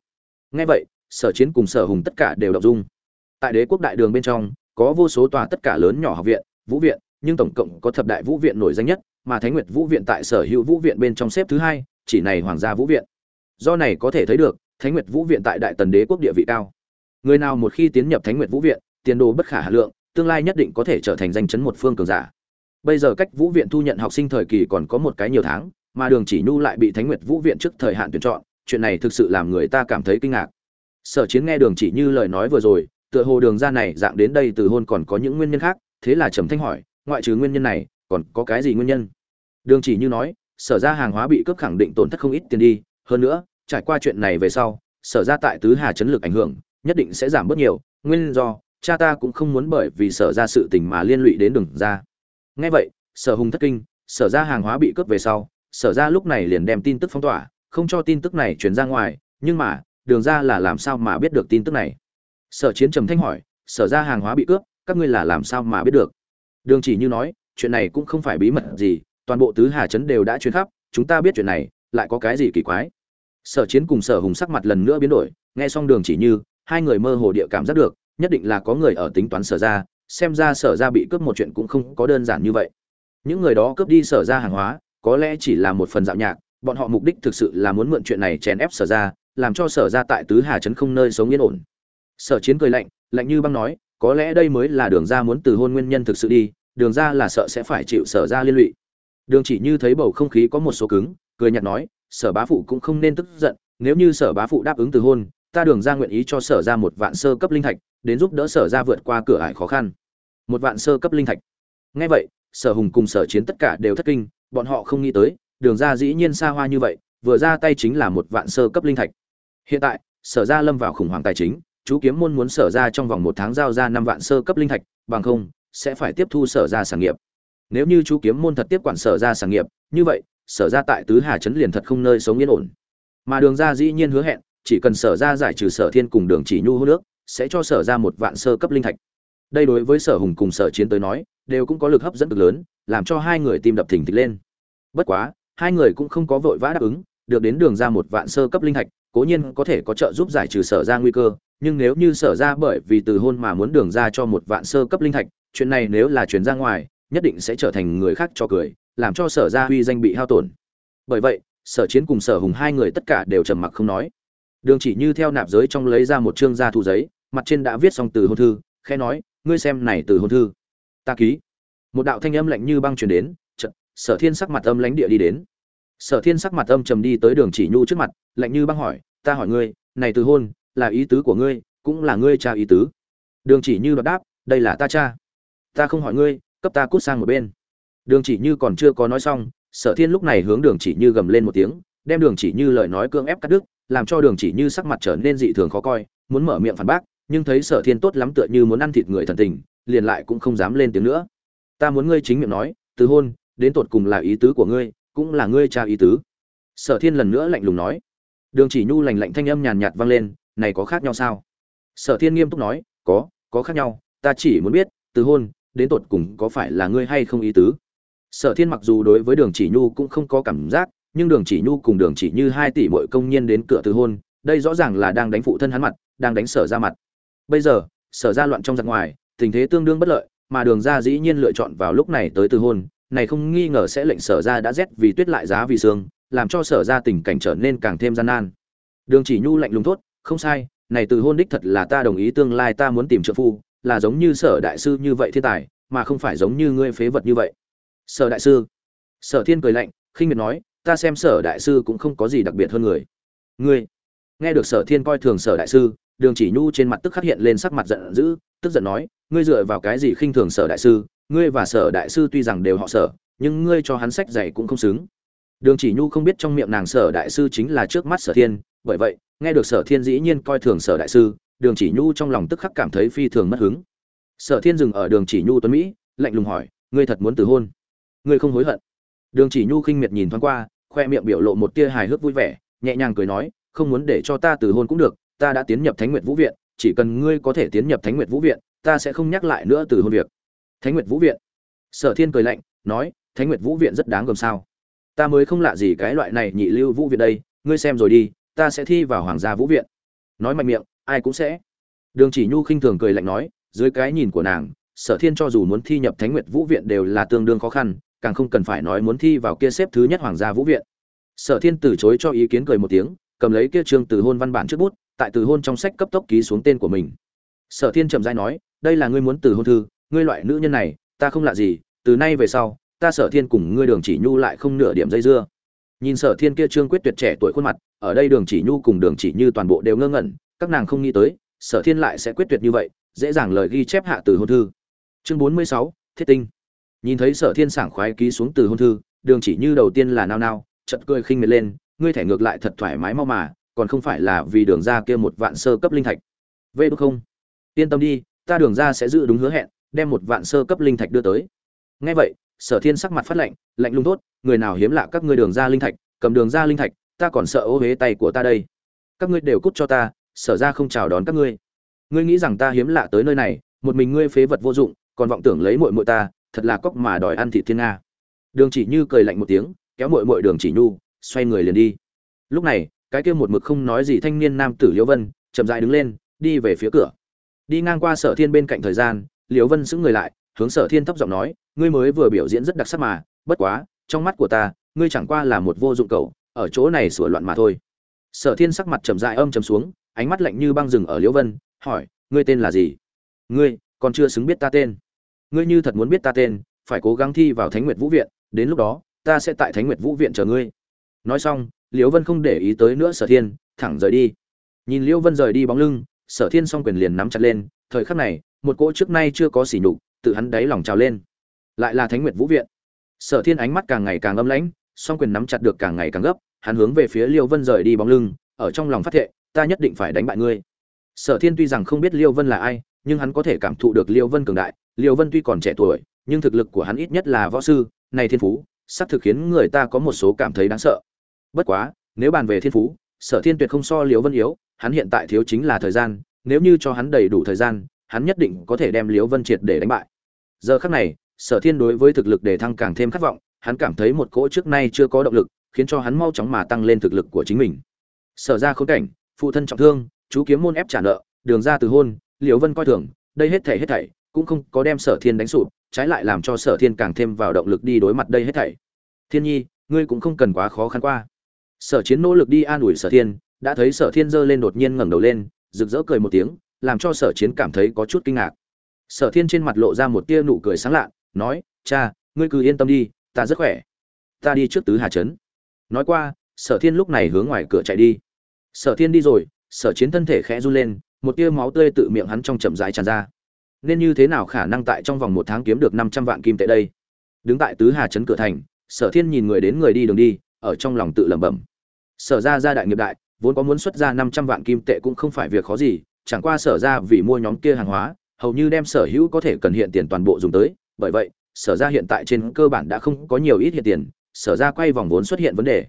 Nghe vậy, sở chiến cùng sở hùng tất cả đều đọc dung. Tại đế quốc đại đường bên trong, có vô số tòa tất cả lớn nhỏ học viện, vũ viện, nhưng tổng cộng có thập đại vũ viện nổi danh nhất, mà thánh nguyệt vũ viện tại sở hữu vũ viện bên trong xếp thứ hai, chỉ này hoàng gia vũ viện. Do này có thể thấy được thánh nguyệt vũ viện tại đại tần đế quốc địa vị cao. Người nào một khi tiến nhập thánh nguyệt vũ viện, tiền đồ bất khả hà lượng, tương lai nhất định có thể trở thành danh chấn một phương cường giả. Bây giờ cách vũ viện thu nhận học sinh thời kỳ còn có một cái nhiều tháng, mà đường chỉ nhu lại bị thánh nguyệt vũ viện trước thời hạn tuyển chọn, chuyện này thực sự làm người ta cảm thấy kinh ngạc. Sở chiến nghe đường chỉ như lời nói vừa rồi, tựa hồ đường ra này dạng đến đây từ hôn còn có những nguyên nhân khác, thế là trầm thanh hỏi, ngoại trừ nguyên nhân này, còn có cái gì nguyên nhân? Đường chỉ như nói, sở ra hàng hóa bị cướp khẳng định tổn thất không ít tiền đi, hơn nữa trải qua chuyện này về sau, sở ra tại tứ hà chấn lực ảnh hưởng, nhất định sẽ giảm bớt nhiều. Nguyên do, cha ta cũng không muốn bởi vì sở ra sự tình mà liên lụy đến đường ra. Ngay vậy, sở hùng thất kinh, sở ra hàng hóa bị cướp về sau, sở ra lúc này liền đem tin tức phong tỏa, không cho tin tức này truyền ra ngoài, nhưng mà, đường ra là làm sao mà biết được tin tức này? Sở chiến trầm thanh hỏi, sở ra hàng hóa bị cướp, các ngươi là làm sao mà biết được? Đường chỉ như nói, chuyện này cũng không phải bí mật gì, toàn bộ tứ hà trấn đều đã truyền khắp, chúng ta biết chuyện này, lại có cái gì kỳ quái? Sở chiến cùng sở hùng sắc mặt lần nữa biến đổi, nghe xong đường chỉ như, hai người mơ hồ địa cảm giác được, nhất định là có người ở tính toán sở ra, xem ra sở ra bị cướp một chuyện cũng không có đơn giản như vậy. Những người đó cướp đi sở ra hàng hóa, có lẽ chỉ là một phần dạo nhạc, bọn họ mục đích thực sự là muốn mượn chuyện này chèn ép sở ra, làm cho sở ra tại tứ hà trấn không nơi sống yên ổn. Sở chiến cười lạnh lạnh như băng nói, có lẽ đây mới là đường ra muốn từ hôn nguyên nhân thực sự đi, đường ra là sợ sẽ phải chịu sở ra liên lụy. Đường chỉ như thấy bầu không khí có một số cứng, cười nhạt nói sở bá phụ cũng không nên tức giận, nếu như sở bá phụ đáp ứng từ hôn, ta đường ra nguyện ý cho sở ra một vạn sơ cấp linh thạch, đến giúp đỡ sở ra vượt qua cửa ải khó khăn. Một vạn sơ cấp linh thạch. Ngay vậy, sở hùng cùng sở chiến tất cả đều thất kinh, bọn họ không nghĩ tới, đường ra dĩ nhiên xa hoa như vậy, vừa ra tay chính là một vạn sơ cấp linh thạch. Hiện tại, sở ra lâm vào khủng hoảng tài chính, chú kiếm môn muốn sở ra trong vòng một tháng giao ra năm vạn sơ cấp linh thạch, bằng không, sẽ phải tiếp thu sở ra sản nghiệp. Nếu như chú kiếm môn thật tiếp quản sở ra sản nghiệp, như vậy sở ra tại tứ hà trấn liền thật không nơi sống yên ổn. Mà đường ra dĩ nhiên hứa hẹn, chỉ cần sở ra giải trừ sở thiên cùng đường chỉ nhu hô nước, sẽ cho sở ra một vạn sơ cấp linh thạch. Đây đối với sở hùng cùng sở chiến tới nói, đều cũng có lực hấp dẫn cực lớn, làm cho hai người tim đập thình thịch lên. Bất quá, hai người cũng không có vội vã đáp ứng, được đến đường ra một vạn sơ cấp linh thạch, cố nhiên có thể có trợ giúp giải trừ sở ra nguy cơ, nhưng nếu như sở ra bởi vì từ hôn mà muốn đường ra cho một vạn sơ cấp linh thạch, chuyện này nếu là chuyển ra ngoài, nhất định sẽ trở thành người khác cho cười làm cho sở gia huy danh bị hao tổn. Bởi vậy, sở chiến cùng sở hùng hai người tất cả đều trầm mặc không nói. Đường chỉ như theo nạp giới trong lấy ra một chương gia thu giấy, mặt trên đã viết xong từ hôn thư, khẽ nói, ngươi xem này từ hôn thư. Ta ký. Một đạo thanh âm lạnh như băng truyền đến, chợt, sở thiên sắc mặt âm lãnh địa đi đến. Sở thiên sắc mặt âm trầm đi tới đường chỉ nhu trước mặt, lạnh như băng hỏi, ta hỏi ngươi, này từ hôn là ý tứ của ngươi, cũng là ngươi cha ý tứ? Đường chỉ như đoạt đáp, đây là ta cha. Ta không hỏi ngươi, cấp ta cút sang một bên đường chỉ như còn chưa có nói xong, sở thiên lúc này hướng đường chỉ như gầm lên một tiếng, đem đường chỉ như lời nói cương ép cắt đứt, làm cho đường chỉ như sắc mặt trở nên dị thường khó coi, muốn mở miệng phản bác, nhưng thấy sở thiên tốt lắm tựa như muốn ăn thịt người thần tình, liền lại cũng không dám lên tiếng nữa. Ta muốn ngươi chính miệng nói, từ hôn, đến tột cùng là ý tứ của ngươi, cũng là ngươi cha ý tứ. Sở thiên lần nữa lạnh lùng nói. Đường chỉ nhu lành lạnh thanh âm nhàn nhạt vang lên, này có khác nhau sao? Sở thiên nghiêm túc nói, có có khác nhau, ta chỉ muốn biết, từ hôn, đến tột cùng có phải là ngươi hay không ý tứ? Sở thiên mặc dù đối với đường chỉ nhu cũng không có cảm giác, nhưng đường chỉ nhu cùng đường chỉ như hai tỷ mọi công nhân đến cửa từ hôn, đây rõ ràng là đang đánh phụ thân hắn mặt, đang đánh sở ra mặt. Bây giờ, sở ra loạn trong giặc ngoài, tình thế tương đương bất lợi, mà đường ra dĩ nhiên lựa chọn vào lúc này tới từ hôn, này không nghi ngờ sẽ lệnh sở ra đã rét vì tuyết lại giá vì sương, làm cho sở ra tình cảnh trở nên càng thêm gian nan. Đường chỉ nhu lạnh lùng thốt, không sai, này từ hôn đích thật là ta đồng ý tương lai ta muốn tìm trợ phu, là giống như sở đại sư như vậy thiên tài, mà không phải giống như ngươi phế vật như vậy sở đại sư. Sở thiên cười lạnh, khinh miệt nói, ta xem sở đại sư cũng không có gì đặc biệt hơn người. Ngươi. Nghe được sở thiên coi thường sở đại sư, đường chỉ nhu trên mặt tức khắc hiện lên sắc mặt giận dữ, tức giận nói, ngươi dựa vào cái gì khinh thường sở đại sư? Ngươi và sở đại sư tuy rằng đều họ sở, nhưng ngươi cho hắn sách dạy cũng không xứng. Đường chỉ nhu không biết trong miệng nàng sở đại sư chính là trước mắt sở thiên, bởi vậy, nghe được sở thiên dĩ nhiên coi thường sở đại sư, đường chỉ nhu trong lòng tức khắc cảm thấy phi thường mất hứng. Sở thiên dừng ở đường chỉ nhu tuấn mỹ, lạnh lùng hỏi, ngươi thật muốn từ hôn? Ngươi không hối hận. Đường chỉ nhu khinh miệt nhìn thoáng qua, khoe miệng biểu lộ một tia hài hước vui vẻ, nhẹ nhàng cười nói, không muốn để cho ta từ hôn cũng được, ta đã tiến nhập thánh nguyệt vũ viện, chỉ cần ngươi có thể tiến nhập thánh nguyệt vũ viện, ta sẽ không nhắc lại nữa từ hôn việc. Thánh nguyệt vũ viện. Sở thiên cười lạnh, nói, thánh nguyệt vũ viện rất đáng gồm sao? Ta mới không lạ gì cái loại này nhị lưu vũ viện đây, ngươi xem rồi đi, ta sẽ thi vào hoàng gia vũ viện. Nói mạnh miệng, ai cũng sẽ. Đường chỉ nhu khinh thường cười lạnh nói, dưới cái nhìn của nàng, sở thiên cho dù muốn thi nhập thánh nguyệt vũ viện đều là tương đương khó khăn càng không cần phải nói muốn thi vào kia xếp thứ nhất hoàng gia vũ viện. Sở thiên từ chối cho ý kiến cười một tiếng, cầm lấy kia trương từ hôn văn bản trước bút, tại từ hôn trong sách cấp tốc ký xuống tên của mình. Sở thiên trầm dai nói, đây là ngươi muốn từ hôn thư, ngươi loại nữ nhân này, ta không lạ gì, từ nay về sau, ta sở thiên cùng ngươi đường chỉ nhu lại không nửa điểm dây dưa. Nhìn sở thiên kia trương quyết tuyệt trẻ tuổi khuôn mặt, ở đây đường chỉ nhu cùng đường chỉ như toàn bộ đều ngơ ngẩn, các nàng không nghĩ tới, sở thiên lại sẽ quyết tuyệt như vậy, dễ dàng lời ghi chép hạ từ hôn thư. Chương bốn mươi sáu, thiết tinh nhìn thấy sở thiên sảng khoái ký xuống từ hôn thư, đường chỉ như đầu tiên là nao nao chật cười khinh miệt lên, ngươi thẻ ngược lại thật thoải mái mau mà, còn không phải là vì đường ra kia một vạn sơ cấp linh thạch. Vê đúng không? Yên tâm đi, ta đường ra sẽ giữ đúng hứa hẹn, đem một vạn sơ cấp linh thạch đưa tới. Ngay vậy, sở thiên sắc mặt phát lạnh lạnh lung tốt người nào hiếm lạ các ngươi đường ra linh thạch, cầm đường ra linh thạch, ta còn sợ ô huế tay của ta đây. Các ngươi đều cút cho ta, sở ra không chào đón các ngươi. Ngươi nghĩ rằng ta hiếm lạ tới nơi này, một mình ngươi phế vật vô dụng, còn vọng tưởng lấy muội muội ta thật là cóc mà đòi ăn thịt thiên nga. Đường chỉ như cười lạnh một tiếng, kéo muội muội đường chỉ nhu, xoay người liền đi. Lúc này, cái kia một mực không nói gì thanh niên nam tử liễu vân, chậm rãi đứng lên, đi về phía cửa. Đi ngang qua sở thiên bên cạnh thời gian, liễu vân sững người lại, hướng sở thiên thấp giọng nói, ngươi mới vừa biểu diễn rất đặc sắc mà, bất quá, trong mắt của ta, ngươi chẳng qua là một vô dụng cậu, ở chỗ này sửa loạn mà thôi. Sở thiên sắc mặt chậm rãi âm trầm xuống, ánh mắt lạnh như băng rừng ở liễu vân, hỏi, ngươi tên là gì? Ngươi, còn chưa xứng biết ta tên ngươi như thật muốn biết ta tên, phải cố gắng thi vào thánh nguyệt vũ viện, đến lúc đó, ta sẽ tại thánh nguyệt vũ viện chờ ngươi. Nói xong, liễu vân không để ý tới nữa sở thiên, thẳng rời đi. Nhìn liễu vân rời đi bóng lưng, sở thiên s o n g quyền liền nắm chặt lên, thời khắc này, một cỗ trước nay chưa có sỉ nhục, tự hắn đáy lòng trào lên. Lại là thánh nguyệt vũ viện. Sở thiên ánh mắt càng ngày càng âm lãnh, song quyền nắm chặt được càng ngày càng gấp, hắn hướng về phía liêu vân rời đi bóng lưng, ở trong lòng phát thệ, ta nhất định phải đánh bại ngươi. Sở thiên tuy rằng không biết liêu vân là ai nhưng hắn có thể cảm thụ được liêu vân cường đại. Liêu vân tuy còn trẻ tuổi, nhưng thực lực của hắn ít nhất là võ sư, này thiên phú sắp thực khiến người ta có một số cảm thấy đáng sợ. Bất quá, nếu bàn về thiên phú, sở thiên tuyệt không so Liêu vân yếu, hắn hiện tại thiếu chính là thời gian, nếu như cho hắn đầy đủ thời gian, hắn nhất định có thể đem Liêu vân triệt để đánh bại. Giờ khắc này, sở thiên đối với thực lực để thăng càng thêm khát vọng, hắn cảm thấy một cỗ trước nay chưa có động lực, khiến cho hắn mau chóng mà tăng lên thực lực của chính mình. Sở ra khốn cảnh, phụ thân trọng thương, chú kiếm môn ép trả nợ, đường ra từ hôn liễu vân coi thường, đây hết thảy hết thảy, cũng không có đem sở thiên đánh sụp, trái lại làm cho sở thiên càng thêm vào động lực đi đối mặt đây hết thảy. Thiên nhi, ngươi cũng không cần quá khó khăn qua. Sở chiến nỗ lực đi an ủi sở thiên, đã thấy sở thiên giơ lên đột nhiên ngẩng đầu lên, rực rỡ cười một tiếng, làm cho sở chiến cảm thấy có chút kinh ngạc. Sở thiên trên mặt lộ ra một tia nụ cười sáng lạ, nói, cha, ngươi cứ yên tâm đi, ta rất khỏe. Ta đi trước tứ hà trấn. Nói qua, sở thiên lúc này hướng ngoài cửa chạy đi. Sở thiên đi rồi, sở chiến thân thể khẽ run lên một tia máu tươi tự miệng hắn trong chậm rãi tràn ra. Nên như thế nào khả năng tại trong vòng một tháng kiếm được năm trăm vạn kim tệ đây? Đứng tại tứ hà trấn cửa thành, sở thiên nhìn người đến người đi đường đi, ở trong lòng tự lẩm bẩm. Sở ra gia đại nghiệp đại, vốn có muốn xuất ra năm trăm vạn kim tệ cũng không phải việc khó gì, chẳng qua sở ra vì mua nhóm kia hàng hóa, hầu như đem sở hữu có thể cần hiện tiền toàn bộ dùng tới. Bởi vậy, sở ra hiện tại trên cơ bản đã không có nhiều ít hiện tiền, sở ra quay vòng vốn xuất hiện vấn đề.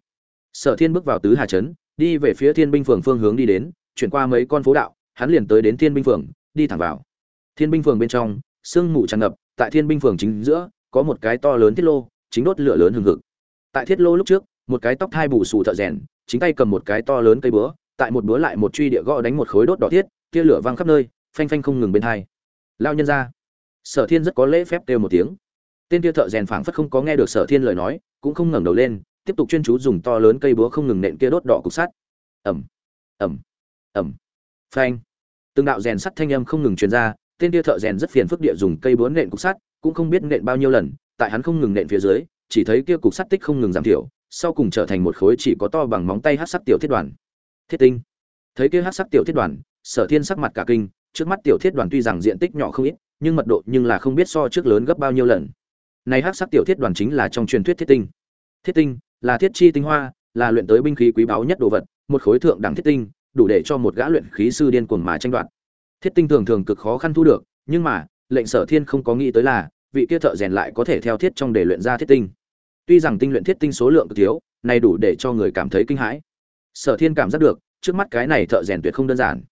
Sở thiên bước vào tứ hà trấn đi về phía thiên binh phường phương hướng đi đến, chuyển qua mấy con phố đạo hắn liền tới đến thiên binh phường, đi thẳng vào. Thiên binh phường bên trong, sương mù tràn ngập, tại thiên binh phường chính giữa, có một cái to lớn thiết lô, chính đốt lửa lớn hừng hực. Tại thiết lô lúc trước, một cái tóc thai bù xù thợ rèn, chính tay cầm một cái to lớn cây búa, tại một búa lại một truy địa gõ đánh một khối đốt đỏ thiết, tia lửa văng khắp nơi, phanh phanh không ngừng bên thai lao nhân ra. Sở thiên rất có lễ phép kêu một tiếng. Tên tia thợ rèn phảng phất không có nghe được sở thiên lời nói, cũng không ngẩng đầu lên, tiếp tục chuyên chú dùng to lớn cây búa không ngừng nện kia đốt đỏ cục sắt. Ẩm ẩm ẩm phanh. Từng đạo rèn sắt thanh âm không ngừng truyền ra, tên tia thợ rèn rất phiền phức địa dùng cây búa nện cục sắt, cũng không biết nện bao nhiêu lần, tại hắn không ngừng nện phía dưới, chỉ thấy kia cục sắt tích không ngừng giảm thiểu, sau cùng trở thành một khối chỉ có to bằng móng tay hát sắc tiểu thiết đoàn. Thiết tinh. Thấy kia hát sắc tiểu thiết đoàn, sở thiên sắc mặt cả kinh, trước mắt tiểu thiết đoàn tuy rằng diện tích nhỏ không ít, nhưng mật độ nhưng là không biết so trước lớn gấp bao nhiêu lần. Này hát sắc tiểu thiết đoàn chính là trong truyền thuyết thiết tinh. Thiết tinh là thiết chi tinh hoa, là luyện tới binh khí quý báu nhất đồ vật, một khối thượng đẳng thiết tinh đủ để cho một gã luyện khí sư điên cuồng mà tranh đoạt thiết tinh thường thường cực khó khăn thu được nhưng mà lệnh sở thiên không có nghĩ tới là vị kia thợ rèn lại có thể theo thiết trong để luyện ra thiết tinh Tuy rằng tinh luyện thiết tinh số lượng cực thiếu, này đủ để cho người cảm thấy kinh hãi. Sở Thiên cảm giác được, trước mắt cái này thợ rèn tuyệt không đơn giản.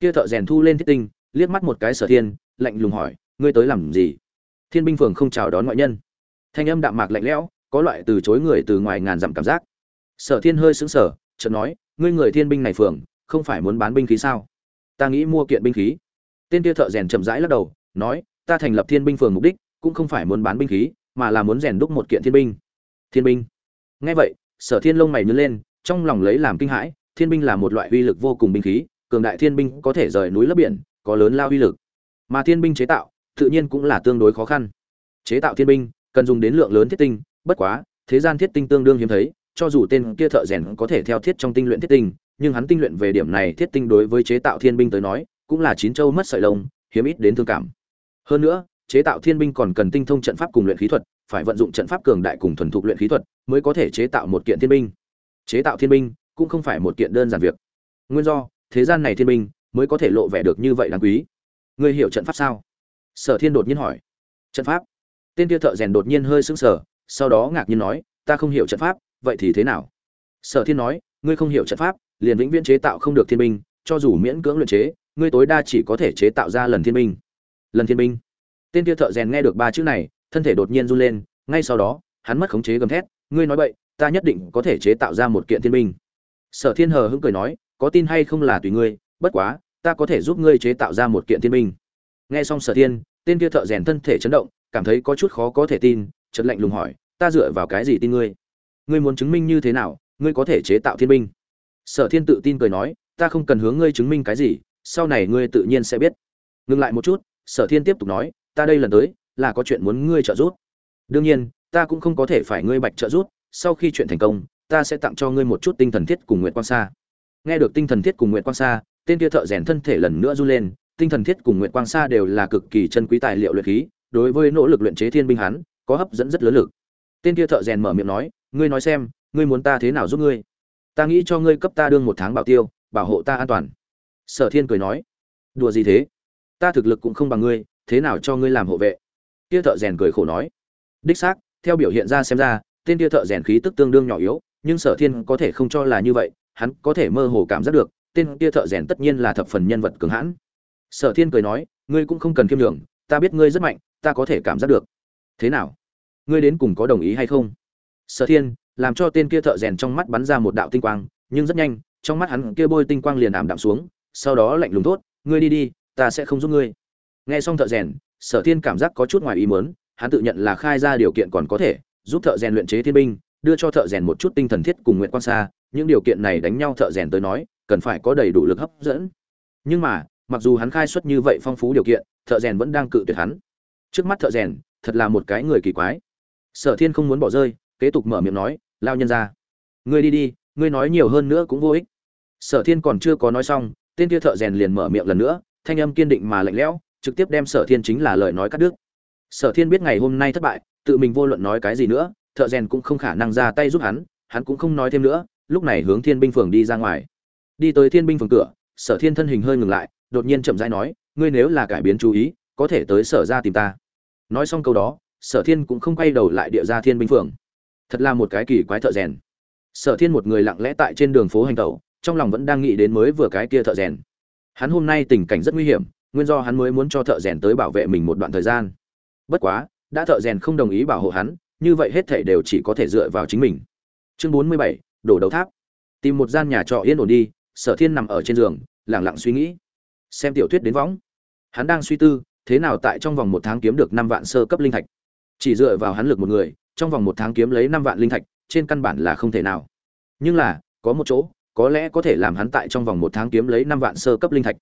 Kia thợ rèn thu lên thiết tinh, liếc mắt một cái Sở Thiên, lạnh lùng hỏi, ngươi tới làm gì? Thiên binh phường không chào đón ngoại nhân. Thanh âm đạm mạc lạnh lẽo, có loại từ chối người từ ngoài ngàn dặm cảm giác. Sở Thiên hơi sững sờ, chợt nói, ngươi người thiên binh này phường, không phải muốn bán binh khí sao? Ta nghĩ mua kiện binh khí. Tên kia thợ rèn chậm rãi lắc đầu, nói, ta thành lập thiên binh phường mục đích, cũng không phải muốn bán binh khí, mà là muốn rèn đúc một kiện thiên binh thiên binh nghe vậy sở thiên lông mày nhớ lên trong lòng lấy làm kinh hãi thiên binh là một loại uy lực vô cùng binh khí cường đại thiên binh có thể rời núi lấp biển có lớn lao uy lực mà thiên binh chế tạo tự nhiên cũng là tương đối khó khăn chế tạo thiên binh cần dùng đến lượng lớn thiết tinh bất quá thế gian thiết tinh tương đương hiếm thấy cho dù tên kia thợ rèn có thể theo thiết trong tinh luyện thiết tinh nhưng hắn tinh luyện về điểm này thiết tinh đối với chế tạo thiên binh tới nói, cũng là chín châu mất sợi lông, hiếm ít đến thương cảm. Hơn nữa, chế tạo thiên binh còn cần tinh thông trận pháp cùng luyện khí thuật, phải vận dụng trận pháp cường đại cùng thuần thục luyện khí thuật mới có thể chế tạo một kiện thiên binh. Chế tạo thiên binh cũng không phải một kiện đơn giản việc. Nguyên do, thế gian này thiên binh mới có thể lộ vẻ được như vậy đáng quý. Ngươi hiểu trận pháp sao? Sở thiên đột nhiên hỏi. Trận pháp? Tên kia thợ rèn đột nhiên hơi sững sờ, sau đó ngạc nhiên nói, ta không hiểu trận pháp, vậy thì thế nào? Sở thiên nói, ngươi không hiểu trận pháp liền vĩnh viễn chế tạo không được thiên binh, cho dù miễn cưỡng luyện chế, ngươi tối đa chỉ có thể chế tạo ra lần thiên binh. Lần thiên binh. Tên kia thợ rèn nghe được ba chữ này, thân thể đột nhiên run lên, ngay sau đó, hắn mất khống chế gầm thét, ngươi nói bậy, ta nhất định có thể chế tạo ra một kiện thiên binh. Sở thiên hờ hững cười nói, có tin hay không là tùy ngươi, bất quá, ta có thể giúp ngươi chế tạo ra một kiện thiên binh. Nghe xong sở thiên, tên kia thợ rèn thân thể chấn động, cảm thấy có chút khó có thể tin, chợt lạnh lùng hỏi, ta dựa vào cái gì tin ngươi? Ngươi muốn chứng minh như thế nào, ngươi có thể chế tạo thiên binh? Sở thiên tự tin cười nói ta không cần hướng ngươi chứng minh cái gì sau này ngươi tự nhiên sẽ biết ngừng lại một chút sở thiên tiếp tục nói ta đây lần tới là có chuyện muốn ngươi trợ giúp. Đương nhiên, ta cũng không có thể phải ngươi bạch trợ giúp, sau khi chuyện thành công, ta sẽ tặng cho ngươi một chút tinh thần thiết cùng nguyệt quang sa. Nghe được tinh thần thiết cùng nguyệt quang sa, tên kia thợ rèn thân thể lần nữa run lên, tinh thần thiết cùng nguyệt quang sa đều là cực kỳ chân quý tài liệu luyện khí, đối với nỗ lực luyện chế thiên binh hắn, có hấp dẫn rất lớn lực. Tên kia thợ rèn mở miệng nói, ngươi nói xem, ngươi muốn ta thế nào giúp ngươi? Ta nghĩ cho ngươi cấp ta đương một tháng bảo tiêu, bảo hộ ta an toàn. Sở Thiên cười nói, đùa gì thế? Ta thực lực cũng không bằng ngươi, thế nào cho ngươi làm hộ vệ? kia thợ rèn cười khổ nói đích xác theo biểu hiện ra xem ra tên kia thợ rèn khí tức tương đương nhỏ yếu nhưng sở thiên có thể không cho là như vậy hắn có thể mơ hồ cảm giác được tên kia thợ rèn tất nhiên là thập phần nhân vật cường hãn sở thiên cười nói ngươi cũng không cần kiêm đường ta biết ngươi rất mạnh ta có thể cảm giác được thế nào ngươi đến cùng có đồng ý hay không sở thiên làm cho tên kia thợ rèn trong mắt bắn ra một đạo tinh quang, nhưng rất nhanh, trong mắt hắn kia bôi tinh quang liền ảm đạm xuống, sau đó lạnh lùng thốt, ngươi đi đi, ta sẽ không giúp ngươi. Nghe xong thợ rèn, sở thiên cảm giác có chút ngoài ý muốn, hắn tự nhận là khai ra điều kiện còn có thể giúp thợ rèn luyện chế thiên binh, đưa cho thợ rèn một chút tinh thần thiết cùng nguyện quan xa, những điều kiện này đánh nhau thợ rèn tới nói, cần phải có đầy đủ lực hấp dẫn. Nhưng mà, mặc dù hắn khai xuất như vậy phong phú điều kiện, thợ rèn vẫn đang cự tuyệt hắn. Trước mắt thợ rèn, thật là một cái người kỳ quái. Sở thiên không muốn bỏ rơi, kế tục mở miệng nói lao nhân ra. Ngươi đi đi, ngươi nói nhiều hơn nữa cũng vô ích. Sở thiên còn chưa có nói xong, tên kia thợ rèn liền mở miệng lần nữa, thanh âm kiên định mà lạnh lẽo, trực tiếp đem sở thiên chính là lời nói cắt đứt. Sở thiên biết ngày hôm nay thất bại, tự mình vô luận nói cái gì nữa, thợ rèn cũng không khả năng ra tay giúp hắn hắn cũng không nói thêm nữa, lúc này hướng thiên binh phường đi ra ngoài. Đi tới thiên binh phường cửa, sở thiên thân hình hơi ngừng lại, đột nhiên chậm rãi nói, ngươi nếu là cải biến chú ý, có thể tới sở ra tìm ta. Nói xong câu đó, sở thiên cũng không quay đầu lại địa ra thiên binh phường thật là một cái kỳ quái thợ rèn. Sở thiên một người lặng lẽ tại trên đường phố hành tẩu, trong lòng vẫn đang nghĩ đến mới vừa cái kia thợ rèn. Hắn hôm nay tình cảnh rất nguy hiểm, nguyên do hắn mới muốn cho thợ rèn tới bảo vệ mình một đoạn thời gian. Bất quá, đã thợ rèn không đồng ý bảo hộ hắn, như vậy hết thảy đều chỉ có thể dựa vào chính mình. Chương bốn mươi bảy, đổ đầu tháp. Tìm một gian nhà trọ yên ổn đi, sở thiên nằm ở trên giường lẳng lặng suy nghĩ. Xem tiểu thuyết đến võng. Hắn đang suy tư, thế nào tại trong vòng một tháng kiếm được năm vạn sơ cấp linh thạch. Chỉ dựa vào hắn lực một người trong vòng một tháng kiếm lấy năm vạn linh thạch, trên căn bản là không thể nào. Nhưng là, có một chỗ, có lẽ có thể làm hắn tại trong vòng một tháng kiếm lấy năm vạn sơ cấp linh thạch.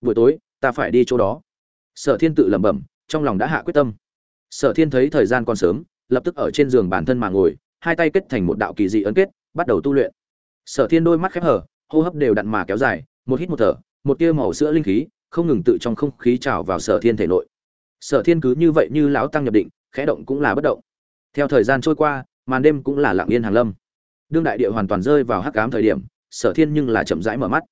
Buổi tối, ta phải đi chỗ đó. Sở thiên tự lẩm bẩm, trong lòng đã hạ quyết tâm. Sở thiên thấy thời gian còn sớm, lập tức ở trên giường bản thân mà ngồi, hai tay kết thành một đạo kỳ dị ấn kết, bắt đầu tu luyện. Sở thiên đôi mắt khép hở hô hấp đều đặn mà kéo dài, một hít một thở, một tia màu sữa linh khí, không ngừng tự trong không khí trào vào sở thiên thể nội. Sở thiên cứ như vậy như lão tăng nhập định, khẽ động cũng là bất động theo thời gian trôi qua, màn đêm cũng là lặng yên hàng lâm. Đương đại địa hoàn toàn rơi vào hắc ám thời điểm, sở thiên nhưng là chậm rãi mở mắt.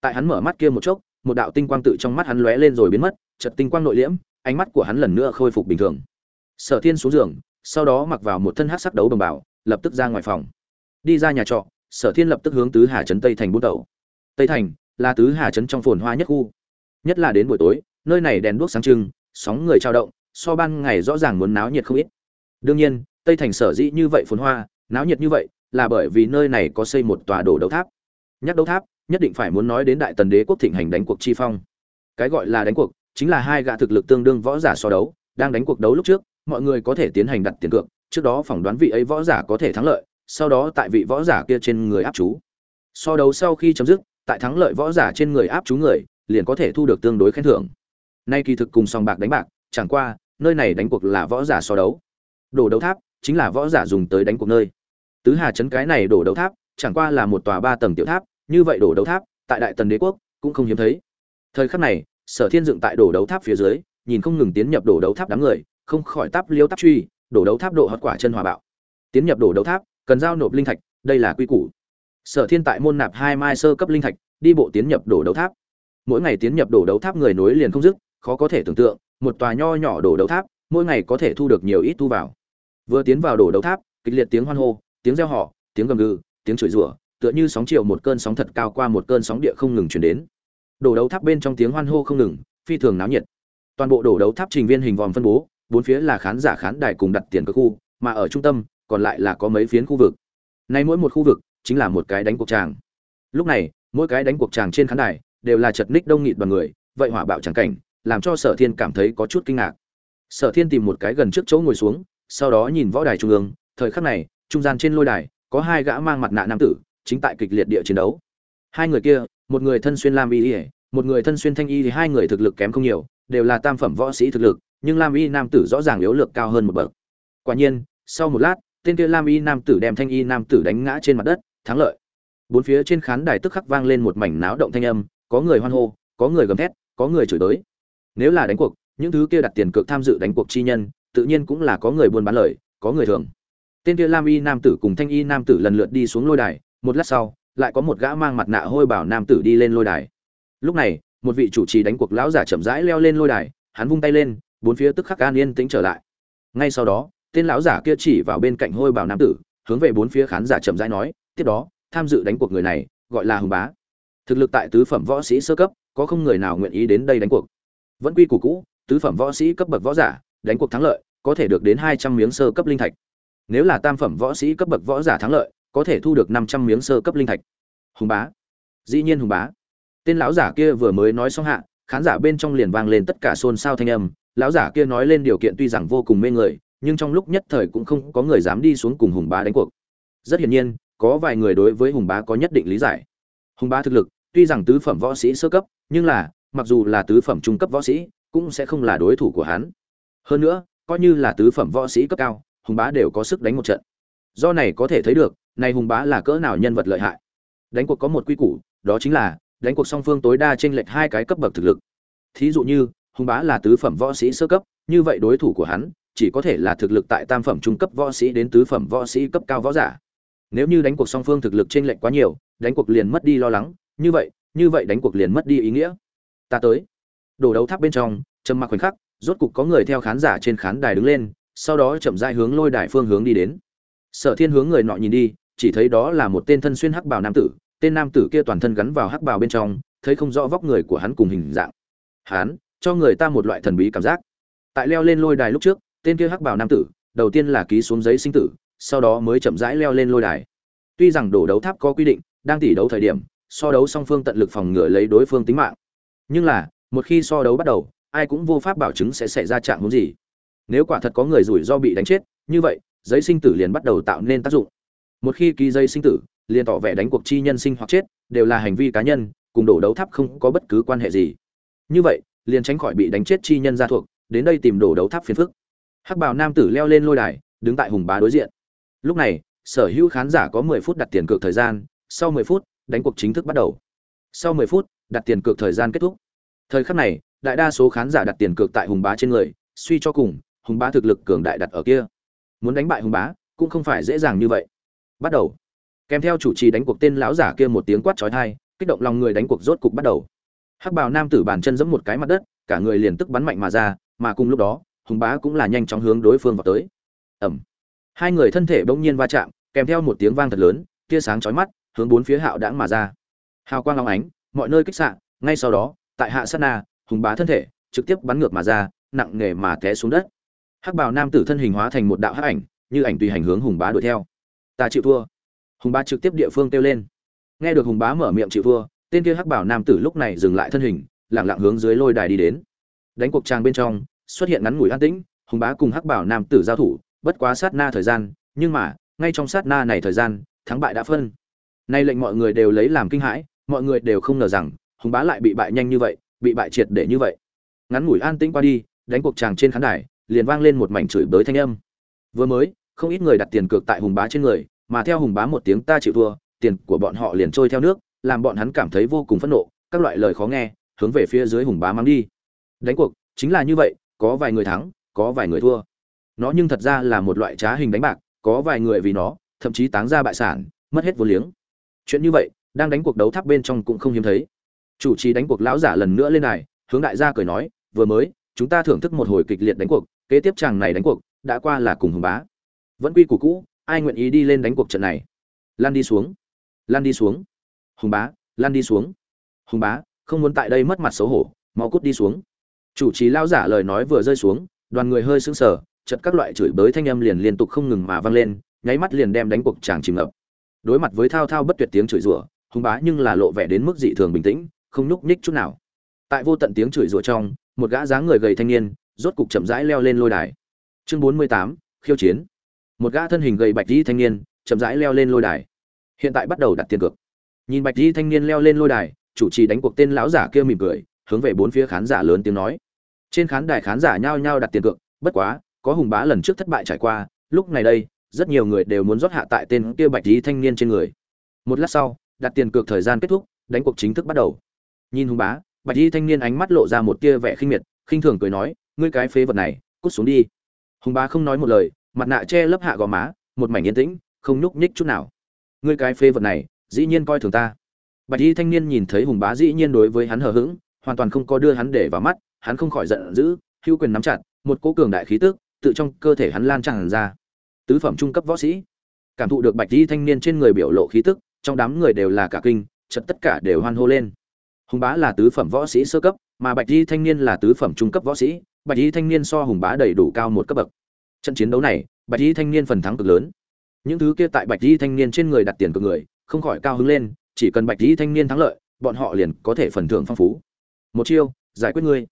Tại hắn mở mắt kia một chốc, một đạo tinh quang tự trong mắt hắn lóe lên rồi biến mất Chật tinh quang nội liễm, ánh mắt của hắn lần nữa khôi phục bình thường. Sở thiên xuống giường, sau đó mặc vào một thân hát sắc đấu đồng bào, lập tức ra ngoài phòng. Đi ra nhà trọ, sở thiên lập tức hướng tứ hà trấn tây thành bút đầu tây thành là tứ hà trấn trong phồn hoa nhất khu. Nhất là đến buổi tối, nơi này đèn đuốc sáng trưng, sóng người trao động, so ban ngày rõ ràng muốn náo nhiệt không ít. Đương nhiên tây thành sở dĩ như vậy phồn hoa, náo nhiệt như vậy, là bởi vì nơi này có xây một tòa đổ đấu tháp. Nhắc đấu tháp, nhất định phải muốn nói đến đại tần đế quốc thịnh hành đánh cuộc chi phong. Cái gọi là đánh cuộc, chính là hai gã thực lực tương đương võ giả so đấu, đang đánh cuộc đấu lúc trước, mọi người có thể tiến hành đặt tiền cược, trước đó phỏng đoán vị ấy võ giả có thể thắng lợi, sau đó tại vị võ giả kia trên người áp chú. So đấu sau khi chấm dứt, tại thắng lợi võ giả trên người áp chú người, liền có thể thu được tương đối khen thưởng. Nay kỳ thực cùng song bạc đánh bạc, chẳng qua, nơi này đánh cuộc là võ giả so đấu. Đổ đấu tháp chính là võ giả dùng tới đánh cuộc nơi. Tứ hà chấn cái này đổ đấu tháp, chẳng qua là một tòa ba tầng tiểu tháp, như vậy đổ đấu tháp, tại đại tần đế quốc, cũng không hiếm thấy. Thời khắc này, sở thiên dựng tại đổ đấu tháp phía dưới, nhìn không ngừng tiến nhập đổ đấu tháp đám người, không khỏi táp liêu táp truy, đổ đấu tháp độ hot quả chân hòa bạo. Tiến nhập đổ đấu tháp, cần giao nộp linh thạch, đây là quy củ. Sở thiên tại môn nạp hai mai sơ cấp linh thạch, đi bộ tiến nhập đổ đấu tháp. Mỗi ngày tiến nhập đổ đấu tháp người nối liền không dứt, khó có thể tưởng tượng, một tòa nho nhỏ đổ đấu tháp, mỗi ngày có thể thu được nhiều ít thu vào vừa tiến vào đổ đấu tháp kịch liệt tiếng hoan hô tiếng reo hò, tiếng gầm gừ tiếng chửi rủa tựa như sóng chiều một cơn sóng thật cao qua một cơn sóng địa không ngừng chuyển đến. Đổ đấu tháp bên trong tiếng hoan hô không ngừng phi thường náo nhiệt. Toàn bộ đổ đấu tháp trình viên hình vòm phân bố bốn phía là khán giả khán đài cùng đặt tiền cơ khu mà ở trung tâm còn lại là có mấy phiến khu vực. Nay mỗi một khu vực chính là một cái đánh cuộc tràng. Lúc này mỗi cái đánh cuộc tràng trên khán đài đều là chật ních đông nghịt đoàn người vậy hỏa bạo tràng cảnh làm cho sở thiên cảm thấy có chút kinh ngạc. Sở thiên tìm một cái gần trước chỗ ngồi xuống sau đó nhìn võ đài trung ương, thời khắc này, trung gian trên lôi đài, có hai gã mang mặt nạ nam tử, chính tại kịch liệt địa chiến đấu. Hai người kia, một người thân xuyên lam y một người thân xuyên thanh y thì hai người thực lực kém không nhiều, đều là tam phẩm võ sĩ thực lực, nhưng lam y nam tử rõ ràng yếu lược cao hơn một bậc. Quả nhiên, sau một lát, tên kia lam y nam tử đem thanh y nam tử đánh ngã trên mặt đất, thắng lợi. Bốn phía trên khán đài tức khắc vang lên một mảnh náo động thanh âm, có người hoan hô, có người gầm thét, có người chửi tới nếu là đánh cuộc, những thứ kia đặt tiền cược tham dự đánh cuộc chi nhân tự nhiên cũng là có người buôn bán lời, có người thường tên kia lam y nam tử cùng thanh y nam tử lần lượt đi xuống lôi đài, một lát sau, lại có một gã mang mặt nạ hôi bảo nam tử đi lên lôi đài. Lúc này, một vị chủ trì đánh cuộc lão giả chậm rãi leo lên lôi đài, hắn vung tay lên, bốn phía tức khắc an yên tĩnh trở lại. Ngay sau đó, tên lão giả kia chỉ vào bên cạnh hôi bảo nam tử, hướng về bốn phía khán giả chậm rãi nói, tiếp đó, tham dự đánh cuộc người này, gọi là hùng bá. Thực lực tại tứ phẩm võ sĩ sơ cấp, có không người nào nguyện ý đến đây đánh cuộc. Vẫn quy củ cũ, tứ phẩm võ sĩ cấp bậc võ giả, đánh cuộc thắng lợi có thể được đến hai trăm miếng sơ cấp linh thạch. Nếu là tam phẩm võ sĩ cấp bậc võ giả thắng lợi, có thể thu được năm trăm miếng sơ cấp linh thạch. Hùng bá. Dĩ nhiên hùng bá. Tên lão giả kia vừa mới nói xong hạ, khán giả bên trong liền vang lên tất cả xôn xao thanh âm. Lão giả kia nói lên điều kiện tuy rằng vô cùng mê người, nhưng trong lúc nhất thời cũng không có người dám đi xuống cùng hùng bá đánh cuộc. Rất hiển nhiên, có vài người đối với hùng bá có nhất định lý giải. Hùng bá thực lực, tuy rằng tứ phẩm võ sĩ sơ cấp, nhưng là, mặc dù là tứ phẩm trung cấp võ sĩ, cũng sẽ không là đối thủ của hắn. Hơn nữa coi như là tứ phẩm võ sĩ cấp cao, hùng bá đều có sức đánh một trận. Do này có thể thấy được, này hùng bá là cỡ nào nhân vật lợi hại. Đánh cuộc có một quy củ, đó chính là, đánh cuộc song phương tối đa trên lệch hai cái cấp bậc thực lực. Thí dụ như, hùng bá là tứ phẩm võ sĩ sơ cấp, như vậy đối thủ của hắn, chỉ có thể là thực lực tại tam phẩm trung cấp võ sĩ đến tứ phẩm võ sĩ cấp cao võ giả. Nếu như đánh cuộc song phương thực lực trên lệch quá nhiều, đánh cuộc liền mất đi lo lắng, như vậy như vậy đánh cuộc liền mất đi ý nghĩa. Ta tới. Đổ đấu tháp bên trong, trầm mặc khoảnh khắc rốt cục có người theo khán giả trên khán đài đứng lên, sau đó chậm rãi hướng lôi đài phương hướng đi đến. Sở thiên hướng người nọ nhìn đi, chỉ thấy đó là một tên thân xuyên hắc bào nam tử, tên nam tử kia toàn thân gắn vào hắc bào bên trong, thấy không rõ vóc người của hắn cùng hình dạng. Hắn, cho người ta một loại thần bí cảm giác. Tại leo lên lôi đài lúc trước, tên kia hắc bào nam tử, đầu tiên là ký xuống giấy sinh tử, sau đó mới chậm rãi leo lên lôi đài. Tuy rằng đổ đấu tháp có quy định, đang tỷ đấu thời điểm, so đấu song phương tận lực phòng ngừa lấy đối phương tính mạng, nhưng là, một khi so đấu bắt đầu ai cũng vô pháp bảo chứng sẽ xảy ra trạng huống gì. Nếu quả thật có người rủi ro bị đánh chết, như vậy, giấy sinh tử liền bắt đầu tạo nên tác dụng. Một khi ký giấy sinh tử, liền tỏ vẻ đánh cuộc chi nhân sinh hoặc chết, đều là hành vi cá nhân, cùng đổ đấu tháp không có bất cứ quan hệ gì. Như vậy, liền tránh khỏi bị đánh chết chi nhân gia thuộc, đến đây tìm đổ đấu tháp phiền phức. Hắc bào nam tử leo lên lôi đài, đứng tại hùng bá đối diện. Lúc này, sở hữu khán giả có mười phút đặt tiền cược thời gian, sau mười phút, đánh cuộc chính thức bắt đầu. Sau mười phút, đặt tiền cược thời gian kết thúc. Thời khắc này đại đa số khán giả đặt tiền cược tại hùng bá trên người, suy cho cùng, hùng bá thực lực cường đại đặt ở kia. Muốn đánh bại hùng bá, cũng không phải dễ dàng như vậy. Bắt đầu. Kèm theo chủ trì đánh cuộc tên lão giả kia một tiếng quát trói thai kích động lòng người đánh cuộc rốt cục bắt đầu. Hắc bào nam tử bàn chân giẫm một cái mặt đất, cả người liền tức bắn mạnh mà ra, mà cùng lúc đó, hùng bá cũng là nhanh chóng hướng đối phương vào tới. Ẩm hai người thân thể bỗng nhiên va chạm, kèm theo một tiếng vang thật lớn, tia sáng chói mắt, hướng bốn phía hạo đãng mà ra. Hào quang long ánh, mọi nơi kích xạ, ngay sau đó, tại hạ sát na hùng bá thân thể, trực tiếp bắn ngược mà ra, nặng nề mà té xuống đất. Hắc bào nam tử thân hình hóa thành một đạo hắc ảnh, như ảnh tùy hành hướng hùng bá đuổi theo. Ta chịu thua. Hùng bá trực tiếp địa phương kêu lên. Nghe được hùng bá mở miệng chịu thua, tên kia hắc bảo nam tử lúc này dừng lại thân hình lẳng lặng hướng dưới lôi đài đi đến. Đánh cuộc trang bên trong, xuất hiện ngắn ngủi an tĩnh, hùng bá cùng hắc bảo nam tử giao thủ, bất quá sát na thời gian, nhưng mà, ngay trong sát na này thời gian, thắng bại đã phân. Nay lệnh mọi người đều lấy làm kinh hãi, mọi người đều không ngờ rằng, hùng bá lại bị bại nhanh như vậy bị bại triệt để như vậy. Ngắn ngủi an tĩnh qua đi, đánh cuộc chàng trên khán đài, liền vang lên một mảnh chửi bới thanh âm. Vừa mới, không ít người đặt tiền cược tại hùng bá trên người, mà theo hùng bá một tiếng ta chịu thua, tiền của bọn họ liền trôi theo nước, làm bọn hắn cảm thấy vô cùng phẫn nộ, các loại lời khó nghe, hướng về phía dưới hùng bá mang đi. Đánh cuộc, chính là như vậy, có vài người thắng, có vài người thua. Nó nhưng thật ra là một loại trá hình đánh bạc, có vài người vì nó, thậm chí táng ra bại sản, mất hết vô liếng. Chuyện như vậy, đang đánh cuộc đấu tháp bên trong cũng không hiếm thấy chủ trì đánh cuộc lão giả lần nữa lên này hướng đại gia cười nói, vừa mới, chúng ta thưởng thức một hồi kịch liệt đánh cuộc, kế tiếp chàng này đánh cuộc, đã qua là cùng hùng bá. Vẫn quy củ cũ, ai nguyện ý đi lên đánh cuộc trận này? Lan đi xuống. Lan đi xuống. Hùng bá, lan đi xuống. Hùng bá, không muốn tại đây mất mặt xấu hổ, mau cút đi xuống. Chủ trì lao giả lời nói vừa rơi xuống, đoàn người hơi sững sờ chật các loại chửi bới thanh âm liền liên tục không ngừng mà vang lên, nháy mắt liền đem đánh cuộc chàng chìm ngập. Đối mặt với thao thao bất tuyệt tiếng chửi rủa, hùng bá nhưng là lộ vẻ đến mức dị thường bình tĩnh không nhúc nhích chút nào. Tại vô tận tiếng chửi rủa trong, một gã dáng người gầy thanh niên, rốt cục chậm rãi leo lên lôi đài. Chương bốn mươi tám, khiêu chiến. Một gã thân hình gầy bạch di thanh niên, chậm rãi leo lên lôi đài. Hiện tại bắt đầu đặt tiền cược. Nhìn bạch di thanh niên leo lên lôi đài, chủ trì đánh cuộc tên lão giả kia mỉm cười, hướng về bốn phía khán giả lớn tiếng nói. Trên khán đài khán giả nhao nhao đặt tiền cược, bất quá, có hùng bá lần trước thất bại trải qua, lúc này đây, rất nhiều người đều muốn rót hạ tại tên kia bạch di thanh niên trên người. Một lát sau, đặt tiền cược thời gian kết thúc, đánh cuộc chính thức bắt đầu nhìn hùng bá, bạch y thanh niên ánh mắt lộ ra một tia vẻ khinh miệt, khinh thường cười nói, ngươi cái phế vật này, cút xuống đi. Hùng bá không nói một lời, mặt nạ che lấp hạ gò má, một mảnh yên tĩnh, không nhúc nhích chút nào. Ngươi cái phế vật này, dĩ nhiên coi thường ta. Bạch y thanh niên nhìn thấy hùng bá dĩ nhiên đối với hắn hờ hững, hoàn toàn không có đưa hắn để vào mắt, hắn không khỏi giận dữ, hữu quyền nắm chặt, một cỗ cường đại khí tức tự trong cơ thể hắn lan tràn ra. Tứ phẩm trung cấp võ sĩ. Cảm thụ được bạch y thanh niên trên người biểu lộ khí tức, trong đám người đều là cả kinh chật tất cả đều hoan hô lên hùng bá là tứ phẩm võ sĩ sơ cấp, mà bạch y thanh niên là tứ phẩm trung cấp võ sĩ. Bạch y thanh niên so hùng bá đầy đủ cao một cấp bậc. Trận chiến đấu này, bạch y thanh niên phần thắng cực lớn. Những thứ kia tại bạch y thanh niên trên người đặt tiền cực người, không khỏi cao hứng lên, chỉ cần bạch y thanh niên thắng lợi, bọn họ liền có thể phần thưởng phong phú. Một chiêu, giải quyết ngươi.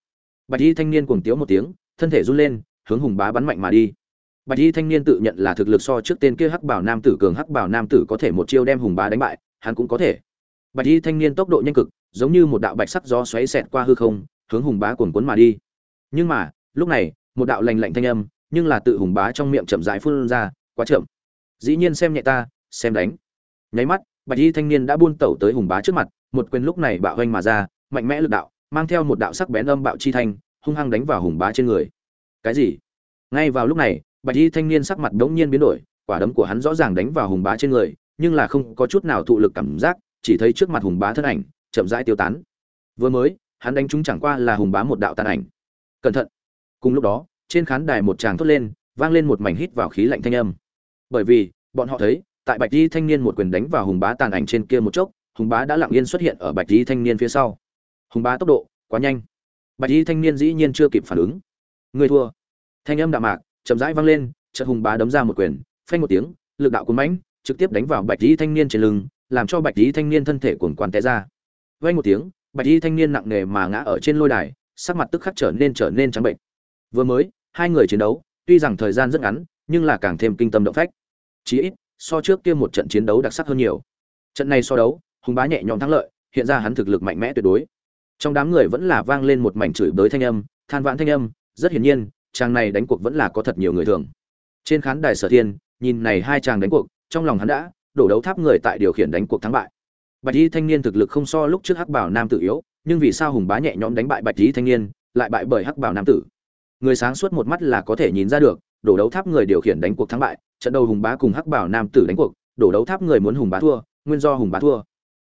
Bạch y thanh niên cuồng tiếu một tiếng, thân thể run lên, hướng hùng bá bắn mạnh mà đi. Bạch y thanh niên tự nhận là thực lực so trước tên kia hắc bảo nam tử cường hắc bảo nam tử có thể một chiêu đem hùng bá đánh bại, hắn cũng có thể bạch y thanh niên tốc độ nhanh cực, giống như một đạo bạch sắc gió xoáy xẹt qua hư không, hướng hùng bá cuồn cuốn mà đi. Nhưng mà, lúc này, một đạo lành lạnh thanh âm, nhưng là tự hùng bá trong miệng chậm rãi phun ra, quá chậm. Dĩ nhiên xem nhẹ ta, xem đánh. Nháy mắt, bạch y thanh niên đã buôn tẩu tới hùng bá trước mặt, một quyền lúc này bạo hoanh mà ra, mạnh mẽ lực đạo, mang theo một đạo sắc bén âm bạo chi thanh, hung hăng đánh vào hùng bá trên người. Cái gì? Ngay vào lúc này, bạch y thanh niên sắc mặt đống nhiên biến đổi, quả đấm của hắn rõ ràng đánh vào hùng bá trên người, nhưng là không có chút nào thụ lực cảm giác chỉ thấy trước mặt hùng bá thân ảnh, chậm rãi tiêu tán. Vừa mới, hắn đánh chúng chẳng qua là hùng bá một đạo tàn ảnh. Cẩn thận! Cùng lúc đó, trên khán đài một tràng thốt lên, vang lên một mảnh hít vào khí lạnh thanh âm. Bởi vì, bọn họ thấy, tại bạch di thanh niên một quyền đánh vào hùng bá tàn ảnh trên kia một chốc, hùng bá đã lặng yên xuất hiện ở bạch di thanh niên phía sau. Hùng bá tốc độ, quá nhanh. Bạch di thanh niên dĩ nhiên chưa kịp phản ứng. Người thua! Thanh âm đạm mạc, chậm rãi vang lên, chợt hùng bá đấm ra một quyền, phanh một tiếng, lực đạo cuốn mãnh, trực tiếp đánh vào bạch di thanh niên trên lưng làm cho bạch y thanh niên thân thể cuồn cuộn té ra. Vang một tiếng, bạch y thanh niên nặng nề mà ngã ở trên lôi đài, sắc mặt tức khắc trở nên trở nên trắng bệnh. Vừa mới, hai người chiến đấu, tuy rằng thời gian rất ngắn, nhưng là càng thêm kinh tâm động phách. Chí ít, so trước kia một trận chiến đấu đặc sắc hơn nhiều. Trận này so đấu, hùng bá nhẹ nhõm thắng lợi, hiện ra hắn thực lực mạnh mẽ tuyệt đối. Trong đám người vẫn là vang lên một mảnh chửi bới thanh âm, than vãn thanh âm, rất hiển nhiên, chàng này đánh cuộc vẫn là có thật nhiều người thường. Trên khán đài sở thiên, nhìn này hai chàng đánh cuộc, trong lòng hắn đã đổ đấu tháp người tại điều khiển đánh cuộc thắng bại. Bạch y thanh niên thực lực không so lúc trước hắc bảo nam tử yếu, nhưng vì sao hùng bá nhẹ nhõm đánh bại bạch y thanh niên, lại bại bởi hắc bảo nam tử? Người sáng suốt một mắt là có thể nhìn ra được, đổ đấu tháp người điều khiển đánh cuộc thắng bại, trận đầu hùng bá cùng hắc bảo nam tử đánh cuộc, đổ đấu tháp người muốn hùng bá thua, nguyên do hùng bá thua.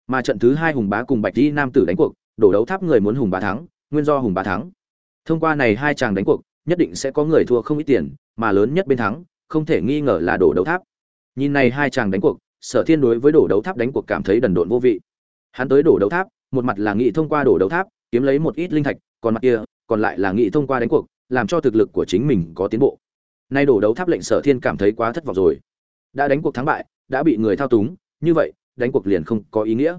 Mà trận thứ hai hùng bá cùng bạch y nam tử đánh cuộc, đổ đấu tháp người muốn hùng bá thắng, nguyên do hùng bá thắng. Thông qua này hai chàng đánh cuộc, nhất định sẽ có người thua không ít tiền, mà lớn nhất bên thắng, không thể nghi ngờ là đổ đấu tháp. Nhìn này hai chàng đánh cuộc sở thiên đối với đổ đấu tháp đánh cuộc cảm thấy đần độn vô vị. Hắn tới đổ đấu tháp, một mặt là nghị thông qua đổ đấu tháp, kiếm lấy một ít linh thạch, còn mặt kia, còn lại là nghị thông qua đánh cuộc, làm cho thực lực của chính mình có tiến bộ. Nay đổ đấu tháp lệnh sở thiên cảm thấy quá thất vọng rồi. Đã đánh cuộc thắng bại, đã bị người thao túng, như vậy, đánh cuộc liền không có ý nghĩa.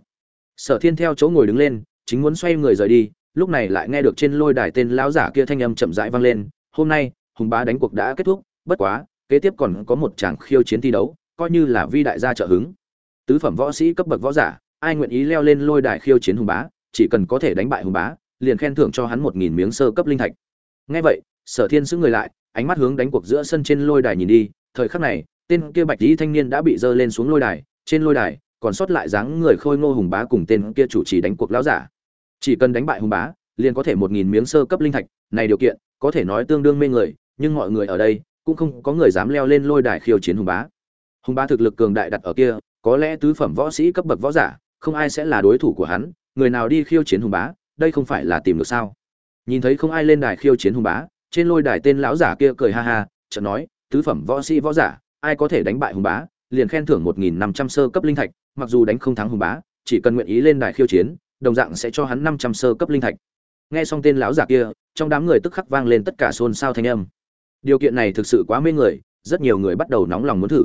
Sở thiên theo chỗ ngồi đứng lên, chính muốn xoay người rời đi, lúc này lại nghe được trên lôi đài tên lão giả kia thanh âm chậm rãi vang lên, hôm nay, hùng bá đánh cuộc đã kết thúc, bất quá, kế tiếp còn có một tràng khiêu chiến thi đấu coi như là vi đại gia trợ hứng. Tứ phẩm võ sĩ cấp bậc võ giả, ai nguyện ý leo lên lôi đài khiêu chiến hùng bá, chỉ cần có thể đánh bại hùng bá, liền khen thưởng cho hắn một nghìn miếng sơ cấp linh thạch. Nghe vậy, sở thiên xứng người lại, ánh mắt hướng đánh cuộc giữa sân trên lôi đài nhìn đi, thời khắc này, tên kia bạch lý thanh niên đã bị dơ lên xuống lôi đài, trên lôi đài, còn sót lại dáng người khôi ngô hùng bá cùng tên kia chủ trì đánh cuộc lão giả. Chỉ cần đánh bại hùng bá, liền có thể một nghìn miếng sơ cấp linh thạch, này điều kiện, có thể nói tương đương mê người, nhưng mọi người ở đây, cũng không có người dám leo lên lôi đài khiêu chiến hùng bá hùng bá thực lực cường đại đặt ở kia, có lẽ tứ phẩm võ sĩ cấp bậc võ giả, không ai sẽ là đối thủ của hắn, người nào đi khiêu chiến hùng bá, đây không phải là tìm được sao? Nhìn thấy không ai lên đài khiêu chiến hùng bá, trên lôi đài tên lão giả kia cười ha ha, chợt nói, tứ phẩm võ sĩ võ giả, ai có thể đánh bại hùng bá? Liền khen thưởng một nghìn năm trăm sơ cấp linh thạch, mặc dù đánh không thắng hùng bá, chỉ cần nguyện ý lên đài khiêu chiến, đồng dạng sẽ cho hắn năm trăm sơ cấp linh thạch. Nghe xong tên lão giả kia, trong đám người tức khắc vang lên tất cả xôn xao thanh âm. Điều kiện này thực sự quá mê người, rất nhiều người bắt đầu nóng lòng muốn thử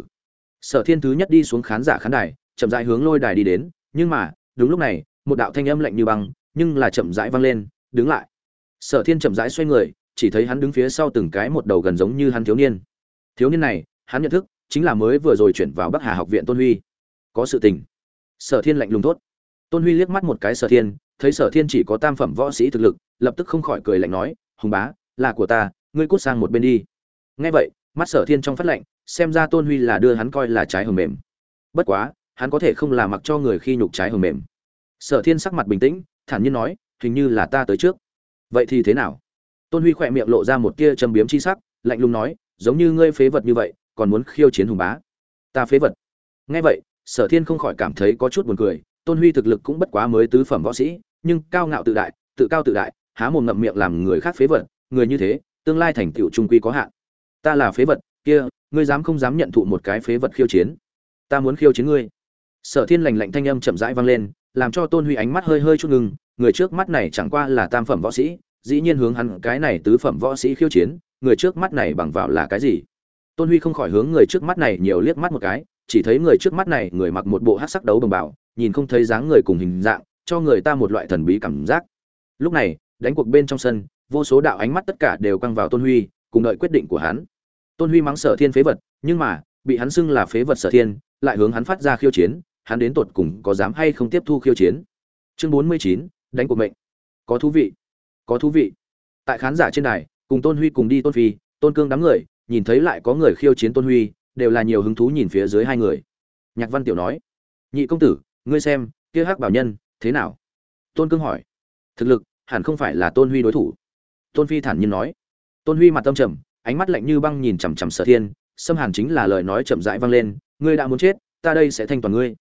sở thiên thứ nhất đi xuống khán giả khán đài, chậm rãi hướng lôi đài đi đến, nhưng mà, đúng lúc này, một đạo thanh âm lạnh như băng, nhưng là chậm rãi vang lên, đứng lại. Sở thiên chậm rãi xoay người, chỉ thấy hắn đứng phía sau từng cái một đầu gần giống như hắn thiếu niên. Thiếu niên này, hắn nhận thức, chính là mới vừa rồi chuyển vào bắc hà học viện tôn huy. Có sự tình. Sở thiên lạnh lùng thốt. Tôn huy liếc mắt một cái sở thiên, thấy sở thiên chỉ có tam phẩm võ sĩ thực lực, lập tức không khỏi cười lạnh nói, hùng bá, là của ta, ngươi cút sang một bên đi. Nghe vậy, mắt sở thiên trong phát lạnh xem ra tôn huy là đưa hắn coi là trái hầm mềm. Bất quá, hắn có thể không là mặc cho người khi nhục trái hầm mềm. Sở thiên sắc mặt bình tĩnh, thản nhiên nói, hình như là ta tới trước. Vậy thì thế nào? Tôn huy khỏe miệng lộ ra một tia châm biếm chi sắc, lạnh lùng nói, giống như ngươi phế vật như vậy, còn muốn khiêu chiến hùng bá. Ta phế vật. Nghe vậy, sở thiên không khỏi cảm thấy có chút buồn cười, tôn huy thực lực cũng bất quá mới tứ phẩm võ sĩ, nhưng cao ngạo tự đại, tự cao tự đại, há mồm ngậm miệng làm người khác phế vật, người như thế, tương lai thành tựu trung quy có hạn. Ta là phế vật, kia ngươi dám không dám nhận thụ một cái phế vật khiêu chiến. Ta muốn khiêu chiến ngươi. Sở thiên lành lạnh thanh âm chậm rãi vang lên, làm cho tôn huy ánh mắt hơi hơi chút ngừng, người trước mắt này chẳng qua là tam phẩm võ sĩ, dĩ nhiên hướng hắn cái này tứ phẩm võ sĩ khiêu chiến, người trước mắt này bằng vào là cái gì? Tôn huy không khỏi hướng người trước mắt này nhiều liếc mắt một cái, chỉ thấy người trước mắt này, người mặc một bộ hát sắc đấu đồng bào, nhìn không thấy dáng người cùng hình dạng, cho người ta một loại thần bí cảm giác. Lúc này, đánh cuộc bên trong sân, vô số đạo ánh mắt tất cả đều căng vào tôn huy, cùng đợi quyết định của hắn tôn huy mắng sở thiên phế vật, nhưng mà, bị hắn xưng là phế vật sở thiên, lại hướng hắn phát ra khiêu chiến, hắn đến tột cùng có dám hay không tiếp thu khiêu chiến. Chương bốn mươi chín, đánh cuộc mệnh. Có thú vị. Có thú vị. Tại khán giả trên đài, cùng tôn huy cùng đi tôn phi, tôn cương đám người, nhìn thấy lại có người khiêu chiến tôn huy, đều là nhiều hứng thú nhìn phía dưới hai người. Nhạc văn tiểu nói, nhị công tử, ngươi xem, kia hắc bảo nhân, thế nào? Tôn cương hỏi, thực lực, hẳn không phải là tôn huy đối thủ. Tôn phi thản nhiên nói, tôn huy mặt tâm trầm ánh mắt lạnh như băng nhìn chằm chằm sở thiên xâm hàn chính là lời nói chậm rãi vang lên, ngươi đã muốn chết, ta đây sẽ thanh toàn ngươi.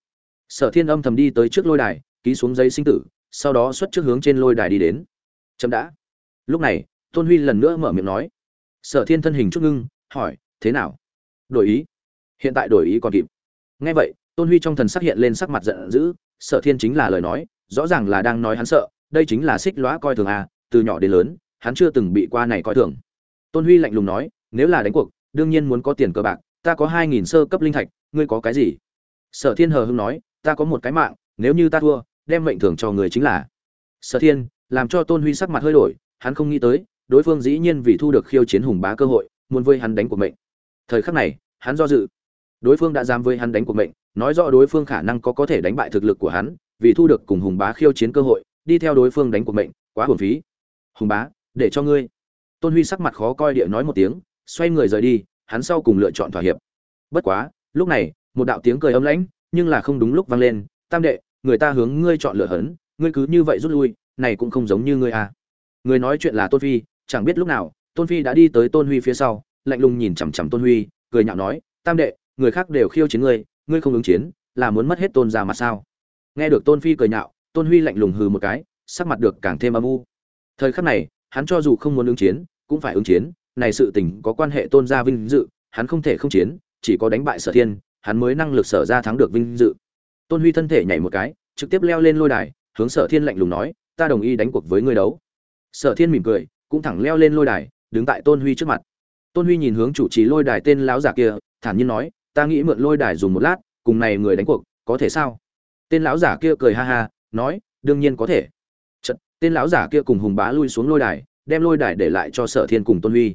Sở thiên âm thầm đi tới trước lôi đài, ký xuống giấy sinh tử, sau đó xuất trước hướng trên lôi đài đi đến. Chậm đã. Lúc này, tôn huy lần nữa mở miệng nói. Sở thiên thân hình chút ngưng, hỏi, thế nào? Đổi ý. Hiện tại đổi ý còn kịp. Nghe vậy, tôn huy trong thần sắc hiện lên sắc mặt giận dữ, sở thiên chính là lời nói, rõ ràng là đang nói hắn sợ, đây chính là xích lõa coi thường à từ nhỏ đến lớn, hắn chưa từng bị qua này coi thường tôn huy lạnh lùng nói, nếu là đánh cuộc, đương nhiên muốn có tiền cờ bạc, ta có hai nghìn sơ cấp linh thạch, ngươi có cái gì? Sở thiên hờ hững nói, ta có một cái mạng, nếu như ta thua, đem mệnh thưởng cho người chính là. Sở thiên làm cho tôn huy sắc mặt hơi đổi, hắn không nghĩ tới, đối phương dĩ nhiên vì thu được khiêu chiến hùng bá cơ hội, muốn với hắn đánh cuộc mệnh. Thời khắc này, hắn do dự. Đối phương đã dám với hắn đánh cuộc mệnh, nói rõ đối phương khả năng có có thể đánh bại thực lực của hắn, vì thu được cùng hùng bá khiêu chiến cơ hội, đi theo đối phương đánh cuộc mệnh, quá hồn phí. Hùng bá, để cho ngươi tôn huy sắc mặt khó coi địa nói một tiếng, xoay người rời đi, hắn sau cùng lựa chọn thỏa hiệp. Bất quá, lúc này, một đạo tiếng cười ấm lãnh, nhưng là không đúng lúc vang lên, tam đệ, người ta hướng ngươi chọn lựa hấn, ngươi cứ như vậy rút lui, này cũng không giống như ngươi à. Người nói chuyện là tôn phi, chẳng biết lúc nào, tôn phi đã đi tới tôn huy phía sau, lạnh lùng nhìn chằm chằm tôn huy, cười nhạo nói, tam đệ, người khác đều khiêu chiến ngươi ngươi không ứng chiến, là muốn mất hết tôn ra mặt sao? Nghe được tôn phi cười nhạo, tôn huy lạnh lùng hừ một cái, sắc mặt được càng thêm âm u. Thời khắc này, hắn cho dù không muốn ứng chiến cũng phải ứng chiến này sự tình có quan hệ tôn gia vinh dự hắn không thể không chiến chỉ có đánh bại sở thiên hắn mới năng lực sở ra thắng được vinh dự. Tôn huy thân thể nhảy một cái trực tiếp leo lên lôi đài hướng sở thiên lạnh lùng nói ta đồng ý đánh cuộc với ngươi đấu. Sở thiên mỉm cười cũng thẳng leo lên lôi đài đứng tại tôn huy trước mặt. Tôn huy nhìn hướng chủ trì lôi đài tên lão giả kia thản nhiên nói ta nghĩ mượn lôi đài dùng một lát cùng này người đánh cuộc có thể sao? Tên lão giả kia cười ha ha nói đương nhiên có thể. Chật, tên lão giả kia cùng hùng bá lui xuống lôi đài đem lôi đài để lại cho sở thiên cùng tôn huy.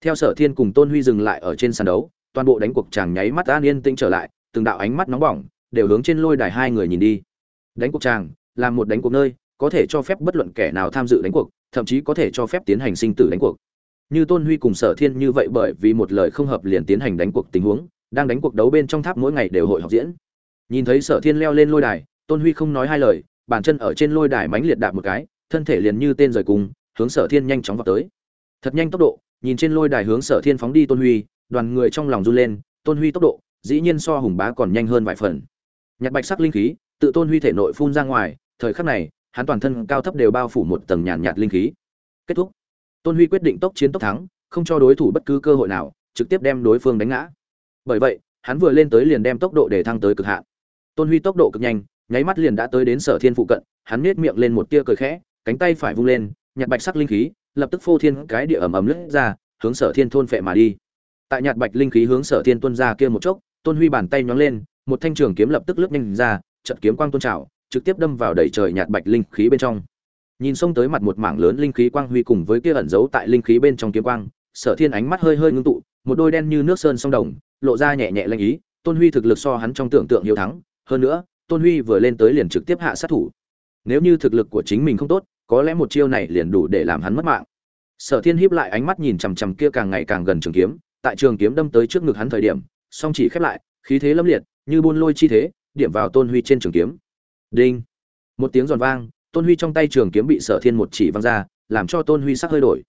Theo sở thiên cùng tôn huy dừng lại ở trên sàn đấu, toàn bộ đánh cuộc chàng nháy mắt an yên tĩnh trở lại, từng đạo ánh mắt nóng bỏng đều hướng trên lôi đài hai người nhìn đi. Đánh cuộc chàng là một đánh cuộc nơi, có thể cho phép bất luận kẻ nào tham dự đánh cuộc, thậm chí có thể cho phép tiến hành sinh tử đánh cuộc. Như tôn huy cùng sở thiên như vậy bởi vì một lời không hợp liền tiến hành đánh cuộc tình huống, đang đánh cuộc đấu bên trong tháp mỗi ngày đều hội học diễn. Nhìn thấy sở thiên leo lên lôi đài, tôn huy không nói hai lời, bàn chân ở trên lôi đài mánh liệt đạp một cái, thân thể liền như tên rời cùng hướng sở thiên nhanh chóng vào tới. Thật nhanh tốc độ, nhìn trên lôi đài hướng sở thiên phóng đi tôn huy, đoàn người trong lòng run lên, tôn huy tốc độ, dĩ nhiên so hùng bá còn nhanh hơn vài phần. Nhặt bạch sắc linh khí, tự tôn huy thể nội phun ra ngoài, thời khắc này, hắn toàn thân cao thấp đều bao phủ một tầng nhàn nhạt linh khí. Kết thúc. Tôn huy quyết định tốc chiến tốc thắng, không cho đối thủ bất cứ cơ hội nào, trực tiếp đem đối phương đánh ngã. Bởi vậy, hắn vừa lên tới liền đem tốc độ để thăng tới cực hạn. Tôn huy tốc độ cực nhanh, nháy mắt liền đã tới đến sở thiên phụ cận, hắn nết miệng lên một tia cười khẽ, cánh tay phải vung lên nhạt bạch sắc linh khí, lập tức phô thiên cái địa ẩm ẩm lướt ra, hướng sở thiên thôn phệ mà đi. Tại nhạt bạch linh khí hướng sở thiên tuân ra kia một chốc, tôn huy bàn tay nhóng lên, một thanh trường kiếm lập tức lướt nhanh ra trận kiếm quang tôn trào, trực tiếp đâm vào đầy trời nhạt bạch linh khí bên trong. Nhìn xông tới mặt một mảng lớn linh khí quang huy cùng với kia ẩn giấu tại linh khí bên trong kiếm quang, sở thiên ánh mắt hơi hơi ngưng tụ, một đôi đen như nước sơn song đồng, lộ ra nhẹ nhẹ lanh ý, tôn huy thực lực so hắn trong tưởng tượng hiếu thắng, hơn nữa, tôn huy vừa lên tới liền trực tiếp hạ sát thủ. Nếu như thực lực của chính mình không tốt có lẽ một chiêu này liền đủ để làm hắn mất mạng. Sở thiên híp lại ánh mắt nhìn chằm chằm kia càng ngày càng gần trường kiếm, tại trường kiếm đâm tới trước ngực hắn thời điểm, song chỉ khép lại, khí thế lâm liệt, như buôn lôi chi thế, điểm vào tôn huy trên trường kiếm. Đinh! Một tiếng giòn vang, tôn huy trong tay trường kiếm bị sở thiên một chỉ văng ra, làm cho tôn huy sắc hơi đổi.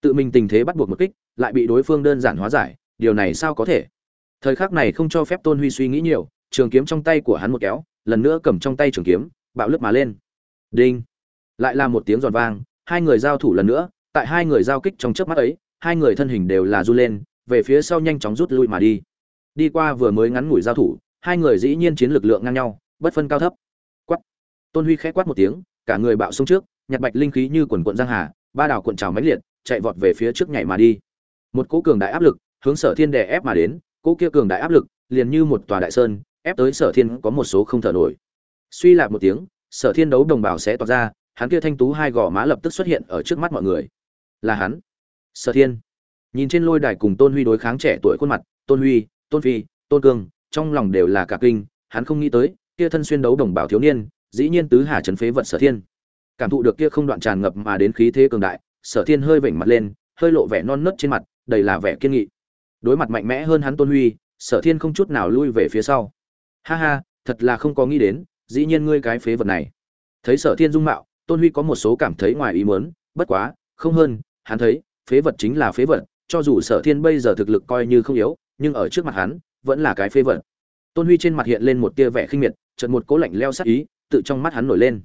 Tự mình tình thế bắt buộc một kích, lại bị đối phương đơn giản hóa giải, điều này sao có thể? Thời khắc này không cho phép tôn huy suy nghĩ nhiều, trường kiếm trong tay của hắn một kéo, lần nữa cầm trong tay trường kiếm, bạo lướt mà lên. Đinh! Lại là một tiếng giòn vang, hai người giao thủ lần nữa, tại hai người giao kích trong chớp mắt ấy, hai người thân hình đều là du lên, về phía sau nhanh chóng rút lui mà đi. Đi qua vừa mới ngắn ngủi giao thủ, hai người dĩ nhiên chiến lực lượng ngang nhau, bất phân cao thấp. Quát. Tôn huy khẽ quát một tiếng, cả người bạo xông trước, nhặt bạch linh khí như quần quận giang hà, ba đảo cuộn trào mãnh liệt, chạy vọt về phía trước nhảy mà đi. Một cỗ cường đại áp lực, hướng sở thiên đè ép mà đến, cỗ kia cường đại áp lực, liền như một tòa đại sơn, ép tới sở thiên có một số không thở nổi. Suy lạc một tiếng, sở thiên đấu đồng bào sẽ tỏa ra hắn kia thanh tú hai gò má lập tức xuất hiện ở trước mắt mọi người. Là hắn. Sở thiên. Nhìn trên lôi đài cùng tôn huy đối kháng trẻ tuổi khuôn mặt, tôn huy, tôn phi, tôn cương, trong lòng đều là cả kinh, hắn không nghĩ tới, kia thân xuyên đấu đồng bào thiếu niên, dĩ nhiên tứ hà trấn phế vật sở thiên. Cảm thụ được kia không đoạn tràn ngập mà đến khí thế cường đại, sở thiên hơi vểnh mặt lên, hơi lộ vẻ non nớt trên mặt, đầy là vẻ kiên nghị. Đối mặt mạnh mẽ hơn hắn tôn huy, sở thiên không chút nào lui về phía sau. Ha ha, thật là không có nghĩ đến, dĩ nhiên ngươi cái phế vật này. Thấy sở thiên dung mạo tôn huy có một số cảm thấy ngoài ý muốn, bất quá, không hơn, hắn thấy, phế vật chính là phế vật, cho dù sở thiên bây giờ thực lực coi như không yếu, nhưng ở trước mặt hắn, vẫn là cái phế vật. Tôn huy trên mặt hiện lên một tia vẻ khinh miệt, chợt một cố lạnh leo sắc ý tự trong mắt hắn nổi lên.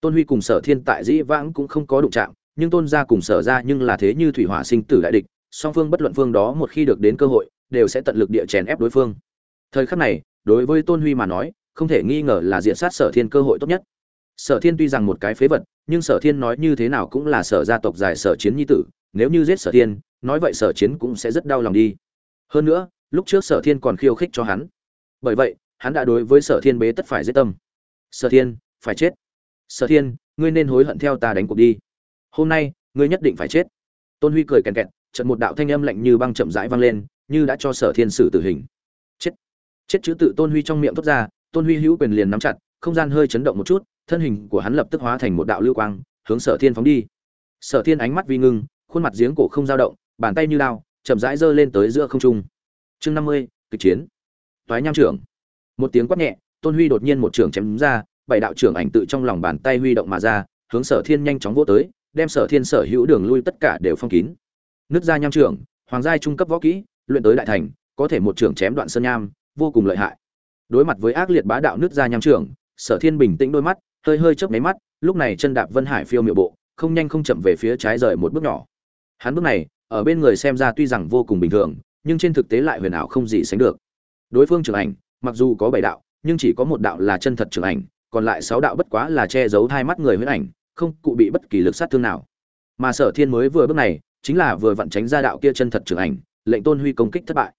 Tôn huy cùng sở thiên tại dĩ vãng cũng không có đụng chạm, nhưng tôn gia cùng sở gia nhưng là thế như thủy hỏa sinh tử đại địch, song phương bất luận phương đó một khi được đến cơ hội, đều sẽ tận lực địa chèn ép đối phương. Thời khắc này, đối với tôn huy mà nói, không thể nghi ngờ là diện sát sở thiên cơ hội tốt nhất sở thiên tuy rằng một cái phế vật, nhưng sở thiên nói như thế nào cũng là sở gia tộc dài sở chiến nhi tử, nếu như giết sở thiên, nói vậy sở chiến cũng sẽ rất đau lòng đi. Hơn nữa, lúc trước sở thiên còn khiêu khích cho hắn. Bởi vậy, hắn đã đối với sở thiên bế tất phải giết tâm. Sở thiên, phải chết. Sở thiên, ngươi nên hối hận theo ta đánh cuộc đi. Hôm nay, ngươi nhất định phải chết. Tôn huy cười kèn kẹt trận một đạo thanh âm lạnh như băng chậm rãi vang lên, như đã cho sở thiên xử tử hình. Chết. Chết chữ tự tôn huy trong miệng thốt ra, tôn huy hữu quyền liền nắm chặt, không gian hơi chấn động một chút thân hình của hắn lập tức hóa thành một đạo lưu quang, hướng sở thiên phóng đi. Sở thiên ánh mắt vi ngưng, khuôn mặt giếng cổ không dao động, bàn tay như đao, chậm rãi giơ lên tới giữa không trung. Chương năm mươi, kịch chiến. Toái nham trưởng. Một tiếng quát nhẹ, tôn huy đột nhiên một trường chém ra, bảy đạo trưởng ảnh tự trong lòng bàn tay huy động mà ra, hướng sở thiên nhanh chóng vỗ tới, đem sở thiên sở hữu đường lui tất cả đều phong kín. Nước ra nham trưởng, hoàng giai trung cấp võ kỹ, luyện tới đại thành, có thể một trường chém đoạn sơn nham, vô cùng lợi hại. Đối mặt với ác liệt bá đạo nước ra nham trưởng, sở thiên bình tĩnh đôi mắt hơi hơi chớp mấy mắt, lúc này chân đạp vân hải phiêu miểu bộ, không nhanh không chậm về phía trái rời một bước nhỏ. Hắn bước này, ở bên người xem ra tuy rằng vô cùng bình thường, nhưng trên thực tế lại huyền ảo không gì sánh được. Đối phương trưởng ảnh, mặc dù có bảy đạo, nhưng chỉ có một đạo là chân thật trưởng ảnh, còn lại sáu đạo bất quá là che giấu hai mắt người huyễn ảnh, không cụ bị bất kỳ lực sát thương nào. Mà sở thiên mới vừa bước này, chính là vừa vặn tránh ra đạo kia chân thật trưởng ảnh, lệnh tôn huy công kích thất bại.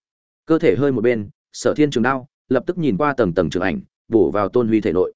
Cơ thể hơi một bên, sở thiên trường đao, lập tức nhìn qua tầng tầng trưởng ảnh, bổ vào tôn huy thể nội.